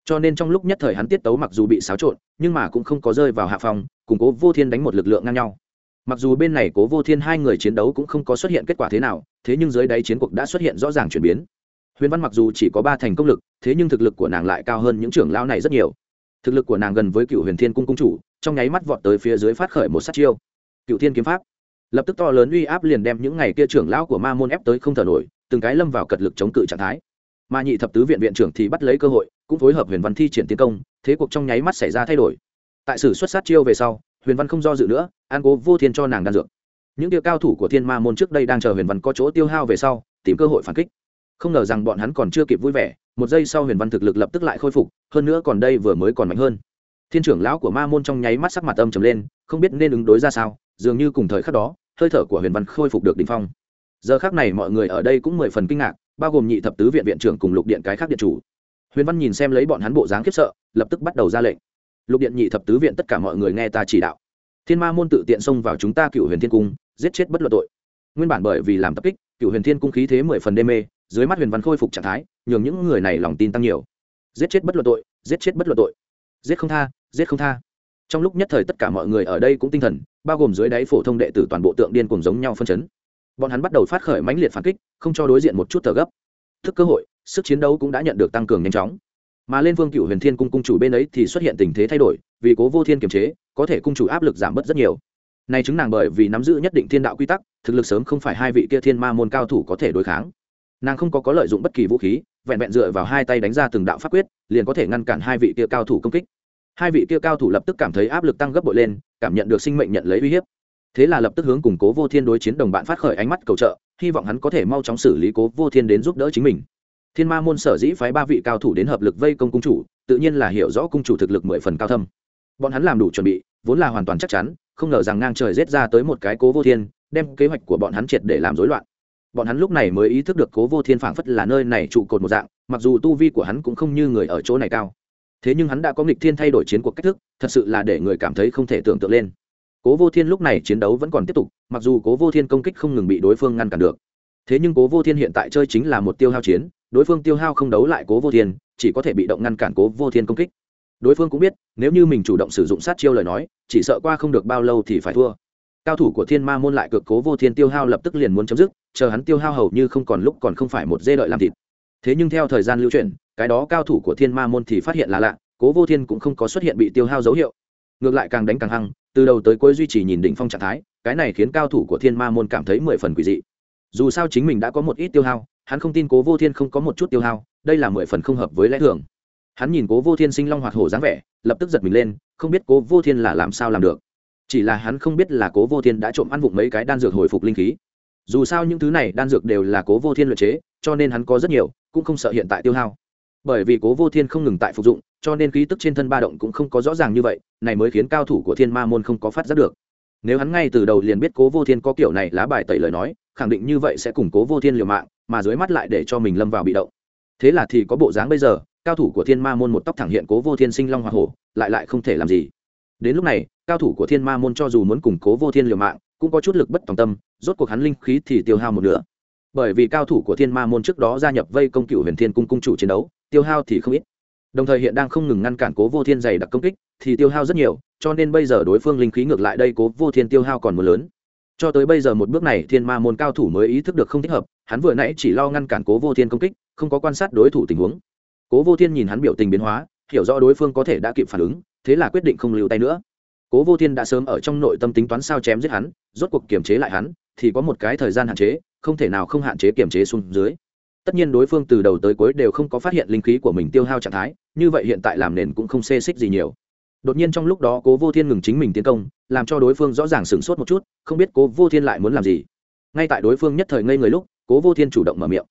Cho nên trong lúc nhất thời hắn tiết tấu mặc dù bị xáo trộn, nhưng mà cũng không có rơi vào hạ phòng cùng cố vô thiên đánh một lực lượng ngang nhau. Mặc dù bên này cố vô thiên hai người chiến đấu cũng không có xuất hiện kết quả thế nào, thế nhưng dưới đáy chiến cuộc đã xuất hiện rõ ràng chuyển biến huyền văn mặc dù chỉ có ba thành công lực, thế nhưng thực lực của nàng lại cao hơn những trưởng lao này rất nhiều. Thực lực của nàng gần với cựu huyền thiên cung cung chủ, trong nháy mắt vọt tới phía dưới phát khởi một sát chiêu. Cựu thiên kiếm pháp. Lập tức to lớn uy áp liền đem những ngày kia trưởng lão của ma môn ép tới không thở nổi, từng cái lâm vào cật lực chống cự trạng thái. Mà nhị thập tứ viện viện trưởng thì bắt lấy cơ hội, cũng phối hợp huyền văn thi triển tiến công, thế cuộc trong nháy mắt xảy ra thay đổi. Tại sử xuất sát chiêu về sau, huyền văn không do dự nữa, an cố vô thiên cho nàng đan dược. Những tiêu cao thủ của thiên ma môn trước đây đang chờ huyền văn có chỗ tiêu hao về sau, tìm cơ hội phản kích không ngờ rằng bọn hắn còn chưa kịp vui vẻ, một giây sau huyền văn thực lực lập tức lại khôi phục, hơn nữa còn đây vừa mới còn mạnh hơn. Thiên trưởng lão của ma môn trong nháy mắt sắc mặt âm trầm lên, không biết nên ứng đối ra sao, dường như cùng thời khắc đó, hơi thở của huyền văn khôi phục được đ ỉ n h phong. Giờ khác này mọi người ở đây cũng mười phần kinh ngạc, bao gồm nhị thập tứ viện viện trưởng cùng lục điện cái khác điện chủ. Huyền văn nhìn xem lấy bọn hắn bộ dáng khiếp sợ, lập tức bắt đầu ra lệnh. Lục điện nhị thập tứ viện tất cả mọi người nghe ta chỉ đạo. Thiên ma môn tự tiện xông vào chúng ta cựu huyền thiên cung, giết chết bất luận tội. Nguyên bản bởi vì làm tập kích cựu huyền thiên cung khí thế mười phần đê mê dưới mắt huyền văn khôi phục trạng thái, nhường những người này lòng tin tăng nhiều. Giết chết bất luận tội, giết chết bất luận tội. Giết không tha, giết không tha. Trong lúc nhất thời tất cả mọi người ở đây cũng tinh thần, bao gồm dưới đáy phổ thông đệ tử toàn bộ tượng điên cùng giống nhau phân chấn. Bọn hắn bắt đầu phát khởi mãnh liệt phản kích, không cho đối diện một chút thở gấp. Thức cơ hội, sức chiến đấu cũng đã nhận được tăng cường nhanh chóng. Mà lên vương cựu huyền thiên cung cung chủ bên ấy thì xuất hiện tình thế thay đổi, vì cố vô thiên kiềm chế, có thể cung chủ áp lực giảm bớt rất nhiều. Này chứng nàng bởi vì nắm giữ nhất định thiên đạo quy tắc, thực lực sớm không phải hai vị kia thiên ma môn cao thủ có thể đối kháng nàng không có có lợi dụng bất kỳ vũ khí, vẹn vẹn dựa vào hai tay đánh ra từng đạo pháp quyết, liền có thể ngăn cản hai vị kia cao thủ công kích. Hai vị kia cao thủ lập tức cảm thấy áp lực tăng gấp bội lên, cảm nhận được sinh mệnh nhận lấy uy hiếp. Thế là lập tức hướng củng cố vô thiên đối chiến đồng bạn phát khởi ánh mắt cầu trợ, hy vọng hắn có thể mau chóng xử lý cố vô thiên đến giúp đỡ chính mình. Thiên ma môn sở dĩ phái ba vị cao thủ đến hợp lực vây công cung chủ, tự nhiên là hiểu rõ cung chủ thực lực mười phần cao thâm. Bọn hắn làm đủ chuẩn bị, vốn là hoàn toàn chắc chắn, không ngờ rằng ngang trời rết ra tới một cái cố vô thiên, đem kế hoạch của bọn hắn triệt để làm rối loạn bọn hắn lúc này mới ý thức được cố vô thiên phảng phất là nơi này trụ cột một dạng, mặc dù tu vi của hắn cũng không như người ở chỗ này cao. Thế nhưng hắn đã có nghịch thiên thay đổi chiến cuộc cách thức, thật sự là để người cảm thấy không thể tưởng tượng lên. Cố vô thiên lúc này chiến đấu vẫn còn tiếp tục, mặc dù cố vô thiên công kích không ngừng bị đối phương ngăn cản được. Thế nhưng cố vô thiên hiện tại chơi chính là một tiêu hao chiến, đối phương tiêu hao không đấu lại cố vô thiên, chỉ có thể bị động ngăn cản cố vô thiên công kích. Đối phương cũng biết, nếu như mình chủ động sử dụng sát chiêu lời nói, chỉ sợ qua không được bao lâu thì phải thua cao thủ của thiên ma môn lại cực cố vô thiên tiêu hao lập tức liền muốn chấm dứt, chờ hắn tiêu hao hầu như không còn lúc còn không phải một dê đợi làm thịt. Thế nhưng theo thời gian lưu chuyển, cái đó cao thủ của thiên ma môn thì phát hiện là lạ, cố vô thiên cũng không có xuất hiện bị tiêu hao dấu hiệu. Ngược lại càng đánh càng hăng, từ đầu tới cuối duy trì nhìn đỉnh phong trạng thái, cái này khiến cao thủ của thiên ma môn cảm thấy mười phần quỷ dị. Dù sao chính mình đã có một ít tiêu hao, hắn không tin cố vô thiên không có một chút tiêu hao, đây là mười phần không hợp với lẽ thường. Hắn nhìn cố vô thiên sinh long hoạt hổ dáng vẻ, lập tức giật mình lên, không biết cố vô thiên là làm sao làm được chỉ là hắn không biết là cố vô thiên đã trộm ăn vụng mấy cái đan dược hồi phục linh khí. Dù sao những thứ này đan dược đều là cố vô thiên luyện chế, cho nên hắn có rất nhiều, cũng không sợ hiện tại tiêu hao. Bởi vì cố vô thiên không ngừng tại phục dụng, cho nên khí tức trên thân ba động cũng không có rõ ràng như vậy, này mới khiến cao thủ của thiên ma môn không có phát giác được. Nếu hắn ngay từ đầu liền biết cố vô thiên có kiểu này lá bài tẩy lời nói, khẳng định như vậy sẽ củng cố vô thiên liều mạng, mà dưới mắt lại để cho mình lâm vào bị động. Thế là thì có bộ dáng bây giờ, cao thủ của thiên ma môn một tóc thẳng hiện cố vô thiên sinh long hoa hổ, lại lại không thể làm gì. Đến lúc này cao thủ của thiên ma môn cho dù muốn củng cố vô thiên liều mạng, cũng có chút lực bất tòng tâm, rốt cuộc hắn linh khí thì tiêu hao một nửa. Bởi vì cao thủ của thiên ma môn trước đó gia nhập vây công cựu huyền thiên cung cung chủ chiến đấu, tiêu hao thì không ít. Đồng thời hiện đang không ngừng ngăn cản cố vô thiên dày đặc công kích, thì tiêu hao rất nhiều, cho nên bây giờ đối phương linh khí ngược lại đây cố vô thiên tiêu hao còn một lớn. Cho tới bây giờ một bước này, thiên ma môn cao thủ mới ý thức được không thích hợp, hắn vừa nãy chỉ lo ngăn cản cố vô thiên công kích, không có quan sát đối thủ tình huống. Cố vô thiên nhìn hắn biểu tình biến hóa, hiểu rõ đối phương có thể đã kịp phản ứng, thế là quyết định không lưu tay nữa cố vô thiên đã sớm ở trong nội tâm tính toán sao chém giết hắn, rốt cuộc kiềm chế lại hắn, thì có một cái thời gian hạn chế, không thể nào không hạn chế kiềm chế xuống dưới. Tất nhiên đối phương từ đầu tới cuối đều không có phát hiện linh khí của mình tiêu hao trạng thái, như vậy hiện tại làm nền cũng không xê xích gì nhiều. Đột nhiên trong lúc đó cố vô thiên ngừng chính mình tiến công, làm cho đối phương rõ ràng sửng sốt một chút, không biết cố vô thiên lại muốn làm gì. Ngay tại đối phương nhất thời ngây người lúc, cố vô thiên chủ động mở miệng.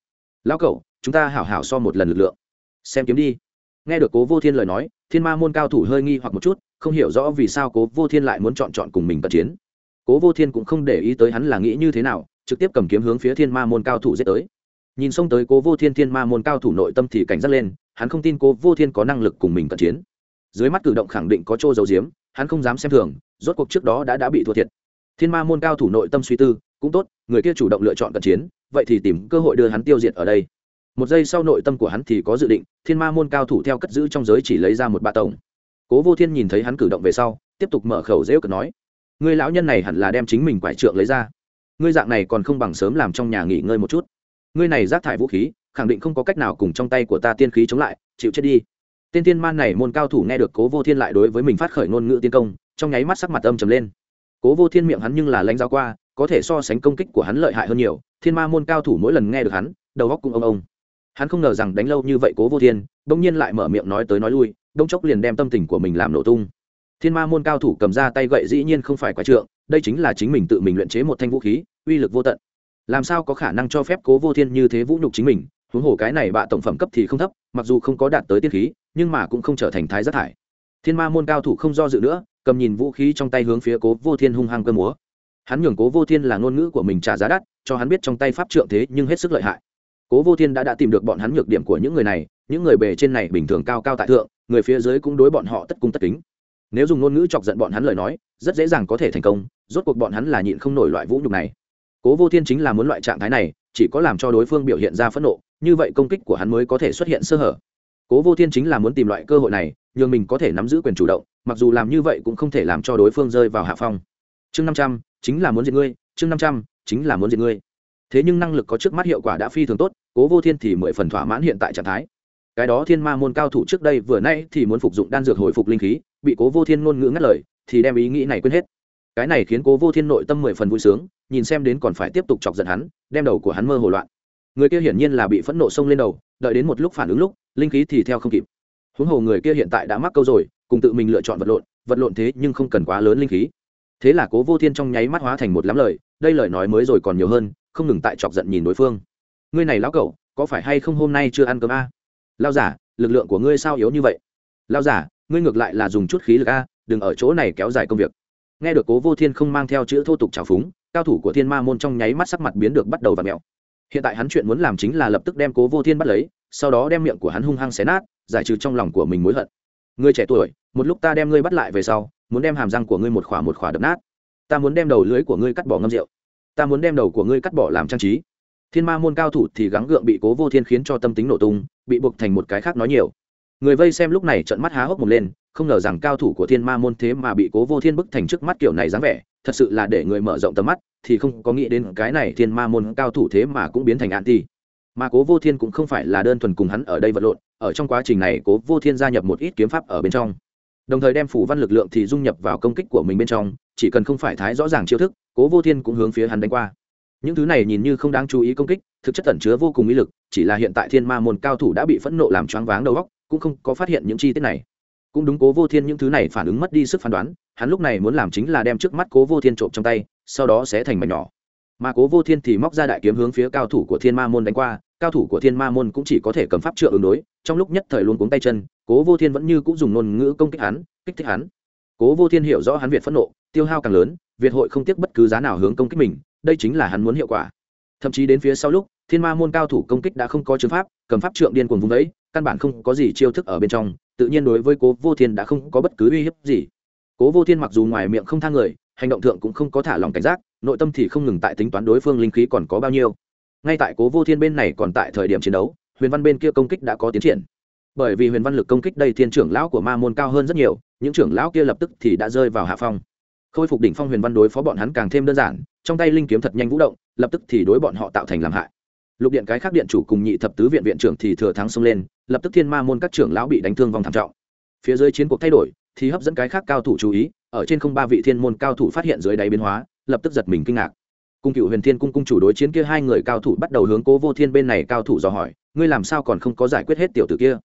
Lão cậu chúng ta hảo hảo so một lần lực lượng. Xem kiếm đi. Nghe được cố vô thiên lời nói thiên ma môn cao thủ hơi nghi hoặc một chút, không hiểu rõ vì sao cố vô thiên lại muốn chọn chọn cùng mình cận chiến. Cố vô thiên cũng không để ý tới hắn là nghĩ như thế nào, trực tiếp cầm kiếm hướng phía thiên ma môn cao thủ giết tới. Nhìn xông tới cố vô thiên thiên ma môn cao thủ nội tâm thì cảnh giác lên, hắn không tin cố vô thiên có năng lực cùng mình cận chiến. Dưới mắt cử động khẳng định có chỗ dầu diếm hắn không dám xem thường, rốt cuộc trước đó đã đã bị thua thiệt. Thiên ma môn cao thủ nội tâm suy tư, cũng tốt, người kia chủ động lựa chọn cận chiến, vậy thì tìm cơ hội đưa hắn tiêu diệt ở đây một giây sau nội tâm của hắn thì có dự định, thiên ma môn cao thủ theo cất giữ trong giới chỉ lấy ra một ba tổng. Cố vô thiên nhìn thấy hắn cử động về sau, tiếp tục mở khẩu dễ cợt nói người lão nhân này hẳn là đem chính mình quải trượng lấy ra. Ngươi dạng này còn không bằng sớm làm trong nhà nghỉ ngơi một chút. Ngươi này rác thải vũ khí, khẳng định không có cách nào cùng trong tay của ta tiên khí chống lại, chịu chết đi. Tên tiên man này môn cao thủ nghe được cố vô thiên lại đối với mình phát khởi ngôn ngữ tiên công, trong nháy mắt sắc mặt âm trầm lên. Cố vô thiên miệng hắn nhưng là lãnh giáo qua, có thể so sánh công kích của hắn lợi hại hơn nhiều, thiên ma môn cao thủ mỗi lần nghe được hắn, đầu góc cũng ông ông hắn không ngờ rằng đánh lâu như vậy cố vô thiên, bỗng nhiên lại mở miệng nói tới nói lui, đông chốc liền đem tâm tình của mình làm nổ tung. Thiên ma môn cao thủ cầm ra tay gậy dĩ nhiên không phải quái trượng, đây chính là chính mình tự mình luyện chế một thanh vũ khí, uy lực vô tận. Làm sao có khả năng cho phép cố vô thiên như thế vũ nhục chính mình, huống hồ cái này bạ tổng phẩm cấp thì không thấp, mặc dù không có đạt tới tiên khí, nhưng mà cũng không trở thành thái rất thải. Thiên ma môn cao thủ không do dự nữa, cầm nhìn vũ khí trong tay hướng phía cố vô thiên hung hăng cơ múa. Hắn nhường cố vô thiên là ngôn ngữ của mình trả giá đắt, cho hắn biết trong tay pháp trượng thế nhưng hết sức lợi hại cố vô thiên đã đã tìm được bọn hắn nhược điểm của những người này, những người bề trên này bình thường cao cao tại thượng, người phía dưới cũng đối bọn họ tất cung tất kính. Nếu dùng ngôn ngữ chọc giận bọn hắn lời nói, rất dễ dàng có thể thành công, rốt cuộc bọn hắn là nhịn không nổi loại vũ nhục này. Cố vô thiên chính là muốn loại trạng thái này, chỉ có làm cho đối phương biểu hiện ra phẫn nộ, như vậy công kích của hắn mới có thể xuất hiện sơ hở. Cố vô thiên chính là muốn tìm loại cơ hội này, nhường mình có thể nắm giữ quyền chủ động, mặc dù làm như vậy cũng không thể làm cho đối phương rơi vào hạ phong. Chương năm trăm, chính là muốn diệt ngươi, chương năm trăm, chính là muốn diệt ngươi thế nhưng năng lực có trước mắt hiệu quả đã phi thường tốt, cố vô thiên thì mười phần thỏa mãn hiện tại trạng thái. Cái đó thiên ma môn cao thủ trước đây vừa nay thì muốn phục dụng đan dược hồi phục linh khí, bị cố vô thiên ngôn ngữ ngắt lời, thì đem ý nghĩ này quên hết. Cái này khiến cố vô thiên nội tâm mười phần vui sướng, nhìn xem đến còn phải tiếp tục chọc giận hắn, đem đầu của hắn mơ hồ loạn. Người kia hiển nhiên là bị phẫn nộ xông lên đầu, đợi đến một lúc phản ứng lúc, linh khí thì theo không kịp. Huống hồ người kia hiện tại đã mắc câu rồi, cùng tự mình lựa chọn vật lộn vật lộn thế nhưng không cần quá lớn linh khí. Thế là cố vô thiên trong nháy mắt hóa thành một lắm lời, đây lời nói mới rồi còn nhiều hơn không ngừng tại chọc giận nhìn đối phương. Ngươi này lão cậu có phải hay không hôm nay chưa ăn cơm a? Lao giả, lực lượng của ngươi sao yếu như vậy? Lao giả, ngươi ngược lại là dùng chút khí lực a, đừng ở chỗ này kéo dài công việc. Nghe được cố vô thiên không mang theo chữ thô tục trào phúng, cao thủ của thiên ma môn trong nháy mắt sắc mặt biến được bắt đầu và mẹo hiện tại hắn chuyện muốn làm chính là lập tức đem cố vô thiên bắt lấy, sau đó đem miệng của hắn hung hăng xé nát, giải trừ trong lòng của mình mối hận. Ngươi trẻ tuổi, một lúc ta đem ngươi bắt lại về sau, muốn đem hàm răng của ngươi một khỏa một khỏa đập nát. Ta muốn đem đầu lưới của ngươi cắt bỏ ngâm rượu ta muốn đem đầu của ngươi cắt bỏ làm trang trí. Thiên ma môn cao thủ thì gắng gượng bị cố vô thiên khiến cho tâm tính nổ tung, bị buộc thành một cái khác nói nhiều. Người vây xem lúc này trận mắt há hốc một lên, không ngờ rằng cao thủ của thiên ma môn thế mà bị cố vô thiên bức thành trước mắt kiểu này dáng vẻ, thật sự là để người mở rộng tầm mắt, thì không có nghĩ đến cái này thiên ma môn cao thủ thế mà cũng biến thành an ti. Mà cố vô thiên cũng không phải là đơn thuần cùng hắn ở đây vật lộn, ở trong quá trình này cố vô thiên gia nhập một ít kiếm pháp ở bên trong đồng thời đem phủ văn lực lượng thì dung nhập vào công kích của mình bên trong, chỉ cần không phải thái rõ ràng chiêu thức, cố vô thiên cũng hướng phía hắn đánh qua. Những thứ này nhìn như không đáng chú ý công kích, thực chất tẩn chứa vô cùng ý lực, chỉ là hiện tại thiên ma môn cao thủ đã bị phẫn nộ làm choáng váng đầu óc, cũng không có phát hiện những chi tiết này. Cũng đúng cố vô thiên những thứ này phản ứng mất đi sức phán đoán, hắn lúc này muốn làm chính là đem trước mắt cố vô thiên trộm trong tay, sau đó sẽ thành mảnh nhỏ. Mà cố vô thiên thì móc ra đại kiếm hướng phía cao thủ của thiên ma môn đánh qua cao thủ của thiên ma môn cũng chỉ có thể cầm pháp trượng ứng đối, trong lúc nhất thời luôn cuống tay chân, cố vô thiên vẫn như cũng dùng ngôn ngữ công kích hắn, kích thích hắn. Cố vô thiên hiểu rõ hắn việt phẫn nộ, tiêu hao càng lớn, việt hội không tiếc bất cứ giá nào hướng công kích mình, đây chính là hắn muốn hiệu quả. Thậm chí đến phía sau lúc, thiên ma môn cao thủ công kích đã không có chứng pháp, cầm pháp trượng điên cuồng vùng đấy căn bản không có gì chiêu thức ở bên trong, tự nhiên đối với cố vô thiên đã không có bất cứ uy hiếp gì. Cố vô thiên mặc dù ngoài miệng không thang người, hành động thượng cũng không có thả lòng cảnh giác, nội tâm thì không ngừng tại tính toán đối phương linh khí còn có bao nhiêu ngay tại cố vô thiên bên này còn tại thời điểm chiến đấu, huyền văn bên kia công kích đã có tiến triển. Bởi vì huyền văn lực công kích đây thiên trưởng lão của ma môn cao hơn rất nhiều, những trưởng lão kia lập tức thì đã rơi vào hạ phong. Khôi phục đỉnh phong huyền văn đối phó bọn hắn càng thêm đơn giản, trong tay linh kiếm thật nhanh vũ động, lập tức thì đối bọn họ tạo thành làm hại. Lục điện cái khác điện chủ cùng nhị thập tứ viện viện trưởng thì thừa thắng xông lên, lập tức thiên ma môn các trưởng lão bị đánh thương vong thảm trọng. Phía dưới chiến cuộc thay đổi, thì hấp dẫn cái khác cao thủ chú ý, ở trên không ba vị thiên môn cao thủ phát hiện dưới đáy biến hóa, lập tức giật mình kinh ngạc cung cựu huyền thiên cung cung chủ đối chiến kia hai người cao thủ bắt đầu hướng cố vô thiên bên này cao thủ dò hỏi, ngươi làm sao còn không có giải quyết hết tiểu tử kia?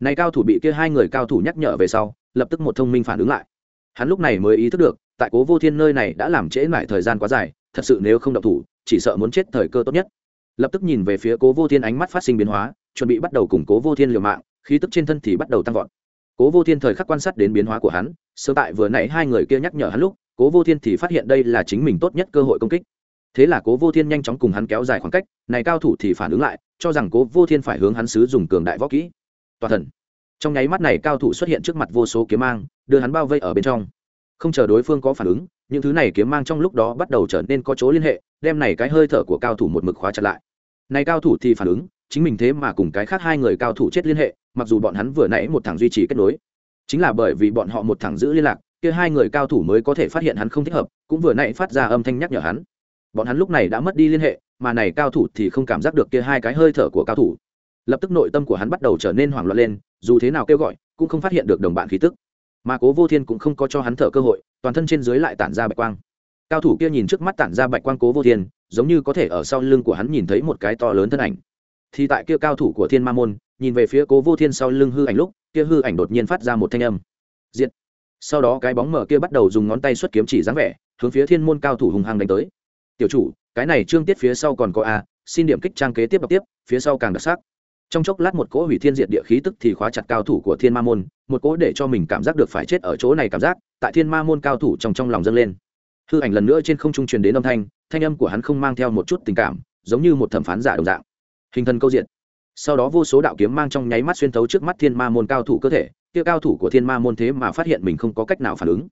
Này cao thủ bị kia hai người cao thủ nhắc nhở về sau, lập tức một thông minh phản ứng lại. Hắn lúc này mới ý thức được, tại cố vô thiên nơi này đã làm trễ lại thời gian quá dài, thật sự nếu không động thủ, chỉ sợ muốn chết thời cơ tốt nhất. Lập tức nhìn về phía cố vô thiên ánh mắt phát sinh biến hóa, chuẩn bị bắt đầu củng cố vô thiên liều mạng, khí tức trên thân thì bắt đầu tăng vọt. Cố vô thiên thời khắc quan sát đến biến hóa của hắn, sơ tại vừa nãy hai người kia nhắc nhở hắn lúc, cố vô thiên thì phát hiện đây là chính mình tốt nhất cơ hội công kích thế là cố vô thiên nhanh chóng cùng hắn kéo dài khoảng cách, này cao thủ thì phản ứng lại, cho rằng cố vô thiên phải hướng hắn sứ dùng cường đại võ kỹ. Toàn thần. Trong nháy mắt này cao thủ xuất hiện trước mặt vô số kiếm mang, đưa hắn bao vây ở bên trong. Không chờ đối phương có phản ứng, những thứ này kiếm mang trong lúc đó bắt đầu trở nên có chỗ liên hệ, đem này cái hơi thở của cao thủ một mực khóa chặt lại. Này cao thủ thì phản ứng, chính mình thế mà cùng cái khác hai người cao thủ chết liên hệ, mặc dù bọn hắn vừa nãy một thằng duy trì kết nối. Chính là bởi vì bọn họ một thằng giữ liên lạc, kia hai người cao thủ mới có thể phát hiện hắn không thích hợp, cũng vừa nãy phát ra âm thanh nhắc nhở hắn bọn hắn lúc này đã mất đi liên hệ, mà này cao thủ thì không cảm giác được kia hai cái hơi thở của cao thủ. Lập tức nội tâm của hắn bắt đầu trở nên hoảng loạn lên, dù thế nào kêu gọi, cũng không phát hiện được đồng bạn khí tức. Mà cố vô thiên cũng không có cho hắn thở cơ hội, toàn thân trên dưới lại tản ra bạch quang. Cao thủ kia nhìn trước mắt tản ra bạch quang cố vô thiên, giống như có thể ở sau lưng của hắn nhìn thấy một cái to lớn thân ảnh. Thì tại kia cao thủ của thiên ma môn, nhìn về phía cố vô thiên sau lưng hư ảnh lúc, kia hư ảnh đột nhiên phát ra một thanh âm. Diện sau đó cái bóng mở kia bắt đầu dùng ngón tay xuất kiếm chỉ dáng vẻ, hướng phía thiên môn cao thủ hùng hăng đánh tới tiểu chủ, cái này trương tiết phía sau còn có a, xin điểm kích trang kế tiếp đọc tiếp, phía sau càng đặc sắc. Trong chốc lát một cỗ hủy thiên diệt địa khí tức thì khóa chặt cao thủ của thiên ma môn, một cỗ để cho mình cảm giác được phải chết ở chỗ này cảm giác, tại thiên ma môn cao thủ trong trong lòng dâng lên. Hư ảnh lần nữa trên không trung truyền đến âm thanh thanh âm của hắn không mang theo một chút tình cảm, giống như một thẩm phán giả đồng dạng. Hình thân câu diện sau đó vô số đạo kiếm mang trong nháy mắt xuyên thấu trước mắt thiên ma môn cao thủ cơ thể, kia cao thủ của thiên ma môn thế mà phát hiện mình không có cách nào phản ứng.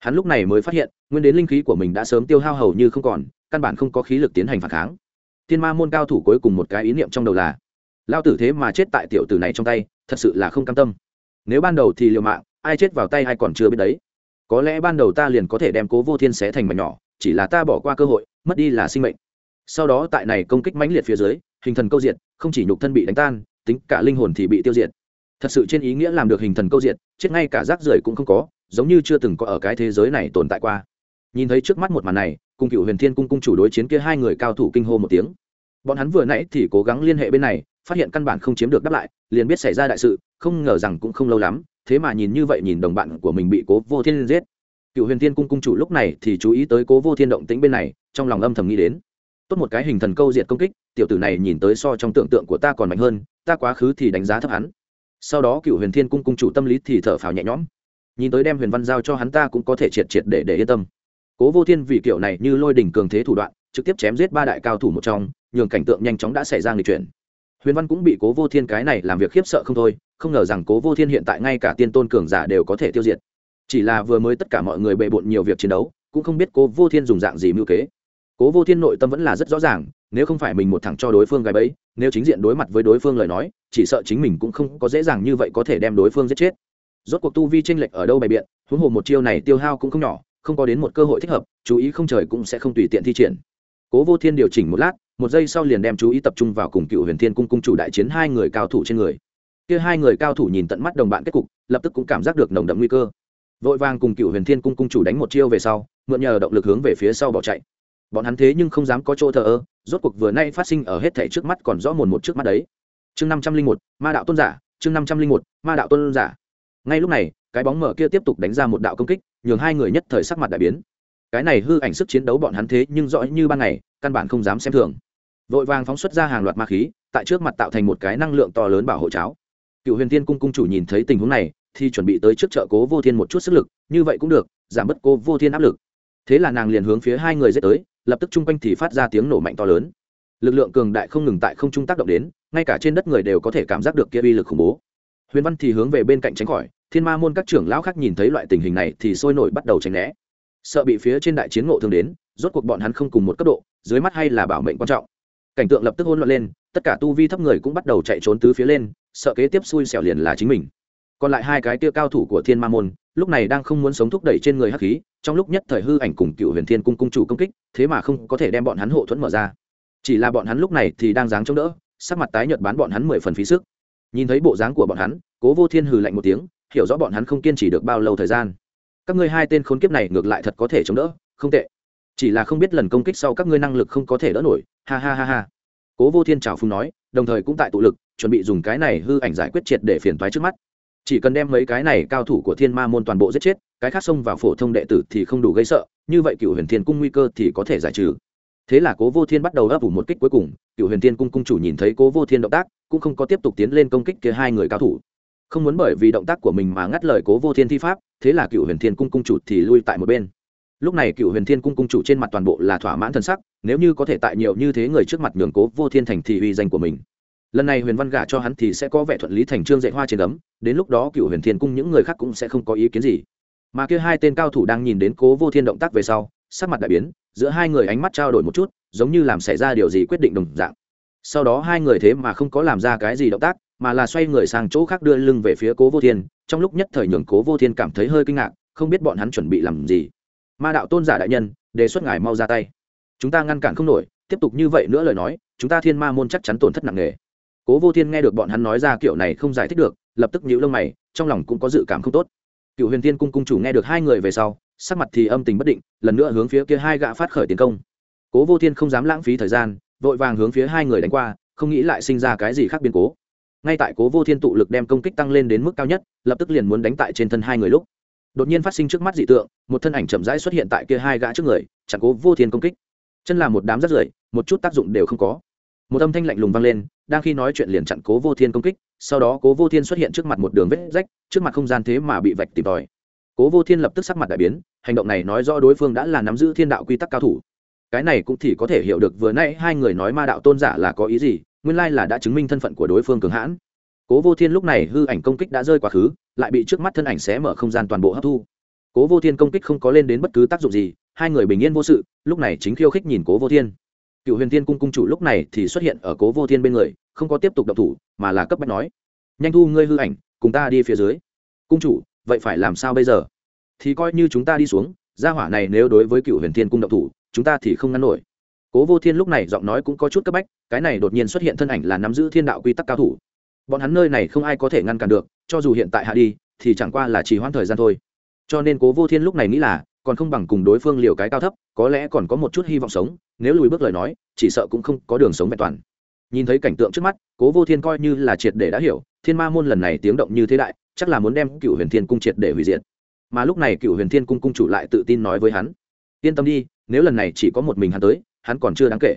Hắn lúc này mới phát hiện, nguyên đến linh khí của mình đã sớm tiêu hao hầu như không còn căn bản không có khí lực tiến hành phản kháng. Thiên ma môn cao thủ cuối cùng một cái ý niệm trong đầu là lao tử thế mà chết tại tiểu tử này trong tay, thật sự là không cam tâm. Nếu ban đầu thì liều mạng, ai chết vào tay ai còn chưa biết đấy. Có lẽ ban đầu ta liền có thể đem cố vô thiên xé thành mảnh nhỏ, chỉ là ta bỏ qua cơ hội, mất đi là sinh mệnh. Sau đó tại này công kích mãnh liệt phía dưới, hình thần câu diệt, không chỉ nhục thân bị đánh tan, tính cả linh hồn thì bị tiêu diệt. Thật sự trên ý nghĩa làm được hình thần câu diệt, chết ngay cả rác rưởi cũng không có, giống như chưa từng có ở cái thế giới này tồn tại qua nhìn thấy trước mắt một màn này cung cựu huyền thiên cung cung chủ đối chiến kia hai người cao thủ kinh hô một tiếng. Bọn hắn vừa nãy thì cố gắng liên hệ bên này, phát hiện căn bản không chiếm được đáp lại, liền biết xảy ra đại sự, không ngờ rằng cũng không lâu lắm, thế mà nhìn như vậy nhìn đồng bạn của mình bị cố vô thiên giết. Cựu huyền thiên cung cung chủ lúc này thì chú ý tới cố vô thiên động tĩnh bên này, trong lòng âm thầm nghĩ đến. Tốt một cái hình thần câu diệt công kích, tiểu tử này nhìn tới so trong tưởng tượng của ta còn mạnh hơn, ta quá khứ thì đánh giá thấp hắn. Sau đó cựu huyền thiên cung cung chủ tâm lý thì thở phào nhẹ nhõm. Nhìn tới đem huyền văn giao cho hắn ta cũng có thể triệt triệt để để yên tâm cố vô thiên vì kiểu này như lôi đỉnh cường thế thủ đoạn, trực tiếp chém giết ba đại cao thủ một trong, nhường cảnh tượng nhanh chóng đã xảy ra người chuyển. Huyền văn cũng bị cố vô thiên cái này làm việc khiếp sợ không thôi, không ngờ rằng cố vô thiên hiện tại ngay cả tiên tôn cường giả đều có thể tiêu diệt. Chỉ là vừa mới tất cả mọi người bệ bộn nhiều việc chiến đấu, cũng không biết cố vô thiên dùng dạng gì mưu kế. Cố vô thiên nội tâm vẫn là rất rõ ràng, nếu không phải mình một thằng cho đối phương gái bẫy, nếu chính diện đối mặt với đối phương lời nói, chỉ sợ chính mình cũng không có dễ dàng như vậy có thể đem đối phương giết chết. Rốt cuộc tu vi tranh lệch ở đâu bày biện, huống hồ một chiêu này tiêu hao cũng không nhỏ không có đến một cơ hội thích hợp, chú ý không trời cũng sẽ không tùy tiện thi triển. Cố vô thiên điều chỉnh một lát, một giây sau liền đem chú ý tập trung vào cùng cựu huyền thiên cung cung chủ đại chiến hai người cao thủ trên người. Kia hai người cao thủ nhìn tận mắt đồng bạn kết cục, lập tức cũng cảm giác được nồng đậm nguy cơ. Vội vàng cùng cựu huyền thiên cung cung chủ đánh một chiêu về sau, mượn nhờ động lực hướng về phía sau bỏ chạy. Bọn hắn thế nhưng không dám có chỗ thờ ơ, rốt cuộc vừa nay phát sinh ở hết thảy trước mắt còn rõ mồn một trước mắt đấy. Chương năm trăm linh một, ma đạo tôn giả, chương năm trăm linh một, ma đạo tôn giả. Ngay lúc này cái bóng mở kia tiếp tục đánh ra một đạo công kích, nhường hai người nhất thời sắc mặt đại biến. Cái này hư ảnh sức chiến đấu bọn hắn thế nhưng rõ như ban ngày, căn bản không dám xem thường. Vội vàng phóng xuất ra hàng loạt ma khí, tại trước mặt tạo thành một cái năng lượng to lớn bảo hộ cháo. Cựu huyền tiên cung cung chủ nhìn thấy tình huống này, thì chuẩn bị tới trước chợ cố vô thiên một chút sức lực, như vậy cũng được, giảm bớt cô vô thiên áp lực. Thế là nàng liền hướng phía hai người dễ tới, lập tức chung quanh thì phát ra tiếng nổ mạnh to lớn. Lực lượng cường đại không ngừng tại không trung tác động đến, ngay cả trên đất người đều có thể cảm giác được kia uy lực khủng bố. Huyền văn thì hướng về bên cạnh tránh khỏi thiên ma môn các trưởng lão khác nhìn thấy loại tình hình này thì sôi nổi bắt đầu tránh né. Sợ bị phía trên đại chiến ngộ thương đến, rốt cuộc bọn hắn không cùng một cấp độ, dưới mắt hay là bảo mệnh quan trọng. Cảnh tượng lập tức hỗn loạn lên, tất cả tu vi thấp người cũng bắt đầu chạy trốn tứ phía lên, sợ kế tiếp xui xẻo liền là chính mình. Còn lại hai cái tia cao thủ của thiên ma môn, lúc này đang không muốn sống thúc đẩy trên người hắc khí, trong lúc nhất thời hư ảnh cùng cựu huyền thiên cung cung chủ công kích, thế mà không có thể đem bọn hắn hộ thuẫn mở ra. Chỉ là bọn hắn lúc này thì đang dáng chống đỡ, sắc mặt tái nhợt bán bọn hắn mười phần phí sức. Nhìn thấy bộ dáng của bọn hắn, cố vô thiên hừ lạnh một tiếng hiểu rõ bọn hắn không kiên trì được bao lâu thời gian. Các ngươi hai tên khốn kiếp này ngược lại thật có thể chống đỡ, không tệ. Chỉ là không biết lần công kích sau các ngươi năng lực không có thể đỡ nổi, ha ha ha ha. Cố vô thiên trào phung nói, đồng thời cũng tại tụ lực, chuẩn bị dùng cái này hư ảnh giải quyết triệt để phiền toái trước mắt. Chỉ cần đem mấy cái này cao thủ của thiên ma môn toàn bộ giết chết, cái khác xông vào phổ thông đệ tử thì không đủ gây sợ, như vậy cựu huyền thiên cung nguy cơ thì có thể giải trừ. Thế là cố vô thiên bắt đầu ấp ủ một kích cuối cùng cựu huyền thiên cung cung chủ nhìn thấy cố vô thiên động tác, cũng không có tiếp tục tiến lên công kích kia hai người cao thủ không muốn bởi vì động tác của mình mà ngắt lời cố vô thiên thi pháp, thế là cựu huyền thiên cung cung chủ thì lui tại một bên. Lúc này cựu huyền thiên cung cung chủ trên mặt toàn bộ là thỏa mãn t sắc, nếu như có thể tại nhiều như thế người trước mặt nhường cố vô thiên thành thì uy danh của mình. Lần này huyền văn gả cho hắn thì sẽ có vẻ thuận lý thành trương dạy hoa trên ấm, đến lúc đó cựu huyền thiên cung những người khác cũng sẽ không có ý kiến gì. Mà kia hai tên cao thủ đang nhìn đến cố vô thiên động tác về sau, sắc mặt đại biến, giữa hai người ánh mắt trao đổi một chút, giống như làm xảy ra điều gì quyết định đồng dạng. Sau đó hai người thế mà không có làm ra cái gì động tác mà là xoay người sang chỗ khác đưa lưng về phía cố vô thiên, trong lúc nhất thời nhường cố vô thiên cảm thấy hơi kinh ngạc, không biết bọn hắn chuẩn bị làm gì. Ma đạo tôn giả đại nhân, đề xuất ngài mau ra tay. Chúng ta ngăn cản không nổi, tiếp tục như vậy nữa lời nói, chúng ta thiên ma môn chắc chắn tổn thất nặng nề. Cố vô thiên nghe được bọn hắn nói ra kiểu này không giải thích được, lập tức nhíu lông mày, trong lòng cũng có dự cảm không tốt. Cựu huyền thiên cung cung chủ nghe được hai người về sau, sắc mặt thì âm tình bất định, lần nữa hướng phía kia hai gã phát khởi tiến công. Cố vô thiên không dám lãng phí thời gian, vội vàng hướng phía hai người đánh qua, không nghĩ lại sinh ra cái gì khác biến cố ngay tại cố vô thiên tụ lực đem công kích tăng lên đến mức cao nhất, lập tức liền muốn đánh tại trên thân hai người lúc. Đột nhiên phát sinh trước mắt dị tượng, một thân ảnh chậm rãi xuất hiện tại kia hai gã trước người, chặn cố vô thiên công kích. Chân là một đám rất rưởi, một chút tác dụng đều không có. Một âm thanh lạnh lùng vang lên, đang khi nói chuyện liền chặn cố vô thiên công kích, sau đó cố vô thiên xuất hiện trước mặt một đường vết rách, trước mặt không gian thế mà bị vạch tìm tòi. Cố vô thiên lập tức sắc mặt đại biến, hành động này nói rõ đối phương đã là nắm giữ thiên đạo quy tắc cao thủ. Cái này cũng thì có thể hiểu được vừa nãy hai người nói ma đạo tôn giả là có ý gì nguyên lai là đã chứng minh thân phận của đối phương cường hãn. Cố vô thiên lúc này hư ảnh công kích đã rơi quá khứ, lại bị trước mắt thân ảnh xé mở không gian toàn bộ hấp thu. Cố vô thiên công kích không có lên đến bất cứ tác dụng gì, hai người bình yên vô sự, lúc này chính khiêu khích nhìn cố vô thiên. Cựu huyền thiên cung cung chủ lúc này thì xuất hiện ở cố vô thiên bên người, không có tiếp tục độc thủ, mà là cấp bách nói, nhanh thu ngươi hư ảnh, cùng ta đi phía dưới. Cung chủ, vậy phải làm sao bây giờ? Thì coi như chúng ta đi xuống, gia hỏa này nếu đối với cựu huyền thiên cung độc thủ, chúng ta thì không ngăn nổi. Cố vô thiên lúc này giọng nói cũng có chút cấp bách cái này đột nhiên xuất hiện thân ảnh là nắm giữ thiên đạo quy tắc cao thủ. Bọn hắn nơi này không ai có thể ngăn cản được, cho dù hiện tại hạ đi, thì chẳng qua là chỉ hoãn thời gian thôi. Cho nên cố vô thiên lúc này nghĩ là, còn không bằng cùng đối phương liều cái cao thấp, có lẽ còn có một chút hy vọng sống, nếu lùi bước lời nói, chỉ sợ cũng không có đường sống vẹn toàn. Nhìn thấy cảnh tượng trước mắt, cố vô thiên coi như là triệt để đã hiểu, thiên ma môn lần này tiếng động như thế đại, chắc là muốn đem cựu huyền thiên cung triệt để hủy diệt. Mà lúc này cựu huyền thiên cung cung chủ lại tự tin nói với hắn, yên tâm đi, nếu lần này chỉ có một mình hắn tới, hắn còn chưa đáng kể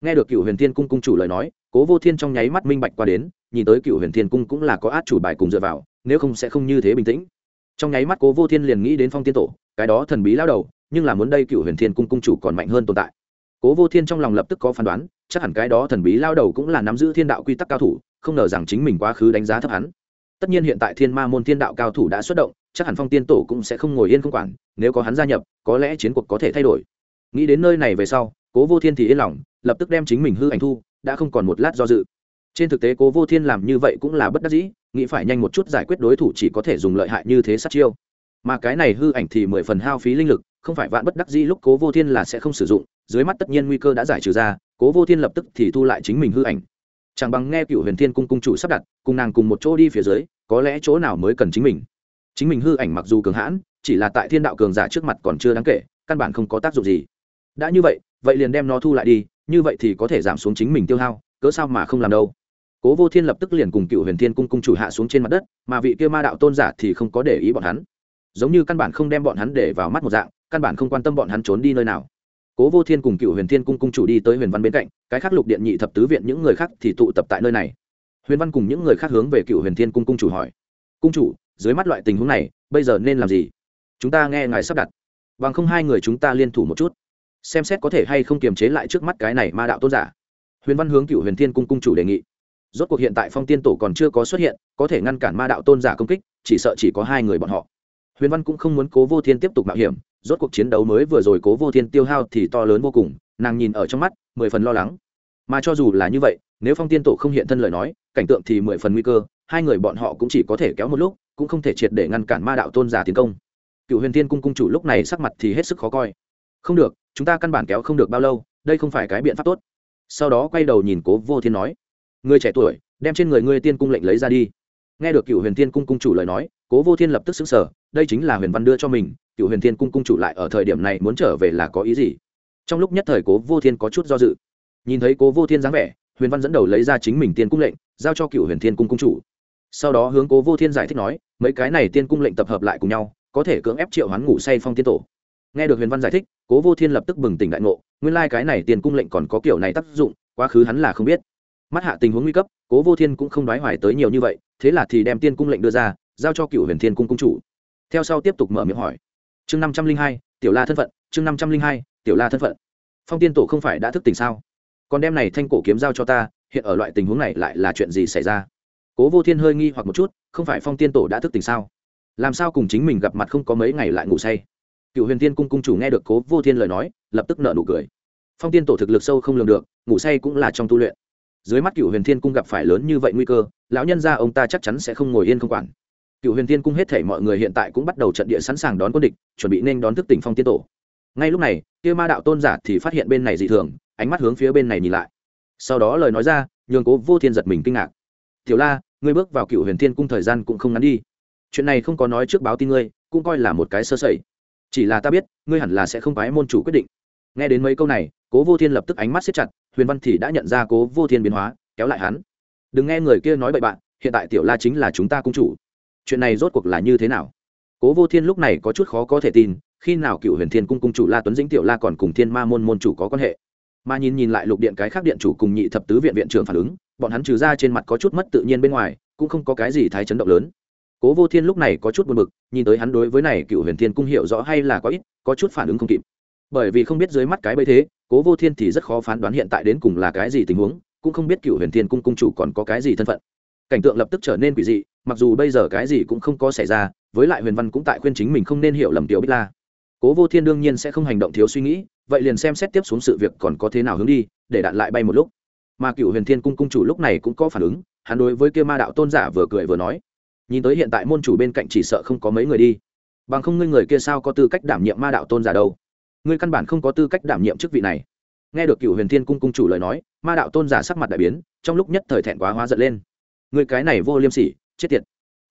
nghe được cựu huyền thiên cung cung chủ lời nói, cố vô thiên trong nháy mắt minh bạch qua đến, nhìn tới cựu huyền thiên cung cũng là có át chủ bài cùng dựa vào, nếu không sẽ không như thế bình tĩnh. Trong nháy mắt cố vô thiên liền nghĩ đến phong tiên tổ, cái đó thần bí lao đầu, nhưng là muốn đây cựu huyền thiên cung cung chủ còn mạnh hơn tồn tại. Cố vô thiên trong lòng lập tức có phán đoán, chắc hẳn cái đó thần bí lao đầu cũng là nắm giữ thiên đạo quy tắc cao thủ, không ngờ rằng chính mình quá khứ đánh giá thấp hắn. Tất nhiên hiện tại thiên ma môn thiên đạo cao thủ đã xuất động, chắc hẳn phong tiên tổ cũng sẽ không ngồi yên không quản, nếu có hắn gia nhập, có lẽ chiến cuộc có thể thay đổi. Nghĩ đến nơi này về sau cố vô thiên thì yên lòng, lập tức đem chính mình hư ảnh thu, đã không còn một lát do dự. Trên thực tế cố vô thiên làm như vậy cũng là bất đắc dĩ, nghĩ phải nhanh một chút giải quyết đối thủ chỉ có thể dùng lợi hại như thế sát chiêu. Mà cái này hư ảnh thì mười phần hao phí linh lực, không phải vạn bất đắc dĩ lúc cố vô thiên là sẽ không sử dụng, dưới mắt tất nhiên nguy cơ đã giải trừ ra, cố vô thiên lập tức thì thu lại chính mình hư ảnh. Chẳng bằng nghe cựu huyền thiên cung cung chủ sắp đặt, cùng nàng cùng một chỗ đi phía dưới, có lẽ chỗ nào mới cần chính mình. Chính mình hư ảnh mặc dù cường hãn, chỉ là tại thiên đạo cường giả trước mặt còn chưa đáng kể, căn bản không có tác dụng gì. Đã như vậy vậy liền đem nó thu lại đi, như vậy thì có thể giảm xuống chính mình tiêu hao, cớ sao mà không làm đâu. Cố vô thiên lập tức liền cùng cựu huyền thiên cung cung chủ hạ xuống trên mặt đất, mà vị kia ma đạo tôn giả thì không có để ý bọn hắn. Giống như căn bản không đem bọn hắn để vào mắt một dạng, căn bản không quan tâm bọn hắn trốn đi nơi nào. Cố vô thiên cùng cựu huyền thiên cung cung chủ đi tới huyền văn bên cạnh, cái khác lục điện nhị thập tứ viện những người khác thì tụ tập tại nơi này. Huyền văn cùng những người khác hướng về cựu huyền thiên cung cung chủ hỏi. Cung chủ, dưới mắt loại tình huống này, bây giờ nên làm gì? Chúng ta nghe ngài sắp đặt. Bằng không hai người chúng ta liên thủ một chút xem xét có thể hay không kiềm chế lại trước mắt cái này ma đạo tôn giả. Huyền văn hướng cựu huyền thiên cung cung chủ đề nghị. Rốt cuộc hiện tại phong tiên tổ còn chưa có xuất hiện, có thể ngăn cản ma đạo tôn giả công kích, chỉ sợ chỉ có hai người bọn họ. Huyền văn cũng không muốn cố vô thiên tiếp tục mạo hiểm, rốt cuộc chiến đấu mới vừa rồi cố vô thiên tiêu hao thì to lớn vô cùng, nàng nhìn ở trong mắt, mười phần lo lắng. Mà cho dù là như vậy, nếu phong tiên tổ không hiện thân lời nói, cảnh tượng thì mười phần nguy cơ, hai người bọn họ cũng chỉ có thể kéo một lúc, cũng không thể triệt để ngăn cản ma đạo tôn giả tiến công. Cựu huyền thiên cung cung chủ lúc này sắc mặt thì hết sức khó coi không được, chúng ta căn bản kéo không được bao lâu, đây không phải cái biện pháp tốt. Sau đó quay đầu nhìn cố vô thiên nói, người trẻ tuổi, đem trên người ngươi tiên cung lệnh lấy ra đi. Nghe được cựu huyền thiên cung cung chủ lời nói, cố vô thiên lập tức xứng sở đây chính là huyền văn đưa cho mình cựu huyền thiên cung cung chủ lại ở thời điểm này muốn trở về là có ý gì? Trong lúc nhất thời cố vô thiên có chút do dự. Nhìn thấy cố vô thiên dáng vẻ, huyền văn dẫn đầu lấy ra chính mình tiên cung lệnh, giao cho cựu huyền thiên cung cung chủ. Sau đó hướng cố vô thiên giải thích nói, mấy cái này tiên cung lệnh tập hợp lại cùng nhau, có thể cưỡng ép triệu hoán ngủ say phong tiên tổ nghe được huyền văn giải thích, cố vô thiên lập tức bừng tỉnh đại ngộ, nguyên lai、like、cái này tiền cung lệnh còn có kiểu này tác dụng, quá khứ hắn là không biết. Mắt hạ tình huống nguy cấp, cố vô thiên cũng không đoái hoài tới nhiều như vậy, thế là thì đem tiên cung lệnh đưa ra, giao cho cựu huyền thiên cung cung chủ. Theo sau tiếp tục mở miệng hỏi. Chương năm trăm linh hai, tiểu la thân phận, chương năm trăm linh hai, tiểu la thân phận. Phong tiên tổ không phải đã thức tỉnh sao? Còn đem này thanh cổ kiếm giao cho ta, hiện ở loại tình huống này lại là chuyện gì xảy ra? Cố vô thiên hơi nghi hoặc một chút, không phải phong tiên tổ đã thức tỉnh sao? Làm sao cùng chính mình gặp mặt không có mấy ngày lại ngủ say? Cựu huyền tiên cung cung chủ nghe được cố vô thiên lời nói, lập tức nợ nụ cười. Phong tiên tổ thực lực sâu không lường được, ngủ say cũng là trong tu luyện. Dưới mắt cựu huyền thiên cung gặp phải lớn như vậy nguy cơ, lão nhân ra ông ta chắc chắn sẽ không ngồi yên không quản. Cựu huyền thiên cung hết thể mọi người hiện tại cũng bắt đầu trận địa sẵn sàng đón quân địch, chuẩn bị nên đón thức tỉnh phong tiên tổ. Ngay lúc này, kia ma đạo tôn giả thì phát hiện bên này dị thường, ánh mắt hướng phía bên này nhìn lại. Sau đó lời nói ra, nhường cố vô thiên giật mình kinh ngạc. Tiểu la, ngươi bước vào cựu huyền thiên cung thời gian cũng không ngắn đi. Chuyện này không có nói trước báo tin ngươi, cũng coi là một cái sơ sẩy chỉ là ta biết, ngươi hẳn là sẽ không bái môn chủ quyết định. Nghe đến mấy câu này, cố vô thiên lập tức ánh mắt xếp chặt, huyền văn thì đã nhận ra cố vô thiên biến hóa, kéo lại hắn. Đừng nghe người kia nói bậy bạn, hiện tại tiểu la chính là chúng ta cung chủ. Chuyện này rốt cuộc là như thế nào? Cố vô thiên lúc này có chút khó có thể tin, khi nào cựu huyền thiên cung cung chủ la tuấn dĩnh, tiểu la còn cùng thiên ma môn môn chủ có quan hệ? Mà nhìn nhìn lại lục điện cái khác điện chủ cùng nhị thập tứ viện viện trưởng phản ứng, bọn hắn trừ ra trên mặt có chút mất tự nhiên bên ngoài, cũng không có cái gì thái chấn động lớn cố vô thiên lúc này có chút buồn b ự c nhìn tới hắn đối với này cựu huyền thiên cung hiểu rõ hay là có ít, có chút phản ứng không kịp. Bởi vì không biết dưới mắt cái bây thế, cố vô thiên thì rất khó phán đoán hiện tại đến cùng là cái gì tình huống, cũng không biết cựu huyền thiên cung cung chủ còn có cái gì thân phận. Cảnh tượng lập tức trở nên quỷ dị, mặc dù bây giờ cái gì cũng không có xảy ra, với lại huyền văn cũng tại khuyên chính mình không nên hiểu lầm tiểu bích la. Cố vô thiên đương nhiên sẽ không hành động thiếu suy nghĩ, vậy liền xem xét tiếp xuống sự việc còn có thế nào hướng đi, để đạn lại bay một lúc. Mà cựu huyền thiên cung cung chủ lúc này cũng có phản ứng, hắn đối với kia ma đạo tôn giả vừa cười vừa nói nhìn tới hiện tại môn chủ bên cạnh chỉ sợ không có mấy người đi. Bằng không ngươi người kia sao có tư cách đảm nhiệm ma đạo tôn giả đâu? Ngươi căn bản không có tư cách đảm nhiệm chức vị này. Nghe được cựu huyền thiên cung cung chủ lời nói, ma đạo tôn giả sắc mặt đại biến, trong lúc nhất thời thẹn quá hóa giận lên. Người cái này vô liêm sỉ, chết tiệt.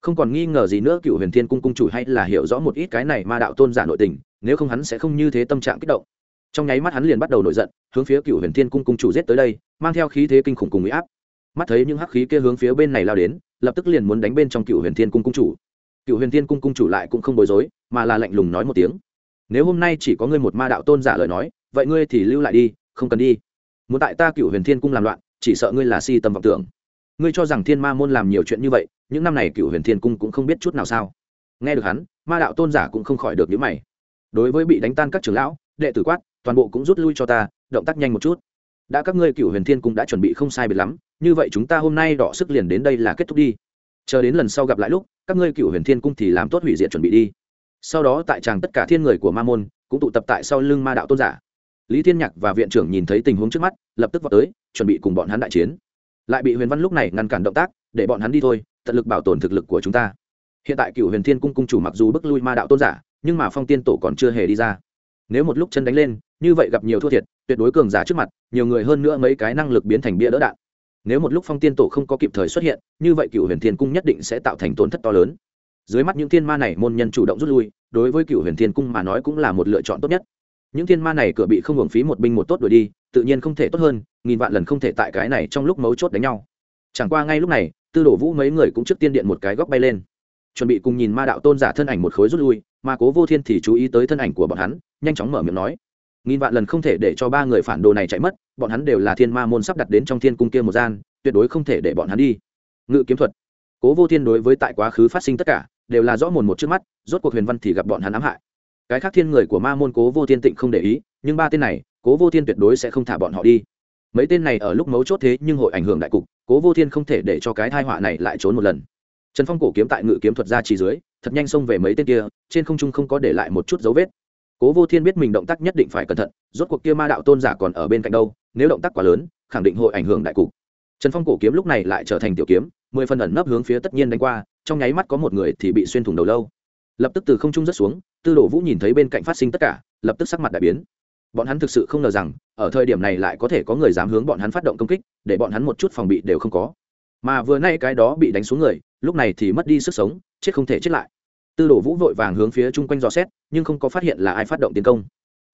Không còn nghi ngờ gì nữa cựu huyền thiên cung cung chủ hay là hiểu rõ một ít cái này ma đạo tôn giả nội tình, nếu không hắn sẽ không như thế tâm trạng kích động. Trong nháy mắt hắn liền bắt đầu nổi giận, hướng phía cựu huyền thiên cung cung chủ giết tới đây, mang theo khí thế kinh khủng cùng mỹ áp mắt thấy những hắc khí kia hướng phía bên này lao đến, lập tức liền muốn đánh bên trong cựu huyền thiên cung cung chủ. Cựu huyền thiên cung cung chủ lại cũng không bối rối, mà là lạnh lùng nói một tiếng. Nếu hôm nay chỉ có ngươi một ma đạo tôn giả lời nói, vậy ngươi thì lưu lại đi, không cần đi. Muốn tại ta cựu huyền thiên cung làm loạn, chỉ sợ ngươi là si tâm vọng tưởng. Ngươi cho rằng thiên ma môn làm nhiều chuyện như vậy, những năm này cựu huyền thiên cung cũng không biết chút nào sao? Nghe được hắn, ma đạo tôn giả cũng không khỏi được những mày. Đối với bị đánh tan các trưởng lão, đệ tử quát, toàn bộ cũng rút lui cho ta, động tác nhanh một chút. Đã các ngươi cựu huyền thiên cung đã chuẩn bị không sai biệt lắm như vậy chúng ta hôm nay đọ sức liền đến đây là kết thúc đi. Chờ đến lần sau gặp lại lúc, các ngươi cựu huyền thiên cung thì làm tốt hủy diệt chuẩn bị đi. Sau đó tại tràng tất cả thiên người của ma môn, cũng tụ tập tại sau lưng ma đạo tôn giả. Lý thiên nhạc và viện trưởng nhìn thấy tình huống trước mắt, lập tức vào tới, chuẩn bị cùng bọn hắn đại chiến. Lại bị huyền văn lúc này ngăn cản động tác, để bọn hắn đi thôi, tận lực bảo tồn thực lực của chúng ta. Hiện tại cựu huyền thiên cung cung chủ mặc dù bức lui ma đạo tôn giả, nhưng mà phong tiên tổ còn chưa hề đi ra. Nếu một lúc chân đánh lên, như vậy gặp nhiều thua thiệt, tuyệt đối cường giả trước mặt, nhiều người hơn nữa mấy cái năng lực biến thành bia đỡ đạn nếu một lúc phong tiên tổ không có kịp thời xuất hiện, như vậy cựu huyền thiên cung nhất định sẽ tạo thành tổn thất to lớn. Dưới mắt những thiên ma này môn nhân chủ động rút lui, đối với cựu huyền thiên cung mà nói cũng là một lựa chọn tốt nhất. Những thiên ma này cửa bị không hưởng phí một binh một tốt đuổi đi, tự nhiên không thể tốt hơn, nghìn vạn lần không thể tại cái này trong lúc mấu chốt đánh nhau. Chẳng qua ngay lúc này, tư đổ vũ mấy người cũng trước tiên điện một cái góc bay lên. Chuẩn bị cùng nhìn ma đạo tôn giả thân ảnh một khối rút lui, mà cố vô thiên thì chú ý tới thân ảnh của bọn hắn, nhanh chóng mở miệng nói nghìn vạn lần không thể để cho ba người phản đồ này chạy mất, bọn hắn đều là thiên ma môn sắp đặt đến trong thiên cung kia một gian, tuyệt đối không thể để bọn hắn đi. Ngự kiếm thuật. Cố vô thiên đối với tại quá khứ phát sinh tất cả, đều là rõ mồn một trước mắt, rốt cuộc huyền văn thì gặp bọn hắn ám hại. Cái khác thiên người của ma môn cố vô thiên tịnh không để ý, nhưng ba tên này, cố vô thiên tuyệt đối sẽ không thả bọn họ đi. Mấy tên này ở lúc mấu chốt thế nhưng hội ảnh hưởng đại cục, cố vô thiên không thể để cho cái thai họa này lại trốn một lần. Trần phong cổ kiếm tại ngự kiếm thuật ra chỉ dưới, thật nhanh xông về mấy tên kia, trên không trung không có để lại một chút dấu vết cố vô thiên biết mình động tác nhất định phải cẩn thận, rốt cuộc kia ma đạo tôn giả còn ở bên cạnh đâu, nếu động tác quá lớn, khẳng định hội ảnh hưởng đại cục. Trần phong cổ kiếm lúc này lại trở thành tiểu kiếm, mười phần ẩn nấp hướng phía tất nhiên đánh qua, trong nháy mắt có một người thì bị xuyên thủng đầu lâu. Lập tức từ không trung rớt xuống, tư đồ vũ nhìn thấy bên cạnh phát sinh tất cả, lập tức sắc mặt đại biến. Bọn hắn thực sự không ngờ rằng, ở thời điểm này lại có thể có người dám hướng bọn hắn phát động công kích, để bọn hắn một chút phòng bị đều không có. Mà vừa nay cái đó bị đánh xuống người, lúc này thì mất đi sức sống, chết không thể chết lại tư đồ vũ vội vàng hướng phía chung quanh dò xét, nhưng không có phát hiện là ai phát động tiến công.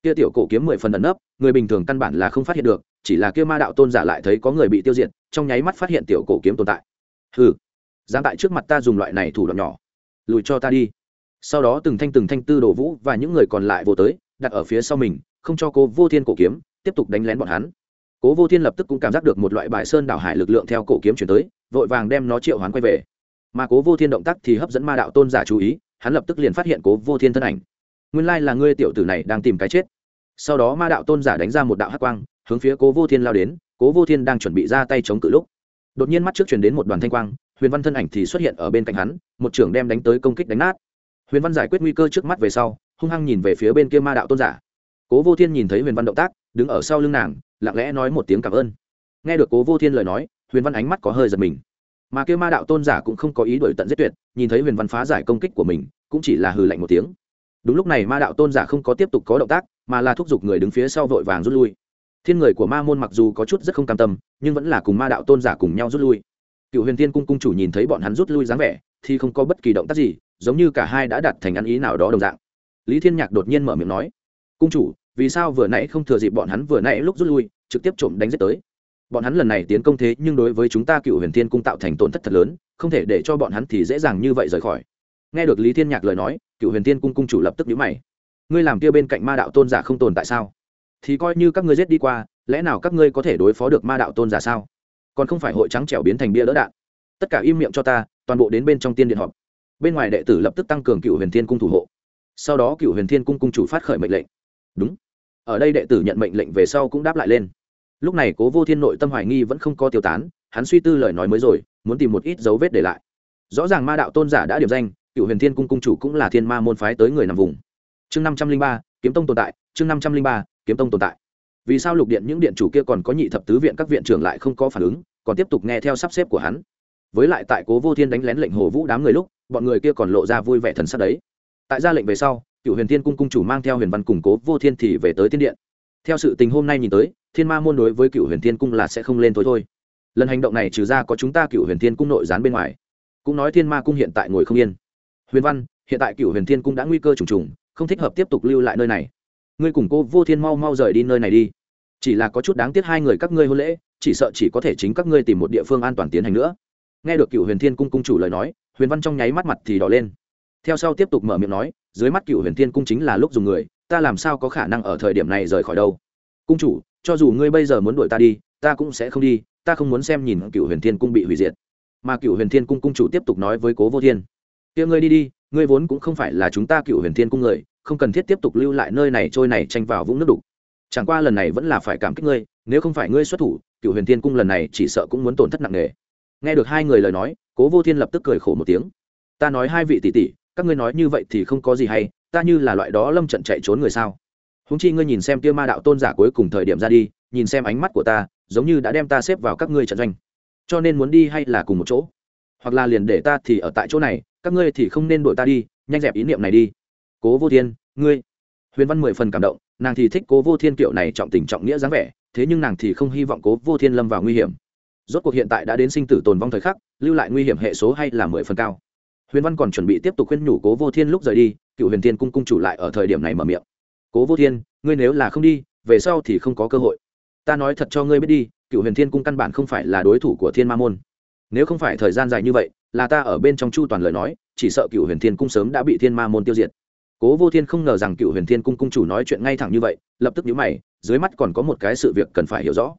Kia tiểu cổ kiếm mười phần ẩn nấp, người bình thường căn bản là không phát hiện được, chỉ là kia ma đạo tôn giả lại thấy có người bị tiêu diệt, trong nháy mắt phát hiện tiểu cổ kiếm tồn tại. Hừ, dám tại trước mặt ta dùng loại này thủ đoạn nhỏ. Lùi cho ta đi. Sau đó từng thanh từng thanh tư đồ vũ và những người còn lại vô tới, đặt ở phía sau mình, không cho cô vô thiên cổ kiếm, tiếp tục đánh lén bọn hắn. Cố vô thiên lập tức cũng cảm giác được một loại bài sơn đảo hải lực lượng theo cổ kiếm chuyển tới, vội vàng đem nó triệu hoán quay về. Mà cố vô thiên động tác thì hấp dẫn ma đạo tôn giả chú ý hắn lập tức liền phát hiện cố vô thiên thân ảnh. Nguyên lai là ngươi tiểu tử này đang tìm cái chết. Sau đó ma đạo tôn giả đánh ra một đạo hắc quang, hướng phía cố vô thiên lao đến, cố vô thiên đang chuẩn bị ra tay chống cự lúc, đột nhiên mắt trước chuyển đến một đoàn thanh quang, huyền văn thân ảnh thì xuất hiện ở bên cạnh hắn, một trưởng đem đánh tới công kích đánh nát. Huyền văn giải quyết nguy cơ trước mắt về sau, hung hăng nhìn về phía bên kia ma đạo tôn giả. Cố vô thiên nhìn thấy huyền văn động tác, đứng ở sau lưng nàng, lặng lẽ nói một tiếng cảm ơn. Nghe được cố vô thiên lời nói, huyền văn ánh mắt có hơi giật mình mà kêu ma đạo tôn giả cũng không có ý đổi tận giết tuyệt, nhìn thấy huyền văn phá giải công kích của mình, cũng chỉ là hừ lạnh một tiếng. Đúng lúc này ma đạo tôn giả không có tiếp tục có động tác, mà là thúc giục người đứng phía sau vội vàng rút lui. Thiên người của ma môn mặc dù có chút rất không cam tâm, nhưng vẫn là cùng ma đạo tôn giả cùng nhau rút lui. Cựu huyền tiên cung cung chủ nhìn thấy bọn hắn rút lui dáng vẻ, thì không có bất kỳ động tác gì, giống như cả hai đã đặt thành ăn ý nào đó đồng dạng. Lý thiên nhạc đột nhiên mở miệng nói, cung chủ, vì sao vừa nãy không thừa dịp bọn hắn vừa nãy lúc rút lui, trực tiếp trộm đánh giết tới? Bọn hắn lần này tiến công thế nhưng đối với chúng ta cựu huyền thiên cung tạo thành tổn thất thật lớn, không thể để cho bọn hắn thì dễ dàng như vậy rời khỏi. Nghe được lý thiên nhạc lời nói, cựu huyền thiên cung cung chủ lập tức nhíu mày. Ngươi làm kia bên cạnh ma đạo tôn giả không tồn tại sao? Thì coi như các ngươi giết đi qua, lẽ nào các ngươi có thể đối phó được ma đạo tôn giả sao? Còn không phải hội trắng trẻo biến thành bia đỡ đạn. Tất cả im miệng cho ta, toàn bộ đến bên trong tiên điện họp. Bên ngoài đệ tử lập tức tăng cường cựu huyền thiên cung thủ hộ. Sau đó cựu huyền thiên cung cung chủ phát khởi mệnh lệnh. Đúng. Ở đây đệ tử nhận mệnh lệnh về sau cũng đáp lại lên lúc này cố vô thiên nội tâm hoài nghi vẫn không có tiêu tán, hắn suy tư lời nói mới rồi, muốn tìm một ít dấu vết để lại. Rõ ràng ma đạo tôn giả đã điểm danh cựu huyền thiên cung cung chủ cũng là thiên ma môn phái tới người nằm vùng. Chương năm trăm linh ba, kiếm tông tồn tại, chương năm trăm linh ba, kiếm tông tồn tại. Vì sao lục điện những điện chủ kia còn có nhị thập tứ viện các viện trưởng lại không có phản ứng, còn tiếp tục nghe theo sắp xếp của hắn? Với lại tại cố vô thiên đánh lén lệnh hồ vũ đám người lúc, bọn người kia còn lộ ra vui vẻ thần sắc đấy. Tại ra lệnh về sau cựu huyền thiên cung cung chủ mang theo huyền văn củng cố vô thiên thì về tới tiên điện theo sự tình hôm nay nhìn tới, thiên ma môn đối với cựu huyền thiên cung là sẽ không lên thôi thôi. Lần hành động này trừ ra có chúng ta cựu huyền thiên cung nội gián bên ngoài. Cũng nói thiên ma cung hiện tại ngồi không yên. Huyền văn, hiện tại cựu huyền thiên cung đã nguy cơ trùng trùng, không thích hợp tiếp tục lưu lại nơi này. Ngươi cùng cô vô thiên mau mau rời đi nơi này đi. Chỉ là có chút đáng tiếc hai người các ngươi hôn lễ, chỉ sợ chỉ có thể chính các ngươi tìm một địa phương an toàn tiến hành nữa. Nghe được cựu huyền thiên cung cung chủ lời nói, huyền văn trong nháy mắt mặt thì đỏ lên. Theo sau tiếp tục mở miệng nói, dưới mắt cựu huyền thiên cung chính là lúc dùng người ta làm sao có khả năng ở thời điểm này rời khỏi đâu? Cung chủ, cho dù ngươi bây giờ muốn đuổi ta đi, ta cũng sẽ không đi, ta không muốn xem nhìn cựu huyền thiên cung bị hủy diệt. Mà cựu huyền thiên cung cung chủ tiếp tục nói với cố vô thiên, kia ngươi đi đi, ngươi vốn cũng không phải là chúng ta cựu huyền thiên cung người, không cần thiết tiếp tục lưu lại nơi này trôi này tranh vào vũng nước đục. Chẳng qua lần này vẫn là phải cảm kích ngươi, nếu không phải ngươi xuất thủ cựu huyền thiên cung lần này chỉ sợ cũng muốn tổn thất nặng nề. Nghe được hai người lời nói, cố vô thiên lập tức cười khổ một tiếng, ta nói hai vị tỷ tỷ, các ngươi nói như vậy thì không có gì hay ta như là loại đó lâm trận chạy trốn người sao? Húng chi ngươi nhìn xem kia ma đạo tôn giả cuối cùng thời điểm ra đi, nhìn xem ánh mắt của ta, giống như đã đem ta xếp vào các ngươi trận doanh. Cho nên muốn đi hay là cùng một chỗ? Hoặc là liền để ta thì ở tại chỗ này, các ngươi thì không nên đuổi ta đi, nhanh dẹp ý niệm này đi. Cố vô thiên, ngươi. Huyền văn mười phần cảm động, nàng thì thích cố vô thiên kiểu này trọng tình trọng nghĩa dáng vẻ, thế nhưng nàng thì không hy vọng cố vô thiên lâm vào nguy hiểm. Rốt cuộc hiện tại đã đến sinh tử tồn vong thời khắc, lưu lại nguy hiểm hệ số hay là mười phần cao. Huyền văn còn chuẩn bị tiếp tục khuyên nhủ cố vô thiên lúc rời đi cựu huyền thiên cung cung chủ lại ở thời điểm này mở miệng. Cố vô thiên, ngươi nếu là không đi, về sau thì không có cơ hội. Ta nói thật cho ngươi biết đi, cựu huyền thiên cung căn bản không phải là đối thủ của thiên ma môn. Nếu không phải thời gian dài như vậy, là ta ở bên trong chu toàn lời nói, chỉ sợ cựu huyền thiên cung sớm đã bị thiên ma môn tiêu diệt. Cố vô thiên không ngờ rằng cựu huyền thiên cung cung chủ nói chuyện ngay thẳng như vậy, lập tức nhũ mày, dưới mắt còn có một cái sự việc cần phải hiểu rõ.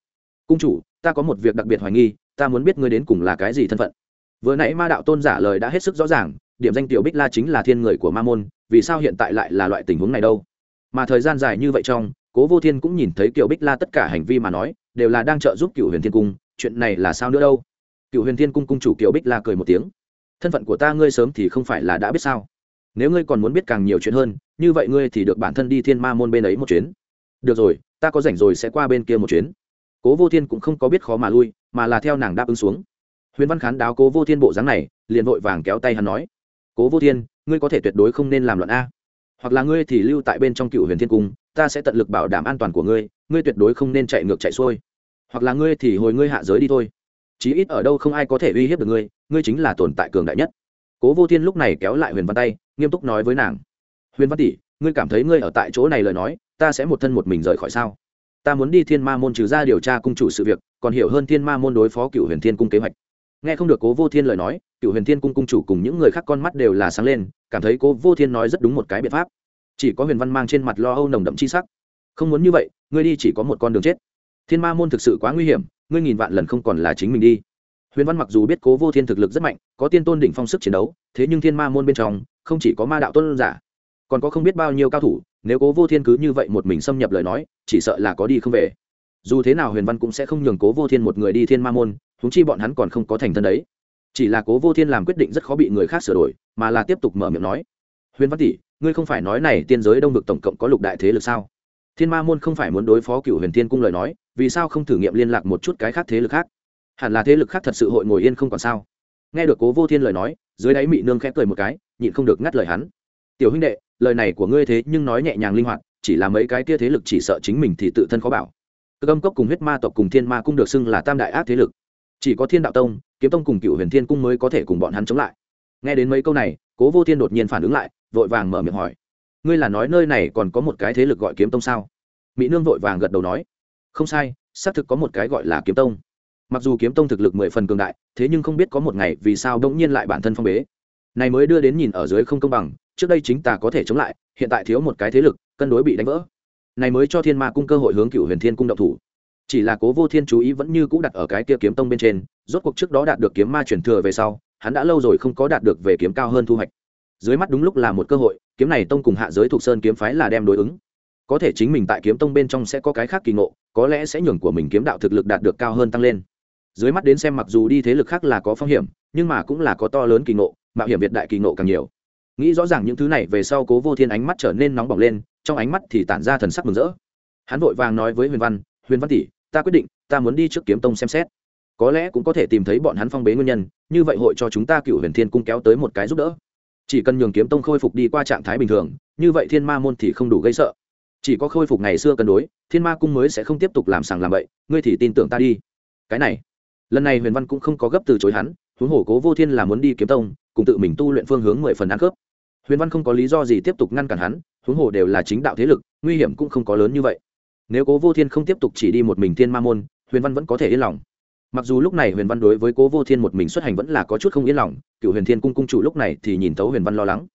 Cung chủ, ta có một việc đặc biệt hoài nghi, ta muốn biết ngươi đến cùng là cái gì thân phận. Vừa nãy ma đạo tôn giả lời đã hết sức rõ ràng, điểm danh tiểu bích la chính là thiên người của ma môn vì sao hiện tại lại là loại tình huống này đâu? Mà thời gian dài như vậy trong, cố vô thiên cũng nhìn thấy kiều bích la tất cả hành vi mà nói, đều là đang trợ giúp cựu huyền thiên cung, chuyện này là sao nữa đâu? Cựu huyền thiên cung cung chủ kiều bích la cười một tiếng. Thân phận của ta ngươi sớm thì không phải là đã biết sao? Nếu ngươi còn muốn biết càng nhiều chuyện hơn, như vậy ngươi thì được bản thân đi thiên ma môn bên ấy một chuyến. Được rồi, ta có rảnh rồi sẽ qua bên kia một chuyến. Cố vô thiên cũng không có biết khó mà lui, mà là theo nàng đáp ứng xuống. Huyền văn khán đáo cố vô thiên bộ dáng này, liền vội vàng kéo tay hắn nói. Cố vô thiên ngươi có thể tuyệt đối không nên làm loạn a. Hoặc là ngươi thì lưu tại bên trong cựu huyền thiên cung, ta sẽ tận lực bảo đảm an toàn của ngươi ngươi tuyệt đối không nên chạy ngược chạy xuôi. Hoặc là ngươi thì hồi ngươi hạ giới đi thôi. Chí ít ở đâu không ai có thể uy hiếp được ngươi ngươi chính là tồn tại cường đại nhất. Cố vô thiên lúc này kéo lại huyền văn tay, nghiêm túc nói với nàng. Huyền văn tỷ, ngươi cảm thấy ngươi ở tại chỗ này lời nói, ta sẽ một thân một mình rời khỏi sao? Ta muốn đi thiên ma môn trừ ra điều tra cung chủ sự việc, còn hiểu hơn thiên ma môn đối phó cựu huyền thiên cung kế hoạch. Nghe không được cố vô thiên lời nói cựu huyền thiên cung cung chủ cùng những người khác con mắt đều là sáng lên, cảm thấy cố vô thiên nói rất đúng một cái biện pháp. Chỉ có huyền văn mang trên mặt lo âu nồng đậm chi sắc. Không muốn như vậy, ngươi đi chỉ có một con đường chết. Thiên ma môn thực sự quá nguy hiểm, ngươi nghìn vạn lần không còn là chính mình đi. Huyền văn mặc dù biết cố vô thiên thực lực rất mạnh, có tiên tôn đỉnh phong sức chiến đấu, thế nhưng thiên ma môn bên trong, không chỉ có ma đạo tôn giả, còn có không biết bao nhiêu cao thủ, nếu cố vô thiên cứ như vậy một mình xâm nhập lời nói, chỉ sợ là có đi không về. Dù thế nào huyền văn cũng sẽ không nhường cố vô thiên một người đi thiên ma môn húng chi bọn hắn còn không có thành thân đấy chỉ là cố vô thiên làm quyết định rất khó bị người khác sửa đổi, mà là tiếp tục mở miệng nói. Huyền văn tỷ, ngươi không phải nói này tiên giới đông vực tổng cộng có lục đại thế lực sao? Thiên ma môn không phải muốn đối phó cựu huyền thiên cung lời nói, vì sao không thử nghiệm liên lạc một chút cái khác thế lực khác? Hẳn là thế lực khác thật sự hội ngồi yên không còn sao? Nghe được cố vô thiên lời nói, dưới đáy mị nương khẽ cười một cái, nhịn không được ngắt lời hắn. Tiểu huynh đệ, lời này của ngươi thế nhưng nói nhẹ nhàng linh hoạt, chỉ là mấy cái kia thế lực chỉ sợ chính mình thì tự thân khó bảo. Cơ âm cốc cùng huyết ma tộc cùng thiên ma cung được xưng là tam đại ác thế lực chỉ có thiên đạo tông, kiếm tông cùng cựu huyền thiên cung mới có thể cùng bọn hắn chống lại. Nghe đến mấy câu này, cố vô thiên đột nhiên phản ứng lại, vội vàng mở miệng hỏi, ngươi là nói nơi này còn có một cái thế lực gọi kiếm tông sao? Mỹ nương vội vàng gật đầu nói, không sai, xác thực có một cái gọi là kiếm tông. Mặc dù kiếm tông thực lực mười phần cường đại, thế nhưng không biết có một ngày vì sao đông nhiên lại bản thân phong bế. Này mới đưa đến nhìn ở dưới không công bằng, trước đây chính ta có thể chống lại, hiện tại thiếu một cái thế lực, cân đối bị đánh vỡ. Này mới cho thiên ma cung cơ hội hướng cựu huyền thiên cung động thủ chỉ là cố vô thiên chú ý vẫn như cũ đặt ở cái kia kiếm tông bên trên, rốt cuộc trước đó đạt được kiếm ma chuyển thừa về sau, hắn đã lâu rồi không có đạt được về kiếm cao hơn thu hoạch. Dưới mắt đúng lúc là một cơ hội, kiếm này tông cùng hạ giới thuộc sơn kiếm phái là đem đối ứng. Có thể chính mình tại kiếm tông bên trong sẽ có cái khác kỳ ngộ, có lẽ sẽ nhường của mình kiếm đạo thực lực đạt được cao hơn tăng lên. Dưới mắt đến xem mặc dù đi thế lực khác là có phong hiểm, nhưng mà cũng là có to lớn kỳ ngộ, mạo hiểm việt đại kỳ ngộ càng nhiều. Nghĩ rõ ràng những thứ này về sau cố vô thiên ánh mắt trở nên nóng bỏng lên, trong ánh mắt thì tản ra thần sắc mừng rỡ. Hắn vội vàng nói với huyền văn huyền văn tỷ, ta quyết định, ta muốn đi trước kiếm tông xem xét. Có lẽ cũng có thể tìm thấy bọn hắn phong bế nguyên nhân, như vậy hội cho chúng ta cựu huyền thiên cung kéo tới một cái giúp đỡ. Chỉ cần nhường kiếm tông khôi phục đi qua trạng thái bình thường, như vậy thiên ma môn thì không đủ gây sợ. Chỉ có khôi phục ngày xưa cân đối, thiên ma cung mới sẽ không tiếp tục làm sàng làm bậy, ngươi thì tin tưởng ta đi. Cái này, lần này huyền văn cũng không có gấp từ chối hắn, huống hồ cố vô thiên là muốn đi kiếm tông, cùng tự mình tu luyện phương hướng mười phần ăn khớp. Huyền văn không có lý do gì tiếp tục ngăn cản hắn, huống hồ đều là chính đạo thế lực, nguy hiểm cũng không có lớn như vậy nếu cố vô thiên không tiếp tục chỉ đi một mình thiên ma môn, huyền văn vẫn có thể yên lòng. Mặc dù lúc này huyền văn đối với cố vô thiên một mình xuất hành vẫn là có chút không yên lòng, cựu huyền thiên cung cung chủ lúc này thì nhìn thấu huyền văn lo lắng.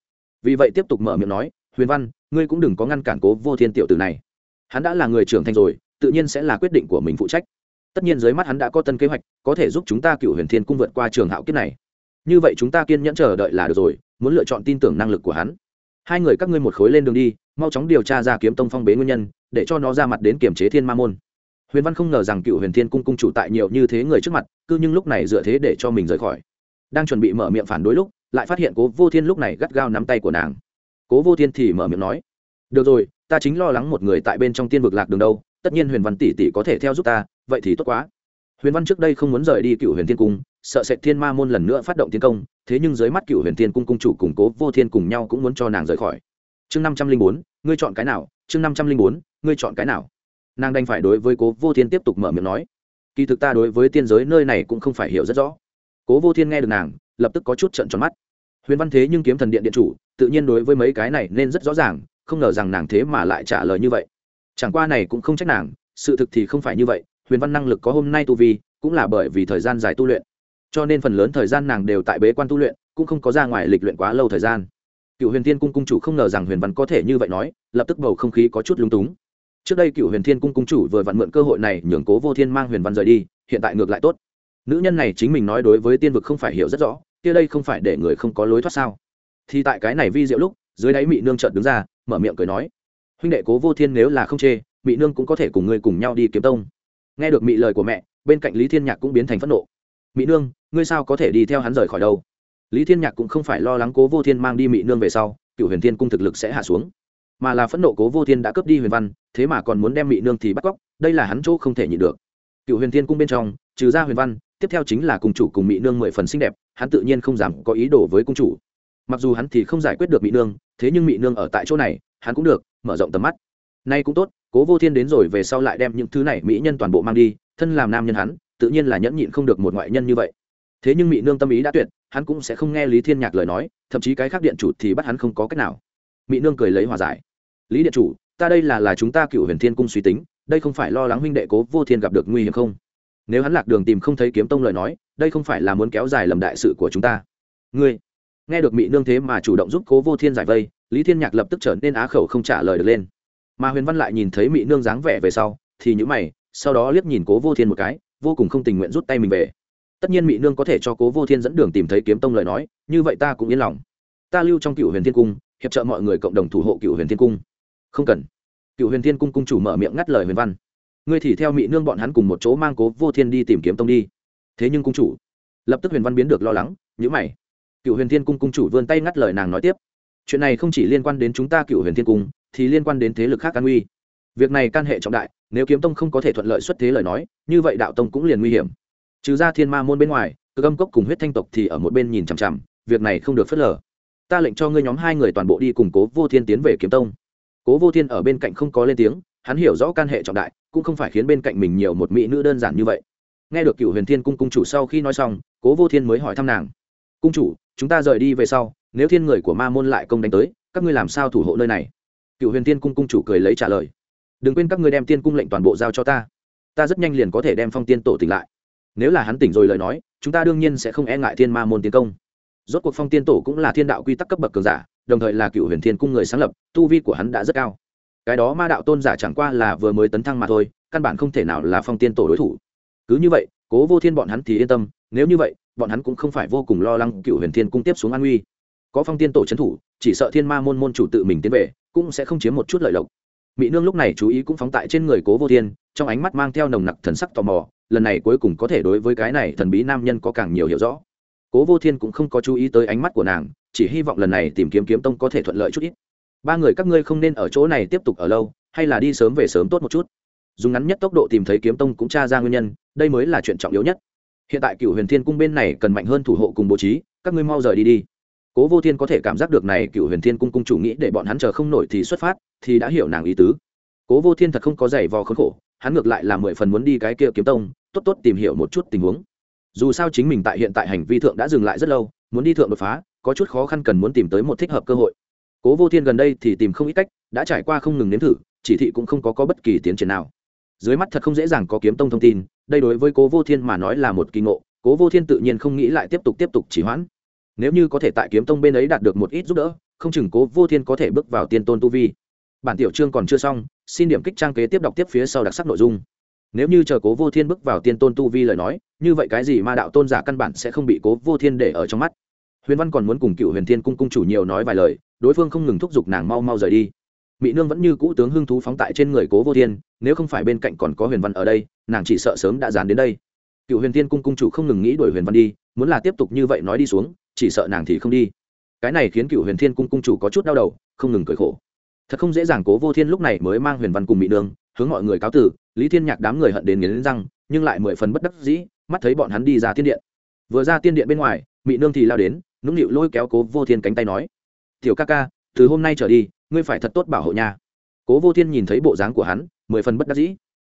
Vì vậy tiếp tục mở miệng nói, huyền văn, ngươi cũng đừng có ngăn cản cố vô thiên tiểu tử này. Hắn đã là người trưởng thành rồi, tự nhiên sẽ là quyết định của mình phụ trách. Tất nhiên dưới mắt hắn đã có tân kế hoạch, có thể giúp chúng ta cựu huyền thiên cung vượt qua trường hạo kiếp này. Như vậy chúng ta kiên nhẫn chờ đợi là được rồi, muốn lựa chọn tin tưởng năng lực của hắn. Hai người các ngươi một khối lên đường đi, mau chóng điều tra ra kiếm tông phong bế nguyên nhân để cho nó ra mặt đến kiểm chế thiên ma môn. Huyền văn không ngờ rằng cựu huyền thiên cung cung chủ tại nhiều như thế người trước mặt, cứ nhưng lúc này dựa thế để cho mình rời khỏi. Đang chuẩn bị mở miệng phản đối lúc, lại phát hiện cố vô thiên lúc này gắt gao nắm tay của nàng. Cố vô thiên thì mở miệng nói, được rồi, ta chính lo lắng một người tại bên trong tiên vực lạc đường đâu, tất nhiên huyền văn tỷ tỷ có thể theo giúp ta, vậy thì tốt quá. Huyền văn trước đây không muốn rời đi cựu huyền thiên cung, sợ sệt thiên ma môn lần nữa phát động tiến công, thế nhưng dưới mắt cựu huyền thiên cung cung chủ củng cố vô thiên cùng nhau cũng muốn cho nàng rời khỏi. Chương năm trăm linh bốn, ngươi chọn cái nào? Chương năm trăm linh bốn ngươi chọn cái nào? Nàng đành phải đối với cố vô thiên tiếp tục mở miệng nói. Kỳ thực ta đối với tiên giới nơi này cũng không phải hiểu rất rõ. Cố vô thiên nghe được nàng, lập tức có chút trận tròn mắt. Huyền văn thế nhưng kiếm thần điện điện chủ, tự nhiên đối với mấy cái này nên rất rõ ràng, không ngờ rằng nàng thế mà lại trả lời như vậy. Chẳng qua này cũng không trách nàng, sự thực thì không phải như vậy, huyền văn năng lực có hôm nay tu vi, cũng là bởi vì thời gian dài tu luyện. Cho nên phần lớn thời gian nàng đều tại bế quan tu luyện, cũng không có ra ngoài lịch luyện quá lâu thời gian. Cựu huyền tiên cung cung chủ không ngờ rằng huyền văn có thể như vậy nói, lập tức bầu không khí có chút lung túng trước đây cựu huyền thiên cung cung chủ vừa vặn mượn cơ hội này nhường cố vô thiên mang huyền văn rời đi, hiện tại ngược lại tốt. Nữ nhân này chính mình nói đối với tiên vực không phải hiểu rất rõ, kia đây không phải để người không có lối thoát sao? Thì tại cái này vi diệu lúc, dưới đáy mị nương trợn đứng ra, mở miệng cười nói, huynh đệ cố vô thiên nếu là không chê, mị nương cũng có thể cùng ngươi cùng nhau đi kiếm tông. Nghe được mị lời của mẹ, bên cạnh lý thiên nhạc cũng biến thành phẫn nộ. Mị nương, ngươi sao có thể đi theo hắn rời khỏi đâu? Lý thiên nhạc cũng không phải lo lắng cố vô thiên mang đi mị nương về sau, cựu huyền thiên cung thực lực sẽ hạ xuống mà là phẫn nộ cố vô thiên đã cướp đi huyền văn, thế mà còn muốn đem mỹ nương thì bắt cóc, đây là hắn chỗ không thể nhịn được. Cựu huyền thiên cung bên trong, trừ ra huyền văn, tiếp theo chính là cung chủ cùng mỹ nương mười phần xinh đẹp, hắn tự nhiên không dám có ý đồ với cung chủ. Mặc dù hắn thì không giải quyết được mỹ nương, thế nhưng mỹ nương ở tại chỗ này, hắn cũng được, mở rộng tầm mắt. Nay cũng tốt, cố vô thiên đến rồi về sau lại đem những thứ này mỹ nhân toàn bộ mang đi, thân làm nam nhân hắn, tự nhiên là nhẫn nhịn không được một ngoại nhân như vậy. Thế nhưng mỹ nương tâm ý đã tuyệt, hắn cũng sẽ không nghe lý thiên nhạc lời nói, thậm chí cái khác điện chủ thì bắt hắn không có cách nào. Mỹ nương cười lấy hòa giải lý điện chủ, ta đây là là chúng ta cựu huyền thiên cung suy tính, đây không phải lo lắng huynh đệ cố vô thiên gặp được nguy hiểm không? Nếu hắn lạc đường tìm không thấy kiếm tông lời nói, đây không phải là muốn kéo dài lầm đại sự của chúng ta. Ngươi, nghe được mỹ nương thế mà chủ động giúp cố vô thiên giải vây, lý thiên nhạc lập tức trở nên á khẩu không trả lời được lên. Mà huyền văn lại nhìn thấy mỹ nương dáng vẻ về sau, thì nhữ mày, sau đó liếc nhìn cố vô thiên một cái, vô cùng không tình nguyện rút tay mình về. Tất nhiên mỹ nương có thể cho cố vô thiên dẫn đường tìm thấy kiếm tông lời nói, như vậy ta cũng yên lòng. Ta lưu trong cựu huyền thiên cung, hiệp trợ mọi người cộng đồng thủ hộ cựu huyền thiên cung không cần. Cựu huyền thiên cung cung chủ mở miệng ngắt lời huyền văn. Ngươi thì theo mỹ nương bọn hắn cùng một chỗ mang cố vô thiên đi tìm kiếm tông đi. Thế nhưng cung chủ, lập tức huyền văn biến được lo lắng nhữ mày. Cựu huyền thiên cung cung chủ vươn tay ngắt lời nàng nói tiếp. Chuyện này không chỉ liên quan đến chúng ta cựu huyền thiên cung, thì liên quan đến thế lực khác an uy việc này can hệ trọng đại, nếu kiếm tông không có thể thuận lợi xuất thế lời nói, như vậy đạo tông cũng liền nguy hiểm. Trừ ra thiên ma môn bên ngoài cơ âm cốc cùng huyết thanh tộc thì ở một bên nhìn chằm chằm, việc này không được phớt lờ. Ta lệnh cho ngươi nhóm hai người toàn bộ đi cùng cố vô thiên tiến về kiếm tông cố vô thiên ở bên cạnh không có lên tiếng, hắn hiểu rõ can hệ trọng đại, cũng không phải khiến bên cạnh mình nhiều một mỹ nữ đơn giản như vậy. Nghe được cựu huyền thiên cung cung chủ sau khi nói xong, cố vô thiên mới hỏi thăm nàng. Cung chủ, chúng ta rời đi về sau, nếu thiên người của ma môn lại công đánh tới, các ngươi làm sao thủ hộ nơi này? Cựu huyền thiên cung cung chủ cười lấy trả lời. Đừng quên các ngươi đem tiên cung lệnh toàn bộ giao cho ta. Ta rất nhanh liền có thể đem phong tiên tổ tỉnh lại. Nếu là hắn tỉnh rồi lời nói, chúng ta đương nhiên sẽ không e ngại thiên ma môn tiến công. Rốt cuộc phong tiên tổ cũng là thiên đạo quy tắc cấp bậc cường giả đồng thời là cựu huyền thiên cung người sáng lập, tu vi của hắn đã rất cao. Cái đó ma đạo tôn giả chẳng qua là vừa mới tấn thăng mà thôi, căn bản không thể nào là phong tiên tổ đối thủ. Cứ như vậy, cố vô thiên bọn hắn thì yên tâm, nếu như vậy, bọn hắn cũng không phải vô cùng lo lắng cựu huyền thiên cung tiếp xuống an uy có phong tiên tổ trấn thủ, chỉ sợ thiên ma môn môn chủ tự mình tiến về, cũng sẽ không chiếm một chút lợi lộc. Mỹ nương lúc này chú ý cũng phóng tại trên người cố vô thiên, trong ánh mắt mang theo nồng nặc thần sắc tò mò, lần này cuối cùng có thể đối với cái này thần bí nam nhân có càng nhiều hiểu rõ. Cố vô thiên cũng không có chú ý tới ánh mắt của nàng chỉ hy vọng lần này tìm kiếm kiếm tông có thể thuận lợi chút ít. Ba người các ngươi không nên ở chỗ này tiếp tục ở lâu, hay là đi sớm về sớm tốt một chút. Dùng ngắn nhất tốc độ tìm thấy kiếm tông cũng tra ra nguyên nhân, đây mới là chuyện trọng yếu nhất. Hiện tại cựu huyền thiên cung bên này cần mạnh hơn thủ hộ cùng bố trí, các ngươi mau rời đi đi. Cố vô thiên có thể cảm giác được này cựu huyền thiên cung cung chủ nghĩ để bọn hắn chờ không nổi thì xuất phát, thì đã hiểu nàng ý tứ. Cố vô thiên thật không có giày vò khốn khổ, hắn ngược lại là mười phần muốn đi cái kia kiếm tông, tốt tốt tìm hiểu một chút tình huống. Dù sao chính mình tại hiện tại hành vi thượng đã dừng lại rất lâu, muốn đi thượng đột phá có chút khó khăn cần muốn tìm tới một thích hợp cơ hội. Cố vô thiên gần đây thì tìm không ít cách đã trải qua không ngừng nếm thử chỉ thị cũng không có, có bất kỳ tiến triển nào. Dưới mắt thật không dễ dàng có kiếm tông thông tin đây đối với cố vô thiên mà nói là một kỳ ngộ cố vô thiên tự nhiên không nghĩ lại tiếp tục tiếp tục chỉ hoãn. Nếu như có thể tại kiếm tông bên ấy đạt được một ít giúp đỡ không chừng cố vô thiên có thể bước vào tiên tôn tu vi. Bản tiểu chương còn chưa xong xin điểm kích trang kế tiếp đọc tiếp phía sau đặc sắc nội dung. Nếu như chờ cố vô thiên bước vào tiên tôn tu vi lời nói như vậy cái gì ma đạo tôn giả căn bản sẽ không bị cố vô thiên để ở trong mắt huyền văn còn muốn cùng cựu huyền thiên cung cung chủ nhiều nói vài lời, đối phương không ngừng thúc giục nàng mau mau rời đi. Mỹ nương vẫn như cũ tướng hưng thú phóng tại trên người cố vô thiên, nếu không phải bên cạnh còn có huyền văn ở đây, nàng chỉ sợ sớm đã dán đến đây. Cựu huyền thiên cung cung chủ không ngừng nghĩ đuổi huyền văn đi, muốn là tiếp tục như vậy nói đi xuống, chỉ sợ nàng thì không đi. Cái này khiến cựu huyền thiên cung cung chủ có chút đau đầu, không ngừng cười khổ. Thật không dễ dàng cố vô thiên lúc này mới mang huyền văn cùng mỹ nương, hướng mọi người cáo tử lý thiên nhạc đám người hận đến nghiến răng, nhưng lại mười phần bất đắc dĩ, mắt thấy bọn hắn đi ra tiên điện. Vừa ra tiên điện bên ngoài mỹ nương thì lao đến, nũng nịu lôi kéo cố vô thiên cánh tay nói, tiểu ca ca, từ hôm nay trở đi, ngươi phải thật tốt bảo hộ nhà. Cố vô thiên nhìn thấy bộ dáng của hắn, mười phần bất đắc dĩ.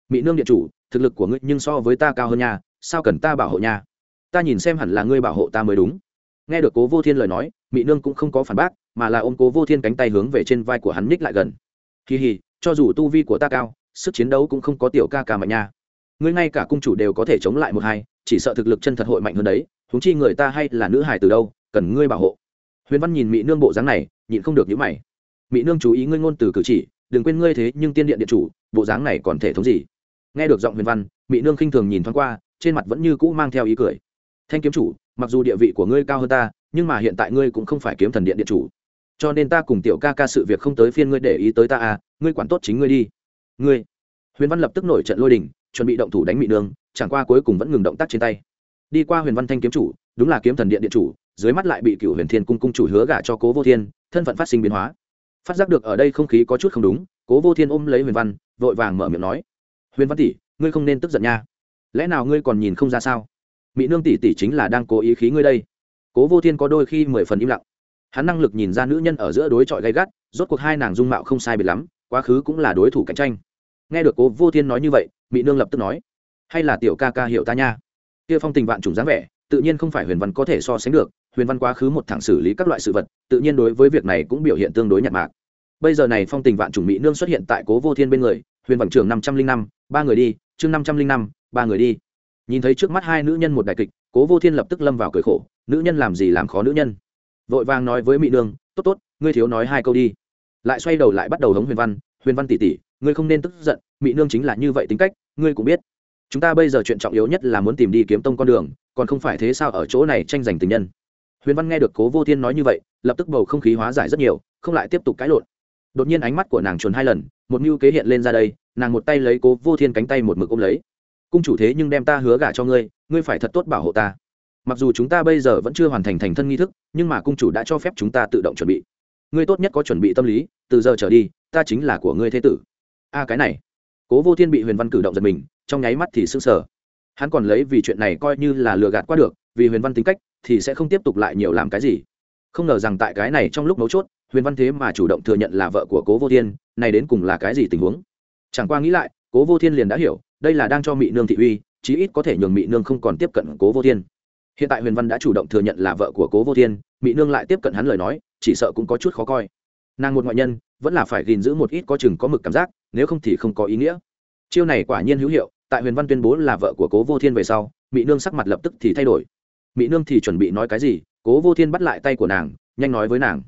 Mỹ nương điện chủ, thực lực của ngươi nhưng so với ta cao hơn nhà, sao cần ta bảo hộ nhà? Ta nhìn xem hẳn là ngươi bảo hộ ta mới đúng. Nghe được cố vô thiên lời nói mỹ nương cũng không có phản bác, mà là ôm cố vô thiên cánh tay hướng về trên vai của hắn ních lại gần. Kỳ hì, cho dù tu vi của ta cao, sức chiến đấu cũng không có tiểu ca ca mạnh nha. Ngươi ngay cả cung chủ đều có thể chống lại một hai chỉ sợ thực lực chân thật hội mạnh hơn đấy húng chi người ta hay là nữ hải từ đâu, cần ngươi bảo hộ. Huyền văn nhìn mỹ nương bộ dáng này, nhịn không được những mày. Mỹ nương chú ý ngươi ngôn từ cử chỉ, đừng quên ngươi thế nhưng tiên điện điện chủ, bộ dáng này còn thể thống gì? Nghe được giọng huyền văn mỹ nương khinh thường nhìn thoáng qua, trên mặt vẫn như cũ mang theo ý cười. Thanh kiếm chủ, mặc dù địa vị của ngươi cao hơn ta, nhưng mà hiện tại ngươi cũng không phải kiếm thần điện điện chủ. Cho nên ta cùng tiểu ca ca sự việc không tới phiên ngươi để ý tới ta à ngươi quản tốt chính ngươi đi. Ngươi. Huyền văn lập tức nổi trận lôi đình chuẩn bị động thủ đánh mỹ nương, chẳng qua cuối cùng vẫn ngừng động tác trên tay. Đi qua huyền văn thanh kiếm chủ, đúng là kiếm thần điện điện chủ, dưới mắt lại bị cựu huyền thiên cung cung chủ hứa gả cho cố vô thiên, thân phận phát sinh biến hóa. Phát giác được ở đây không khí có chút không đúng, cố vô thiên ôm lấy huyền văn, vội vàng mở miệng nói, huyền văn tỷ, ngươi không nên tức giận nha. Lẽ nào ngươi còn nhìn không ra sao? Mỹ nương tỷ tỷ chính là đang cố ý khí ngươi đây. Cố vô thiên có đôi khi mười phần im lặng. Hắn năng lực nhìn ra nữ nhân ở giữa đối chọi gay gắt, rốt cuộc hai nàng dung mạo không sai biệt lắm, quá khứ cũng là đối thủ cạnh tranh nghe được cố vô thiên nói như vậy mỹ nương lập tức nói, hay là tiểu ca ca hiểu ta nha. Kia phong tình vạn trùng dáng vẻ, tự nhiên không phải huyền văn có thể so sánh được, huyền văn quá khứ một thẳng xử lý các loại sự vật, tự nhiên đối với việc này cũng biểu hiện tương đối nhạt mạc. Bây giờ này phong tình vạn trùng mỹ nương xuất hiện tại cố vô thiên bên người, huyền văn trưởng năm trăm linh năm, ba người đi, chương năm trăm linh năm, ba người đi. Nhìn thấy trước mắt hai nữ nhân một đại kịch, cố vô thiên lập tức lâm vào cười khổ, nữ nhân làm gì làm khó nữ nhân? Vội vàng nói với mỹ nương, tốt tốt, ngươi thiếu nói hai câu đi. Lại xoay đầu lại bắt đầu hống huyền văn huyền văn tỉ tỉ ngươi không nên tức giận mỹ nương chính là như vậy tính cách, ngươi cũng biết. Chúng ta bây giờ chuyện trọng yếu nhất là muốn tìm đi kiếm tông con đường, còn không phải thế sao ở chỗ này tranh giành tình nhân. Huyền văn nghe được cố vô thiên nói như vậy, lập tức bầu không khí hóa giải rất nhiều, không lại tiếp tục cãi lộn. Đột nhiên ánh mắt của nàng chuồn hai lần, một mưu kế hiện lên ra đây, nàng một tay lấy cố vô thiên cánh tay một mực ôm lấy. Cung chủ thế nhưng đem ta hứa gả cho ngươi ngươi phải thật tốt bảo hộ ta. Mặc dù chúng ta bây giờ vẫn chưa hoàn thành thành thân nghi thức, nhưng mà cung chủ đã cho phép chúng ta tự động chuẩn bị. Ngươi tốt nhất có chuẩn bị tâm lý, từ giờ trở đi, ta chính là của ngươi thế tử a, cái này. Cố vô thiên bị huyền văn cử động giật mình, trong nháy mắt thì s ư n g sở hắn còn lấy vì chuyện này coi như là lừa gạt qua được, vì huyền văn tính cách thì sẽ không tiếp tục lại nhiều làm cái gì. Không ngờ rằng tại cái này trong lúc mấu chốt, huyền văn thế mà chủ động thừa nhận là vợ của cố vô thiên, này đến cùng là cái gì tình huống? Chẳng qua nghĩ lại, cố vô thiên liền đã hiểu, đây là đang cho mỹ nương thị uy, chí ít có thể nhường mỹ nương không còn tiếp cận cố vô thiên. Hiện tại huyền văn đã chủ động thừa nhận là vợ của cố vô thiên mỹ nương lại tiếp cận hắn lời nói, chỉ sợ cũng có chút khó coi. Nàng một ngoại nhân vẫn là phải gìn giữ một ít có chừng có mực cảm giác, nếu không thì không có ý nghĩa. Chiêu này quả nhiên hữu hiệu, tại huyền văn tuyên bố là vợ của cố vô thiên về sau mỹ nương sắc mặt lập tức thì thay đổi. Mỹ nương thì chuẩn bị nói cái gì, cố vô thiên bắt lại tay của nàng, nhanh nói với nàng.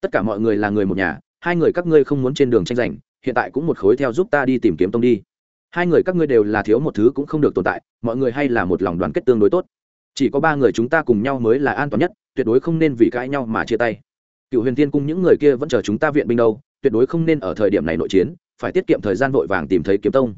Tất cả mọi người là người một nhà, hai người các ngươi không muốn trên đường tranh giành, hiện tại cũng một khối theo giúp ta đi tìm kiếm tông đi. Hai người các ngươi đều là thiếu một thứ cũng không được tồn tại, mọi người hay là một lòng đoàn kết tương đối tốt. Chỉ có ba người chúng ta cùng nhau mới là an toàn nhất, tuyệt đối không nên vì cãi nhau mà chia tay. Cựu huyền thiên cung những người kia vẫn chờ chúng ta viện binh đâu tuyệt đối không nên ở thời điểm này nội chiến, phải tiết kiệm thời gian vội vàng tìm thấy kiếm tông.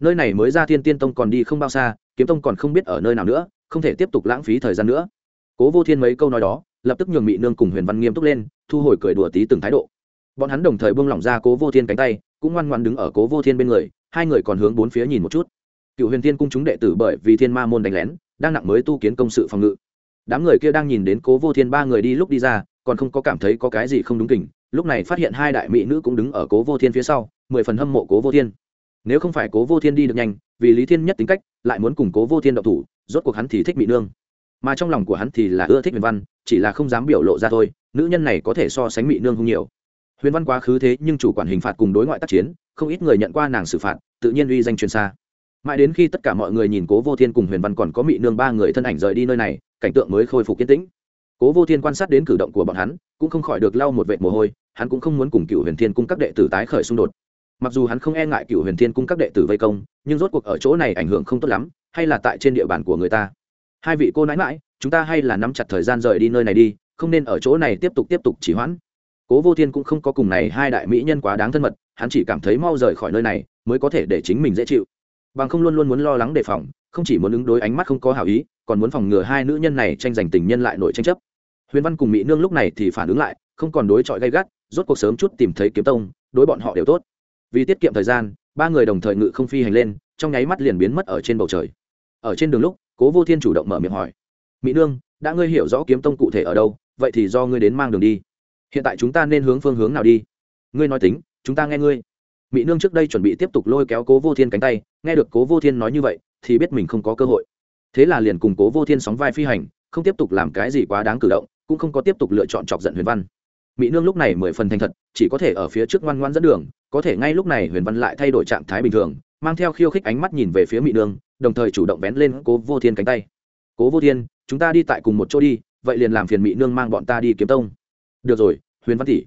Nơi này mới ra thiên tiên tông còn đi không bao xa, kiếm tông còn không biết ở nơi nào nữa, không thể tiếp tục lãng phí thời gian nữa. Cố vô thiên mấy câu nói đó, lập tức nhường mị nương cùng huyền văn nghiêm túc lên, thu hồi cười đùa tí từng thái độ. Bọn hắn đồng thời buông lỏng ra cố vô thiên cánh tay, cũng ngoan ngoan đứng ở cố vô thiên bên người, hai người còn hướng bốn phía nhìn một chút. Cựu huyền thiên cung chúng đệ tử bởi vì thiên ma môn đánh lén, đang nặng mới tu kiến công sự phòng ngự. Đám người kia đang nhìn đến cố vô thiên ba người đi lúc đi ra, còn không có cảm thấy có cái gì không đúng kỉnh lúc này phát hiện hai đại mỹ nữ cũng đứng ở cố vô thiên phía sau, mười phần hâm mộ cố vô thiên. Nếu không phải cố vô thiên đi được nhanh, vì lý thiên nhất tính cách, lại muốn cùng cố vô thiên độc thủ, rốt cuộc hắn thì thích mỹ nương. Mà trong lòng của hắn thì là ưa thích huyền văn, chỉ là không dám biểu lộ ra thôi, nữ nhân này có thể so sánh mỹ nương không nhiều. Huyền văn quá khứ thế nhưng chủ quản hình phạt cùng đối ngoại tác chiến, không ít người nhận qua nàng xử phạt, tự nhiên uy danh truyền xa. Mãi đến khi tất cả mọi người nhìn cố vô thiên cùng huyền văn còn có mỹ nương ba người thân ảnh rời đi nơi này, cảnh tượng mới khôi phục kiến tĩnh. Cố vô thiên quan sát đến cử động của bọn hắn, cũng không khỏi được lau một vệ mồ hôi hắn cũng không muốn cùng cựu huyền thiên cung các đệ tử tái khởi xung đột. Mặc dù hắn không e ngại cựu huyền thiên cung các đệ tử vây công, nhưng rốt cuộc ở chỗ này ảnh hưởng không tốt lắm, hay là tại trên địa bàn của người ta. Hai vị cô nãi mãi chúng ta hay là nắm chặt thời gian rời đi nơi này đi, không nên ở chỗ này tiếp tục tiếp tục chỉ hoãn. Cố vô thiên cũng không có cùng này hai đại mỹ nhân quá đáng thân mật, hắn chỉ cảm thấy mau rời khỏi nơi này mới có thể để chính mình dễ chịu. Bằng không luôn luôn muốn lo lắng đề phòng, không chỉ muốn ứng đối ánh mắt không có hảo ý, còn muốn phòng ngừa hai nữ nhân này tranh giành tình nhân lại nổi tranh chấp. Huyền văn cùng mỹ nương lúc này thì phản ứng lại, không còn đối chọi gay gắt rốt cuộc sớm chút tìm thấy kiếm tông, đối bọn họ đều tốt. Vì tiết kiệm thời gian, ba người đồng thời ngự không phi hành lên, trong nháy mắt liền biến mất ở trên bầu trời. Ở trên đường lúc, cố vô thiên chủ động mở miệng hỏi mỹ nương, đã ngươi hiểu rõ kiếm tông cụ thể ở đâu, vậy thì do ngươi đến mang đường đi. Hiện tại chúng ta nên hướng phương hướng nào đi? Ngươi nói tính, chúng ta nghe ngươi. Mỹ nương trước đây chuẩn bị tiếp tục lôi kéo cố vô thiên cánh tay, nghe được cố vô thiên nói như vậy, thì biết mình không có cơ hội. Thế là liền cùng cố vô thiên sóng vai phi hành, không tiếp tục làm cái gì quá đáng cử động, cũng không có tiếp tục lựa chọn chọc giận huyền văn mỹ nương lúc này mười phần thành thật, chỉ có thể ở phía trước ngoan ngoan dẫn đường, có thể ngay lúc này huyền văn lại thay đổi trạng thái bình thường, mang theo khiêu khích ánh mắt nhìn về phía mỹ nương, đồng thời chủ động vén lên cố vô thiên cánh tay. Cố vô thiên, chúng ta đi tại cùng một chỗ đi, vậy liền làm phiền mỹ nương mang bọn ta đi kiếm tông. Được rồi, huyền văn tỷ.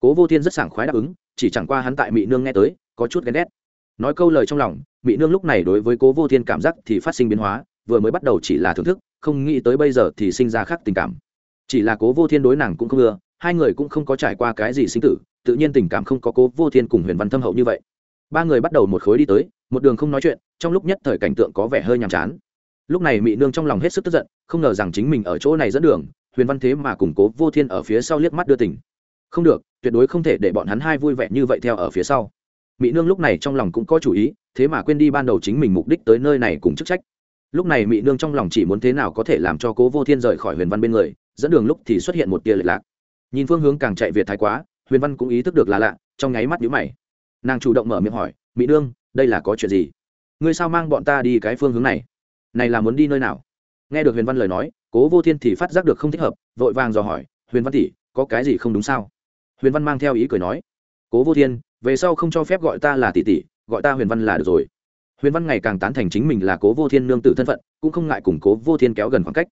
Cố vô thiên rất sảng khoái đáp ứng, chỉ chẳng qua hắn tại mỹ nương nghe tới, có chút ghen ghét. Nói câu lời trong lòng, mỹ nương lúc này đối với cố vô thiên cảm giác thì phát sinh biến hóa, vừa mới bắt đầu chỉ là thưởng thức, không nghĩ tới bây giờ thì sinh ra khác tình cảm. Chỉ là cố vô thiên đối nàng cũng không ưa hai người cũng không có trải qua cái gì sinh tử, tự nhiên tình cảm không có cố vô thiên cùng huyền văn thâm hậu như vậy. Ba người bắt đầu một khối đi tới, một đường không nói chuyện, trong lúc nhất thời cảnh tượng có vẻ hơi nhàm chán. Lúc này mỹ nương trong lòng hết sức tức giận, không ngờ rằng chính mình ở chỗ này dẫn đường, huyền văn thế mà củng cố vô thiên ở phía sau liếc mắt đưa tỉnh không được, tuyệt đối không thể để bọn hắn hai vui vẻ như vậy theo ở phía sau. Mỹ nương lúc này trong lòng cũng có chủ ý, thế mà quên đi ban đầu chính mình mục đích tới nơi này cùng chức trách. Lúc này mỹ nương trong lòng chỉ muốn thế nào có thể làm cho cố vô thiên rời khỏi huyền văn bên người, dẫn đường lúc thì xuất hiện một tia lệch lạc nhìn phương hướng càng chạy việt thái quá, huyền văn cũng ý thức được là lạ, trong nháy mắt nhíu mày. Nàng chủ động mở miệng hỏi, mỹ nương, đây là có chuyện gì? Ngươi sao mang bọn ta đi cái phương hướng này? Này là muốn đi nơi nào? Nghe được huyền văn lời nói, cố vô thiên thì phát giác được không thích hợp, vội vàng dò hỏi, huyền văn tỷ, có cái gì không đúng sao? Huyền văn mang theo ý cười nói, cố vô thiên, về sau không cho phép gọi ta là tỷ tỷ, gọi ta huyền văn là được rồi. Huyền văn ngày càng tán thành chính mình là cố vô thiên nương tự thân phận, cũng không ngại củng cố vô thiên kéo gần khoảng cách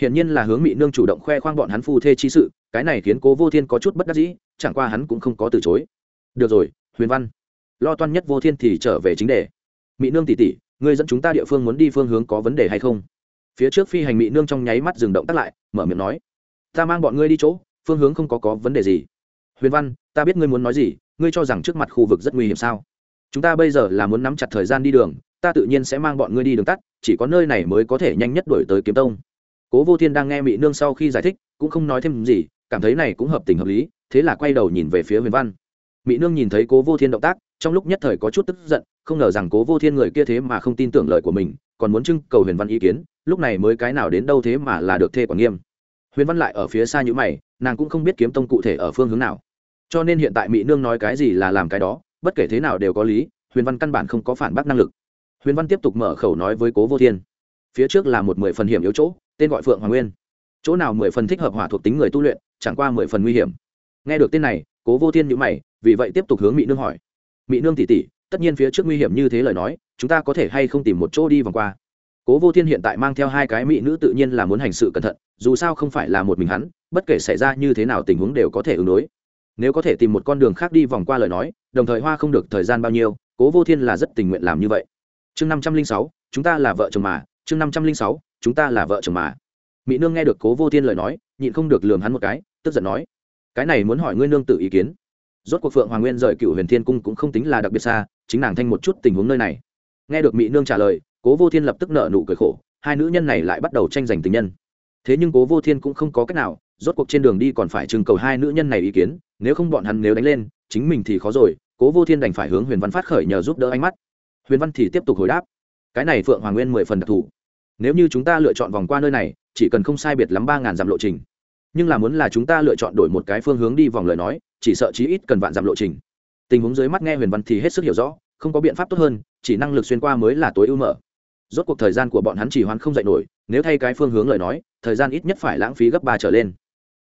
hiển nhiên là hướng mỹ nương chủ động khoe khoang bọn hắn phu thê chi sự, cái này khiến cố vô thiên có chút bất đắc dĩ, chẳng qua hắn cũng không có từ chối. Được rồi, huyền văn. Lo toan nhất vô thiên thì trở về chính đề. Mỹ nương tỷ tỷ, ngươi dẫn chúng ta địa phương muốn đi phương hướng có vấn đề hay không? Phía trước phi hành mỹ nương trong nháy mắt dừng động tắt lại, mở miệng nói. Ta mang bọn ngươi đi chỗ, phương hướng không có có vấn đề gì. Huyền văn, ta biết ngươi muốn nói gì, ngươi cho rằng trước mặt khu vực rất nguy hiểm sao? Chúng ta bây giờ là muốn nắm chặt thời gian đi đường, ta tự nhiên sẽ mang bọn ngươi đi đường tắt, chỉ có nơi này mới có thể nhanh nhất đổi tới kiếm tông cố vô thiên đang nghe mỹ nương sau khi giải thích, cũng không nói thêm gì, cảm thấy này cũng hợp tình hợp lý, thế là quay đầu nhìn về phía huyền văn. Mỹ nương nhìn thấy cố vô thiên động tác, trong lúc nhất thời có chút tức giận, không ngờ rằng cố vô thiên người kia thế mà không tin tưởng lời của mình, còn muốn trưng cầu huyền văn ý kiến, lúc này mới cái nào đến đâu thế mà là được thê quản nghiêm. Huyền văn lại ở phía xa như mày, nàng cũng không biết kiếm tông cụ thể ở phương hướng nào. Cho nên hiện tại mỹ nương nói cái gì là làm cái đó, bất kể thế nào đều có lý, huyền văn căn bản không có phản bác năng lực. Huyền văn tiếp tục mở khẩu nói với cố vô thiên. Phía trước là một mười phần hiểm yếu chỗ tên gọi phượng hoàng nguyên. Chỗ nào mười phần thích hợp hỏa thuộc tính người tu luyện, chẳng qua mười phần nguy hiểm. Nghe được tên này, cố vô thiên nhữ mày, vì vậy tiếp tục hướng mỹ nương hỏi. Mỹ nương tỉ tỉ tất nhiên phía trước nguy hiểm như thế lời nói, chúng ta có thể hay không tìm một chỗ đi vòng qua? Cố vô thiên hiện tại mang theo hai cái mỹ nữ tự nhiên là muốn hành sự cẩn thận, dù sao không phải là một mình hắn, bất kể xảy ra như thế nào tình huống đều có thể ứng đối. Nếu có thể tìm một con đường khác đi vòng qua lời nói, đồng thời hoa không được thời gian bao nhiêu, cố vô thiên là rất tình nguyện làm như vậy. Chương năm trăm linh sáu, chúng ta là vợ chồng mà, chương năm trăm linh sáu chúng ta là vợ chồng mà. Mỹ nương nghe được cố vô thiên lời nói, nhịn không được lường hắn một cái, tức giận nói, cái này muốn hỏi ngươi nương tự ý kiến. Rốt cuộc phượng hoàng nguyên rời cựu huyền thiên cung cũng không tính là đặc biệt xa, chính nàng thanh một chút tình huống nơi này. Nghe được mỹ nương trả lời, cố vô thiên lập tức nợ nụ cười khổ, hai nữ nhân này lại bắt đầu tranh giành tình nhân. Thế nhưng cố vô thiên cũng không có cách nào, rốt cuộc trên đường đi còn phải trưng cầu hai nữ nhân này ý kiến, nếu không bọn hắn nếu đánh lên, chính mình thì khó rồi, cố vô thiên đành phải hướng huyền văn phát khởi nhờ giúp đỡ ánh mắt. Huyền văn thì tiếp tục hồi đáp, cái này phượng hoàng nguyên mười phần đặc thù nếu như chúng ta lựa chọn vòng qua nơi này, chỉ cần không sai biệt lắm ba ngàn dặm lộ trình. Nhưng là muốn là chúng ta lựa chọn đổi một cái phương hướng đi vòng lời nói, chỉ sợ chí ít cần vạn dặm lộ trình. Tình huống dưới mắt nghe huyền văn thì hết sức hiểu rõ, không có biện pháp tốt hơn, chỉ năng lực xuyên qua mới là tối ưu mở. Rốt cuộc thời gian của bọn hắn chỉ hoán không dạy nổi, nếu thay cái phương hướng lời nói, thời gian ít nhất phải lãng phí gấp ba trở lên.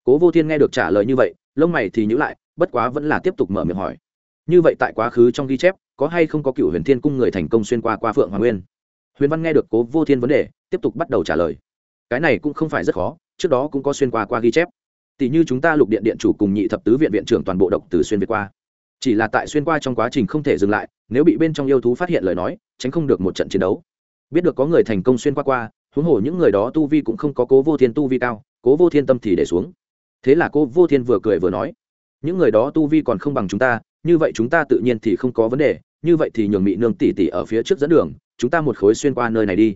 Cố vô thiên nghe được trả lời như vậy, lông mày thì nhữ lại, bất quá vẫn là tiếp tục mở miệng hỏi. Như vậy tại quá khứ trong ghi chép, có hay không có cựu huyền thiên cung người thành công xuyên qua qua phượng hoàng nguyên? Huyền văn nghe được cố vô thiên vấn đề, tiếp tục bắt đầu trả lời. Cái này cũng không phải rất khó, trước đó cũng có xuyên qua qua ghi chép. Tỷ như chúng ta lục điện điện chủ cùng nhị thập tứ viện viện trưởng toàn bộ độc từ xuyên việt qua. Chỉ là tại xuyên qua trong quá trình không thể dừng lại, nếu bị bên trong yêu thú phát hiện lời nói, tránh không được một trận chiến đấu. Biết được có người thành công xuyên qua qua, huống hồ những người đó tu vi cũng không có cố vô thiên tu vi cao, cố vô thiên tâm thì để xuống. Thế là cô vô thiên vừa cười vừa nói, những người đó tu vi còn không bằng chúng ta, như vậy chúng ta tự nhiên thì không có vấn đề, như vậy thì nhường mỹ nương tỷ tỷ ở phía trước dẫn đường chúng ta một khối xuyên qua nơi này đi.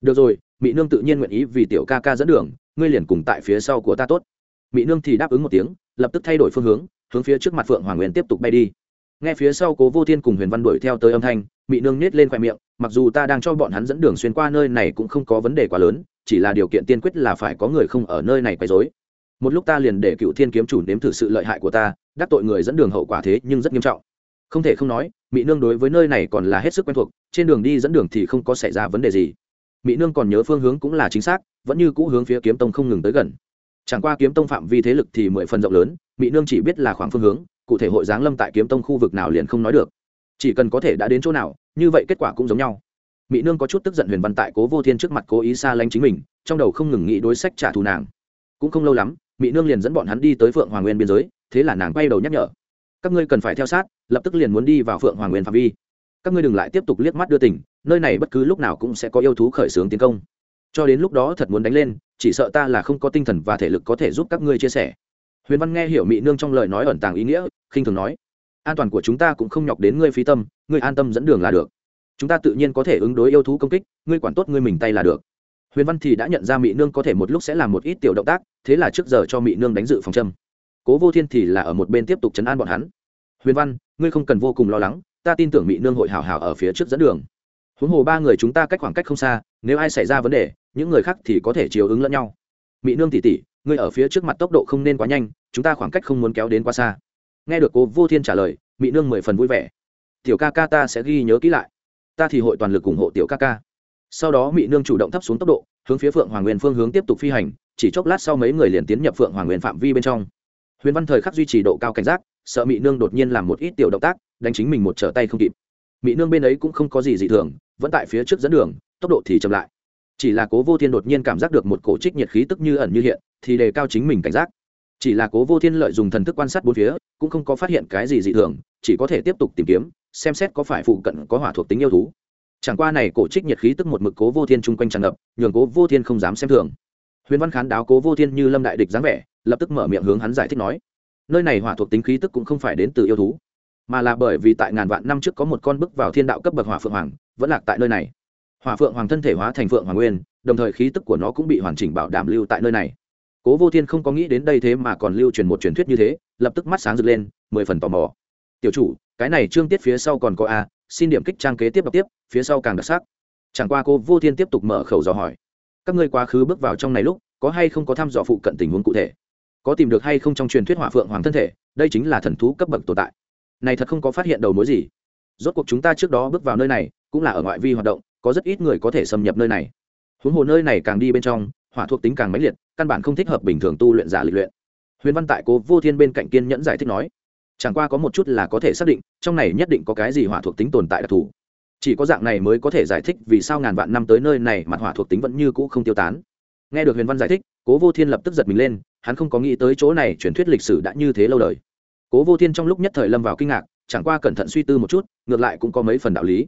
Được rồi mỹ nương tự nhiên nguyện ý vì tiểu ca ca dẫn đường, ngươi liền cùng tại phía sau của ta tốt. Mỹ nương thì đáp ứng một tiếng, lập tức thay đổi phương hướng hướng phía trước mặt phượng hoàng nguyên tiếp tục bay đi. Nghe phía sau cố vô thiên cùng huyền văn đuổi theo tới âm thanh mỹ nương nhét lên khoe miệng, mặc dù ta đang cho bọn hắn dẫn đường xuyên qua nơi này cũng không có vấn đề quá lớn, chỉ là điều kiện tiên quyết là phải có người không ở nơi này quấy rối. Một lúc ta liền để cựu thiên kiếm chủ nếm thử sự lợi hại của ta, đắc tội người dẫn đường hậu quả thế nhưng rất nghiêm trọng. Không thể không nói mỹ nương đối với nơi này còn là hết sức quen thuộc, trên đường đi dẫn đường thì không có xảy ra vấn đề gì. Mỹ nương còn nhớ phương hướng cũng là chính xác, vẫn như cũ hướng phía kiếm tông không ngừng tới gần. Chẳng qua kiếm tông phạm vi thế lực thì mười phần rộng lớn mỹ nương chỉ biết là khoảng phương hướng, cụ thể hội giáng lâm tại kiếm tông khu vực nào liền không nói được. Chỉ cần có thể đã đến chỗ nào, như vậy kết quả cũng giống nhau. Mỹ nương có chút tức giận huyền văn tại cố vô thiên trước mặt cố ý xa lánh chính mình, trong đầu không ngừng nghĩ đối sách trả thù nàng. Cũng không lâu lắm mỹ nương liền dẫn bọn hắn đi tới phượng hoàng nguyên biên giới, thế là nàng quay đầu nhắc nhở các ngươi cần phải theo sát, lập tức liền muốn đi vào phượng hoàng nguyên phạm vi. Các ngươi đừng lại tiếp tục liếc mắt đưa tỉnh nơi này bất cứ lúc nào cũng sẽ có yêu thú khởi xướng tiến công. Cho đến lúc đó thật muốn đánh lên, chỉ sợ ta là không có tinh thần và thể lực có thể giúp các ngươi chia sẻ. Huyền văn nghe hiểu mỹ nương trong lời nói ẩn tàng ý nghĩa, khinh thường nói, an toàn của chúng ta cũng không nhọc đến ngươi phí tâm, ngươi an tâm dẫn đường là được. Chúng ta tự nhiên có thể ứng đối yêu thú công kích, ngươi quản tốt ngươi mình tay là được. Huyền văn thì đã nhận ra mỹ nương có thể một lúc sẽ làm một ít tiểu động tác, thế là trước giờ cho mỹ nương đánh dự phòng châm cố vô thiên thì là ở một bên tiếp tục chấn an bọn hắn. Huyền văn, ngươi không cần vô cùng lo lắng, ta tin tưởng mỹ nương hội hảo hảo ở phía trước dẫn đường. Huống hồ ba người chúng ta cách khoảng cách không xa, nếu ai xảy ra vấn đề, những người khác thì có thể chiều ứng lẫn nhau. Mỹ nương tỉ tỉ ngươi ở phía trước mặt tốc độ không nên quá nhanh, chúng ta khoảng cách không muốn kéo đến quá xa. Nghe được cố vô thiên trả lời mỹ nương mười phần vui vẻ. Tiểu ca ca ta sẽ ghi nhớ kỹ lại. Ta thì hội toàn lực ủng hộ tiểu ca ca. Sau đó mỹ nương chủ động thấp xuống tốc độ, hướng phía phượng hoàng nguyên phương hướng tiếp tục phi hành, chỉ chốc lát sau mấy người liền tiến nhập phượng hoàng nguyên phạm vi bên trong huyền văn thời khắc duy trì độ cao cảnh giác, sợ mỹ nương đột nhiên làm một ít tiểu động tác, đánh chính mình một trở tay không kịp. Mỹ nương bên ấy cũng không có gì dị thường, vẫn tại phía trước dẫn đường, tốc độ thì chậm lại. Chỉ là cố vô thiên đột nhiên cảm giác được một cổ trích nhiệt khí tức như ẩn như hiện, thì đề cao chính mình cảnh giác. Chỉ là cố vô thiên lợi dùng thần thức quan sát bốn phía, cũng không có phát hiện cái gì dị thường, chỉ có thể tiếp tục tìm kiếm, xem xét có phải phụ cận có hỏa thuộc tính yêu thú. Chẳng qua này cổ trích nhiệt khí tức một mực cố vô thiên chung quanh tràn ngập, nhường cố vô thiên không dám xem thường. Huyền văn khán đáo cố vô thiên như lâm đại địch dáng vẻ lập tức mở miệng hướng hắn giải thích nói, nơi này hỏa thuộc tính khí tức cũng không phải đến từ yêu thú, mà là bởi vì tại ngàn vạn năm trước có một con bước vào thiên đạo cấp bậc hỏa phượng hoàng, vẫn lạc tại nơi này. Hỏa phượng hoàng thân thể hóa thành phượng hoàng nguyên, đồng thời khí tức của nó cũng bị hoàn chỉnh bảo đảm lưu tại nơi này. Cố vô thiên không có nghĩ đến đây thế mà còn lưu truyền một truyền thuyết như thế, lập tức mắt sáng rực lên, mười phần tò mò. Tiểu chủ, cái này trương tiết phía sau còn có a, xin điểm kích trang kế tiếp đọc tiếp, phía sau càng đặc sắc. Chẳng qua cô vô thiên tiếp tục mở khẩu dò hỏi. Các ngươi quá khứ bước vào trong này lúc, có hay không có thăm dò phụ cận tình huống cụ thể? Có tìm được hay không trong truyền thuyết hỏa phượng hoàng thân thể, đây chính là thần thú cấp bậc tồn tại. Này thật không có phát hiện đầu mối gì. Rốt cuộc chúng ta trước đó bước vào nơi này, cũng là ở ngoại vi hoạt động, có rất ít người có thể xâm nhập nơi này. Huống hồ nơi này càng đi bên trong, hỏa thuộc tính càng mãnh liệt, căn bản không thích hợp bình thường tu luyện giả lịch luyện. Huyền văn tại cố vô thiên bên cạnh kiên nhẫn giải thích nói, chẳng qua có một chút là có thể xác định, trong này nhất định có cái gì hỏa thuộc tính tồn tại đặc thù. Chỉ có dạng này mới có thể giải thích vì sao ngàn vạn năm tới nơi này mặt hỏa thuộc tính vẫn như cũ không tiêu tán. Nghe được huyền văn giải thích, cố vô thiên lập tức giật mình lên hắn không có nghĩ tới chỗ này truyền thuyết lịch sử đã như thế lâu đời. Cố vô thiên trong lúc nhất thời lâm vào kinh ngạc, chẳng qua cẩn thận suy tư một chút, ngược lại cũng có mấy phần đạo lý.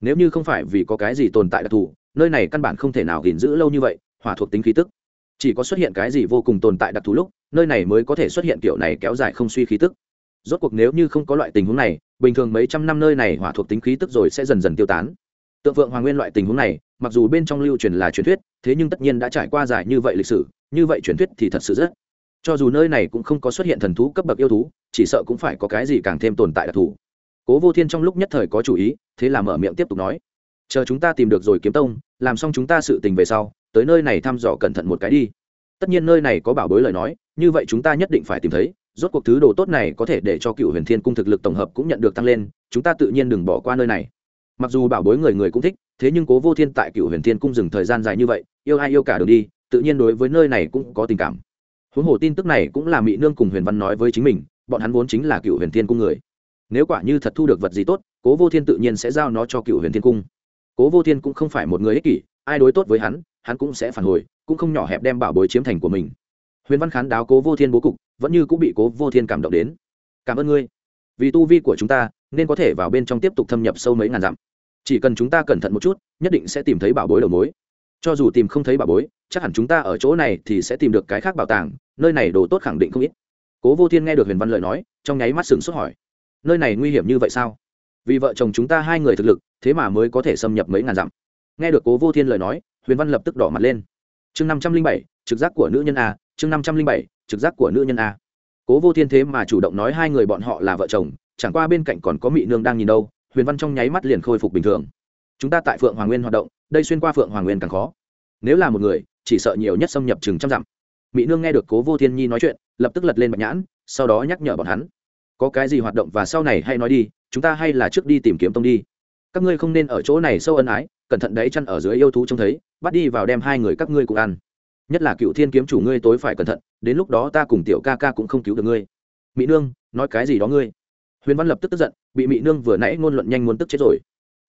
Nếu như không phải vì có cái gì tồn tại đặc thù, nơi này căn bản không thể nào gìn giữ lâu như vậy, hỏa thuộc tính khí tức. Chỉ có xuất hiện cái gì vô cùng tồn tại đặc thù lúc, nơi này mới có thể xuất hiện kiểu này kéo dài không suy khí tức. Rốt cuộc nếu như không có loại tình huống này, bình thường mấy trăm năm nơi này hỏa thuộc tính khí tức rồi sẽ dần dần tiêu tán tượng phượng hoàng nguyên loại tình huống này, mặc dù bên trong lưu truyền là truyền thuyết, thế nhưng tất nhiên đã trải qua dài như vậy lịch sử, như vậy truyền thuyết thì thật sự rất. Cho dù nơi này cũng không có xuất hiện thần thú cấp bậc yêu thú, chỉ sợ cũng phải có cái gì càng thêm tồn tại đặc thù. Cố vô thiên trong lúc nhất thời có chủ ý, thế là mở miệng tiếp tục nói, chờ chúng ta tìm được rồi kiếm tông, làm xong chúng ta sự tình về sau, tới nơi này thăm dò cẩn thận một cái đi. Tất nhiên nơi này có bảo bối lời nói, như vậy chúng ta nhất định phải tìm thấy, rốt cuộc thứ đồ tốt này có thể để cho cựu huyền thiên cung thực lực tổng hợp cũng nhận được tăng lên, chúng ta tự nhiên đừng bỏ qua nơi này mặc dù bảo bối người người cũng thích, thế nhưng cố vô thiên tại cựu huyền thiên cung dừng thời gian dài như vậy, yêu ai yêu cả đường đi, tự nhiên đối với nơi này cũng có tình cảm. Huống hồ tin tức này cũng là mỹ nương cùng huyền văn nói với chính mình, bọn hắn vốn chính là cựu huyền thiên cung người. Nếu quả như thật thu được vật gì tốt, cố vô thiên tự nhiên sẽ giao nó cho cựu huyền thiên cung. Cố vô thiên cũng không phải một người ích kỷ, ai đối tốt với hắn hắn cũng sẽ phản hồi, cũng không nhỏ hẹp đem bảo bối chiếm thành của mình. Huyền văn khán đáo cố vô thiên bố cục, vẫn như cũng bị cố vô thiên cảm động đến. Cảm ơn ngươi. Vì tu vi của chúng ta, nên có thể vào bên trong tiếp tục thâm nhập sâu mấy ngàn dặm chỉ cần chúng ta cẩn thận một chút, nhất định sẽ tìm thấy bảo bối đầu mối. Cho dù tìm không thấy bảo bối, chắc hẳn chúng ta ở chỗ này thì sẽ tìm được cái khác bảo tàng, nơi này đồ tốt khẳng định không ít. Cố vô thiên nghe được huyền văn lợi nói, trong nháy mắt sừng sốt hỏi, nơi này nguy hiểm như vậy sao? Vì vợ chồng chúng ta hai người thực lực, thế mà mới có thể xâm nhập mấy ngàn dặm. Nghe được cố vô thiên lời nói, huyền văn lập tức đỏ mặt lên. Chương năm trăm linh bảy, trực giác của nữ nhân a, chương năm trăm linh bảy, trực giác của nữ nhân a. Cố vô thiên thế mà chủ động nói hai người bọn họ là vợ chồng, chẳng qua bên cạnh còn có mỹ nương đang nhìn đâu huyền văn trong nháy mắt liền khôi phục bình thường. Chúng ta tại phượng hoàng nguyên hoạt động, đây xuyên qua phượng hoàng nguyên càng khó. Nếu là một người, chỉ sợ nhiều nhất xâm nhập chừng trăm dặm. Mỹ nương nghe được cố vô thiên nhi nói chuyện, lập tức lật lên bạch nhãn, sau đó nhắc nhở bọn hắn. Có cái gì hoạt động và sau này hay nói đi, chúng ta hay là trước đi tìm kiếm tông đi. Các ngươi không nên ở chỗ này sâu ân ái, cẩn thận đấy chăn ở dưới yêu thú trông thấy, bắt đi vào đem hai người các ngươi cùng ăn. Nhất là cựu thiên kiếm chủ ngươi tối phải cẩn thận, đến lúc đó ta cùng tiểu ca ca cũng không cứu được ngươi. Mỹ nương, nói cái gì đó ngươi? Huyền văn lập tức tức giận, bị mỹ nương vừa nãy ngôn luận nhanh muốn tức chết rồi.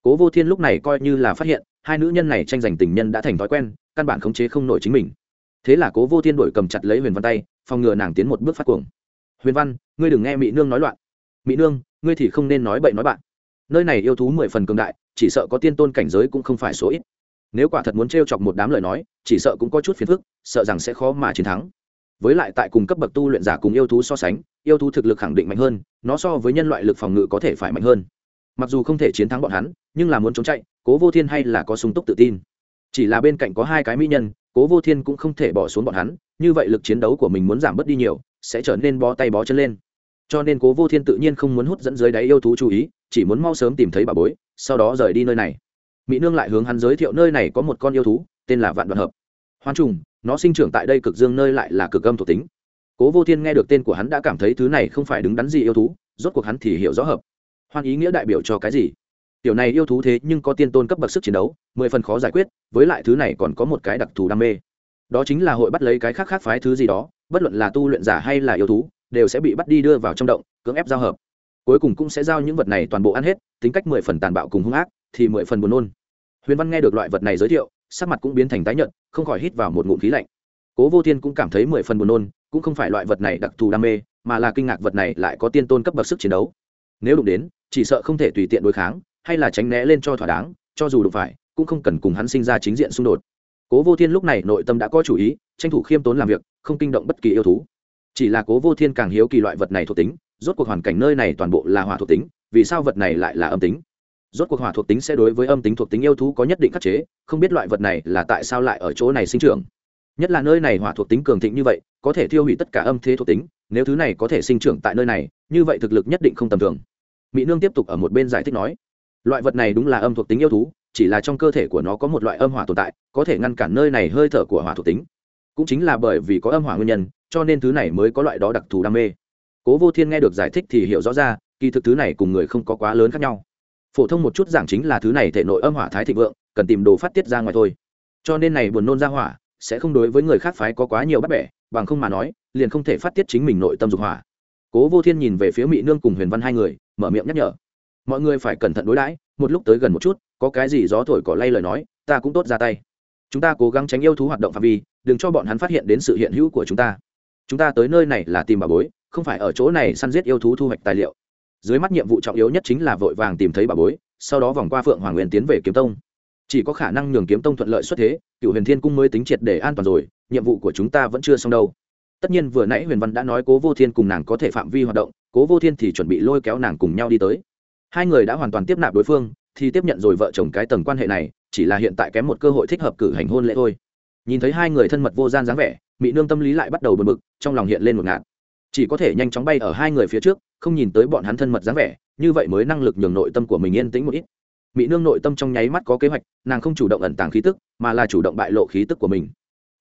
Cố vô thiên lúc này coi như là phát hiện, hai nữ nhân này tranh giành tình nhân đã thành thói quen, căn bản khống chế không nổi chính mình. Thế là cố vô thiên đổi cầm chặt lấy huyền văn tay, phòng ngừa nàng tiến một bước phát cuồng. Huyền văn, ngươi đừng nghe mỹ nương nói loạn. Mỹ nương, ngươi thì không nên nói bậy nói bạn. Nơi này yêu thú mười phần cường đại, chỉ sợ có tiên tôn cảnh giới cũng không phải số ít. Nếu quả thật muốn t r e o chọc một đám lời nói, chỉ sợ cũng có chút phiền phức, sợ rằng sẽ khó mà chiến thắng. Với lại tại cùng cấp bậc tu luyện giả cùng yêu thú so sánh yêu thú thực lực khẳng định mạnh hơn, nó so với nhân loại lực phòng ngự có thể phải mạnh hơn. Mặc dù không thể chiến thắng bọn hắn, nhưng là muốn trốn chạy, cố vô thiên hay là có sung túc tự tin. Chỉ là bên cạnh có hai cái mỹ nhân, cố vô thiên cũng không thể bỏ xuống bọn hắn, như vậy lực chiến đấu của mình muốn giảm bớt đi nhiều, sẽ trở nên bó tay bó chân lên. Cho nên cố vô thiên tự nhiên không muốn hút dẫn dưới đáy yêu thú chú ý, chỉ muốn mau sớm tìm thấy bà bối, sau đó rời đi nơi này. Mỹ nương lại hướng hắn giới thiệu nơi này có một con yêu thú, tên là vạn đoạn hợp. Hoan trùng, nó sinh trưởng tại đây cực dương nơi lại là cực âm thuộc tính cố vô thiên nghe được tên của hắn đã cảm thấy thứ này không phải đứng đắn gì yêu thú, rốt cuộc hắn thì hiểu rõ hợp. Hoan ý nghĩa đại biểu cho cái gì? Tiểu này yêu thú thế nhưng có tiên tôn cấp bậc sức chiến đấu, mười phần khó giải quyết, với lại thứ này còn có một cái đặc thù đam mê. Đó chính là hội bắt lấy cái khác khác phái thứ gì đó, bất luận là tu luyện giả hay là yêu thú, đều sẽ bị bắt đi đưa vào trong động, cưỡng ép giao hợp. Cuối cùng cũng sẽ giao những vật này toàn bộ ăn hết, tính cách mười phần tàn bạo cùng hung ác, thì mười phần buồn nôn. Huyền văn nghe được loại vật này giới thiệu, sắc mặt cũng biến thành tái nhợt, không khỏi hít vào một ngụm khí lạnh. Cố vô thiên cũng cảm thấy mười phần buồn nôn cũng không phải loại vật này đặc thù đam mê, mà là kinh ngạc vật này lại có tiên tôn cấp bậc sức chiến đấu. Nếu đụng đến, chỉ sợ không thể tùy tiện đối kháng, hay là tránh né lên cho thỏa đáng, cho dù đụng phải, cũng không cần cùng hắn sinh ra chính diện xung đột. Cố vô thiên lúc này nội tâm đã có chủ ý, tranh thủ khiêm tốn làm việc, không kinh động bất kỳ yêu thú. Chỉ là cố vô thiên càng hiếu kỳ loại vật này thuộc tính, rốt cuộc hoàn cảnh nơi này toàn bộ là hỏa thuộc tính, vì sao vật này lại là âm tính? Rốt cuộc hỏa thuộc tính sẽ đối với âm tính thuộc tính yêu thú có nhất định khắc chế, không biết loại vật này là tại sao lại ở chỗ này sinh trưởng nhất là nơi này hỏa thuộc tính cường thịnh như vậy, có thể tiêu hủy tất cả âm thế thuộc tính, nếu thứ này có thể sinh trưởng tại nơi này, như vậy thực lực nhất định không tầm thường. Mỹ nương tiếp tục ở một bên giải thích nói, loại vật này đúng là âm thuộc tính yêu thú, chỉ là trong cơ thể của nó có một loại âm hỏa tồn tại, có thể ngăn cản nơi này hơi thở của hỏa thuộc tính. Cũng chính là bởi vì có âm hỏa nguyên nhân, cho nên thứ này mới có loại đó đặc thù đam mê. Cố vô thiên nghe được giải thích thì hiểu rõ ra, kỳ thực thứ này cùng người không có quá lớn khác nhau. Phổ thông một chút giảng chính là thứ này thể nội âm hỏa thái thịnh vượng, cần tìm đồ phát tiết ra ngoài thôi. Cho nên này buồn nôn ra hỏa sẽ không đối với người khác phái có quá nhiều bắt bẻ, bằng không mà nói, liền không thể phát tiết chính mình nội tâm dục hỏa. Cố vô thiên nhìn về phía mỹ nương cùng huyền văn hai người, mở miệng nhắc nhở. Mọi người phải cẩn thận đối đãi, một lúc tới gần một chút, có cái gì gió thổi cỏ lay lời nói, ta cũng tốt ra tay. Chúng ta cố gắng tránh yêu thú hoạt động phạm vi, đừng cho bọn hắn phát hiện đến sự hiện hữu của chúng ta. Chúng ta tới nơi này là tìm bà bối, không phải ở chỗ này săn giết yêu thú thu hoạch tài liệu. Dưới mắt nhiệm vụ trọng yếu nhất chính là vội vàng tìm thấy bà bối, sau đó vòng qua phượng hoàng nguyên tiến về kiếm tông chỉ có khả năng nhường kiếm tông thuận lợi xuất thế cựu huyền thiên cung mới tính triệt để an toàn rồi, nhiệm vụ của chúng ta vẫn chưa xong đâu. Tất nhiên vừa nãy huyền văn đã nói cố vô thiên cùng nàng có thể phạm vi hoạt động, cố vô thiên thì chuẩn bị lôi kéo nàng cùng nhau đi tới. Hai người đã hoàn toàn tiếp nạp đối phương, thì tiếp nhận rồi vợ chồng cái tầng quan hệ này, chỉ là hiện tại kém một cơ hội thích hợp cử hành hôn lễ thôi. Nhìn thấy hai người thân mật vô gian dáng vẻ mỹ nương tâm lý lại bắt đầu bật mực trong lòng hiện lên một ngạt. Chỉ có thể nhanh chóng bay ở hai người phía trước, không nhìn tới bọn hắn thân mật dáng vẻ, như vậy mới năng lực nhường nội tâm của mình yên tĩnh một ít mỹ nương nội tâm trong nháy mắt có kế hoạch, nàng không chủ động ẩn tàng khí tức, mà là chủ động bại lộ khí tức của mình.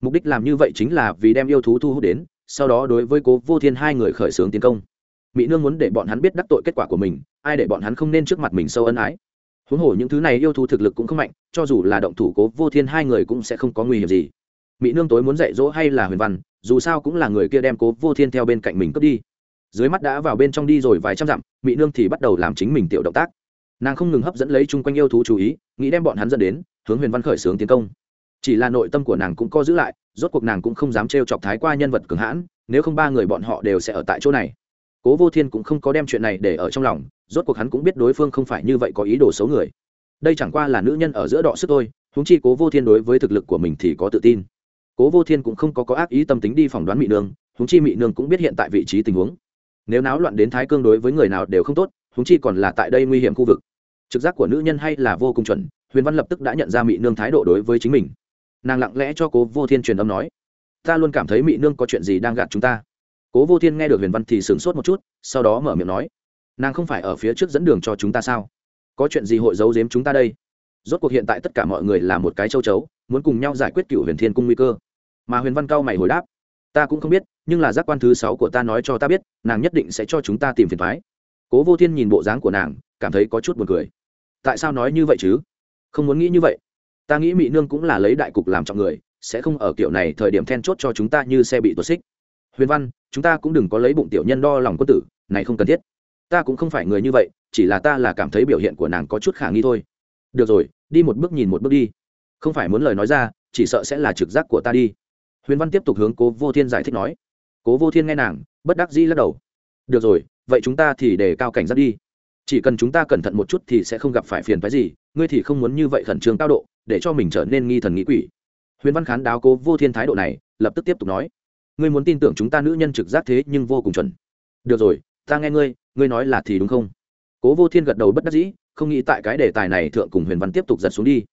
Mục đích làm như vậy chính là vì đem yêu thú thu hút đến, sau đó đối với cố vô thiên hai người khởi xướng tiến công. Mỹ nương muốn để bọn hắn biết đắc tội kết quả của mình, ai để bọn hắn không nên trước mặt mình sâu ân ái. Huống hồ những thứ này yêu thú thực lực cũng không mạnh, cho dù là động thủ cố vô thiên hai người cũng sẽ không có nguy hiểm gì. Mỹ nương tối muốn dạy dỗ hay là huyền văn, dù sao cũng là người kia đem cố vô thiên theo bên cạnh mình cướp đi. Dưới mắt đã vào bên trong đi rồi vài trăm dặm mỹ nương thì bắt đầu làm chính mình tiểu động tác nàng không ngừng hấp dẫn lấy chung quanh yêu thú chú ý, nghĩ đem bọn hắn dẫn đến, hướng huyền văn khởi xướng tiến công. Chỉ là nội tâm của nàng cũng co giữ lại, rốt cuộc nàng cũng không dám trêu chọc thái qua nhân vật cường hãn, nếu không ba người bọn họ đều sẽ ở tại chỗ này. Cố vô thiên cũng không có đem chuyện này để ở trong lòng, rốt cuộc hắn cũng biết đối phương không phải như vậy có ý đồ xấu người. Đây chẳng qua là nữ nhân ở giữa đọ sức thôi húng chi cố vô thiên đối với thực lực của mình thì có tự tin. Cố vô thiên cũng không có có ác ý tâm tính đi phỏng đoán mị nương húng chi mị nương cũng biết hiện tại vị trí tình huống. Nếu náo loạn đến thái cương đối với người nào đều không tốt húng chi còn là tại đây nguy hiểm khu vực trực giác của nữ nhân hay là vô cùng chuẩn, huyền văn lập tức đã nhận ra mị nương thái độ đối với chính mình. Nàng lặng lẽ cho cố vô thiên truyền âm nói, ta luôn cảm thấy mị nương có chuyện gì đang gạt chúng ta. Cố vô thiên nghe được huyền văn thì sửng sốt một chút, sau đó mở miệng nói, nàng không phải ở phía trước dẫn đường cho chúng ta sao? Có chuyện gì hội giấu giếm chúng ta đây? Rốt cuộc hiện tại tất cả mọi người là một cái châu chấu, muốn cùng nhau giải quyết cựu huyền thiên cung nguy cơ. Mà huyền văn cao mày hồi đáp, ta cũng không biết, nhưng là giác quan thứ sáu của ta nói cho ta biết, nàng nhất định sẽ cho chúng ta tìm phiền thoái cố vô thiên nhìn bộ dáng của nàng, cảm thấy có chút buồn cười tại sao nói như vậy chứ? Không muốn nghĩ như vậy. Ta nghĩ mỹ nương cũng là lấy đại cục làm trọng người, sẽ không ở kiểu này thời điểm then chốt cho chúng ta như xe bị tuột xích. Huyền văn, chúng ta cũng đừng có lấy bụng tiểu nhân đo lòng quân tử, này không cần thiết. Ta cũng không phải người như vậy, chỉ là ta là cảm thấy biểu hiện của nàng có chút khả nghi thôi. Được rồi, đi một bước nhìn một bước đi. Không phải muốn lời nói ra, chỉ sợ sẽ là trực giác của ta đi. Huyền văn tiếp tục hướng cố vô thiên giải thích nói. Cố vô thiên nghe nàng, bất đắc dĩ lắc đầu. Được rồi, vậy chúng ta thì đề cao cảnh giác đi chỉ cần chúng ta cẩn thận một chút thì sẽ không gặp phải phiền phái gì, ngươi thì không muốn như vậy khẩn trương cao độ, để cho mình trở nên nghi thần nghĩ quỷ. Huyền văn khán đáo cố vô thiên thái độ này, lập tức tiếp tục nói, ngươi muốn tin tưởng chúng ta nữ nhân trực giác thế nhưng vô cùng chuẩn. Được rồi, ta nghe ngươi ngươi nói là thì đúng không? Cố vô thiên gật đầu bất đắc dĩ, không nghĩ tại cái đề tài này thượng cùng huyền văn tiếp tục giật xuống đi.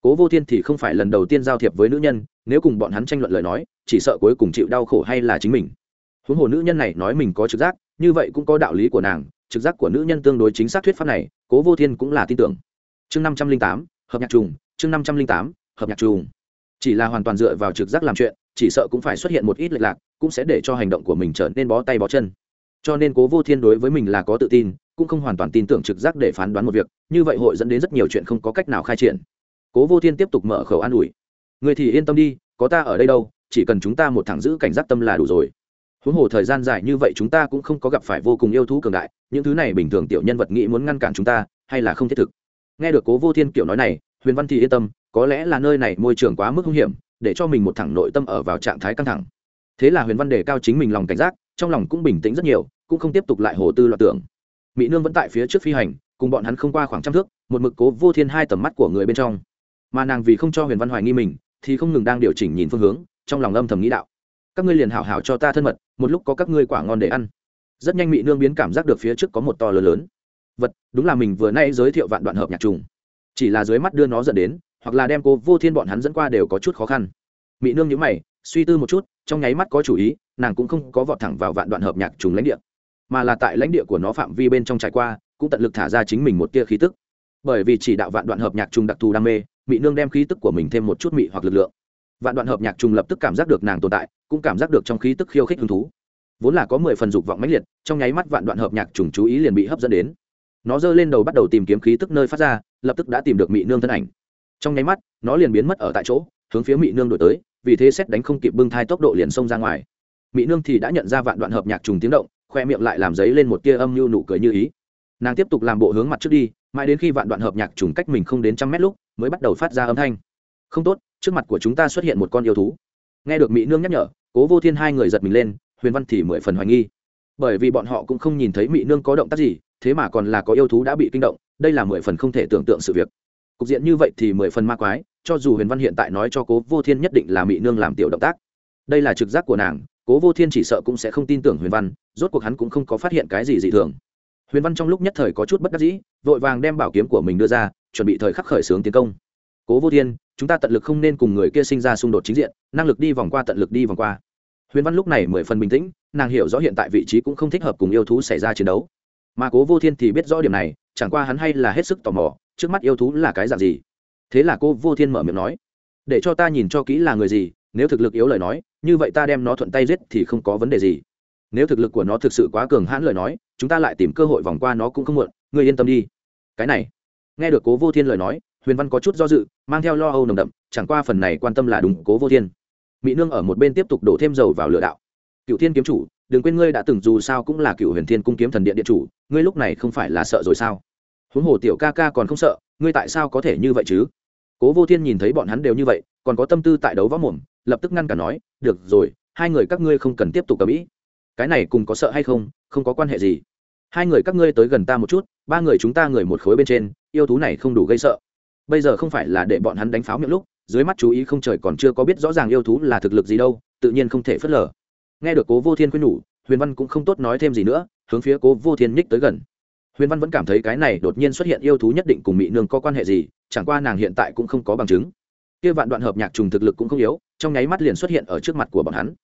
Cố vô thiên thì không phải lần đầu tiên giao thiệp với nữ nhân, nếu cùng bọn hắn tranh luận lời nói, chỉ sợ cuối cùng chịu đau khổ hay là chính mình. Huống hồ nữ nhân này nói mình có trực giác, như vậy cũng có đạo lý của nàng trực giác của nữ nhân tương đối chính xác thuyết pháp này, cố vô thiên cũng là tin tưởng. Chương năm trăm linh tám, hợp nhạc trùng, chương năm trăm linh tám, hợp nhạc trùng. Chỉ là hoàn toàn dựa vào trực giác làm chuyện, chỉ sợ cũng phải xuất hiện một ít lệch lạc, cũng sẽ để cho hành động của mình trở nên bó tay bó chân. Cho nên cố vô thiên đối với mình là có tự tin, cũng không hoàn toàn tin tưởng trực giác để phán đoán một việc, như vậy hội dẫn đến rất nhiều chuyện không có cách nào khai triển. Cố vô thiên tiếp tục mở khẩu an ủi. Người thì yên tâm đi, có ta ở đây đâu, chỉ cần chúng ta một thẳng giữ cảnh giác tâm là đủ rồi huống hồ thời gian dài như vậy chúng ta cũng không có gặp phải vô cùng yêu thú cường đại, những thứ này bình thường tiểu nhân vật nghĩ muốn ngăn cản chúng ta, hay là không thiết thực? Nghe được cố vô thiên kiểu nói này, huyền văn thì yên tâm, có lẽ là nơi này môi trường quá mức hung hiểm, để cho mình một thẳng nội tâm ở vào trạng thái căng thẳng. Thế là huyền văn đề cao chính mình lòng cảnh giác, trong lòng cũng bình tĩnh rất nhiều, cũng không tiếp tục lại hồ tư loạn tưởng. Mỹ nương vẫn tại phía trước phi hành, cùng bọn hắn không qua khoảng trăm thước, một mực cố vô thiên hai tầm mắt của người bên trong. Mà nàng vì không cho huyền văn hoài nghi mình, thì không ngừng đang điều chỉnh nhìn phương hướng, trong lòng âm thầm nghĩ đạo các ngươi liền hảo hảo cho ta thân mật, một lúc có các ngươi quả ngon để ăn. Rất nhanh mị nương biến cảm giác được phía trước có một to lớn lớn. Vật, đúng là mình vừa nay giới thiệu vạn đoạn hợp nhạc trùng. Chỉ là dưới mắt đưa nó dẫn đến, hoặc là đem cô vô thiên bọn hắn dẫn qua đều có chút khó khăn. Mị nương nhữ mày, suy tư một chút, trong nháy mắt có chủ ý, nàng cũng không có vọt thẳng vào vạn đoạn hợp nhạc trùng lãnh địa, mà là tại lãnh địa của nó phạm vi bên trong trải qua, cũng tận lực thả ra chính mình một tia khí tức. Bởi vì chỉ đạo vạn đoạn hợp nhạc trùng đặc thù đam mê, mị nương đem khí tức của mình thêm một chút mị hoặc lực lượng vạn đoạn hợp nhạc trùng lập tức cảm giác được nàng tồn tại, cũng cảm giác được trong khí tức khiêu khích hứng thú. Vốn là có mười phần dục vọng mãnh liệt, trong nháy mắt vạn đoạn hợp nhạc trùng chú ý liền bị hấp dẫn đến. Nó giơ lên đầu bắt đầu tìm kiếm khí tức nơi phát ra, lập tức đã tìm được mị nương thân ảnh. Trong nháy mắt, nó liền biến mất ở tại chỗ, hướng phía mị nương đổi tới, vì thế xét đánh không kịp bưng thai tốc độ liền xông ra ngoài. Mị nương thì đã nhận ra vạn đoạn hợp nhạc trùng tiếng động, khoe miệng lại làm giấy lên một tia âm mưu nụ cười như ý. Nàng tiếp tục làm bộ hướng mặt trước đi, mãi đến khi vạn đoạn hợp nhạc trùng cách mình không đến trăm mét lúc, mới bắt đầu phát ra âm thanh. Không tốt trước mặt của chúng ta xuất hiện một con yêu thú. Nghe được mỹ nương nhắc nhở, cố vô thiên hai người giật mình lên, huyền văn thì mười phần hoài nghi. Bởi vì bọn họ cũng không nhìn thấy mỹ nương có động tác gì, thế mà còn là có yêu thú đã bị kinh động, đây là mười phần không thể tưởng tượng sự việc. Cục diện như vậy thì mười phần ma quái, cho dù huyền văn hiện tại nói cho cố vô thiên nhất định là mỹ nương làm tiểu động tác. Đây là trực giác của nàng, cố vô thiên chỉ sợ cũng sẽ không tin tưởng huyền văn, rốt cuộc hắn cũng không có phát hiện cái gì dị thường. Huyền văn trong lúc nhất thời có chút bất đắc dĩ, vội vàng đem bảo kiếm của mình đưa ra, chuẩn bị thời khắc khởi xướng tiến công cố vô thiên, chúng ta tận lực không nên cùng người kia sinh ra xung đột chính diện, năng lực đi vòng qua tận lực đi vòng qua. Huyền văn lúc này mười phần bình tĩnh, nàng hiểu rõ hiện tại vị trí cũng không thích hợp cùng yêu thú xảy ra chiến đấu. Mà cố vô thiên thì biết rõ điểm này, chẳng qua hắn hay là hết sức tò mò, trước mắt yêu thú là cái dạng gì. Thế là cô vô thiên mở miệng nói, để cho ta nhìn cho kỹ là người gì, nếu thực lực yếu lời nói, như vậy ta đem nó thuận tay giết thì không có vấn đề gì. Nếu thực lực của nó thực sự quá cường hãn lời nói, chúng ta lại tìm cơ hội vòng qua nó cũng không muộn, ngươi yên tâm đi. Cái này, nghe được cố vô thiên lời nói huyền văn có chút do dự, mang theo lo âu nồng đậm, chẳng qua phần này quan tâm là đúng cố vô thiên. Mỹ nương ở một bên tiếp tục đổ thêm dầu vào lửa đạo. Cựu thiên kiếm chủ, đừng quên ngươi đã từng dù sao cũng là cựu huyền thiên cung kiếm thần điện điện chủ, ngươi lúc này không phải là sợ rồi sao? Huống hồ tiểu ca ca còn không sợ, ngươi tại sao có thể như vậy chứ? Cố vô thiên nhìn thấy bọn hắn đều như vậy, còn có tâm tư tại đấu võ mồm, lập tức ngăn cả nói, được rồi, hai người các ngươi không cần tiếp tục cầm ĩ cái này cùng có sợ hay không không có quan hệ gì. Hai người các ngươi tới gần ta một chút, ba người chúng ta người một khối bên trên, yêu thú này không đủ gây sợ bây giờ không phải là để bọn hắn đánh pháo miệng lúc, dưới mắt chú ý không trời còn chưa có biết rõ ràng yêu thú là thực lực gì đâu, tự nhiên không thể phớt lờ. Nghe được cố vô thiên khuyên nhủ, huyền văn cũng không tốt nói thêm gì nữa, hướng phía cố vô thiên nhích tới gần. Huyền văn vẫn cảm thấy cái này đột nhiên xuất hiện yêu thú nhất định cùng mỹ nương có quan hệ gì, chẳng qua nàng hiện tại cũng không có bằng chứng. Kia vạn đoạn hợp nhạc trùng thực lực cũng không yếu, trong nháy mắt liền xuất hiện ở trước mặt của bọn hắn.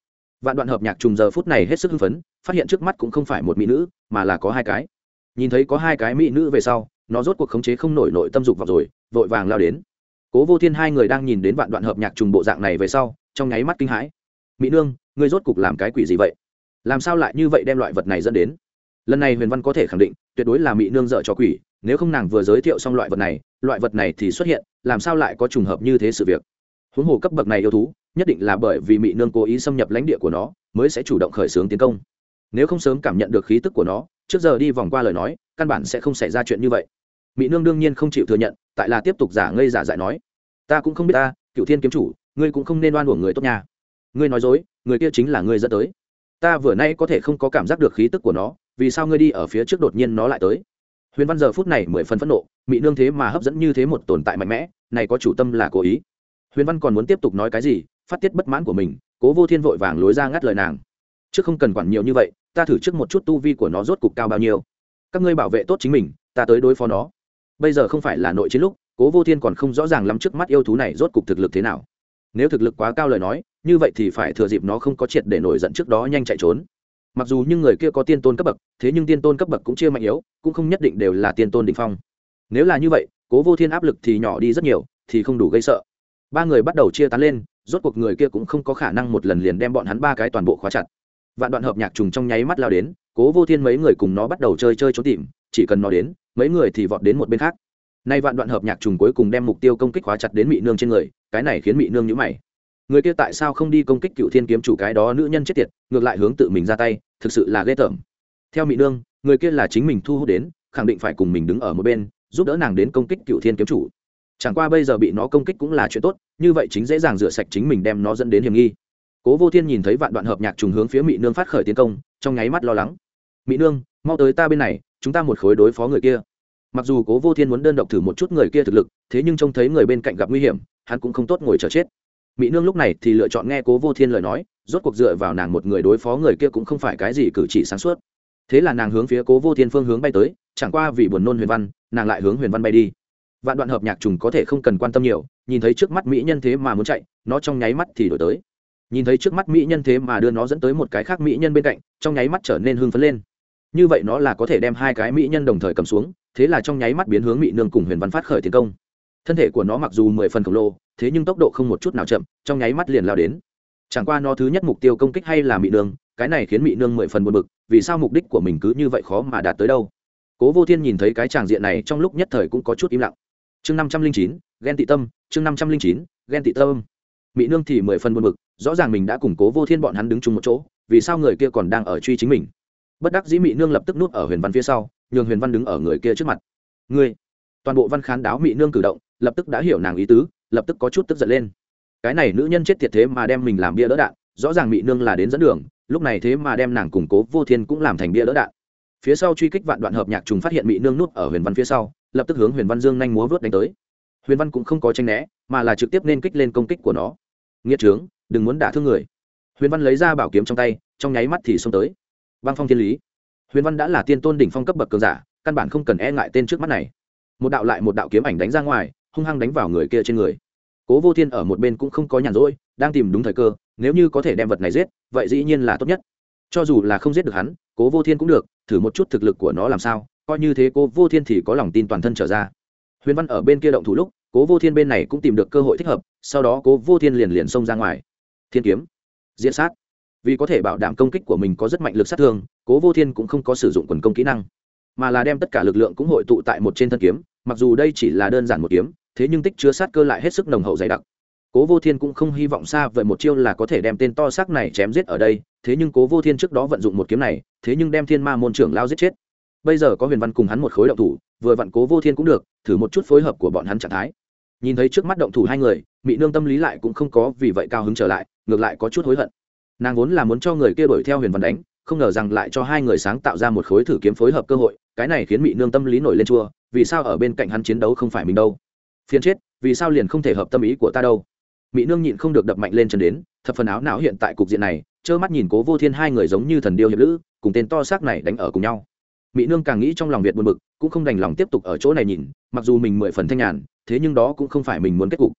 Vạn đoạn hợp nhạc trùng giờ phút này hết sức hưng phấn, phát hiện trước mắt cũng không phải một mỹ nữ, mà là có hai cái. Nhìn thấy có hai cái mỹ nữ về sau nó rốt cuộc khống chế không nổi nội tâm dục vào rồi, vội vàng lao đến. Cố vô thiên hai người đang nhìn đến vạn đoạn hợp nhạc trùng bộ dạng này về sau, trong nháy mắt kinh hãi. Mỹ nương, ngươi rốt cuộc làm cái quỷ gì vậy? Làm sao lại như vậy đem loại vật này dẫn đến? Lần này huyền văn có thể khẳng định, tuyệt đối là mỹ nương dợ cho quỷ, nếu không nàng vừa giới thiệu xong loại vật này, loại vật này thì xuất hiện, làm sao lại có trùng hợp như thế sự việc? Huống hồ cấp bậc này yêu thú, nhất định là bởi vì mỹ nương cố ý xâm nhập lãnh địa của nó, mới sẽ chủ động khởi xướng tiến công. Nếu không sớm cảm nhận được khí tức của nó, trước giờ đi vòng qua lời nói căn bản sẽ không xảy ra chuyện như vậy. Mỹ nương đương nhiên không chịu thừa nhận, tại là tiếp tục giả ngây giả dại nói, ta cũng không biết ta cựu thiên kiếm chủ, ngươi cũng không nên oan uổng người tốt nhà ngươi nói dối, người kia chính là ngươi dẫn tới. Ta vừa nay có thể không có cảm giác được khí tức của nó, vì sao ngươi đi ở phía trước đột nhiên nó lại tới? Huyền văn giờ phút này mười phần phẫn nộ mỹ nương thế mà hấp dẫn như thế một tồn tại mạnh mẽ, này có chủ tâm là cố ý. Huyền văn còn muốn tiếp tục nói cái gì, phát tiết bất mãn của mình, cố vô thiên vội vàng lối ra ngắt lời nàng. Chứ không cần quản nhiều như vậy, ta thử trước một chút tu vi của nó rốt cục cao bao nhiêu các ngươi bảo vệ tốt chính mình, ta tới đối phó nó. Bây giờ không phải là nội chiến lúc, cố vô thiên còn không rõ ràng lắm trước mắt yêu thú này rốt cục thực lực thế nào. Nếu thực lực quá cao lời nói, như vậy thì phải thừa dịp nó không có triệt để nổi giận trước đó nhanh chạy trốn. Mặc dù những người kia có tiên tôn cấp bậc, thế nhưng tiên tôn cấp bậc cũng chia mạnh yếu, cũng không nhất định đều là tiên tôn định phong. Nếu là như vậy, cố vô thiên áp lực thì nhỏ đi rất nhiều, thì không đủ gây sợ. Ba người bắt đầu chia tán lên, rốt cuộc người kia cũng không có khả năng một lần liền đem bọn hắn ba cái toàn bộ khóa chặt. Vạn đoạn hợp nhạc trùng trong nháy mắt lao đến cố vô thiên mấy người cùng nó bắt đầu chơi chơi trốn tìm, chỉ cần nó đến, mấy người thì vọt đến một bên khác. Nay vạn đoạn hợp nhạc trùng cuối cùng đem mục tiêu công kích khóa chặt đến mị nương trên người, cái này khiến mị nương nhữ mày. Người kia tại sao không đi công kích cựu thiên kiếm chủ cái đó nữ nhân chết tiệt, ngược lại hướng tự mình ra tay, thực sự là ghê tởm. Theo mị nương, người kia là chính mình thu hút đến, khẳng định phải cùng mình đứng ở một bên, giúp đỡ nàng đến công kích cựu thiên kiếm chủ. Chẳng qua bây giờ bị nó công kích cũng là chuyện tốt, như vậy chính dễ dàng rửa sạch chính mình đem nó dẫn đến hiểm nghi. Cố vô thiên nhìn thấy vạn đoạn hợp nhạc trùng hướng phía mỹ nương phát khởi tiến công, trong nháy mắt lo lắng mỹ nương, mau tới ta bên này, chúng ta một khối đối phó người kia. Mặc dù cố vô thiên muốn đơn độc thử một chút người kia thực lực, thế nhưng trông thấy người bên cạnh gặp nguy hiểm, hắn cũng không tốt ngồi chờ chết. Mỹ nương lúc này thì lựa chọn nghe cố vô thiên lời nói, rốt cuộc dựa vào nàng một người đối phó người kia cũng không phải cái gì cử chỉ sáng suốt. Thế là nàng hướng phía cố vô thiên phương hướng bay tới, chẳng qua vì buồn nôn huyền văn, nàng lại hướng huyền văn bay đi. Vạn đoạn hợp nhạc trùng có thể không cần quan tâm nhiều, nhìn thấy trước mắt mỹ nhân thế mà muốn chạy, nó trong nháy mắt thì đổi tới. Nhìn thấy trước mắt mỹ nhân thế mà đưa nó dẫn tới một cái khác mỹ nhân bên cạnh, trong nháy mắt trở nên hưng phấn lên như vậy nó là có thể đem hai cái mỹ nhân đồng thời cầm xuống, thế là trong nháy mắt biến hướng mỹ nương cùng huyền văn phát khởi tiến công. Thân thể của nó mặc dù mười phần khổng lồ, thế nhưng tốc độ không một chút nào chậm, trong nháy mắt liền lao đến. Chẳng qua nó thứ nhất mục tiêu công kích hay là mỹ nương, cái này khiến mỹ nương mười phần buồn bực, vì sao mục đích của mình cứ như vậy khó mà đạt tới đâu? Cố vô thiên nhìn thấy cái tràng diện này trong lúc nhất thời cũng có chút im lặng. Chương năm trăm linh chín, ghen tị tâm, chương năm trăm linh chín, ghen tị tâm. Mỹ nương thì mười phần buồn bực, rõ ràng mình đã củng cố vô thiên bọn hắn đứng chung một chỗ, vì sao người kia còn đang ở truy chính mình? Bất đắc dĩ mỹ nương lập tức nuốt ở huyền văn phía sau, nhường huyền văn đứng ở người kia trước mặt. Ngươi. Toàn bộ văn khán đáo mỹ nương cử động, lập tức đã hiểu nàng ý tứ, lập tức có chút tức giận lên. Cái này nữ nhân chết tiệt thế mà đem mình làm bia đỡ đạn, rõ ràng mỹ nương là đến dẫn đường, lúc này thế mà đem nàng củng cố vô thiên cũng làm thành bia đỡ đạn. Phía sau truy kích vạn đoạn hợp nhạc trùng phát hiện mỹ nương nuốt ở huyền văn phía sau, lập tức hướng huyền văn dương nhanh múa vớt đánh tới. Huyền văn cũng không có tranh né, mà là trực tiếp nên kích lên công kích của nó. Nghĩa trướng, đừng muốn đả thương người. Huyền văn lấy ra bảo kiếm trong tay, trong nháy mắt thì xông tới băng phong thiên lý. Huyền văn đã là tiên tôn đỉnh phong cấp bậc cường giả, căn bản không cần e ngại tên trước mắt này. Một đạo lại một đạo kiếm ảnh đánh ra ngoài, hung hăng đánh vào người kia trên người. Cố vô thiên ở một bên cũng không có nhàn rỗi, đang tìm đúng thời cơ, nếu như có thể đem vật này giết, vậy dĩ nhiên là tốt nhất. Cho dù là không giết được hắn, cố vô thiên cũng được, thử một chút thực lực của nó làm sao, coi như thế cố vô thiên thì có lòng tin toàn thân trở ra. Huyền văn ở bên kia động thủ lúc, cố vô thiên bên này cũng tìm được cơ hội thích hợp, sau đó cố vô thiên liền liền xông ra ngoài. Thiên kiếm. Diễn sát vì có thể bảo đảm công kích của mình có rất mạnh lực sát thương, cố vô thiên cũng không có sử dụng quần công kỹ năng, mà là đem tất cả lực lượng cũng hội tụ tại một trên thân kiếm, mặc dù đây chỉ là đơn giản một kiếm, thế nhưng tích chứa sát cơ lại hết sức nồng hậu dày đặc. Cố vô thiên cũng không hy vọng xa vậy một chiêu là có thể đem tên to xác này chém giết ở đây, thế nhưng cố vô thiên trước đó vận dụng một kiếm này, thế nhưng đem thiên ma môn trưởng lao giết chết. Bây giờ có huyền văn cùng hắn một khối động thủ, vừa vặn cố vô thiên cũng được, thử một chút phối hợp của bọn hắn trạng thái. Nhìn thấy trước mắt động thủ hai người mỹ nương tâm lý lại cũng không có vì vậy cao hứng trở lại, ngược lại có chút hối hận nàng vốn là muốn cho người kia đuổi theo huyền văn đánh, không ngờ rằng lại cho hai người sáng tạo ra một khối thử kiếm phối hợp cơ hội, cái này khiến mỹ nương tâm lý nổi lên chua, vì sao ở bên cạnh hắn chiến đấu không phải mình đâu? Phiền chết, vì sao liền không thể hợp tâm ý của ta đâu? Mỹ nương nhịn không được đập mạnh lên chân đến, thập phần áo não hiện tại cục diện này, trơ mắt nhìn cố vô thiên hai người giống như thần điêu hiệp lữ, cùng tên to xác này đánh ở cùng nhau. Mỹ nương càng nghĩ trong lòng việt buồn bực, cũng không đành lòng tiếp tục ở chỗ này nhìn, mặc dù mình mười phần thanh nhàn, thế nhưng đó cũng không phải mình muốn kết cục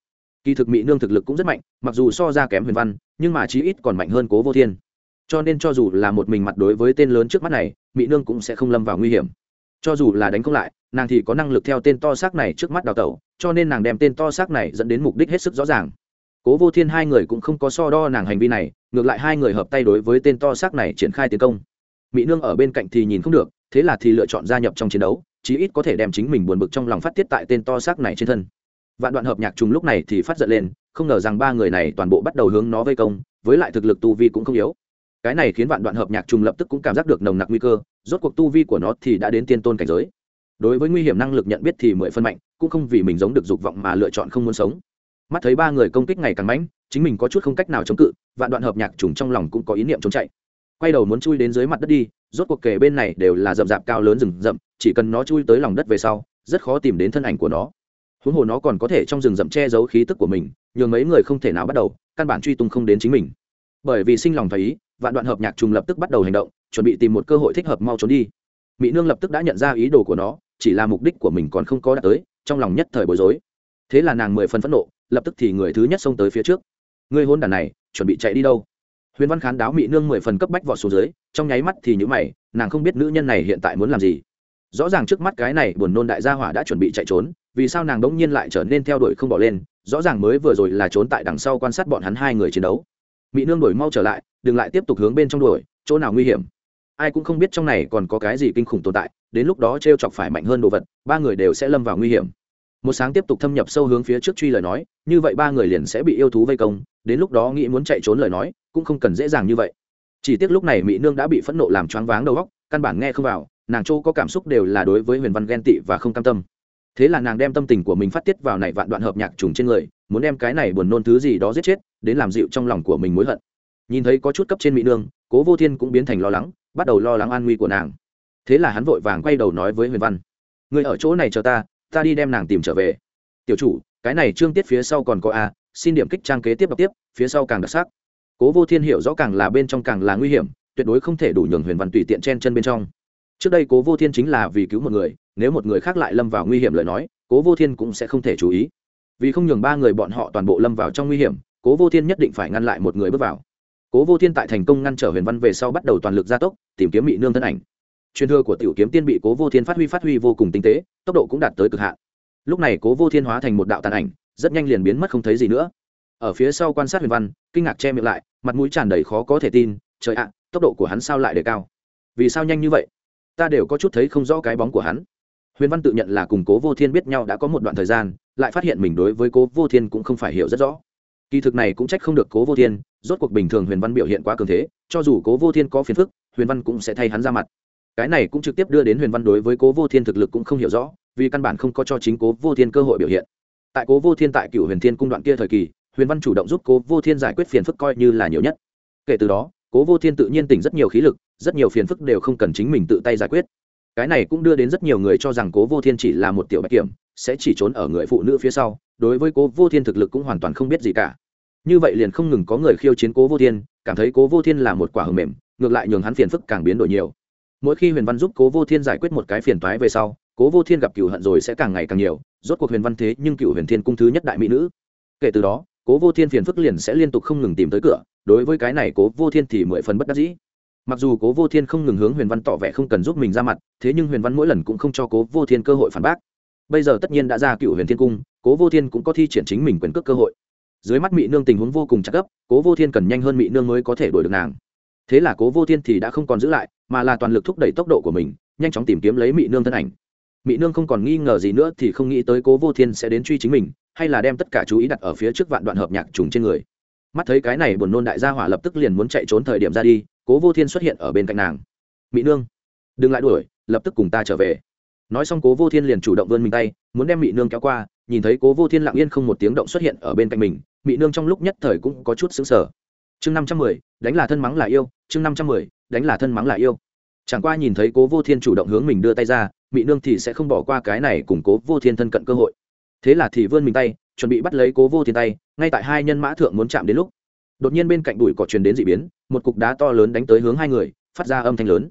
kỳ thực mỹ nương thực lực cũng rất mạnh, mặc dù so ra kém huyền văn, nhưng mà chí ít còn mạnh hơn cố vô thiên. Cho nên cho dù là một mình mặt đối với tên lớn trước mắt này, mỹ nương cũng sẽ không lâm vào nguy hiểm. Cho dù là đánh không lại, nàng thì có năng lực theo tên to xác này trước mắt đào tẩu, cho nên nàng đem tên to xác này dẫn đến mục đích hết sức rõ ràng. Cố vô thiên hai người cũng không có so đo nàng hành vi này, ngược lại hai người hợp tay đối với tên to xác này triển khai tiến công. Mỹ nương ở bên cạnh thì nhìn không được, thế là thì lựa chọn gia nhập trong chiến đấu, chí ít có thể đem chính mình buồn bực trong lòng phát tiết tại tên to xác này trên thân vạn đoạn hợp nhạc trùng lúc này thì phát giận lên, không ngờ rằng ba người này toàn bộ bắt đầu hướng nó vây công, với lại thực lực tu vi cũng không yếu. Cái này khiến vạn đoạn hợp nhạc trùng lập tức cũng cảm giác được nồng nặc nguy cơ, rốt cuộc tu vi của nó thì đã đến tiên tôn cảnh giới. Đối với nguy hiểm năng lực nhận biết thì mười phân mạnh, cũng không vì mình giống được dục vọng mà lựa chọn không muốn sống. Mắt thấy ba người công kích ngày càng mãnh chính mình có chút không cách nào chống cự, vạn đoạn hợp nhạc trùng trong lòng cũng có ý niệm chống chạy. Quay đầu muốn chui đến dưới mặt đất đi, rốt cuộc kề bên này đều là rậm rạp cao lớn rừng rậm, chỉ cần nó chui tới lòng đất về sau, rất khó tìm đến thân ảnh của nó huống hồ nó còn có thể trong rừng rậm che giấu khí tức của mình, nhường mấy người không thể nào bắt đầu, căn bản truy tung không đến chính mình. Bởi vì sinh lòng thấy ý, vạn đoạn hợp nhạc trùng lập tức bắt đầu hành động, chuẩn bị tìm một cơ hội thích hợp mau trốn đi. Mỹ nương lập tức đã nhận ra ý đồ của nó, chỉ là mục đích của mình còn không có đạt tới, trong lòng nhất thời bối rối. Thế là nàng mười phần phẫn nộ, lập tức thì người thứ nhất xông tới phía trước. Người hôn đàn này, chuẩn bị chạy đi đâu? Huyền văn khán đáo mỹ nương mười phần cấp bách vọt xuống dưới, trong nháy mắt thì nhữ mày, nàng không biết nữ nhân này hiện tại muốn làm gì. Rõ ràng trước mắt cái này buồn nôn đại gia hỏa đã chuẩn bị chạy trốn vì sao nàng đống nhiên lại trở nên theo đuổi không bỏ lên, rõ ràng mới vừa rồi là trốn tại đằng sau quan sát bọn hắn hai người chiến đấu. Mỹ nương đổi mau trở lại, đừng lại tiếp tục hướng bên trong đuổi, chỗ nào nguy hiểm? Ai cũng không biết trong này còn có cái gì kinh khủng tồn tại, đến lúc đó t r e o chọc phải mạnh hơn đồ vật, ba người đều sẽ lâm vào nguy hiểm. Một sáng tiếp tục thâm nhập sâu hướng phía trước truy lời nói, như vậy ba người liền sẽ bị yêu thú vây công, đến lúc đó nghĩ muốn chạy trốn lời nói, cũng không cần dễ dàng như vậy. Chỉ tiếc lúc này mỹ nương đã bị phẫn nộ làm choáng váng đầu óc, căn bản nghe không vào, nàng châu có cảm xúc đều là đối với huyền văn ghen tị và không cam tâm thế là nàng đem tâm tình của mình phát tiết vào này vạn đoạn hợp nhạc trùng trên người, muốn đem cái này buồn nôn thứ gì đó giết chết, đến làm dịu trong lòng của mình mối hận. Nhìn thấy có chút cấp trên mỹ nương, cố vô thiên cũng biến thành lo lắng, bắt đầu lo lắng an nguy của nàng. Thế là hắn vội vàng quay đầu nói với huyền văn người ở chỗ này chờ ta ta đi đem nàng tìm trở về. Tiểu chủ, cái này trương tiết phía sau còn có a, xin điểm kích trang kế tiếp đọc tiếp, phía sau càng đặc sắc. Cố vô thiên hiểu rõ càng là bên trong càng là nguy hiểm, tuyệt đối không thể đủ nhường huyền văn tùy tiện chen chân bên trong trước đây cố vô thiên chính là vì cứu một người, nếu một người khác lại lâm vào nguy hiểm lời nói, cố vô thiên cũng sẽ không thể chú ý. Vì không nhường ba người bọn họ toàn bộ lâm vào trong nguy hiểm, cố vô thiên nhất định phải ngăn lại một người bước vào. Cố vô thiên tại thành công ngăn trở huyền văn về sau bắt đầu toàn lực gia tốc, tìm kiếm bị nương thân ảnh. Truyền thừa của tiểu kiếm tiên bị cố vô thiên phát huy phát huy vô cùng tinh tế, tốc độ cũng đạt tới cực hạn. Lúc này cố vô thiên hóa thành một đạo tàn ảnh, rất nhanh liền biến mất không thấy gì nữa. Ở phía sau quan sát huyền văn, kinh ngạc che miệng lại, mặt mũi tràn đầy khó có thể tin, trời ạ, tốc độ của hắn sao lại đề cao? Vì sao nhanh như vậy? Ta đều có chút thấy không rõ cái bóng của hắn. Huyền văn tự nhận là cùng cố vô thiên biết nhau đã có một đoạn thời gian, lại phát hiện mình đối với cố vô thiên cũng không phải hiểu rất rõ. Kỳ thực này cũng trách không được cố vô thiên, rốt cuộc bình thường huyền văn biểu hiện quá cường thế, cho dù cố vô thiên có phiền phức, huyền văn cũng sẽ thay hắn ra mặt. Cái này cũng trực tiếp đưa đến huyền văn đối với cố vô thiên thực lực cũng không hiểu rõ, vì căn bản không có cho chính cố vô thiên cơ hội biểu hiện. Tại cố vô thiên tại cựu huyền thiên cung đoạn kia thời kỳ, huyền văn chủ động giúp cố vô thiên giải quyết phiền phức coi như là nhiều nhất. Kể từ đó cố vô thiên tự nhiên tỉnh rất nhiều khí lực, rất nhiều phiền phức đều không cần chính mình tự tay giải quyết. Cái này cũng đưa đến rất nhiều người cho rằng cố vô thiên chỉ là một tiểu bạch kiểm, sẽ chỉ trốn ở người phụ nữ phía sau, đối với cố vô thiên thực lực cũng hoàn toàn không biết gì cả. Như vậy liền không ngừng có người khiêu chiến cố vô thiên, cảm thấy cố vô thiên là một quả hầm mềm, ngược lại nhường hắn phiền phức càng biến đổi nhiều. Mỗi khi huyền văn giúp cố vô thiên giải quyết một cái phiền toái về sau, cố vô thiên gặp cựu hận rồi sẽ càng ngày càng nhiều, rốt cuộc huyền văn thế nhưng cựu huyền thiên cung thứ nhất đại mỹ nữ. Kể từ đó cố vô thiên phiền phức liền sẽ liên tục không ngừng tìm tới cửa, đối với cái này cố vô thiên thì mười phần bất đắc dĩ. Mặc dù cố vô thiên không ngừng hướng huyền văn tỏ vẻ không cần giúp mình ra mặt, thế nhưng huyền văn mỗi lần cũng không cho cố vô thiên cơ hội phản bác. Bây giờ tất nhiên đã ra cựu huyền thiên cung, cố vô thiên cũng có thi triển chính mình quyền cước cơ hội. Dưới mắt mỹ nương tình huống vô cùng chắc gấp, cố vô thiên cần nhanh hơn mỹ nương mới có thể đuổi được nàng. Thế là cố vô thiên thì đã không còn giữ lại, mà là toàn lực thúc đẩy tốc độ của mình, nhanh chóng tìm kiếm lấy mỹ nương thân ảnh. Mỹ nương không còn nghi ngờ gì nữa thì không nghĩ tới cố vô thiên sẽ đến truy chính mình hay là đem tất cả chú ý đặt ở phía trước vạn đoạn hợp nhạc trùng trên người. Mắt thấy cái này buồn nôn đại gia hỏa lập tức liền muốn chạy trốn thời điểm ra đi, cố vô thiên xuất hiện ở bên cạnh nàng. Mỹ nương, đừng lại đuổi, lập tức cùng ta trở về. Nói xong cố vô thiên liền chủ động vươn mình tay, muốn đem mỹ nương kéo qua, nhìn thấy cố vô thiên lặng yên không một tiếng động xuất hiện ở bên cạnh mình mỹ nương trong lúc nhất thời cũng có chút xứng sở chương năm trăm mười, đánh là thân mắng là yêu, chương năm trăm mười, đánh là thân mắng là yêu. Chẳng qua nhìn thấy cố vô thiên chủ động hướng mình đưa tay ra mỹ nương thì sẽ không bỏ qua cái này cùng cố vô thiên thân cận cơ hội thế là thì vươn mình tay, chuẩn bị bắt lấy cố vô thiên tay, ngay tại hai nhân mã thượng muốn chạm đến lúc, đột nhiên bên cạnh đùi cỏ truyền đến d ị biến, một cục đá to lớn đánh tới hướng hai người, phát ra âm thanh lớn.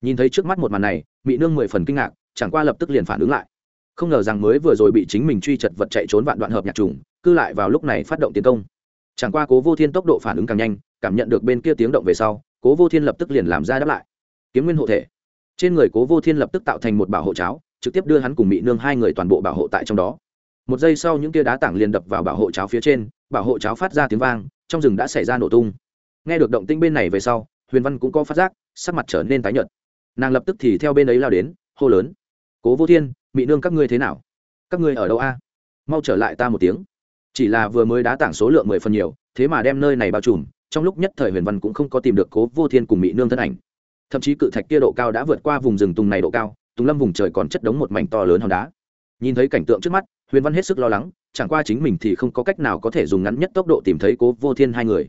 Nhìn thấy trước mắt một màn này mỹ nương mười phần kinh ngạc, chẳng qua lập tức liền phản ứng lại. Không ngờ rằng mới vừa rồi bị chính mình truy chật vật chạy trốn vạn đoạn hợp nhạc trùng cư lại vào lúc này phát động tiến công. Chẳng qua cố vô thiên tốc độ phản ứng càng nhanh, cảm nhận được bên kia tiếng động về sau, cố vô thiên lập tức liền làm ra đáp lại. Kiếm nguyên hộ thể. Trên người cố vô thiên lập tức tạo thành một bảo hộ cháo, trực tiếp đưa hắn cùng mỹ nương hai người toàn bộ bảo hộ tại trong đó một giây sau những tia đá tảng liền đập vào bảo hộ cháo phía trên, bảo hộ cháo phát ra tiếng vang, trong rừng đã xảy ra nổ tung. Nghe được động tinh bên này về sau, huyền văn cũng có phát giác, sắc mặt trở nên tái nhợt. Nàng lập tức thì theo bên ấy lao đến, hô lớn. Cố vô thiên mỹ nương các ngươi thế nào? Các ngươi ở đâu a? Mau trở lại ta một tiếng. Chỉ là vừa mới đá tảng số lượng mười phần nhiều, thế mà đem nơi này bao trùm, trong lúc nhất thời huyền văn cũng không có tìm được cố vô thiên cùng mỹ nương thân ảnh. Thậm chí cự thạch kia độ cao đã vượt qua vùng rừng tùng này độ cao, tùng lâm vùng trời còn chất đống một mảnh to lớn hòn đá. Nhìn thấy cảnh tượng trước mắt huyền văn hết sức lo lắng, chẳng qua chính mình thì không có cách nào có thể dùng ngắn nhất tốc độ tìm thấy cố vô thiên hai người.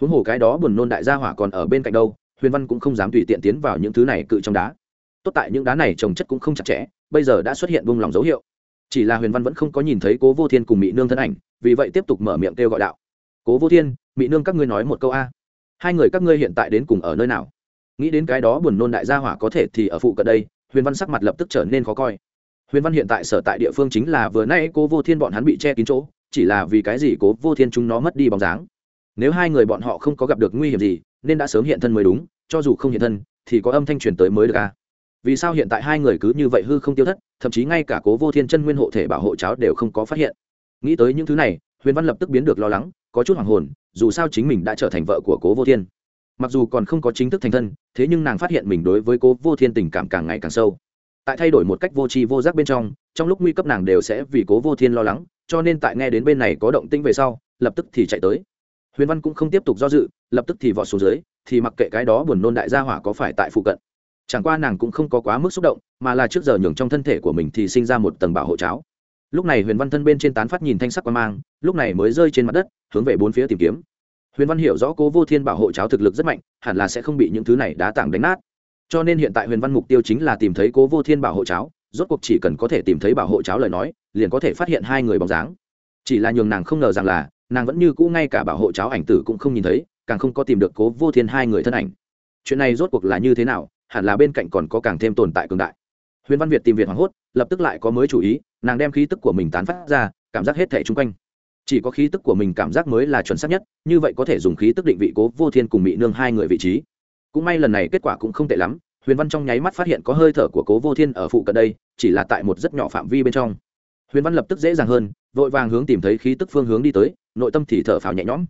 Huống hồ cái đó buồn nôn đại gia hỏa còn ở bên cạnh đâu, huyền văn cũng không dám tùy tiện tiến vào những thứ này cự trong đá. Tốt tại những đá này trồng chất cũng không chặt chẽ, bây giờ đã xuất hiện bông lòng dấu hiệu. Chỉ là huyền văn vẫn không có nhìn thấy cố vô thiên cùng mỹ nương thân ảnh, vì vậy tiếp tục mở miệng kêu gọi đạo. Cố vô thiên mỹ nương các ngươi nói một câu a. Hai người các ngươi hiện tại đến cùng ở nơi nào? Nghĩ đến cái đó buồn nôn đại gia hỏa có thể thì ở phụ cận đây, huyền văn sắc mặt lập tức trở nên khó coi huyền văn hiện tại sở tại địa phương chính là vừa nay cố vô thiên bọn hắn bị che kín chỗ, chỉ là vì cái gì cố vô thiên chúng nó mất đi bóng dáng. Nếu hai người bọn họ không có gặp được nguy hiểm gì, nên đã sớm hiện thân mới đúng, cho dù không hiện thân, thì có âm thanh truyền tới mới được à vì sao hiện tại hai người cứ như vậy hư không tiêu thất, thậm chí ngay cả cố vô thiên chân nguyên hộ thể bảo hộ cháo đều không có phát hiện? Nghĩ tới những thứ này, huyền văn lập tức biến được lo lắng, có chút hoàng hồn, dù sao chính mình đã trở thành vợ của cố vô thiên. Mặc dù còn không có chính thức thành thân, thế nhưng nàng phát hiện mình đối với cố vô thiên tình cảm càng ngày càng sâu tại thay đổi một cách vô tri vô giác bên trong trong lúc nguy cấp nàng đều sẽ vì cố vô thiên lo lắng, cho nên tại nghe đến bên này có động tĩnh về sau, lập tức thì chạy tới. Huyền văn cũng không tiếp tục do dự, lập tức thì vọt xuống dưới, thì mặc kệ cái đó buồn nôn đại gia hỏa có phải tại phụ cận. Chẳng qua nàng cũng không có quá mức xúc động, mà là trước giờ nhường trong thân thể của mình thì sinh ra một tầng bảo hộ cháo. Lúc này huyền văn thân bên trên tán phát nhìn thanh sắc quan mang, lúc này mới rơi trên mặt đất, hướng về bốn phía tìm kiếm. Huyền văn hiểu rõ cố vô thiên bảo hộ cháo thực lực rất mạnh, hẳn là sẽ không bị những thứ này đá tảng đánh nát cho nên hiện tại huyền văn mục tiêu chính là tìm thấy cố vô thiên bảo hộ cháo rốt cuộc chỉ cần có thể tìm thấy bảo hộ cháo lời nói, liền có thể phát hiện hai người bóng dáng. Chỉ là nhường nàng không ngờ rằng là, nàng vẫn như cũ ngay cả bảo hộ cháo ảnh tử cũng không nhìn thấy, càng không có tìm được cố vô thiên hai người thân ảnh. Chuyện này rốt cuộc là như thế nào, hẳn là bên cạnh còn có càng thêm tồn tại cường đại. Huyền văn việt tìm việt hoảng hốt, lập tức lại có mới chủ ý, nàng đem khí tức của mình tán phát ra, cảm giác hết thể chung quanh. Chỉ có khí tức của mình cảm giác mới là chuẩn xác nhất, như vậy có thể dùng khí tức định vị cố vô thiên cùng mỹ nương hai người vị trí cũng may lần này kết quả cũng không tệ lắm, huyền văn trong nháy mắt phát hiện có hơi thở của cố vô thiên ở phụ cận đây, chỉ là tại một rất nhỏ phạm vi bên trong. Huyền văn lập tức dễ dàng hơn, vội vàng hướng tìm thấy khí tức phương hướng đi tới, nội tâm thì thở phào nhẹ nhõm.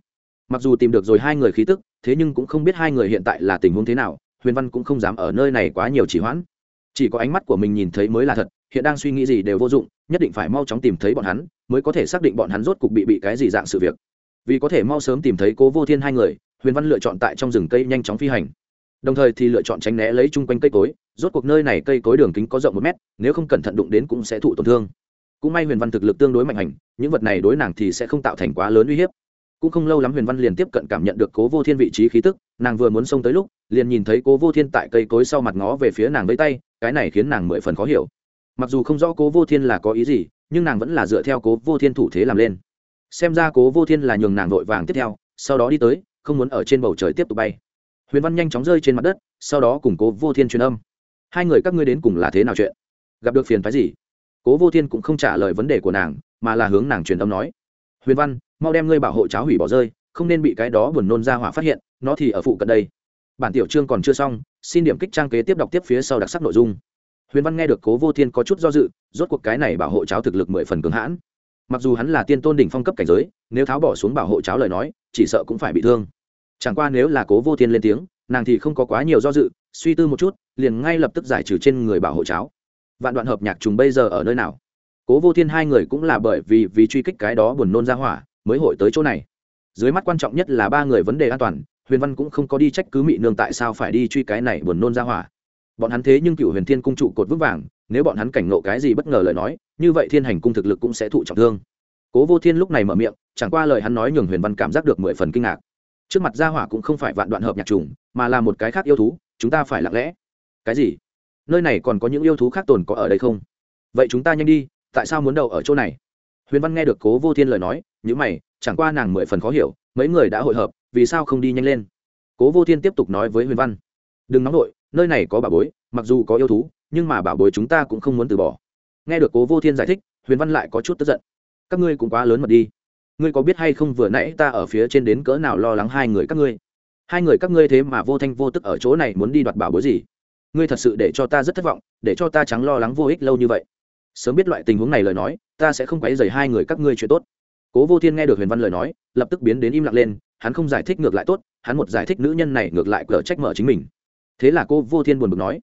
Mặc dù tìm được rồi hai người khí tức, thế nhưng cũng không biết hai người hiện tại là tình huống thế nào, huyền văn cũng không dám ở nơi này quá nhiều chỉ hoãn. Chỉ có ánh mắt của mình nhìn thấy mới là thật, hiện đang suy nghĩ gì đều vô dụng, nhất định phải mau chóng tìm thấy bọn hắn, mới có thể xác định bọn hắn rốt cục bị bị cái gì dạng sự việc. Vì có thể mau sớm tìm thấy cố vô thiên hai người, huyền văn lựa chọn tại trong rừng cây nhanh chóng phi hành đồng thời thì lựa chọn tránh né lấy chung quanh cây cối, rốt cuộc nơi này cây cối đường kính có rộng một mét, nếu không cẩn thận đụng đến cũng sẽ thụ tổn thương. Cũng may huyền văn thực lực tương đối mạnh hành, những vật này đối nàng thì sẽ không tạo thành quá lớn uy hiếp. Cũng không lâu lắm huyền văn liền tiếp cận cảm nhận được cố vô thiên vị trí khí tức, nàng vừa muốn xông tới lúc, liền nhìn thấy cố vô thiên tại cây cối sau mặt ngó về phía nàng với tay, cái này khiến nàng mười phần khó hiểu. Mặc dù không rõ cố vô thiên là có ý gì, nhưng nàng vẫn là dựa theo cố vô thiên thủ thế làm lên. Xem ra cố vô thiên là nhường nàng vội vàng tiếp theo, sau đó đi tới, không muốn ở trên bầu trời tiếp tục bay huyền văn nhanh chóng rơi trên mặt đất, sau đó cùng cố vô thiên truyền âm. Hai người các ngươi đến cùng là thế nào chuyện? Gặp được phiền phái gì? Cố vô thiên cũng không trả lời vấn đề của nàng, mà là hướng nàng truyền âm nói. Huyền văn, mau đem ngươi bảo hộ cháo hủy bỏ rơi, không nên bị cái đó buồn nôn ra hỏa phát hiện, nó thì ở phụ cận đây. Bản tiểu chương còn chưa xong, xin điểm kích trang kế tiếp đọc tiếp phía sau đặc sắc nội dung. Huyền văn nghe được cố vô thiên có chút do dự, rốt cuộc cái này bảo hộ cháo thực lực mười phần cường hãn. Mặc dù hắn là tiên tôn đỉnh phong cấp cảnh giới, nếu tháo bỏ xuống bảo hộ cháo lời nói, chỉ sợ cũng phải bị thương chẳng qua nếu là cố vô thiên lên tiếng, nàng thì không có quá nhiều do dự, suy tư một chút, liền ngay lập tức giải trừ trên người bảo hộ cháo vạn đoạn hợp nhạc trùng bây giờ ở nơi nào? Cố vô thiên hai người cũng là bởi vì vì truy kích cái đó buồn nôn ra hỏa, mới hội tới chỗ này. Dưới mắt quan trọng nhất là ba người vấn đề an toàn, huyền văn cũng không có đi trách cứ mị nương tại sao phải đi truy cái này buồn nôn ra hỏa. Bọn hắn thế nhưng cựu huyền thiên cung trụ cột vững vàng, nếu bọn hắn cảnh ngộ cái gì bất ngờ lời nói, như vậy thiên hành cung thực lực cũng sẽ thụ trọng thương. Cố vô thiên lúc này mở miệng, chẳng qua lời hắn nói nhường huyền văn cảm giác được mười phần kinh ngạc trước mặt gia hỏa cũng không phải vạn đoạn hợp nhạc trùng, mà là một cái khác yêu thú, chúng ta phải lặng lẽ. Cái gì? Nơi này còn có những yêu thú khác tồn có ở đây không? Vậy chúng ta nhanh đi, tại sao muốn đậu ở chỗ này? Huyền văn nghe được cố vô thiên lời nói những mày, chẳng qua nàng mười phần khó hiểu, mấy người đã hội hợp, vì sao không đi nhanh lên? Cố vô thiên tiếp tục nói với huyền văn, đừng nóng nổi nơi này có bà bối, mặc dù có yêu thú, nhưng mà bảo bối chúng ta cũng không muốn từ bỏ. Nghe được cố vô thiên giải thích, huyền văn lại có chút tức giận, các ngươi cũng quá lớn mật đi ngươi có biết hay không vừa nãy ta ở phía trên đến cỡ nào lo lắng hai người các ngươi? Hai người các ngươi thế mà vô thanh vô tức ở chỗ này muốn đi đoạt bảo bối gì? Ngươi thật sự để cho ta rất thất vọng, để cho ta trắng lo lắng vô ích lâu như vậy. Sớm biết loại tình huống này lời nói, ta sẽ không quấy dày hai người các ngươi chuyện tốt. Cố vô thiên nghe được huyền văn lời nói, lập tức biến đến im lặng lên, hắn không giải thích ngược lại tốt, hắn một giải thích nữ nhân này ngược lại cờ trách mở chính mình. Thế là cô vô thiên buồn bực nói,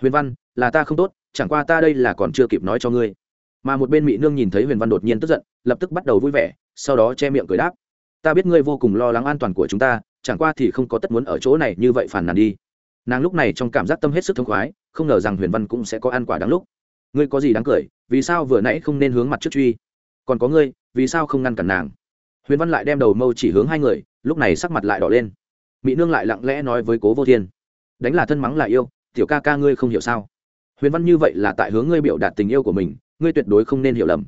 huyền văn, là ta không tốt, chẳng qua ta đây là còn chưa kịp nói cho ngươi mà một bên mỹ nương nhìn thấy huyền văn đột nhiên tức giận, lập tức bắt đầu vui vẻ, sau đó che miệng cười đáp. Ta biết ngươi vô cùng lo lắng an toàn của chúng ta, chẳng qua thì không có tất muốn ở chỗ này như vậy phản nàn đi. Nàng lúc này trong cảm giác tâm hết sức thông khoái, không ngờ rằng huyền văn cũng sẽ có ăn quả đáng lúc. Ngươi có gì đáng cười, vì sao vừa nãy không nên hướng mặt trước truy? Còn có ngươi, vì sao không ngăn cản nàng? Huyền văn lại đem đầu mâu chỉ hướng hai người, lúc này sắc mặt lại đỏ lên. Mỹ nương lại lặng lẽ nói với cố vô thiên. Đánh là thân mắng là yêu, tiểu ca ca ngươi không hiểu sao? Huyền văn như vậy là tại hướng ngươi biểu đạt tình yêu của mình ngươi tuyệt đối không nên hiểu lầm.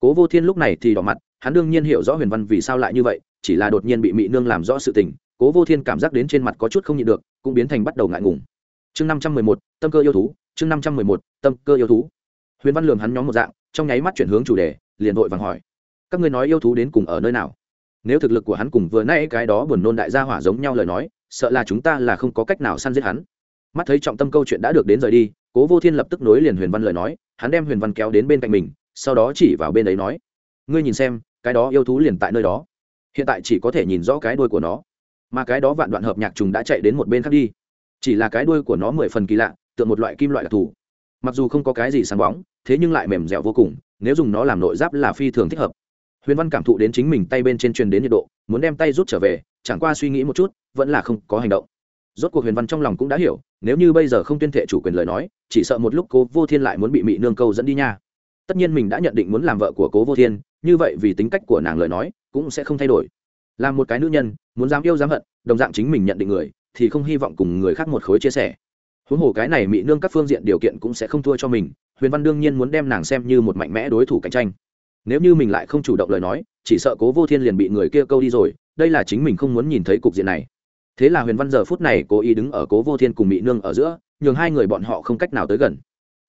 Cố vô thiên lúc này thì đỏ mặt, hắn đương nhiên hiểu rõ huyền văn vì sao lại như vậy, chỉ là đột nhiên bị mị nương làm rõ sự tình, cố vô thiên cảm giác đến trên mặt có chút không nhịn được, cũng biến thành bắt đầu ngại ngùng. Chương năm trăm mười một, tâm cơ yêu thú, chương năm trăm mười một, tâm cơ yêu thú. Huyền văn lường hắn nhóm một dạng, trong nháy mắt chuyển hướng chủ đề, liền vội vàng hỏi, các ngươi nói yêu thú đến cùng ở nơi nào? Nếu thực lực của hắn cùng vừa nãy cái đó buồn nôn đại gia hỏa giống nhau lời nói, sợ là chúng ta là không có cách nào săn giết hắn. Mắt thấy trọng tâm câu chuyện đã được đến rời đi cố vô thiên lập tức nối liền huyền văn lời nói, hắn đem huyền văn kéo đến bên cạnh mình, sau đó chỉ vào bên ấy nói, ngươi nhìn xem, cái đó yêu thú liền tại nơi đó. Hiện tại chỉ có thể nhìn rõ cái đuôi của nó. Mà cái đó vạn đoạn hợp nhạc trùng đã chạy đến một bên khác đi. Chỉ là cái đuôi của nó mười phần kỳ lạ, tựa một loại kim loại đặc thù. Mặc dù không có cái gì sáng bóng, thế nhưng lại mềm dẻo vô cùng, nếu dùng nó làm nội giáp là phi thường thích hợp. Huyền văn cảm thụ đến chính mình tay bên trên truyền đến nhiệt độ, muốn đem tay rút trở về, chẳng qua suy nghĩ một chút, vẫn là không có hành động rốt cuộc huyền văn trong lòng cũng đã hiểu, nếu như bây giờ không tuyên thệ chủ quyền lời nói, chỉ sợ một lúc cố vô thiên lại muốn bị mị nương câu dẫn đi nha. Tất nhiên mình đã nhận định muốn làm vợ của cố vô thiên, như vậy vì tính cách của nàng lời nói, cũng sẽ không thay đổi. Là một cái nữ nhân, muốn dám yêu dám hận, đồng dạng chính mình nhận định người, thì không hy vọng cùng người khác một khối chia sẻ. Huống hồ cái này mị nương các phương diện điều kiện cũng sẽ không thua cho mình, huyền văn đương nhiên muốn đem nàng xem như một mạnh mẽ đối thủ cạnh tranh. Nếu như mình lại không chủ động lời nói, chỉ sợ cố vô thiên liền bị người kia câu đi rồi, đây là chính mình không muốn nhìn thấy cục diện này thế là huyền văn giờ phút này cố ý đứng ở cố vô thiên cùng mỹ nương ở giữa, nhường hai người bọn họ không cách nào tới gần.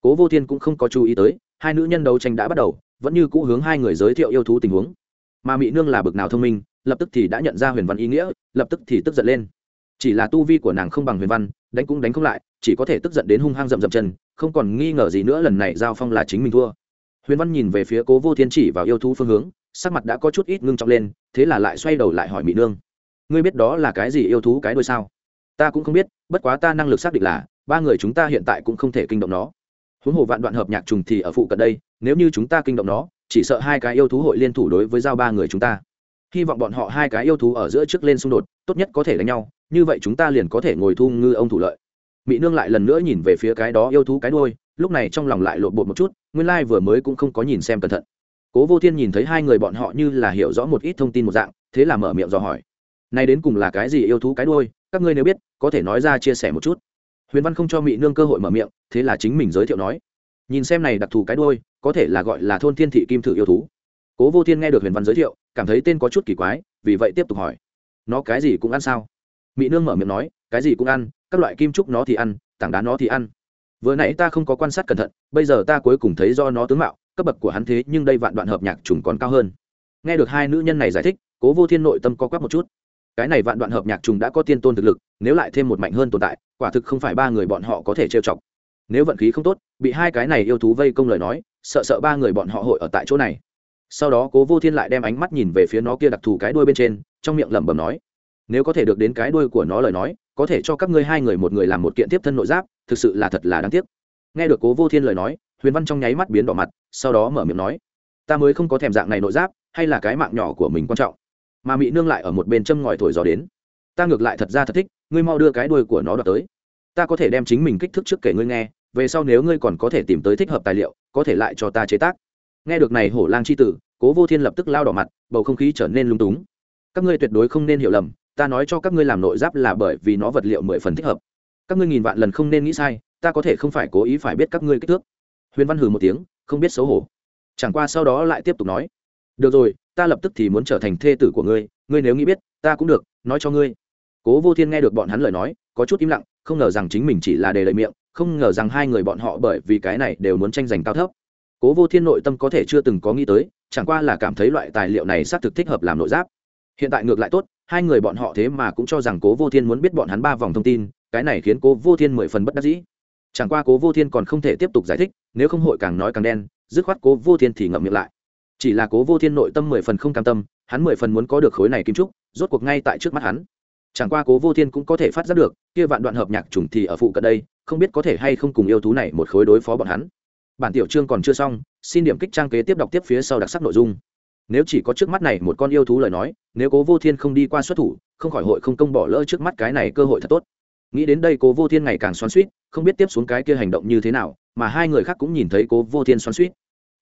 Cố vô thiên cũng không có chú ý tới, hai nữ nhân đấu tranh đã bắt đầu, vẫn như cũ hướng hai người giới thiệu yêu thú tình huống. Mà mỹ nương là bực nào thông minh, lập tức thì đã nhận ra huyền văn ý nghĩa, lập tức thì tức giận lên. Chỉ là tu vi của nàng không bằng huyền văn, đánh cũng đánh không lại, chỉ có thể tức giận đến hung hăng rậm rậm chân, không còn nghi ngờ gì nữa lần này giao phong là chính mình thua. Huyền văn nhìn về phía cố vô thiên chỉ vào yêu thú phương hướng, sắc mặt đã có chút ít ngưng trọng lên, thế là lại xoay đầu lại hỏi mỹ nương ngươi biết đó là cái gì yêu thú cái đôi sao? Ta cũng không biết, bất quá ta năng lực xác định là, ba người chúng ta hiện tại cũng không thể kinh động nó. Huống hồ vạn đoạn hợp nhạc trùng thì ở phụ cận đây, nếu như chúng ta kinh động nó, chỉ sợ hai cái yêu thú hội liên thủ đối với giao ba người chúng ta. Hy vọng bọn họ hai cái yêu thú ở giữa trước lên xung đột, tốt nhất có thể đánh nhau, như vậy chúng ta liền có thể ngồi thu ngư ông thủ lợi. Mỹ nương lại lần nữa nhìn về phía cái đó yêu thú cái đôi lúc này trong lòng lại lộn bột một chút, nguyên lai vừa mới cũng không có nhìn xem cẩn thận. Cố vô thiên nhìn thấy hai người bọn họ như là hiểu rõ một ít thông tin một dạng, thế là mở miệng dò hỏi nay đến cùng là cái gì yêu thú cái đôi các ngươi nếu biết, có thể nói ra chia sẻ một chút. Huyền văn không cho mỹ nương cơ hội mở miệng, thế là chính mình giới thiệu nói. Nhìn xem này đặc thù cái đôi có thể là gọi là thôn thiên thị kim thử yêu thú. Cố vô thiên nghe được huyền văn giới thiệu, cảm thấy tên có chút kỳ quái, vì vậy tiếp tục hỏi. Nó cái gì cũng ăn sao? Mỹ nương mở miệng nói, cái gì cũng ăn, các loại kim trúc nó thì ăn, tảng đá nó thì ăn. Vừa nãy ta không có quan sát cẩn thận, bây giờ ta cuối cùng thấy do nó tướng mạo, cấp bậc của hắn thế nhưng đây vạn đoạn hợp nhạc trùng còn cao hơn. Nghe được hai nữ nhân này giải thích, cố vô thiên nội tâm có quắc một chút cái này vạn đoạn hợp nhạc trùng đã có tiên tôn thực lực, nếu lại thêm một mạnh hơn tồn tại, quả thực không phải ba người bọn họ có thể trêu chọc. Nếu vận khí không tốt, bị hai cái này yêu thú vây công lời nói, sợ sợ ba người bọn họ hội ở tại chỗ này. Sau đó cố vô thiên lại đem ánh mắt nhìn về phía nó kia đặc thù cái đuôi bên trên, trong miệng lẩm bẩm nói, nếu có thể được đến cái đuôi của nó lời nói, có thể cho các ngươi hai người một người làm một kiện tiếp thân nội giáp, thực sự là thật là đáng tiếc. Nghe được cố vô thiên lời nói, huyền văn trong nháy mắt biến đỏ mặt, sau đó mở miệng nói, ta mới không có thèm dạng này nội giáp, hay là cái mạng nhỏ của mình quan trọng mà mỹ nương lại ở một bên châm ngòi thổi gió đến. Ta ngược lại thật ra thật thích, ngươi mau đưa cái đuôi của nó đoạt tới. Ta có thể đem chính mình kích thước trước kể ngươi nghe, về sau nếu ngươi còn có thể tìm tới thích hợp tài liệu, có thể lại cho ta chế tác. Nghe được này hổ lang c h i tử, cố vô thiên lập tức lao đỏ mặt, bầu không khí trở nên lung túng. Các ngươi tuyệt đối không nên hiểu lầm, ta nói cho các ngươi làm nội giáp là bởi vì nó vật liệu mười phần thích hợp. Các ngươi nghìn vạn lần không nên nghĩ sai, ta có thể không phải cố ý phải biết các ngươi kích thước. Huyền văn hừ một tiếng, không biết xấu hổ. Chẳng qua sau đó lại tiếp tục nói được rồi, ta lập tức thì muốn trở thành thê tử của ngươi ngươi nếu nghĩ biết, ta cũng được, nói cho ngươi. Cố vô thiên nghe được bọn hắn lời nói, có chút im lặng, không ngờ rằng chính mình chỉ là đề lợi miệng, không ngờ rằng hai người bọn họ bởi vì cái này đều muốn tranh giành cao thấp. Cố vô thiên nội tâm có thể chưa từng có nghĩ tới, chẳng qua là cảm thấy loại tài liệu này xác thực thích hợp làm nội giáp. Hiện tại ngược lại tốt, hai người bọn họ thế mà cũng cho rằng cố vô thiên muốn biết bọn hắn ba vòng thông tin, cái này khiến cố vô thiên mười phần bất đắc dĩ. Chẳng qua cố vô thiên còn không thể tiếp tục giải thích, nếu không hội càng nói càng đen, dứt khoát cố vô thiên thì ngậm miệng lại chỉ là cố vô thiên nội tâm mười phần không cam tâm, hắn mười phần muốn có được khối này kim trúc, rốt cuộc ngay tại trước mắt hắn. Chẳng qua cố vô thiên cũng có thể phát giác được, kia vạn đoạn hợp nhạc trùng thì ở phụ cận đây, không biết có thể hay không cùng yêu thú này một khối đối phó bọn hắn. Bản tiểu chương còn chưa xong, xin điểm kích trang kế tiếp đọc tiếp phía sau đặc sắc nội dung. Nếu chỉ có trước mắt này một con yêu thú lời nói, nếu cố vô thiên không đi qua xuất thủ, không khỏi hội không công bỏ lỡ trước mắt cái này cơ hội thật tốt. Nghĩ đến đây cố vô thiên ngày càng xoắn suýt không biết tiếp xuống cái kia hành động như thế nào, mà hai người khác cũng nhìn thấy cố vô thiên xoắn suýt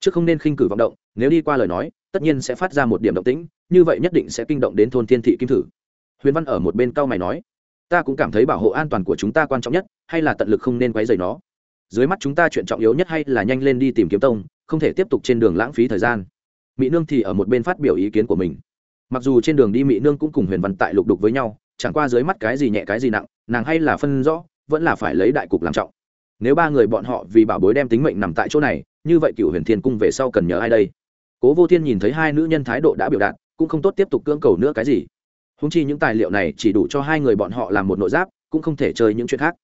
chứ không nên khinh cử vọng động, nếu đi qua lời nói, tất nhiên sẽ phát ra một điểm động tĩnh, như vậy nhất định sẽ kinh động đến thôn thiên thị kim thử. Huyền văn ở một bên cao mày nói, ta cũng cảm thấy bảo hộ an toàn của chúng ta quan trọng nhất, hay là tận lực không nên quấy rầy nó. Dưới mắt chúng ta chuyện trọng yếu nhất hay là nhanh lên đi tìm kiếm tông, không thể tiếp tục trên đường lãng phí thời gian. Mỹ nương thì ở một bên phát biểu ý kiến của mình. Mặc dù trên đường đi mỹ nương cũng cùng huyền văn tại lục đục với nhau, chẳng qua dưới mắt cái gì nhẹ cái gì nặng, nàng hay là phân rõ, vẫn là phải lấy đại cục làm trọng. Nếu ba người bọn họ vì bảo bối đem tính mệnh nằm tại chỗ này như vậy cựu huyền thiên cung về sau cần nhớ ai đây? Cố vô thiên nhìn thấy hai nữ nhân thái độ đã biểu đạt, cũng không tốt tiếp tục cưỡng cầu nữa cái gì. Húng chi những tài liệu này chỉ đủ cho hai người bọn họ làm một nội giáp, cũng không thể chơi những chuyện khác.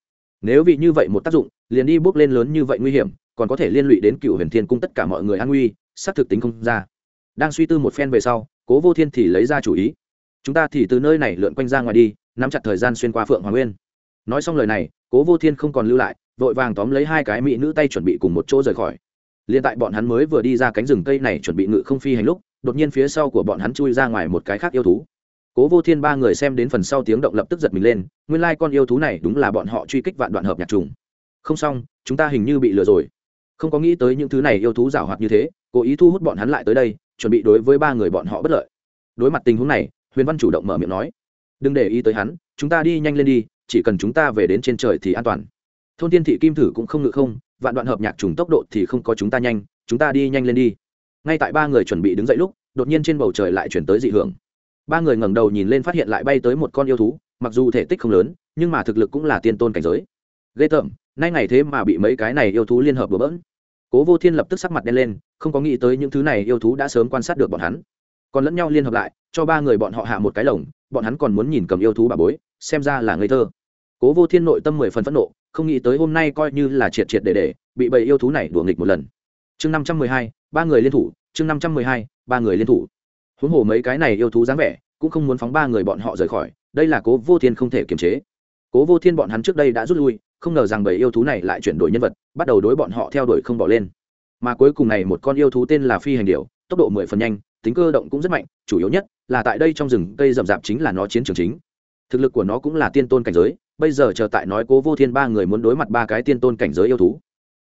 Nếu vì như vậy một tác dụng, liền đi bước lên lớn như vậy nguy hiểm, còn có thể liên lụy đến cựu huyền thiên cung tất cả mọi người an nguy, xác thực tính không ra. Đang suy tư một phen về sau, cố vô thiên thì lấy ra chủ ý. Chúng ta thì từ nơi này lượn quanh ra ngoài đi, nắm chặt thời gian xuyên qua phượng hoàng nguyên. Nói xong lời này, cố vô thiên không còn lưu lại, vội vàng tóm lấy hai cái mỹ nữ tay chuẩn bị cùng một chỗ rời khỏi liền tại bọn hắn mới vừa đi ra cánh rừng cây này chuẩn bị ngự không phi hành lúc, đột nhiên phía sau của bọn hắn chui ra ngoài một cái khác yêu thú. Cố vô thiên ba người xem đến phần sau tiếng động lập tức giật mình lên, nguyên lai、like、con yêu thú này đúng là bọn họ truy kích vạn đoạn hợp nhạc trùng. Không xong, chúng ta hình như bị lừa rồi. Không có nghĩ tới những thứ này yêu thú giảo hoạt như thế, cố ý thu hút bọn hắn lại tới đây, chuẩn bị đối với ba người bọn họ bất lợi. Đối mặt tình huống này, huyền văn chủ động mở miệng nói, đừng để ý tới hắn, chúng ta đi nhanh lên đi, chỉ cần chúng ta về đến trên trời thì an toàn. Thôn tiên thị kim thử cũng không ngự không vạn đoạn hợp nhạc trùng tốc độ thì không có chúng ta nhanh, chúng ta đi nhanh lên đi. Ngay tại ba người chuẩn bị đứng dậy lúc, đột nhiên trên bầu trời lại chuyển tới dị hưởng. Ba người ngẩng đầu nhìn lên phát hiện lại bay tới một con yêu thú, mặc dù thể tích không lớn, nhưng mà thực lực cũng là tiên tôn cảnh giới. Ghê tởm, nay ngày thế mà bị mấy cái này yêu thú liên hợp bừa bỡn. Cố vô thiên lập tức sắc mặt đen lên, không có nghĩ tới những thứ này yêu thú đã sớm quan sát được bọn hắn. Còn lẫn nhau liên hợp lại, cho ba người bọn họ hạ một cái lồng, bọn hắn còn muốn nhìn cầm yêu thú bà bối, xem ra là ngây thơ cố vô thiên nội tâm mười phần phẫn nộ, không nghĩ tới hôm nay coi như là triệt triệt để để, bị bầy yêu thú này đùa nghịch một lần. Chương năm trăm mười hai, ba người liên thủ, chương năm trăm mười hai, ba người liên thủ. Huống hồ mấy cái này yêu thú dáng vẻ, cũng không muốn phóng ba người bọn họ rời khỏi, đây là cố vô thiên không thể kiềm chế. Cố vô thiên bọn hắn trước đây đã rút lui, không ngờ rằng bầy yêu thú này lại chuyển đổi nhân vật, bắt đầu đối bọn họ theo đuổi không bỏ lên. Mà cuối cùng này một con yêu thú tên là phi hành điệu tốc độ mười phần nhanh, tính cơ động cũng rất mạnh, chủ yếu nhất là tại đây trong rừng cây rậm rạp chính là nó chiến trường chính. Thực lực của nó cũng là tiên tôn cảnh giới bây giờ chờ tại nói cố vô thiên ba người muốn đối mặt ba cái tiên tôn cảnh giới yêu thú.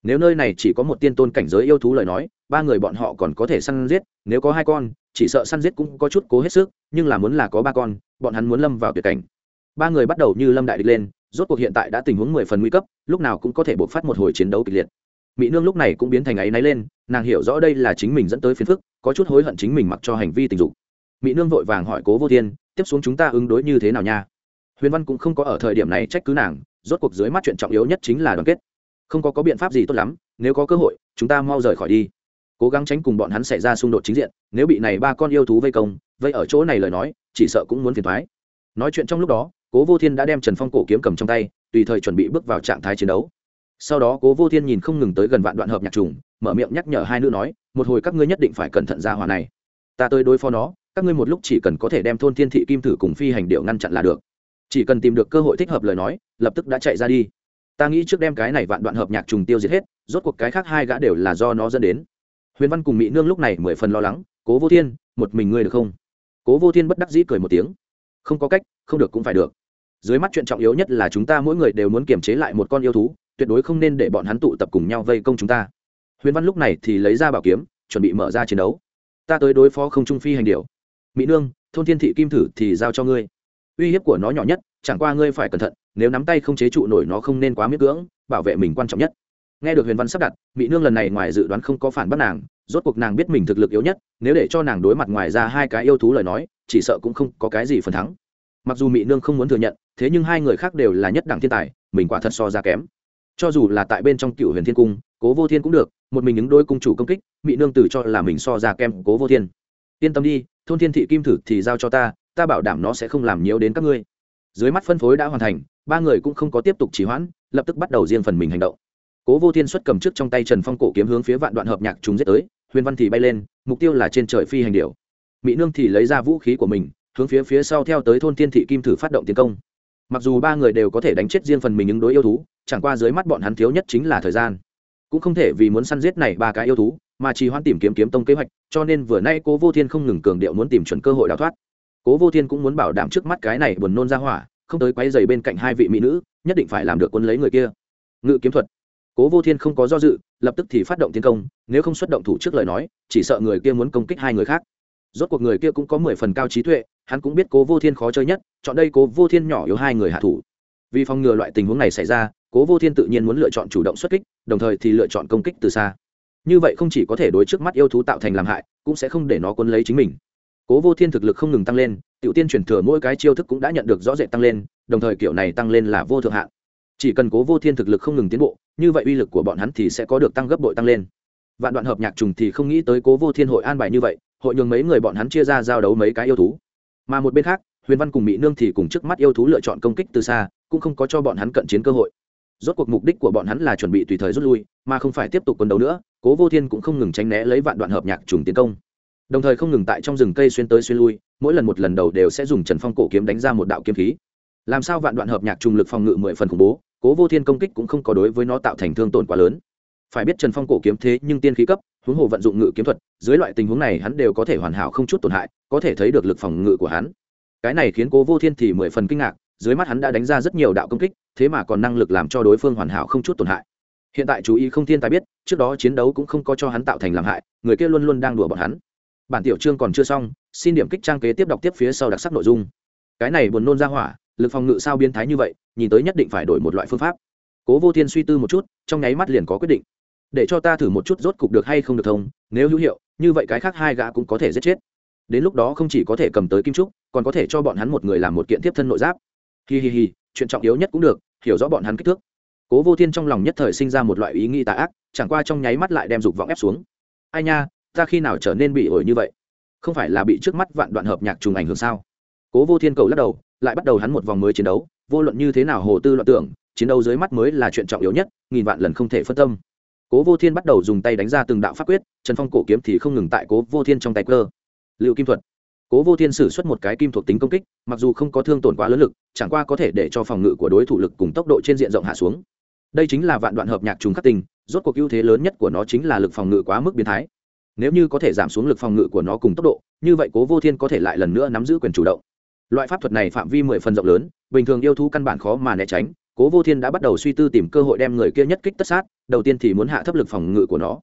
Nếu nơi này chỉ có một tiên tôn cảnh giới yêu thú lời nói, ba người bọn họ còn có thể săn giết, nếu có hai con, chỉ sợ săn giết cũng có chút cố hết sức, nhưng là muốn là có ba con, bọn hắn muốn lâm vào tuyệt cảnh. Ba người bắt đầu như lâm đại địch lên, rốt cuộc hiện tại đã tình huống mười phần nguy cấp, lúc nào cũng có thể buộc phát một hồi chiến đấu kịch liệt. Mỹ nương lúc này cũng biến thành áy náy lên, nàng hiểu rõ đây là chính mình dẫn tới phiền phức, có chút hối hận chính mình mặc cho hành vi tình dục. Mỹ nương vội vàng hỏi cố vô thiên, tiếp xuống chúng ta ứng đối như thế nào nha? Huyền văn cũng không có ở thời điểm này trách cứ nàng, rốt cuộc dưới mắt chuyện trọng yếu nhất chính là đoàn kết. Không có có biện pháp gì tốt lắm, nếu có cơ hội, chúng ta mau rời khỏi đi. Cố gắng tránh cùng bọn hắn xảy ra xung đột chính diện, nếu bị này ba con yêu thú vây công, vây ở chỗ này lời nói, chỉ sợ cũng muốn phiền thoái nói chuyện trong lúc đó, cố vô thiên đã đem trần phong cổ kiếm cầm trong tay, tùy thời chuẩn bị bước vào trạng thái chiến đấu. Sau đó cố vô thiên nhìn không ngừng tới gần vạn đoạn hợp nhạc trùng, mở miệng nhắc nhở hai nữ nói, một hồi các ngươi nhất định phải cẩn thận ra hòa này. Ta tới đối phó nó, các ngươi một lúc chỉ cần có thể đem thôn thiên thị kim thử cùng phi hành điệu ngăn chặn là được chỉ cần tìm được cơ hội thích hợp lời nói, lập tức đã chạy ra đi. Ta nghĩ trước đem cái này vạn đoạn hợp nhạc trùng tiêu diệt hết, rốt cuộc cái khác hai gã đều là do nó dẫn đến. Huyền văn cùng mỹ nương lúc này mười phần lo lắng, cố vô thiên, một mình ngươi được không? Cố vô thiên bất đắc dĩ cười một tiếng, không có cách, không được cũng phải được. Dưới mắt chuyện trọng yếu nhất là chúng ta mỗi người đều muốn kiềm chế lại một con yêu thú, tuyệt đối không nên để bọn hắn tụ tập cùng nhau vây công chúng ta. Huyền văn lúc này thì lấy ra bảo kiếm, chuẩn bị mở ra chiến đấu. Ta tới đối phó không trung phi hành điệu mỹ nương, thôn thiên thị kim thử thì giao cho ngươi uy hiếp của nó nhỏ nhất, chẳng qua ngươi phải cẩn thận, nếu nắm tay không chế trụ nổi nó không nên quá miễn cưỡng, bảo vệ mình quan trọng nhất. Nghe được huyền văn sắp đặt mỹ nương lần này ngoài dự đoán không có phản bắt nàng, rốt cuộc nàng biết mình thực lực yếu nhất, nếu để cho nàng đối mặt ngoài ra hai cái yêu thú lời nói, chỉ sợ cũng không có cái gì phần thắng. Mặc dù mỹ nương không muốn thừa nhận, thế nhưng hai người khác đều là nhất đẳng thiên tài, mình quả thật so ra kém. Cho dù là tại bên trong cựu huyền thiên cung, cố vô thiên cũng được, một mình ứng đôi cung chủ công kích mỹ nương tử cho là mình so ra kém cố vô thiên. Yên tâm đi, thôn thiên thị kim thử thì giao cho ta ta bảo đảm nó sẽ không làm nhiễu đến các ngươi. Dưới mắt phân phối đã hoàn thành, ba người cũng không có tiếp tục trì hoãn, lập tức bắt đầu riêng phần mình hành động. Cố vô thiên xuất cầm trước trong tay trần phong cổ kiếm hướng phía vạn đoạn hợp nhạc chúng giết tới, huyền văn thì bay lên, mục tiêu là trên trời phi hành điệu mỹ nương thì lấy ra vũ khí của mình, hướng phía phía sau theo tới thôn thiên thị kim thử phát động tiến công. Mặc dù ba người đều có thể đánh chết riêng phần mình ứng đối yêu thú, chẳng qua dưới mắt bọn hắn thiếu nhất chính là thời gian. Cũng không thể vì muốn săn giết này ba cái yêu thú, mà chỉ hoãn tìm kiếm kiếm tông kế hoạch, cho nên vừa nay cố vô thiên không ngừng cường điệu muốn tìm chuẩn cơ hội đào thoát cố vô thiên cũng muốn bảo đảm trước mắt cái này buồn nôn ra hỏa, không tới quay dày bên cạnh hai vị mỹ nữ, nhất định phải làm được quân lấy người kia. Ngự kiếm thuật. Cố vô thiên không có do dự, lập tức thì phát động tiến công, nếu không xuất động thủ trước lời nói, chỉ sợ người kia muốn công kích hai người khác. Rốt cuộc người kia cũng có mười phần cao trí tuệ, hắn cũng biết cố vô thiên khó chơi nhất, chọn đây cố vô thiên nhỏ yếu hai người hạ thủ. Vì phòng ngừa loại tình huống này xảy ra, cố vô thiên tự nhiên muốn lựa chọn chủ động xuất kích, đồng thời thì lựa chọn công kích từ xa. Như vậy không chỉ có thể đối trước mắt yêu thú tạo thành làm hại, cũng sẽ không để nó quân lấy chính mình cố vô thiên thực lực không ngừng tăng lên, tiểu tiên truyền thừa mỗi cái chiêu thức cũng đã nhận được rõ rệt tăng lên, đồng thời kiểu này tăng lên là vô thượng hạn chỉ cần cố vô thiên thực lực không ngừng tiến bộ, như vậy uy lực của bọn hắn thì sẽ có được tăng gấp bội tăng lên. Vạn đoạn hợp nhạc trùng thì không nghĩ tới cố vô thiên hội an bài như vậy, hội nhường mấy người bọn hắn chia ra giao đấu mấy cái yêu thú. Mà một bên khác, huyền văn cùng mỹ nương thì cùng trước mắt yêu thú lựa chọn công kích từ xa, cũng không có cho bọn hắn cận chiến cơ hội. Rốt cuộc mục đích của bọn hắn là chuẩn bị tùy thời rút lui, mà không phải tiếp tục quân đấu nữa, cố vô thiên cũng không ngừng tránh né lấy vạn đoạn hợp nhạc trùng tiến công đồng thời không ngừng tại trong rừng cây xuyên tới xuyên lui, mỗi lần một lần đầu đều sẽ dùng trần phong cổ kiếm đánh ra một đạo kiếm khí. Làm sao vạn đoạn hợp nhạc trùng lực phòng ngự mười phần khủng bố, cố vô thiên công kích cũng không có đối với nó tạo thành thương tổn quá lớn. Phải biết trần phong cổ kiếm thế nhưng tiên khí cấp, huống hồ vận dụng ngự kiếm thuật, dưới loại tình huống này hắn đều có thể hoàn hảo không chút tổn hại, có thể thấy được lực phòng ngự của hắn. Cái này khiến cố vô thiên thì mười phần kinh ngạc, dưới mắt hắn đã đánh ra rất nhiều đạo công kích, thế mà còn năng lực làm cho đối phương hoàn hảo không chút tổn hại. Hiện tại chú ý không thiên tài biết, trước đó chiến đấu cũng không có cho hắn tạo thành làm hại, người kia luôn luôn đang đùa bọn hắn bản tiểu chương còn chưa xong, xin điểm kích trang kế tiếp đọc tiếp phía sau đặc sắc nội dung. Cái này buồn nôn ra hỏa, lực phòng ngự sao biến thái như vậy, nhìn tới nhất định phải đổi một loại phương pháp. Cố vô thiên suy tư một chút, trong nháy mắt liền có quyết định. Để cho ta thử một chút rốt cục được hay không được thông, nếu hữu hiệu, như vậy cái khác hai gã cũng có thể giết chết. Đến lúc đó không chỉ có thể cầm tới kim trúc, còn có thể cho bọn hắn một người làm một kiện tiếp thân nội giáp. Hi hi hi, chuyện trọng yếu nhất cũng được, hiểu rõ bọn hắn kích thước. Cố vô thiên trong lòng nhất thời sinh ra một loại ý nghĩ tà ác, chẳng qua trong nháy mắt lại đem dục vọng ép xuống. Ai nha ta khi nào trở nên bị ổi như vậy? Không phải là bị trước mắt vạn đoạn hợp nhạc trùng ảnh hưởng sao? Cố vô thiên cầu lắc đầu, lại bắt đầu hắn một vòng mới chiến đấu, vô luận như thế nào hồ tư loạn tưởng, chiến đấu dưới mắt mới là chuyện trọng yếu nhất, nghìn vạn lần không thể phân tâm. Cố vô thiên bắt đầu dùng tay đánh ra từng đạo pháp quyết, trần phong cổ kiếm thì không ngừng tại cố vô thiên trong tay cơ. Liệu kim thuật. Cố vô thiên sử xuất một cái kim thuộc tính công kích, mặc dù không có thương tổn quá lớn lực, chẳng qua có thể để cho phòng ngự của đối thủ lực cùng tốc độ trên diện rộng hạ xuống. Đây chính là vạn đoạn hợp nhạc trùng khắc tình, rốt cuộc ưu thế lớn nhất của nó chính là lực phòng ngự quá mức biến thái nếu như có thể giảm xuống lực phòng ngự của nó cùng tốc độ, như vậy cố vô thiên có thể lại lần nữa nắm giữ quyền chủ động. Loại pháp thuật này phạm vi mười phần rộng lớn, bình thường yêu thú căn bản khó mà né tránh. Cố vô thiên đã bắt đầu suy tư tìm cơ hội đem người kia nhất kích tất sát, đầu tiên thì muốn hạ thấp lực phòng ngự của nó.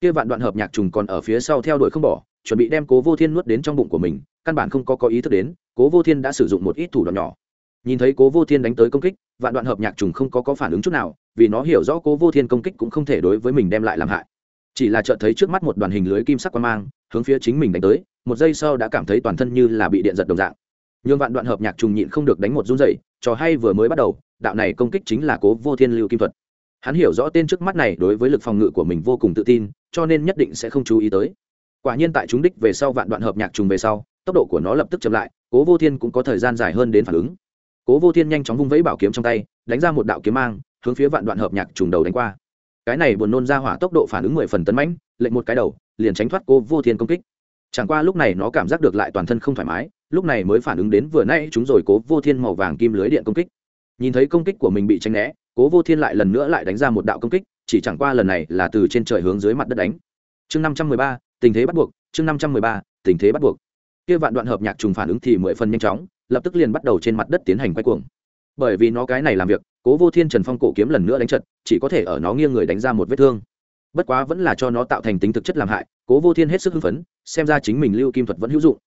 Kia vạn đoạn hợp nhạc trùng còn ở phía sau theo đuổi không bỏ, chuẩn bị đem cố vô thiên nuốt đến trong bụng của mình, căn bản không có có ý thức đến, cố vô thiên đã sử dụng một ít thủ đoạn nhỏ. Nhìn thấy cố vô thiên đánh tới công kích, vạn đoạn hợp nhạc trùng không có có phản ứng chút nào, vì nó hiểu rõ cố vô thiên công kích cũng không thể đối với mình đem lại làm hại chỉ là chợt thấy trước mắt một đoàn hình lưới kim sắc quang mang, hướng phía chính mình đánh tới, một giây sau đã cảm thấy toàn thân như là bị điện giật đồng dạng. Nhưng vạn đoạn hợp nhạc trùng nhịn không được đánh một run dậy trò hay vừa mới bắt đầu, đạo này công kích chính là cố vô thiên lưu kim thuật. Hắn hiểu rõ tên trước mắt này đối với lực phòng ngự của mình vô cùng tự tin, cho nên nhất định sẽ không chú ý tới. Quả nhiên tại chúng đích về sau vạn đoạn hợp nhạc trùng về sau, tốc độ của nó lập tức chậm lại, cố vô thiên cũng có thời gian dài hơn đến phản ứng. Cố vô thiên nhanh chóng vung vẫy bảo kiếm trong tay, đánh ra một đạo kiếm mang, hướng phía vạn đoạn hợp nhạc trùng đầu đánh qua cái này buồn nôn ra hỏa tốc độ phản ứng mười phần tấn mãnh, lệnh một cái đầu, liền tránh thoát cố vô thiên công kích. Chẳng qua lúc này nó cảm giác được lại toàn thân không thoải mái, lúc này mới phản ứng đến vừa nay chúng rồi cố vô thiên màu vàng kim lưới điện công kích. Nhìn thấy công kích của mình bị tránh né, cố vô thiên lại lần nữa lại đánh ra một đạo công kích, chỉ chẳng qua lần này là từ trên trời hướng dưới mặt đất đánh. Chương năm trăm mười ba, tình thế bắt buộc, chương năm trăm mười ba, tình thế bắt buộc. Kia vạn đoạn hợp nhạc trùng phản ứng thì mười phần nhanh chóng, lập tức liền bắt đầu trên mặt đất tiến hành quay cuồng. Bởi vì nó cái này làm việc cố vô thiên trần phong cổ kiếm lần nữa đánh trận, chỉ có thể ở nó nghiêng người đánh ra một vết thương. Bất quá vẫn là cho nó tạo thành tính thực chất làm hại, cố vô thiên hết sức hưng phấn, xem ra chính mình lưu kim thuật vẫn hữu dụng.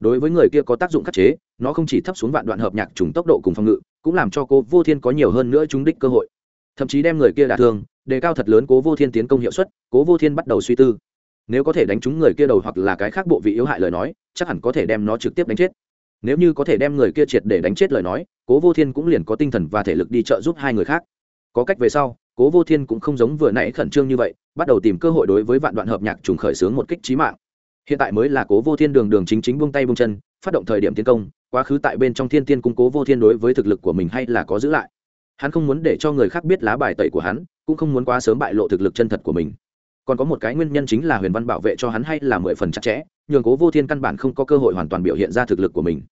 Đối với người kia có tác dụng khắc chế, nó không chỉ thấp xuống vạn đoạn hợp nhạc trùng tốc độ cùng phòng ngự, cũng làm cho cố vô thiên có nhiều hơn nữa trúng đích cơ hội. Thậm chí đem người kia đả thương, đề cao thật lớn cố vô thiên tiến công hiệu suất, cố vô thiên bắt đầu suy tư. Nếu có thể đánh trúng người kia đầu hoặc là cái khác bộ vị yếu hại lời nói, chắc hẳn có thể đem nó trực tiếp đánh chết nếu như có thể đem người kia triệt để đánh chết lời nói, cố vô thiên cũng liền có tinh thần và thể lực đi trợ giúp hai người khác. Có cách về sau, cố vô thiên cũng không giống vừa nãy khẩn trương như vậy, bắt đầu tìm cơ hội đối với vạn đoạn hợp nhạc trùng khởi xướng một kích trí mạng. Hiện tại mới là cố vô thiên đường đường chính chính buông tay buông chân, phát động thời điểm tiến công, quá khứ tại bên trong thiên tiên cung cố vô thiên đối với thực lực của mình hay là có giữ lại. Hắn không muốn để cho người khác biết lá bài tẩy của hắn, cũng không muốn quá sớm bại lộ thực lực chân thật của mình còn có một cái nguyên nhân chính là huyền văn bảo vệ cho hắn hay là mười phần chặt chẽ, nhường cố vô thiên căn bản không có cơ hội hoàn toàn biểu hiện ra thực lực của mình.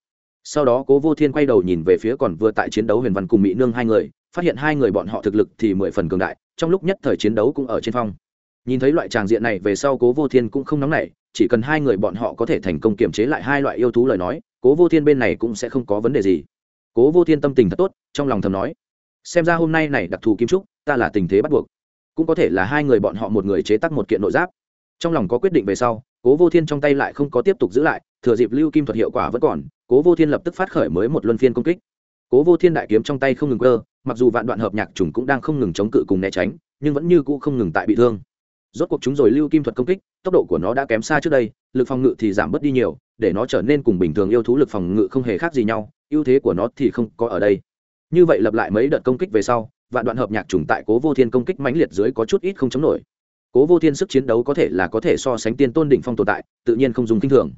Sau đó cố vô thiên quay đầu nhìn về phía còn vừa tại chiến đấu huyền văn cùng mỹ nương hai người, phát hiện hai người bọn họ thực lực thì mười phần cường đại, trong lúc nhất thời chiến đấu cũng ở trên phong. Nhìn thấy loại tràng diện này về sau cố vô thiên cũng không nóng nảy, chỉ cần hai người bọn họ có thể thành công kiềm chế lại hai loại yêu thú lời nói, cố vô thiên bên này cũng sẽ không có vấn đề gì. Cố vô thiên tâm tình thật tốt, trong lòng thầm nói, xem ra hôm nay này đặc thù kim trúc, ta là tình thế bắt buộc cũng có thể là hai người bọn họ một người chế tác một kiện nội giáp. Trong lòng có quyết định về sau, cố vô thiên trong tay lại không có tiếp tục giữ lại, thừa dịp lưu kim thuật hiệu quả vẫn còn, cố vô thiên lập tức phát khởi mới một luân phiên công kích. Cố vô thiên đại kiếm trong tay không ngừng cơ mặc dù vạn đoạn hợp nhạc trùng cũng đang không ngừng chống cự cùng né tránh, nhưng vẫn như cũ không ngừng tại bị thương. Rốt cuộc chúng rồi lưu kim thuật công kích, tốc độ của nó đã kém xa trước đây, lực phòng ngự thì giảm bớt đi nhiều, để nó trở nên cùng bình thường yêu thú lực phòng ngự không hề khác gì nhau, ưu thế của nó thì không có ở đây. Như vậy lập lại mấy đợt công kích về sau vạn đoạn hợp nhạc trùng tại cố vô thiên công kích mãnh liệt dưới có chút ít không chống nổi. Cố vô thiên sức chiến đấu có thể là có thể so sánh tiên tôn đỉnh phong tồn tại, tự nhiên không dùng kinh thường.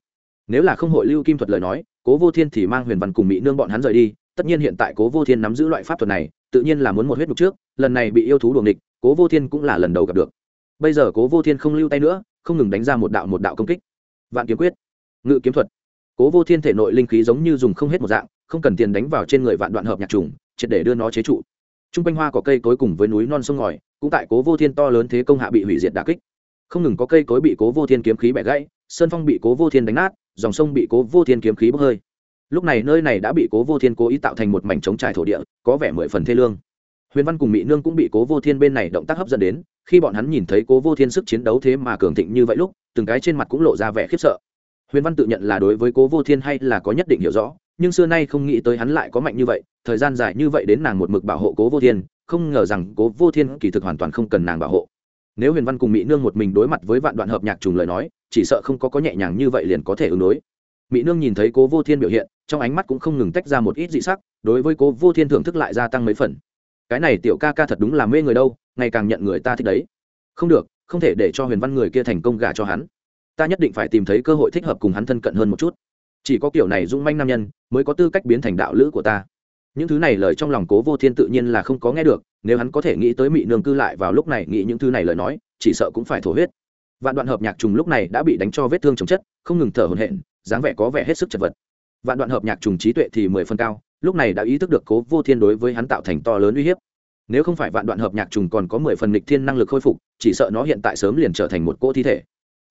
Nếu là không hội lưu kim thuật lời nói, cố vô thiên thì mang huyền văn cùng mỹ nương bọn hắn rời đi, tất nhiên hiện tại cố vô thiên nắm giữ loại pháp thuật này, tự nhiên là muốn một huyết mục trước, lần này bị yêu thú đuồng địch cố vô thiên cũng là lần đầu gặp được. Bây giờ cố vô thiên không lưu tay nữa, không ngừng đánh ra một đạo một đạo công kích. Vạn kiếm quyết, ngự kiếm thuật. Cố vô thiên thể nội linh khí giống như dùng không hết một dạng, không cần tiền đánh vào trên người vạn đoạn hợp nhạc trùng, triệt để đưa nó chế trụ t r u n g quanh hoa có cây cối cùng với núi non sông ngòi, cũng tại cố vô thiên to lớn thế công hạ bị hủy diệt đà kích. Không ngừng có cây cối bị cố vô thiên kiếm khí bẻ gãy, sơn phong bị cố vô thiên đánh nát, dòng sông bị cố vô thiên kiếm khí bốc hơi. Lúc này nơi này đã bị cố vô thiên cố ý tạo thành một mảnh trống trải thổ địa, có vẻ mười phần thê lương. Huyền văn cùng mỹ nương cũng bị cố vô thiên bên này động tác hấp dẫn đến, khi bọn hắn nhìn thấy cố vô thiên sức chiến đấu thế mà cường thịnh như vậy lúc, từng cái trên mặt cũng lộ ra vẻ khiếp sợ. Huyền văn tự nhận là đối với cố vô thiên hay là có nhất định hiểu rõ nhưng xưa nay không nghĩ tới hắn lại có mạnh như vậy, thời gian dài như vậy đến nàng một mực bảo hộ cố vô thiên, không ngờ rằng cố vô thiên kỳ thực hoàn toàn không cần nàng bảo hộ. Nếu huyền văn cùng mỹ nương một mình đối mặt với vạn đoạn hợp nhạc trùng lời nói, chỉ sợ không có có nhẹ nhàng như vậy liền có thể ứng đối. Mỹ nương nhìn thấy cố vô thiên biểu hiện, trong ánh mắt cũng không ngừng tách ra một ít dị sắc, đối với cố vô thiên thưởng thức lại gia tăng mấy phần. Cái này tiểu ca ca thật đúng là mê người đâu, ngày càng nhận người ta thích đấy. Không được, không thể để cho huyền văn người kia thành công gả cho hắn. Ta nhất định phải tìm thấy cơ hội thích hợp cùng hắn thân cận hơn một chút chỉ có kiểu này dung manh nam nhân mới có tư cách biến thành đạo lữ của ta. Những thứ này lời trong lòng cố vô thiên tự nhiên là không có nghe được, nếu hắn có thể nghĩ tới mị nương cư lại vào lúc này nghĩ những thứ này lời nói, chỉ sợ cũng phải thổ huyết. Vạn đoạn hợp nhạc trùng lúc này đã bị đánh cho vết thương chồng chất, không ngừng thở hồn hện dáng vẻ có vẻ hết sức chật vật. Vạn đoạn hợp nhạc trùng trí tuệ thì mười phân cao, lúc này đã ý thức được cố vô thiên đối với hắn tạo thành to lớn uy hiếp. Nếu không phải vạn đoạn hợp nhạc trùng còn có mười phần lịch thiên năng lực khôi phục, chỉ sợ nó hiện tại sớm liền trở thành một cỗ thi thể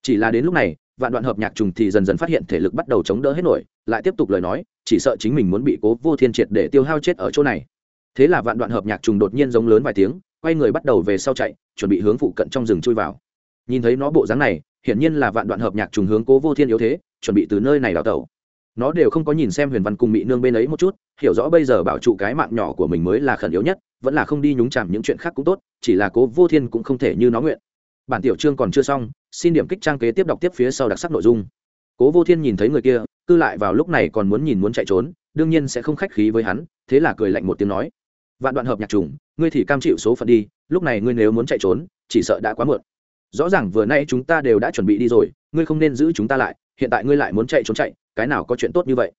chỉ là đến lúc này, vạn đoạn hợp nhạc trùng thì dần dần phát hiện thể lực bắt đầu chống đỡ hết nổi, lại tiếp tục lời nói, chỉ sợ chính mình muốn bị cố vô thiên triệt để tiêu hao chết ở chỗ này. Thế là vạn đoạn hợp nhạc trùng đột nhiên giống lớn vài tiếng, quay người bắt đầu về sau chạy, chuẩn bị hướng phụ cận trong rừng chui vào. Nhìn thấy nó bộ dáng này, hiển nhiên là vạn đoạn hợp nhạc trùng hướng cố vô thiên yếu thế, chuẩn bị từ nơi này đào tẩu. Nó đều không có nhìn xem huyền văn cùng mỹ nương bên ấy một chút, hiểu rõ bây giờ bảo trụ cái mạng nhỏ của mình mới là khẩn yếu nhất, vẫn là không đi nhúng chạm những chuyện khác cũng tốt, chỉ là cố vô thiên cũng không thể như nó nguyện bản tiểu chương còn chưa xong, xin điểm kích trang kế tiếp đọc tiếp phía sau đặc sắc nội dung. Cố vô thiên nhìn thấy người kia cư lại vào lúc này còn muốn nhìn muốn chạy trốn, đương nhiên sẽ không khách khí với hắn, thế là cười lạnh một tiếng nói. Vạn đoạn hợp nhạc trùng, ngươi thì cam chịu số phận đi, lúc này ngươi nếu muốn chạy trốn, chỉ sợ đã quá muộn. Rõ ràng vừa nay chúng ta đều đã chuẩn bị đi rồi, ngươi không nên giữ chúng ta lại, hiện tại ngươi lại muốn chạy trốn chạy, cái nào có chuyện tốt như vậy?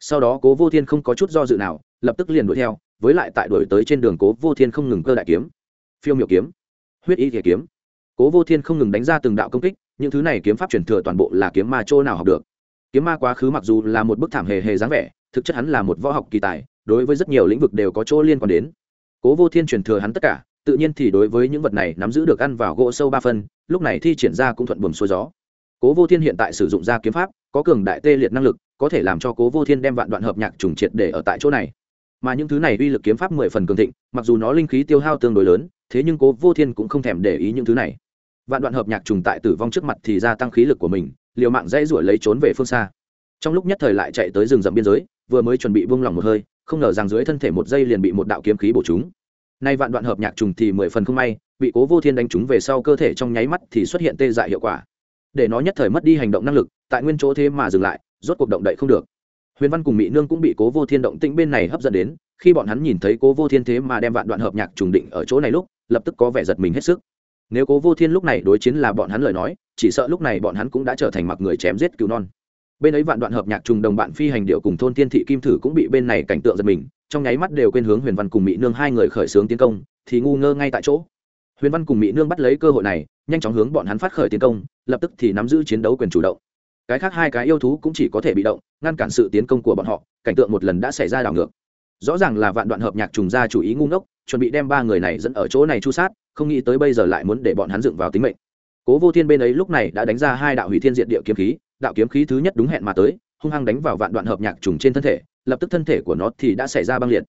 Sau đó cố vô thiên không có chút do dự nào, lập tức liền đuổi theo, với lại tại đuổi tới trên đường cố vô thiên không ngừng cơ đại kiếm. Phiêu miểu kiếm. Huyết y thể kiếm cố vô thiên không ngừng đánh ra từng đạo công kích, những thứ này kiếm pháp truyền thừa toàn bộ là kiếm ma chỗ nào học được? Kiếm ma quá khứ mặc dù là một bức thảm hề hề dáng vẻ, thực chất hắn là một võ học kỳ tài, đối với rất nhiều lĩnh vực đều có chỗ liên quan đến. Cố vô thiên truyền thừa hắn tất cả, tự nhiên thì đối với những vật này nắm giữ được ăn vào gỗ sâu ba phân, lúc này thi triển ra cũng thuận buồm xuôi gió. Cố vô thiên hiện tại sử dụng ra kiếm pháp, có cường đại tê liệt năng lực, có thể làm cho cố vô thiên đem vạn đoạn hợp nhạc trùng triệt để ở tại chỗ này. Mà những thứ này uy lực kiếm pháp mười phần cường thịnh, mặc dù nó linh khí tiêu hao tương đối lớn, thế nhưng cố vô thiên cũng không thèm để ý những thứ này vạn đoạn hợp nhạc trùng tại tử vong trước mặt thì gia tăng khí lực của mình, liều mạng dãy ruổi lấy trốn về phương xa. Trong lúc nhất thời lại chạy tới rừng rậm biên giới, vừa mới chuẩn bị buông lòng một hơi, không ngờ rằng dưới thân thể một giây liền bị một đạo kiếm khí bổ trúng. Nay vạn đoạn hợp nhạc trùng thì mười phần không may, bị cố vô thiên đánh trúng về sau cơ thể trong nháy mắt thì xuất hiện tê dại hiệu quả. Để nó nhất thời mất đi hành động năng lực, tại nguyên chỗ thế mà dừng lại, rốt cuộc động đậy không được. Huyền văn cùng mỹ nương cũng bị cố vô thiên động tĩnh bên này hấp dẫn đến, khi bọn hắn nhìn thấy cố vô thiên thế mà đem vạn đoạn hợp nhạc trùng định ở chỗ này lúc, lập tức có vẻ giật mình hết sức nếu cố vô thiên lúc này đối chiến là bọn hắn lời nói, chỉ sợ lúc này bọn hắn cũng đã trở thành mặc người chém giết cứu non. Bên ấy vạn đoạn hợp nhạc trùng đồng bạn phi hành điệu cùng thôn tiên thị kim thử cũng bị bên này cảnh tượng giật mình, trong nháy mắt đều quên hướng huyền văn cùng mỹ nương hai người khởi xướng tiến công, thì ngu ngơ ngay tại chỗ. Huyền văn cùng mỹ nương bắt lấy cơ hội này, nhanh chóng hướng bọn hắn phát khởi tiến công, lập tức thì nắm giữ chiến đấu quyền chủ động. Cái khác hai cái yêu thú cũng chỉ có thể bị động, ngăn cản sự tiến công của bọn họ, cảnh tượng một lần đã xảy ra đảo ngược. Rõ ràng là vạn đoạn hợp nhạc trùng ra chủ ý ngu ngốc, chuẩn bị đem ba người này dẫn ở chỗ này chu sát không nghĩ tới bây giờ lại muốn để bọn hắn dựng vào tính mệnh. Cố vô thiên bên ấy lúc này đã đánh ra hai đạo hủy thiên diện địa kiếm khí, đạo kiếm khí thứ nhất đúng hẹn mà tới, hung hăng đánh vào vạn đoạn hợp nhạc trùng trên thân thể, lập tức thân thể của nó thì đã xảy ra băng liệt.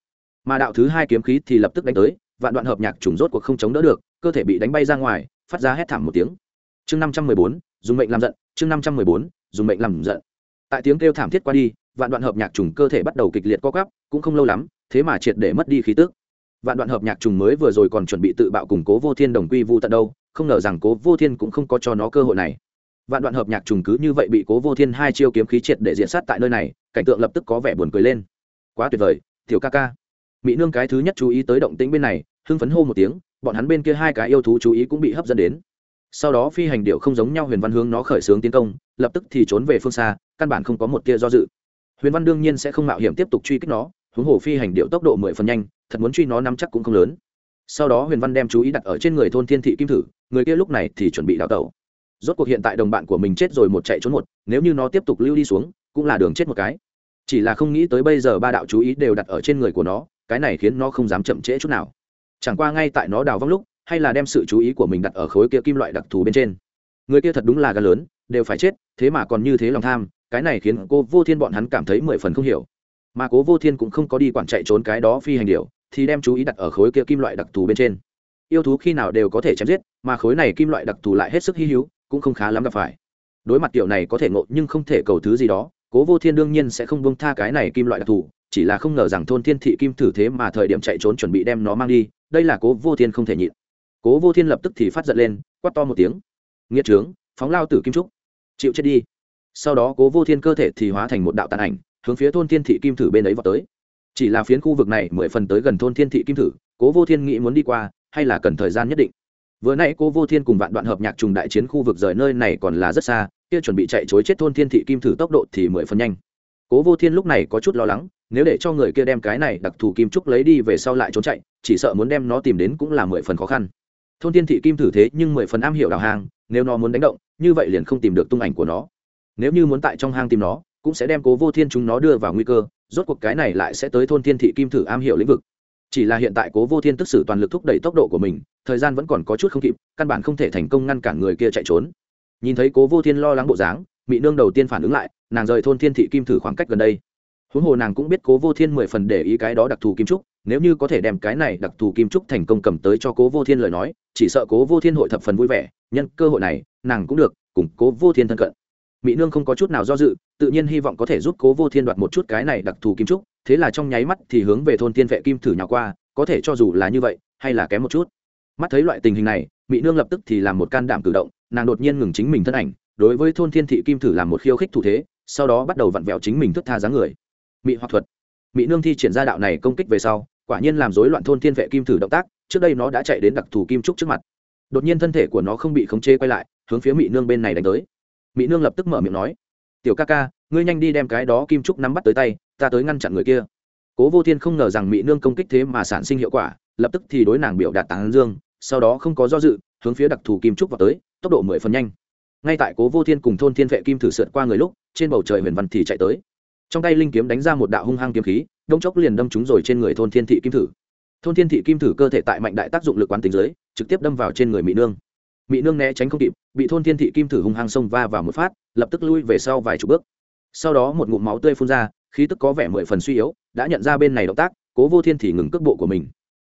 Mà đạo thứ hai kiếm khí thì lập tức đánh tới, vạn đoạn hợp nhạc trùng rốt cuộc không chống đỡ được, cơ thể bị đánh bay ra ngoài, phát ra hét thảm một tiếng. Chương năm trăm mười bốn, dùng mệnh làm giận, chương năm trăm mười bốn, dùng mệnh làm giận. Tại tiếng kêu thảm thiết qua đi, vạn đoạn hợp nhạc trùng cơ thể bắt đầu kịch liệt co quắp, cũng không lâu lắm, thế mà triệt để mất đi khí tức vạn đoạn hợp nhạc trùng mới vừa rồi còn chuẩn bị tự bạo cùng cố vô thiên đồng quy vu tận đâu, không ngờ rằng cố vô thiên cũng không có cho nó cơ hội này. Vạn đoạn hợp nhạc trùng cứ như vậy bị cố vô thiên hai chiêu kiếm khí triệt để diện sát tại nơi này, cảnh tượng lập tức có vẻ buồn cười lên. Quá tuyệt vời, tiểu ca ca. Mỹ nương cái thứ nhất chú ý tới động tĩnh bên này, hưng phấn hô một tiếng, bọn hắn bên kia hai cái yêu thú chú ý cũng bị hấp dẫn đến. Sau đó phi hành điệu không giống nhau huyền văn hướng nó khởi xướng tiến công, lập tức thì trốn về phương xa, căn bản không có một tia do dự. Huyền văn đương nhiên sẽ không mạo hiểm tiếp tục truy kích nó, huống hồ phi hành điệu tốc độ mười phần nhanh thật muốn truy nó nắm chắc cũng không lớn. Sau đó huyền văn đem chú ý đặt ở trên người thôn thiên thị kim thử, người kia lúc này thì chuẩn bị đào tẩu. Rốt cuộc hiện tại đồng bạn của mình chết rồi một chạy trốn một, nếu như nó tiếp tục lưu đi xuống, cũng là đường chết một cái. Chỉ là không nghĩ tới bây giờ ba đạo chú ý đều đặt ở trên người của nó, cái này khiến nó không dám chậm trễ chút nào. Chẳng qua ngay tại nó đào vong lúc, hay là đem sự chú ý của mình đặt ở khối kia kim loại đặc thù bên trên. Người kia thật đúng là gan lớn, đều phải chết, thế mà còn như thế lòng tham, cái này khiến cô vô thiên bọn hắn cảm thấy mười phần không hiểu. Mà cố vô thiên cũng không có đi quản chạy trốn cái đó phi hành điều thì đem chú ý đặt ở khối kia kim loại đặc thù bên trên. Yêu thú khi nào đều có thể chém giết, mà khối này kim loại đặc thù lại hết sức hy hữu, cũng không khá lắm gặp phải. Đối mặt kiểu này có thể ngộ nhưng không thể cầu thứ gì đó, cố vô thiên đương nhiên sẽ không buông tha cái này kim loại đặc thù, chỉ là không ngờ rằng thôn thiên thị kim thử thế mà thời điểm chạy trốn chuẩn bị đem nó mang đi, đây là cố vô thiên không thể nhịn. Cố vô thiên lập tức thì phát giận lên, quát to một tiếng. Nghĩa trướng, phóng lao tử kim trúc. Chịu chết đi. Sau đó cố vô thiên cơ thể thì hóa thành một đạo tàn ảnh, hướng phía thôn thiên thị kim thử bên ấy vào tới chỉ là phiến khu vực này mười phần tới gần thôn thiên thị kim thử, cố vô thiên nghĩ muốn đi qua, hay là cần thời gian nhất định? Vừa nãy cố vô thiên cùng vạn đoạn hợp nhạc trùng đại chiến khu vực rời nơi này còn là rất xa, kia chuẩn bị chạy chối chết thôn thiên thị kim thử tốc độ thì mười phần nhanh. Cố vô thiên lúc này có chút lo lắng, nếu để cho người kia đem cái này đặc thù kim trúc lấy đi về sau lại trốn chạy, chỉ sợ muốn đem nó tìm đến cũng là mười phần khó khăn. Thôn thiên thị kim thử thế nhưng mười phần am hiểu đào hang, nếu nó muốn đánh động, như vậy liền không tìm được tung ảnh của nó. Nếu như muốn tại trong hang tìm nó, cũng sẽ đem cố vô thiên chúng nó đưa vào nguy cơ rốt cuộc cái này lại sẽ tới thôn thiên thị kim thử am hiểu lĩnh vực. Chỉ là hiện tại cố vô thiên tức sử toàn lực thúc đẩy tốc độ của mình, thời gian vẫn còn có chút không kịp, căn bản không thể thành công ngăn cản người kia chạy trốn. Nhìn thấy cố vô thiên lo lắng bộ dáng mỹ nương đầu tiên phản ứng lại, nàng rời thôn thiên thị kim thử khoảng cách gần đây. Huống hồ nàng cũng biết cố vô thiên mười phần để ý cái đó đặc thù kim trúc, nếu như có thể đem cái này đặc thù kim trúc thành công cầm tới cho cố vô thiên lời nói, chỉ sợ cố vô thiên hội thập phần vui vẻ, nhân cơ hội này, nàng cũng được, cùng cố vô thiên thân cận. Mỹ nương không có chút nào do dự tự nhiên hy vọng có thể giúp cố vô thiên đoạt một chút cái này đặc thù kim trúc, thế là trong nháy mắt thì hướng về thôn tiên vệ kim thử nhỏ qua, có thể cho dù là như vậy, hay là kém một chút. Mắt thấy loại tình hình này mỹ nương lập tức thì làm một can đảm cử động, nàng đột nhiên ngừng chính mình thân ảnh, đối với thôn thiên thị kim thử làm một khiêu khích thủ thế, sau đó bắt đầu vặn vẹo chính mình thức tha dáng người. Mỹ hoặc thuật. Mỹ nương thi triển ra đạo này công kích về sau, quả nhiên làm rối loạn thôn thiên vệ kim thử động tác, trước đây nó đã chạy đến đặc thù kim trúc trước mặt. Đột nhiên thân thể của nó không bị khống chế quay lại, hướng phía mỹ nương bên này đánh tới. Mỹ nương lập tức mở miệng nói tiểu ca ca, ngươi nhanh đi đem cái đó kim trúc nắm bắt tới tay, ta tới ngăn chặn người kia. Cố vô thiên không ngờ rằng mỹ nương công kích thế mà sản sinh hiệu quả, lập tức thì đối nàng biểu đạt tán dương, sau đó không có do dự, hướng phía đặc thù kim trúc vào tới, tốc độ mười phần nhanh. Ngay tại cố vô thiên cùng thôn thiên vệ kim thử sượt qua người lúc, trên bầu trời huyền văn thì chạy tới. Trong tay linh kiếm đánh ra một đạo hung hăng kiếm khí, đông chốc liền đâm trúng rồi trên người thôn thiên thị kim thử. Thôn thiên thị kim thử cơ thể tại mạnh đại tác dụng lực quán tính giới trực tiếp đâm vào trên người mỹ nương mỹ nương né tránh không kịp, bị thôn thiên thị kim thử hung hăng xông va vào một phát, lập tức lui về sau vài chục bước. Sau đó một ngụm máu tươi phun ra, khí tức có vẻ mười phần suy yếu, đã nhận ra bên này động tác, cố vô thiên thì ngừng cước bộ của mình.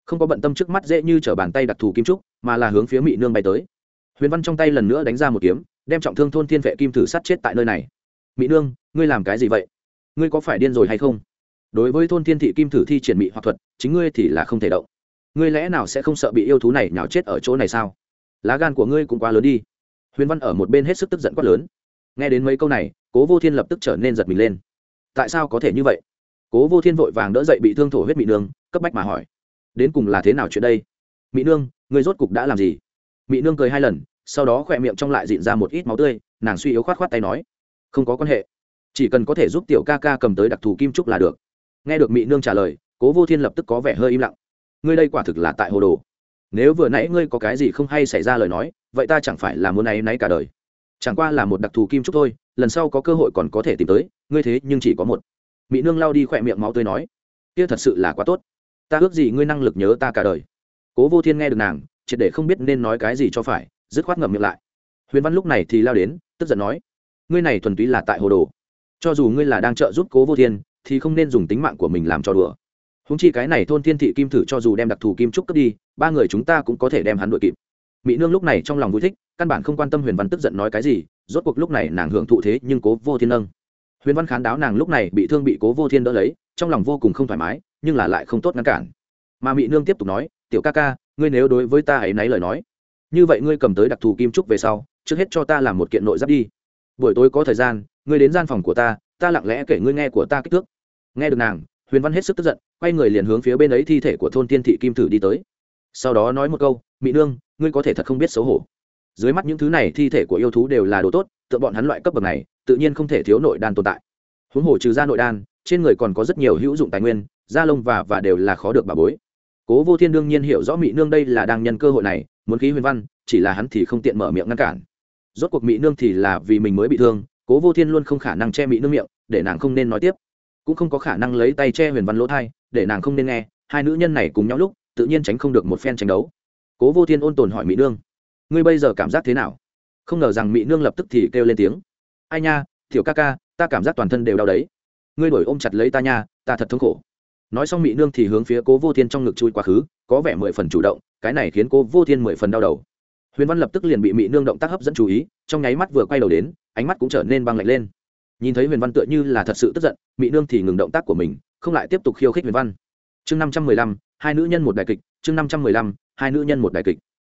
Không có bận tâm trước mắt dễ như t bàn tay đặc thù kim trúc, mà là hướng phía mỹ nương bay tới. Huyền văn trong tay lần nữa đánh ra một kiếm, đem trọng thương thôn thiên vệ kim thử sát chết tại nơi này. Mỹ nương, ngươi làm cái gì vậy? Ngươi có phải điên rồi hay không? Đối với thôn thiên thị kim thử thi triển mỹ hoặc thuật, chính ngươi thì là không thể động. Ngươi lẽ nào sẽ không sợ bị yêu thú này nhào chết ở chỗ này sao? Lá gan của ngươi cũng quá lớn đi. Huyền văn ở một bên hết sức tức giận quát lớn. Nghe đến mấy câu này, cố vô thiên lập tức trở nên giật mình lên. Tại sao có thể như vậy? Cố vô thiên vội vàng đỡ dậy bị thương thổ huyết mỹ nương, cấp bách mà hỏi. Đến cùng là thế nào chuyện đây? Mỹ nương người rốt cục đã làm gì? Mỹ nương cười hai lần, sau đó khỏe miệng trong lại dịn ra một ít máu tươi, nàng suy yếu khoát khoát tay nói. Không có quan hệ. Chỉ cần có thể giúp tiểu ca ca cầm tới đặc thù kim trúc là được. Nghe được mỹ nương trả lời, cố vô thiên lập tức có vẻ hơi im lặng. Ngươi đây quả thực là tại hồ đồ nếu vừa nãy ngươi có cái gì không hay xảy ra lời nói, vậy ta chẳng phải là muốn náy náy cả đời. Chẳng qua là một đặc thù kim trúc thôi, lần sau có cơ hội còn có thể tìm tới, ngươi thế nhưng chỉ có một. Mỹ nương lao đi khỏe miệng máu tươi nói, kia thật sự là quá tốt. Ta ước gì ngươi năng lực nhớ ta cả đời. Cố vô thiên nghe được nàng, triệt để không biết nên nói cái gì cho phải, dứt khoát ngậm miệng lại. Huyền văn lúc này thì lao đến, tức giận nói, ngươi này thuần túy là tại hồ đồ. Cho dù ngươi là đang trợ giúp cố vô thiên, thì không nên dùng tính mạng của mình làm cho đùa húng chi cái này thôn thiên thị kim thử cho dù đem đặc thù kim trúc cướp đi, ba người chúng ta cũng có thể đem hắn đội kịp. Mỹ nương lúc này trong lòng vui thích, căn bản không quan tâm huyền văn tức giận nói cái gì, rốt cuộc lúc này nàng hưởng thụ thế nhưng cố vô thiên nâng. Huyền văn khán đáo nàng lúc này bị thương bị cố vô thiên đỡ lấy, trong lòng vô cùng không thoải mái, nhưng là lại không tốt ngăn cản. Mà mỹ nương tiếp tục nói, tiểu ca ca, ngươi nếu đối với ta hãy náy lời nói, như vậy ngươi cầm tới đặc thù kim trúc về sau, trước hết cho ta làm một kiện nội giáp đi. Buổi tối có thời gian, ngươi đến gian phòng của ta ta lặng lẽ kể ngươi nghe của ta kích thước. Nghe được nàng huyền văn hết sức tức giận, quay người liền hướng phía bên ấy thi thể của thôn tiên thị kim thử đi tới. Sau đó nói một câu mỹ nương, ngươi có thể thật không biết xấu hổ. Dưới mắt những thứ này thi thể của yêu thú đều là đồ tốt tự bọn hắn loại cấp bậc này, tự nhiên không thể thiếu nội đan tồn tại. Huống hồ trừ ra nội đan, trên người còn có rất nhiều hữu dụng tài nguyên, da lông và và đều là khó được bà bối. Cố vô thiên đương nhiên hiểu rõ mỹ nương đây là đang nhân cơ hội này, muốn khí huyền văn, chỉ là hắn thì không tiện mở miệng ngăn cản. Rốt cuộc mỹ nương thì là vì mình mới bị thương, cố vô thiên luôn không khả năng che mỹ nương miệng, để nàng không nên nói tiếp cũng không có khả năng lấy tay che huyền văn lỗ thai, để nàng không nên nghe, hai nữ nhân này cùng nhau lúc, tự nhiên tránh không được một phen tranh đấu. Cố vô thiên ôn tồn hỏi mỹ nương, ngươi bây giờ cảm giác thế nào? Không ngờ rằng mỹ nương lập tức thì kêu lên tiếng, ai nha thiểu ca ca, ta cảm giác toàn thân đều đau đấy. Ngươi đổi ôm chặt lấy ta nha, ta thật thống khổ. Nói xong mỹ nương thì hướng phía cố vô thiên trong ngực chui quá khứ, có vẻ mười phần chủ động, cái này khiến cố vô thiên mười phần đau đầu. Huyền văn lập tức liền bị mỹ nương động tác hấp dẫn chú ý, trong nháy mắt vừa quay đầu đến, ánh mắt cũng trở nên băng lạnh lên nhìn thấy huyền văn tựa như là thật sự tức giận mỹ nương thì ngừng động tác của mình, không lại tiếp tục khiêu khích huyền văn. Chương năm trăm mười lăm, hai nữ nhân một đại kịch, chương năm trăm mười lăm, hai nữ nhân một đại kịch.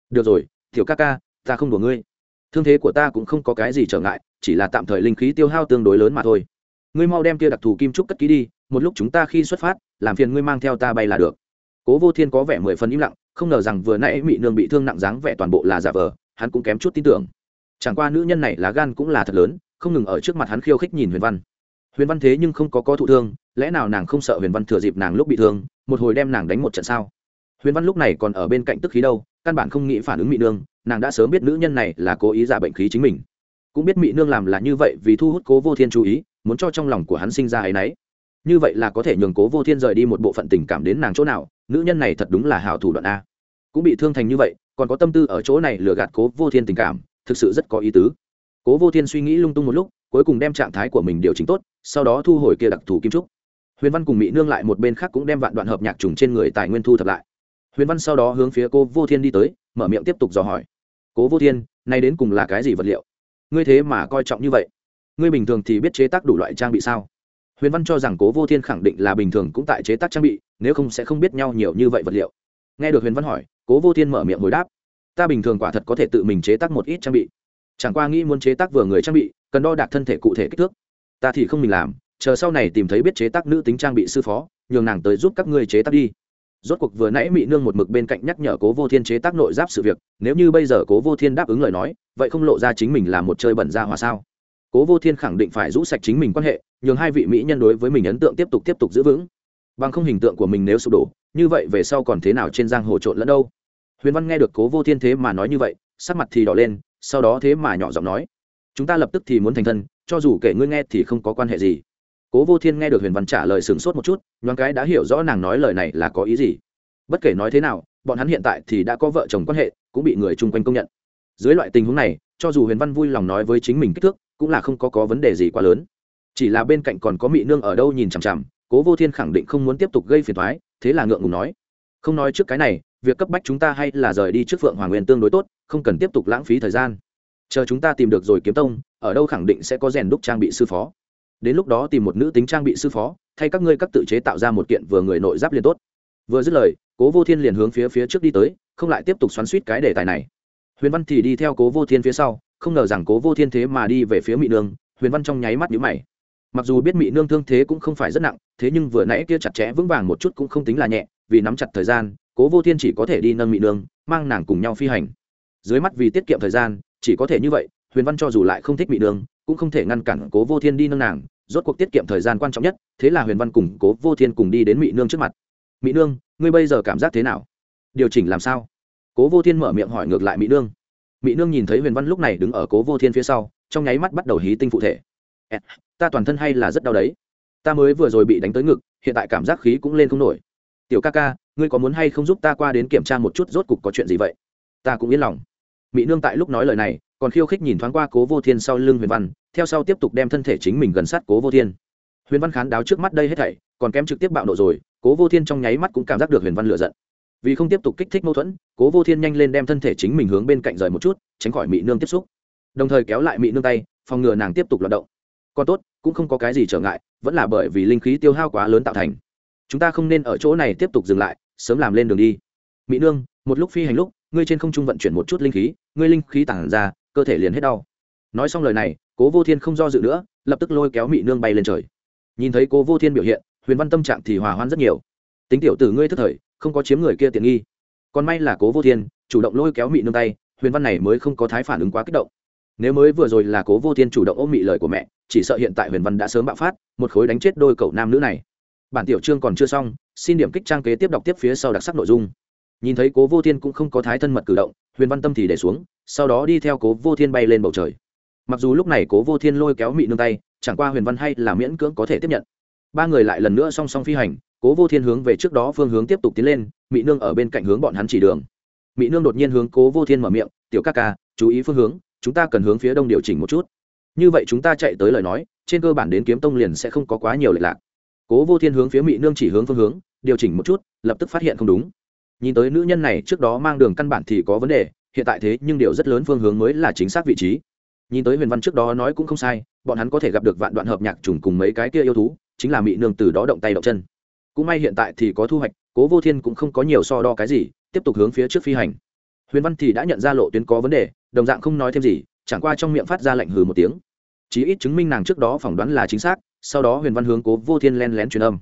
Được rồi thiểu ca ca, ta không đùa ngươi. Thương thế của ta cũng không có cái gì trở ngại, chỉ là tạm thời linh khí tiêu hao tương đối lớn mà thôi. Ngươi mau đem kia đặc thù kim trúc cất ký đi, một lúc chúng ta khi xuất phát, làm phiền ngươi mang theo ta bay là được. Cố vô thiên có vẻ mười phần im lặng, không ngờ rằng vừa nãy mị nương bị thương nặng dáng vẻ toàn bộ là giả vờ, hắn cũng kém chút tin tưởng. Chẳng qua nữ nhân này lá gan cũng là thật lớn không ngừng ở trước mặt hắn khiêu khích nhìn huyền văn. Huyền văn thế nhưng không có có thụ thương, lẽ nào nàng không sợ huyền văn thừa dịp nàng lúc bị thương, một hồi đem nàng đánh một trận sao? Huyền văn lúc này còn ở bên cạnh tức khí đâu, căn bản không nghĩ phản ứng mị nương, nàng đã sớm biết nữ nhân này là cố ý giả bệnh khí chính mình. Cũng biết mị nương làm là như vậy vì thu hút cố vô thiên chú ý, muốn cho trong lòng của hắn sinh ra ấ y n ấ y như vậy là có thể nhường cố vô thiên rời đi một bộ phận tình cảm đến nàng chỗ nào, nữ nhân này thật đúng là hảo thủ đoạn a. Cũng bị thương thành như vậy, còn có tâm tư ở chỗ này lừa gạt cố vô thiên tình cảm, thực sự rất có ý tứ cố vô thiên suy nghĩ lung tung một lúc, cuối cùng đem trạng thái của mình điều chỉnh tốt, sau đó thu hồi kia đặc thù kim trúc. Huyền văn cùng mỹ nương lại một bên khác cũng đem vạn đoạn hợp nhạc trùng trên người tài nguyên thu thập lại. Huyền văn sau đó hướng phía cô vô thiên đi tới, mở miệng tiếp tục dò hỏi. Cố vô thiên, nay đến cùng là cái gì vật liệu? Ngươi thế mà coi trọng như vậy. Ngươi bình thường thì biết chế tác đủ loại trang bị sao? Huyền văn cho rằng cố vô thiên khẳng định là bình thường cũng tại chế tác trang bị, nếu không sẽ không biết nhau nhiều như vậy vật liệu. Nghe được huyền văn hỏi, cố vô thiên mở miệng hồi đáp, ta bình thường quả thật có thể tự mình chế tác một ít trang bị chẳng qua nghĩ muốn chế tác vừa người trang bị, cần đo đạc thân thể cụ thể kích thước. Ta thì không mình làm, chờ sau này tìm thấy biết chế tác nữ tính trang bị sư phó, nhường nàng tới giúp các ngươi chế tác đi. Rốt cuộc vừa nãy mỹ nương một mực bên cạnh nhắc nhở cố vô thiên chế tác nội giáp sự việc, nếu như bây giờ cố vô thiên đáp ứng lời nói, vậy không lộ ra chính mình là một chơi bẩn ra hòa sao? Cố vô thiên khẳng định phải rũ sạch chính mình quan hệ, nhường hai vị mỹ nhân đối với mình ấn tượng tiếp tục tiếp tục giữ vững. Bằng không hình tượng của mình nếu sụp đổ, như vậy về sau còn thế nào trên giang hồ trộn lẫn đâu? Huyền văn nghe được cố vô thiên thế mà nói như vậy, sắc mặt thì đỏ lên sau đó thế mà nhỏ giọng nói, chúng ta lập tức thì muốn thành thân, cho dù kể ngươi nghe thì không có quan hệ gì. Cố vô thiên nghe được huyền văn trả lời sửng sốt một chút, nhoáng cái đã hiểu rõ nàng nói lời này là có ý gì. Bất kể nói thế nào, bọn hắn hiện tại thì đã có vợ chồng quan hệ, cũng bị người chung quanh công nhận. Dưới loại tình huống này, cho dù huyền văn vui lòng nói với chính mình kích thước, cũng là không có có vấn đề gì quá lớn. Chỉ là bên cạnh còn có mỹ nương ở đâu nhìn chằm chằm, cố vô thiên khẳng định không muốn tiếp tục gây phiền thoái thế là ngượng ngùng nói, không nói trước cái này việc cấp bách chúng ta hay là rời đi trước phượng hoàng nguyên tương đối tốt, không cần tiếp tục lãng phí thời gian. Chờ chúng ta tìm được rồi kiếm tông, ở đâu khẳng định sẽ có rèn đúc trang bị sư phó. Đến lúc đó tìm một nữ tính trang bị sư phó, thay các ngươi các tự chế tạo ra một kiện vừa người nội giáp liền tốt. Vừa dứt lời, cố vô thiên liền hướng phía phía trước đi tới, không lại tiếp tục xoắn suýt cái đề tài này. Huyền văn thì đi theo cố vô thiên phía sau, không ngờ rằng cố vô thiên thế mà đi về phía mỹ nương, huyền văn trong nháy mắt nhữ mày. Mặc dù biết mỹ nương thương thế cũng không phải rất nặng, thế nhưng vừa nãy kia chặt chẽ vững vàng một chút cũng không tính là nhẹ, vì nắm chặt thời gian cố vô thiên chỉ có thể đi nâng mỹ nương, mang nàng cùng nhau phi hành. Dưới mắt vì tiết kiệm thời gian, chỉ có thể như vậy, huyền văn cho dù lại không thích mỹ nương, cũng không thể ngăn cản cố vô thiên đi nâng nàng. Rốt cuộc tiết kiệm thời gian quan trọng nhất, thế là huyền văn cùng cố vô thiên cùng đi đến mỹ nương trước mặt. Mỹ nương, ngươi bây giờ cảm giác thế nào? Điều chỉnh làm sao? Cố vô thiên mở miệng hỏi ngược lại mỹ nương. Mỹ nương nhìn thấy huyền văn lúc này đứng ở cố vô thiên phía sau, trong nháy mắt bắt đầu hí tinh phụ thể. Ta toàn thân hay là rất đau đấy. Ta mới vừa rồi bị đánh tới ngực, hiện tại cảm giác khí cũng lên không nổi. Tiểu ca ca ngươi có muốn hay không giúp ta qua đến kiểm tra một chút rốt cục có chuyện gì vậy? Ta cũng yên lòng. Mỹ nương tại lúc nói lời này, còn khiêu khích nhìn thoáng qua cố vô thiên sau lưng huyền văn, theo sau tiếp tục đem thân thể chính mình gần sát cố vô thiên. Huyền văn khán đáo trước mắt đây hết thảy, còn kém trực tiếp bạo nộ rồi, cố vô thiên trong nháy mắt cũng cảm giác được huyền văn lựa giận. Vì không tiếp tục kích thích mâu thuẫn, cố vô thiên nhanh lên đem thân thể chính mình hướng bên cạnh rời một chút, tránh khỏi mỹ nương tiếp xúc. Đồng thời kéo lại mỹ nương tay, phòng ngừa nàng tiếp tục loạt động. Còn tốt, cũng không có cái gì trở ngại, vẫn là bởi vì linh khí tiêu hao quá lớn tạo thành. Chúng ta không nên ở chỗ này tiếp tục dừng lại sớm làm lên đường đi. Mỹ nương, một lúc phi hành lúc, ngươi trên không trung vận chuyển một chút linh khí, ngươi linh khí tản ra, cơ thể liền hết đau. Nói xong lời này, cố vô thiên không do dự nữa, lập tức lôi kéo mỹ nương bay lên trời. Nhìn thấy cố vô thiên biểu hiện, huyền văn tâm trạng thì hòa hoãn rất nhiều. Tính tiểu tử ngươi thức thời, không có chiếm người kia tiện nghi. Còn may là cố vô thiên, chủ động lôi kéo mỹ nương tay, huyền văn này mới không có thái phản ứng quá kích động. Nếu mới vừa rồi là cố vô thiên chủ động ôm mị lời của mẹ, chỉ sợ hiện tại huyền văn đã sớm bạo phát, một khối đánh chết đôi cậu nam nữ này. Bản tiểu chương còn chưa xong xin điểm kích trang kế tiếp đọc tiếp phía sau đặc sắc nội dung. Nhìn thấy cố vô thiên cũng không có thái thân mật cử động, huyền văn tâm thì để xuống, sau đó đi theo cố vô thiên bay lên bầu trời. Mặc dù lúc này cố vô thiên lôi kéo mị nương tay, chẳng qua huyền văn hay là miễn cưỡng có thể tiếp nhận. Ba người lại lần nữa song song phi hành, cố vô thiên hướng về trước đó phương hướng tiếp tục tiến lên, mị nương ở bên cạnh hướng bọn hắn chỉ đường. Mị nương đột nhiên hướng cố vô thiên mở miệng, tiểu ca ca, chú ý phương hướng, chúng ta cần hướng phía đông điều chỉnh một chút. Như vậy chúng ta chạy tới lời nói, trên cơ bản đến kiếm tông liền sẽ không có quá nhiều lệch lạc. Cố vô thiên hướng phía mị nương chỉ hướng phương hướng điều chỉnh một chút, lập tức phát hiện không đúng. Nhìn tới nữ nhân này, trước đó mang đường căn bản thì có vấn đề, hiện tại thế nhưng điều rất lớn phương hướng mới là chính xác vị trí. Nhìn tới huyền văn trước đó nói cũng không sai, bọn hắn có thể gặp được vạn đoạn hợp nhạc trùng cùng mấy cái kia yêu thú, chính là mị nương từ đó động tay động chân. Cũng may hiện tại thì có thu hoạch, cố vô thiên cũng không có nhiều so đo cái gì, tiếp tục hướng phía trước phi hành. Huyền văn thì đã nhận ra lộ tuyến có vấn đề, đồng dạng không nói thêm gì, chẳng qua trong miệng phát ra lệnh hừ một tiếng. Chí ít chứng minh nàng trước đó phỏng đoán là chính xác, sau đó huyền văn hướng cố vô thiên len lén truyền âm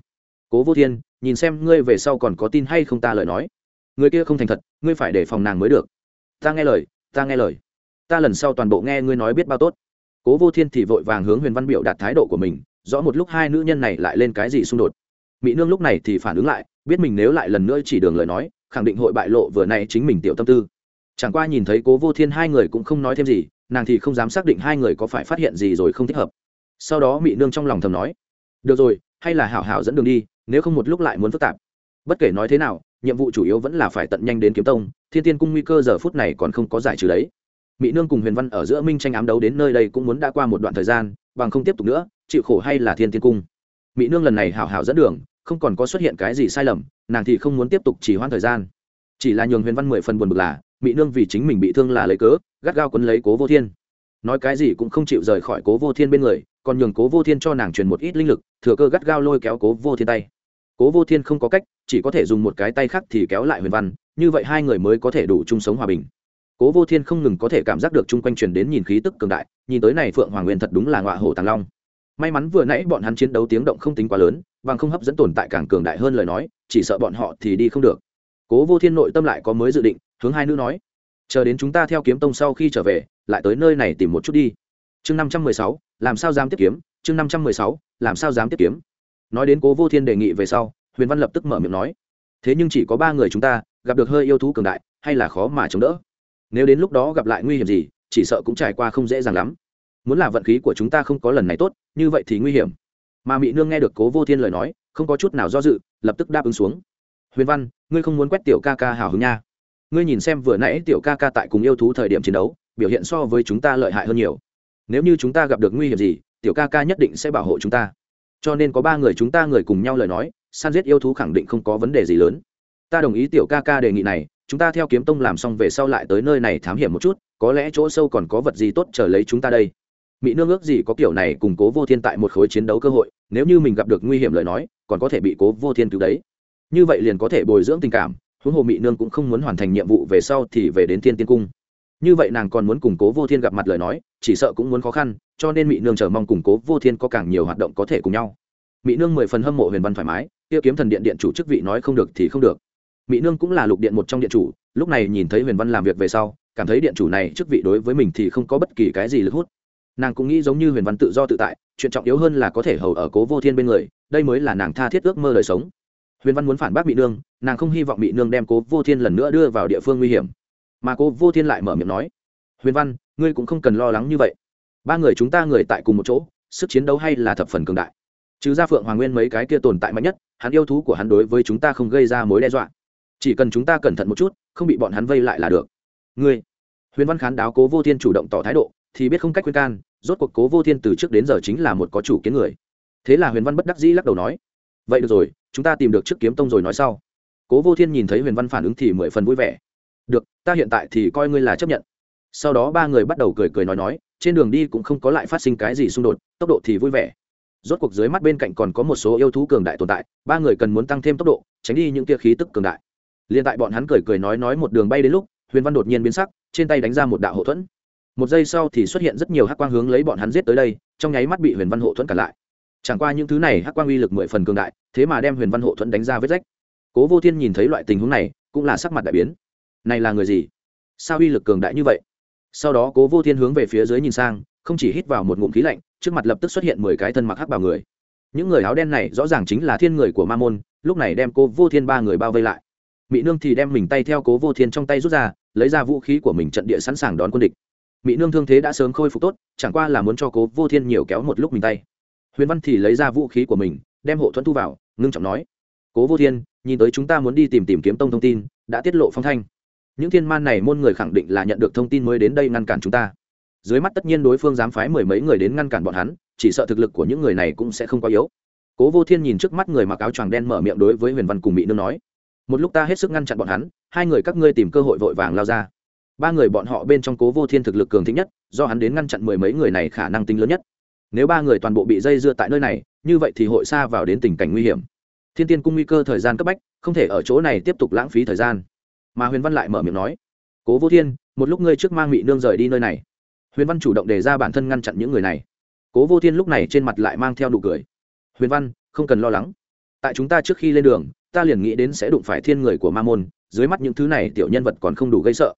cố vô thiên, nhìn xem ngươi về sau còn có tin hay không ta lời nói. Người kia không thành thật, ngươi phải để phòng nàng mới được. Ta nghe lời, ta nghe lời. Ta lần sau toàn bộ nghe ngươi nói biết bao tốt. Cố vô thiên thì vội vàng hướng huyền văn biểu đạt thái độ của mình, rõ một lúc hai nữ nhân này lại lên cái gì xung đột. Mỹ nương lúc này thì phản ứng lại, biết mình nếu lại lần nữa chỉ đường lời nói, khẳng định hội bại lộ vừa nay chính mình tiểu tâm tư. Chẳng qua nhìn thấy cố vô thiên hai người cũng không nói thêm gì, nàng thì không dám xác định hai người có phải phát hiện gì rồi không thích hợp. Sau đó mỹ nương trong lòng thầm nói, được rồi, hay là hảo hảo dẫn đường đi nếu không một lúc lại muốn phức tạp. Bất kể nói thế nào, nhiệm vụ chủ yếu vẫn là phải tận nhanh đến kiếm tông, thiên tiên cung nguy cơ giờ phút này còn không có giải trừ đấy. Mỹ nương cùng huyền văn ở giữa minh tranh ám đấu đến nơi đây cũng muốn đã qua một đoạn thời gian, bằng không tiếp tục nữa, chịu khổ hay là thiên tiên cung. Mỹ nương lần này hảo hảo dẫn đường, không còn có xuất hiện cái gì sai lầm, nàng thì không muốn tiếp tục chỉ hoãn thời gian. Chỉ là nhường huyền văn mười phần buồn bực là mỹ nương vì chính mình bị thương là lấy cớ, gắt gao quấn lấy cố vô thiên. Nói cái gì cũng không chịu rời khỏi cố vô thiên bên người, còn nhường cố vô thiên cho nàng truyền một ít linh lực, thừa cơ gắt gao lôi kéo cố vô thiên tay cố vô thiên không có cách, chỉ có thể dùng một cái tay khác thì kéo lại huyền văn, như vậy hai người mới có thể đủ chung sống hòa bình. Cố vô thiên không ngừng có thể cảm giác được chung quanh truyền đến nhìn khí tức cường đại, nhìn tới này phượng hoàng nguyên thật đúng là ngọa hổ tàng long. May mắn vừa nãy bọn hắn chiến đấu tiếng động không tính quá lớn và không hấp dẫn tồn tại càng cường đại hơn lời nói, chỉ sợ bọn họ thì đi không được. Cố vô thiên nội tâm lại có mới dự định, hướng hai nữ nói, chờ đến chúng ta theo kiếm tông sau khi trở về, lại tới nơi này tìm một chút đi. Chương năm trăm mười sáu, làm sao dám tiếp kiếm? Chương năm trăm mười sáu, làm sao dám tiếp kiếm? Nói đến cố vô thiên đề nghị về sau, huyền văn lập tức mở miệng nói, thế nhưng chỉ có ba người chúng ta, gặp được hơi yêu thú cường đại, hay là khó mà chống đỡ? Nếu đến lúc đó gặp lại nguy hiểm gì, chỉ sợ cũng trải qua không dễ dàng lắm. Muốn là vận khí của chúng ta không có lần này tốt, như vậy thì nguy hiểm. Mà mỹ nương nghe được cố vô thiên lời nói, không có chút nào do dự, lập tức đáp ứng xuống. Huyền văn, ngươi không muốn quét tiểu ca ca hào hứng nha. Ngươi nhìn xem vừa nãy tiểu ca ca tại cùng yêu thú thời điểm chiến đấu, biểu hiện so với chúng ta lợi hại hơn nhiều. Nếu như chúng ta gặp được nguy hiểm gì, tiểu ca ca nhất định sẽ bảo hộ chúng ta cho nên có ba người chúng ta người cùng nhau lời nói, san giết yêu thú khẳng định không có vấn đề gì lớn. Ta đồng ý tiểu ca ca đề nghị này, chúng ta theo kiếm tông làm xong về sau lại tới nơi này thám hiểm một chút, có lẽ chỗ sâu còn có vật gì tốt chờ lấy chúng ta đây. Mỹ nương ước gì có kiểu này củng cố vô thiên tại một khối chiến đấu cơ hội, nếu như mình gặp được nguy hiểm lời nói, còn có thể bị cố vô thiên cứu đấy. Như vậy liền có thể bồi dưỡng tình cảm, huống hồ mỹ nương cũng không muốn hoàn thành nhiệm vụ về sau thì về đến thiên tiên cung. Như vậy nàng còn muốn củng cố vô thiên gặp mặt lời nói, chỉ sợ cũng muốn khó khăn cho nên mỹ nương chờ mong củng cố vô thiên có càng nhiều hoạt động có thể cùng nhau. Mỹ nương mười phần hâm mộ huyền văn thoải mái Tiêu kiếm thần điện điện chủ chức vị nói không được thì không được. Mỹ nương cũng là lục điện một trong điện chủ, lúc này nhìn thấy huyền văn làm việc về sau, cảm thấy điện chủ này chức vị đối với mình thì không có bất kỳ cái gì lực hút. Nàng cũng nghĩ giống như huyền văn tự do tự tại, chuyện trọng yếu hơn là có thể hầu ở cố vô thiên bên người, đây mới là nàng tha thiết ước mơ đời sống. Huyền văn muốn phản bác mỹ nương, nàng không hy vọng mỹ nương đem cố vô thiên lần nữa đưa vào địa phương nguy hiểm. Mà cố vô thiên lại mở miệng nói, huyền văn, ngươi cũng không cần lo lắng như vậy ba người chúng ta người tại cùng một chỗ, sức chiến đấu hay là thập phần cường đại. Trừ ra phượng hoàng nguyên mấy cái kia tồn tại mạnh nhất, hắn yêu thú của hắn đối với chúng ta không gây ra mối đe dọa. Chỉ cần chúng ta cẩn thận một chút, không bị bọn hắn vây lại là được. Ngươi, huyền văn khán đáo cố vô thiên chủ động tỏ thái độ, thì biết không cách khuyên can, rốt cuộc cố vô thiên từ trước đến giờ chính là một có chủ kiến người. Thế là huyền văn bất đắc dĩ lắc đầu nói, vậy được rồi, chúng ta tìm được trước kiếm tông rồi nói sau. Cố vô thiên nhìn thấy huyền văn phản ứng thì mười phần vui vẻ. Được, ta hiện tại thì coi ngươi là chấp nhận. Sau đó ba người bắt đầu cười cười nói nói trên đường đi cũng không có lại phát sinh cái gì xung đột, tốc độ thì vui vẻ. Rốt cuộc dưới mắt bên cạnh còn có một số yêu thú cường đại tồn tại, ba người cần muốn tăng thêm tốc độ, tránh đi những tia khí tức cường đại. Liền tại bọn hắn cười cười nói nói một đường bay đến lúc, huyền văn đột nhiên biến sắc, trên tay đánh ra một đạo hậu thuẫn. Một giây sau thì xuất hiện rất nhiều hắc quang hướng lấy bọn hắn giết tới đây, trong nháy mắt bị huyền văn hộ thuẫn cản lại. Chẳng qua những thứ này hắc quang uy lực mười phần cường đại, thế mà đem huyền văn hộ thuẫn đánh ra vết rách. Cố vô thiên nhìn thấy loại tình huống này, cũng là sắc mặt đại biến. Này là người gì? Sao uy lực cường đại như vậy? Sau đó cố vô thiên hướng về phía dưới nhìn sang, không chỉ hít vào một ngụm khí lạnh, trước mặt lập tức xuất hiện mười cái thân mặc hắc bảo người. Những người áo đen này rõ ràng chính là thiên người của ma môn, lúc này đem cố vô thiên ba người bao vây lại. Mỹ nương thì đem mình tay theo cố vô thiên trong tay rút ra, lấy ra vũ khí của mình trận địa sẵn sàng đón quân địch. Mỹ nương thương thế đã sớm khôi phục tốt, chẳng qua là muốn cho cố vô thiên nhiều kéo một lúc mình tay. Huyền văn thì lấy ra vũ khí của mình, đem hộ thuẫn thu vào, ngưng trọng nói, cố vô thiên, nhìn tới chúng ta muốn đi tìm tìm kiếm tông thông tin, đã tiết lộ phong thanh những thiên man này môn người khẳng định là nhận được thông tin mới đến đây ngăn cản chúng ta. Dưới mắt tất nhiên đối phương dám phái mười mấy người đến ngăn cản bọn hắn, chỉ sợ thực lực của những người này cũng sẽ không quá yếu. Cố vô thiên nhìn trước mắt người mặc áo choàng đen mở miệng đối với huyền văn cùng mỹ nương nói, một lúc ta hết sức ngăn chặn bọn hắn, hai người các ngươi tìm cơ hội vội vàng lao ra. Ba người bọn họ bên trong cố vô thiên thực lực cường thịnh nhất, do hắn đến ngăn chặn mười mấy người này khả năng tính lớn nhất. Nếu ba người toàn bộ bị dây dưa tại nơi này, như vậy thì hội xa vào đến tình cảnh nguy hiểm. Thiên tiên cung nguy cơ thời gian cấp bách, không thể ở chỗ này tiếp tục lãng phí thời gian mà huyền văn lại mở miệng nói, cố vô thiên, một lúc ngươi trước mang mị nương rời đi nơi này. Huyền văn chủ động đề ra bản thân ngăn chặn những người này. Cố vô thiên lúc này trên mặt lại mang theo nụ cười. Huyền văn, không cần lo lắng. Tại chúng ta trước khi lên đường, ta liền nghĩ đến sẽ đụng phải thiên người của ma môn, dưới mắt những thứ này tiểu nhân vật còn không đủ gây sợ.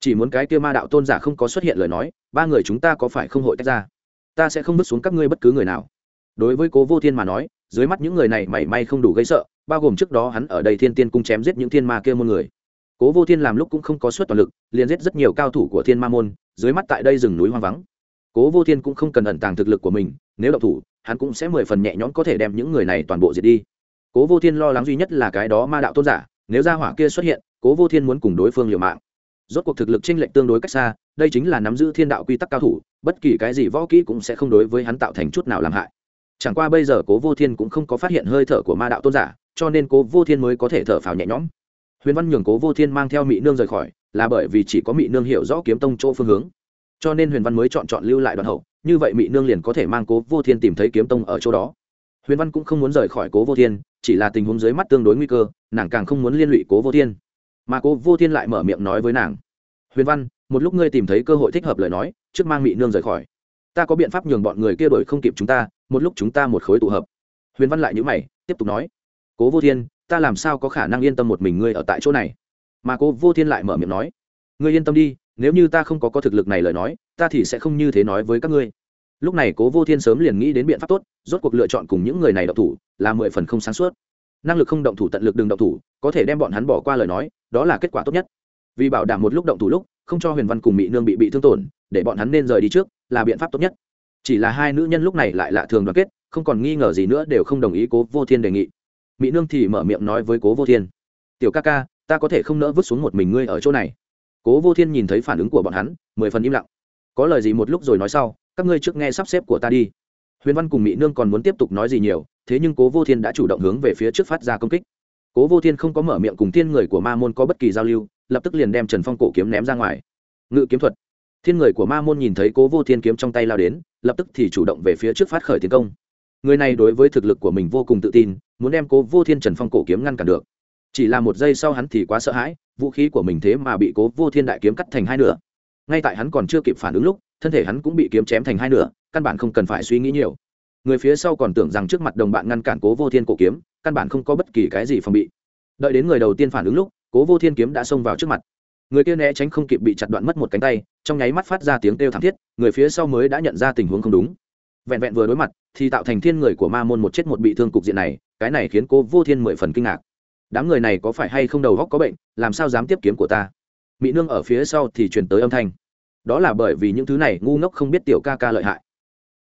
Chỉ muốn cái kia ma đạo tôn giả không có xuất hiện lời nói, ba người chúng ta có phải không hội tách ra? Ta sẽ không bước xuống các ngươi bất cứ người nào. Đối với cố vô thiên mà nói, dưới mắt những người này mảy may không đủ gây sợ, bao gồm trước đó hắn ở đây thiên tiên cung chém giết những thiên ma kia môn người cố vô thiên làm lúc cũng không có suất toàn lực, liền giết rất nhiều cao thủ của thiên ma môn, dưới mắt tại đây rừng núi hoang vắng. Cố vô thiên cũng không cần ẩn tàng thực lực của mình, nếu đậu thủ, hắn cũng sẽ mười phần nhẹ nhõm có thể đem những người này toàn bộ diệt đi. Cố vô thiên lo lắng duy nhất là cái đó ma đạo tôn giả, nếu ra hỏa kia xuất hiện, cố vô thiên muốn cùng đối phương liều mạng. Rốt cuộc thực lực tranh lệch tương đối cách xa, đây chính là nắm giữ thiên đạo quy tắc cao thủ, bất kỳ cái gì võ kỹ cũng sẽ không đối với hắn tạo thành chút nào làm hại. Chẳng qua bây giờ cố vô thiên cũng không có phát hiện hơi thở của ma đạo tôn giả, cho nên cố vô thiên mới có thể thở phào nhẹ nhõm huyền văn nhường cố vô thiên mang theo mỹ nương rời khỏi, là bởi vì chỉ có mỹ nương hiểu rõ kiếm tông chỗ phương hướng. Cho nên huyền văn mới chọn chọn lưu lại đoạn hậu, như vậy mỹ nương liền có thể mang cố vô thiên tìm thấy kiếm tông ở chỗ đó. Huyền văn cũng không muốn rời khỏi cố vô thiên, chỉ là tình huống dưới mắt tương đối nguy cơ, nàng càng không muốn liên lụy cố vô thiên. Mà cố vô thiên lại mở miệng nói với nàng, huyền văn, một lúc ngươi tìm thấy cơ hội thích hợp lời nói, trước mang mỹ nương rời khỏi. Ta có biện pháp nhường bọn người kia đổi không kịp chúng ta, một lúc chúng ta một khối tụ hợp. Huyền văn lại nhữ mày, tiếp tục nói, cố vô thiên ta làm sao có khả năng yên tâm một mình ngươi ở tại chỗ này? Mà cô vô thiên lại mở miệng nói, ngươi yên tâm đi, nếu như ta không có có thực lực này lời nói, ta thì sẽ không như thế nói với các ngươi. Lúc này cố vô thiên sớm liền nghĩ đến biện pháp tốt, rốt cuộc lựa chọn cùng những người này động thủ là mười phần không sáng suốt. Năng lực không động thủ tận lực đừng động thủ, có thể đem bọn hắn bỏ qua lời nói, đó là kết quả tốt nhất. Vì bảo đảm một lúc động thủ lúc, không cho huyền văn cùng mỹ nương bị bị thương tổn, để bọn hắn nên rời đi trước, là biện pháp tốt nhất. Chỉ là hai nữ nhân lúc này lại lạ thường đoàn kết, không còn nghi ngờ gì nữa đều không đồng ý cố vô thiên đề nghị mỹ nương thì mở miệng nói với cố vô thiên, tiểu ca ca, ta có thể không nỡ vứt xuống một mình ngươi ở chỗ này. Cố vô thiên nhìn thấy phản ứng của bọn hắn, mười phần im lặng. Có lời gì một lúc rồi nói sau, các ngươi trước nghe sắp xếp của ta đi. Huyền văn cùng mỹ nương còn muốn tiếp tục nói gì nhiều, thế nhưng cố vô thiên đã chủ động hướng về phía trước phát ra công kích. Cố vô thiên không có mở miệng cùng thiên người của ma môn có bất kỳ giao lưu, lập tức liền đem trần phong cổ kiếm ném ra ngoài. Ngự kiếm thuật. Thiên người của ma môn nhìn thấy cố vô thiên kiếm trong tay lao đến, lập tức thì chủ động về phía trước phát khởi tiến công người này đối với thực lực của mình vô cùng tự tin, muốn đem cố vô thiên trần phong cổ kiếm ngăn cản được. Chỉ là một giây sau hắn thì quá sợ hãi, vũ khí của mình thế mà bị cố vô thiên đại kiếm cắt thành hai nửa. Ngay tại hắn còn chưa kịp phản ứng lúc, thân thể hắn cũng bị kiếm chém thành hai nửa, căn bản không cần phải suy nghĩ nhiều. Người phía sau còn tưởng rằng trước mặt đồng bạn ngăn cản cố vô thiên cổ kiếm, căn bản không có bất kỳ cái gì phòng bị. Đợi đến người đầu tiên phản ứng lúc, cố vô thiên kiếm đã xông vào trước mặt. Người kia né tránh không kịp bị chặt đoạn mất một cánh tay, trong nháy mắt phát ra tiếng kêu thảm thiết, người phía sau mới đã nhận ra tình huống không đúng vẹn vẹn vừa đối mặt, thì tạo thành thiên người của ma môn một chết một bị thương cục diện này, cái này khiến cô vô thiên mười phần kinh ngạc. Đám người này có phải hay không đầu góc có bệnh, làm sao dám tiếp kiếm của ta? Mỹ nương ở phía sau thì truyền tới âm thanh. Đó là bởi vì những thứ này ngu ngốc không biết tiểu ca ca lợi hại.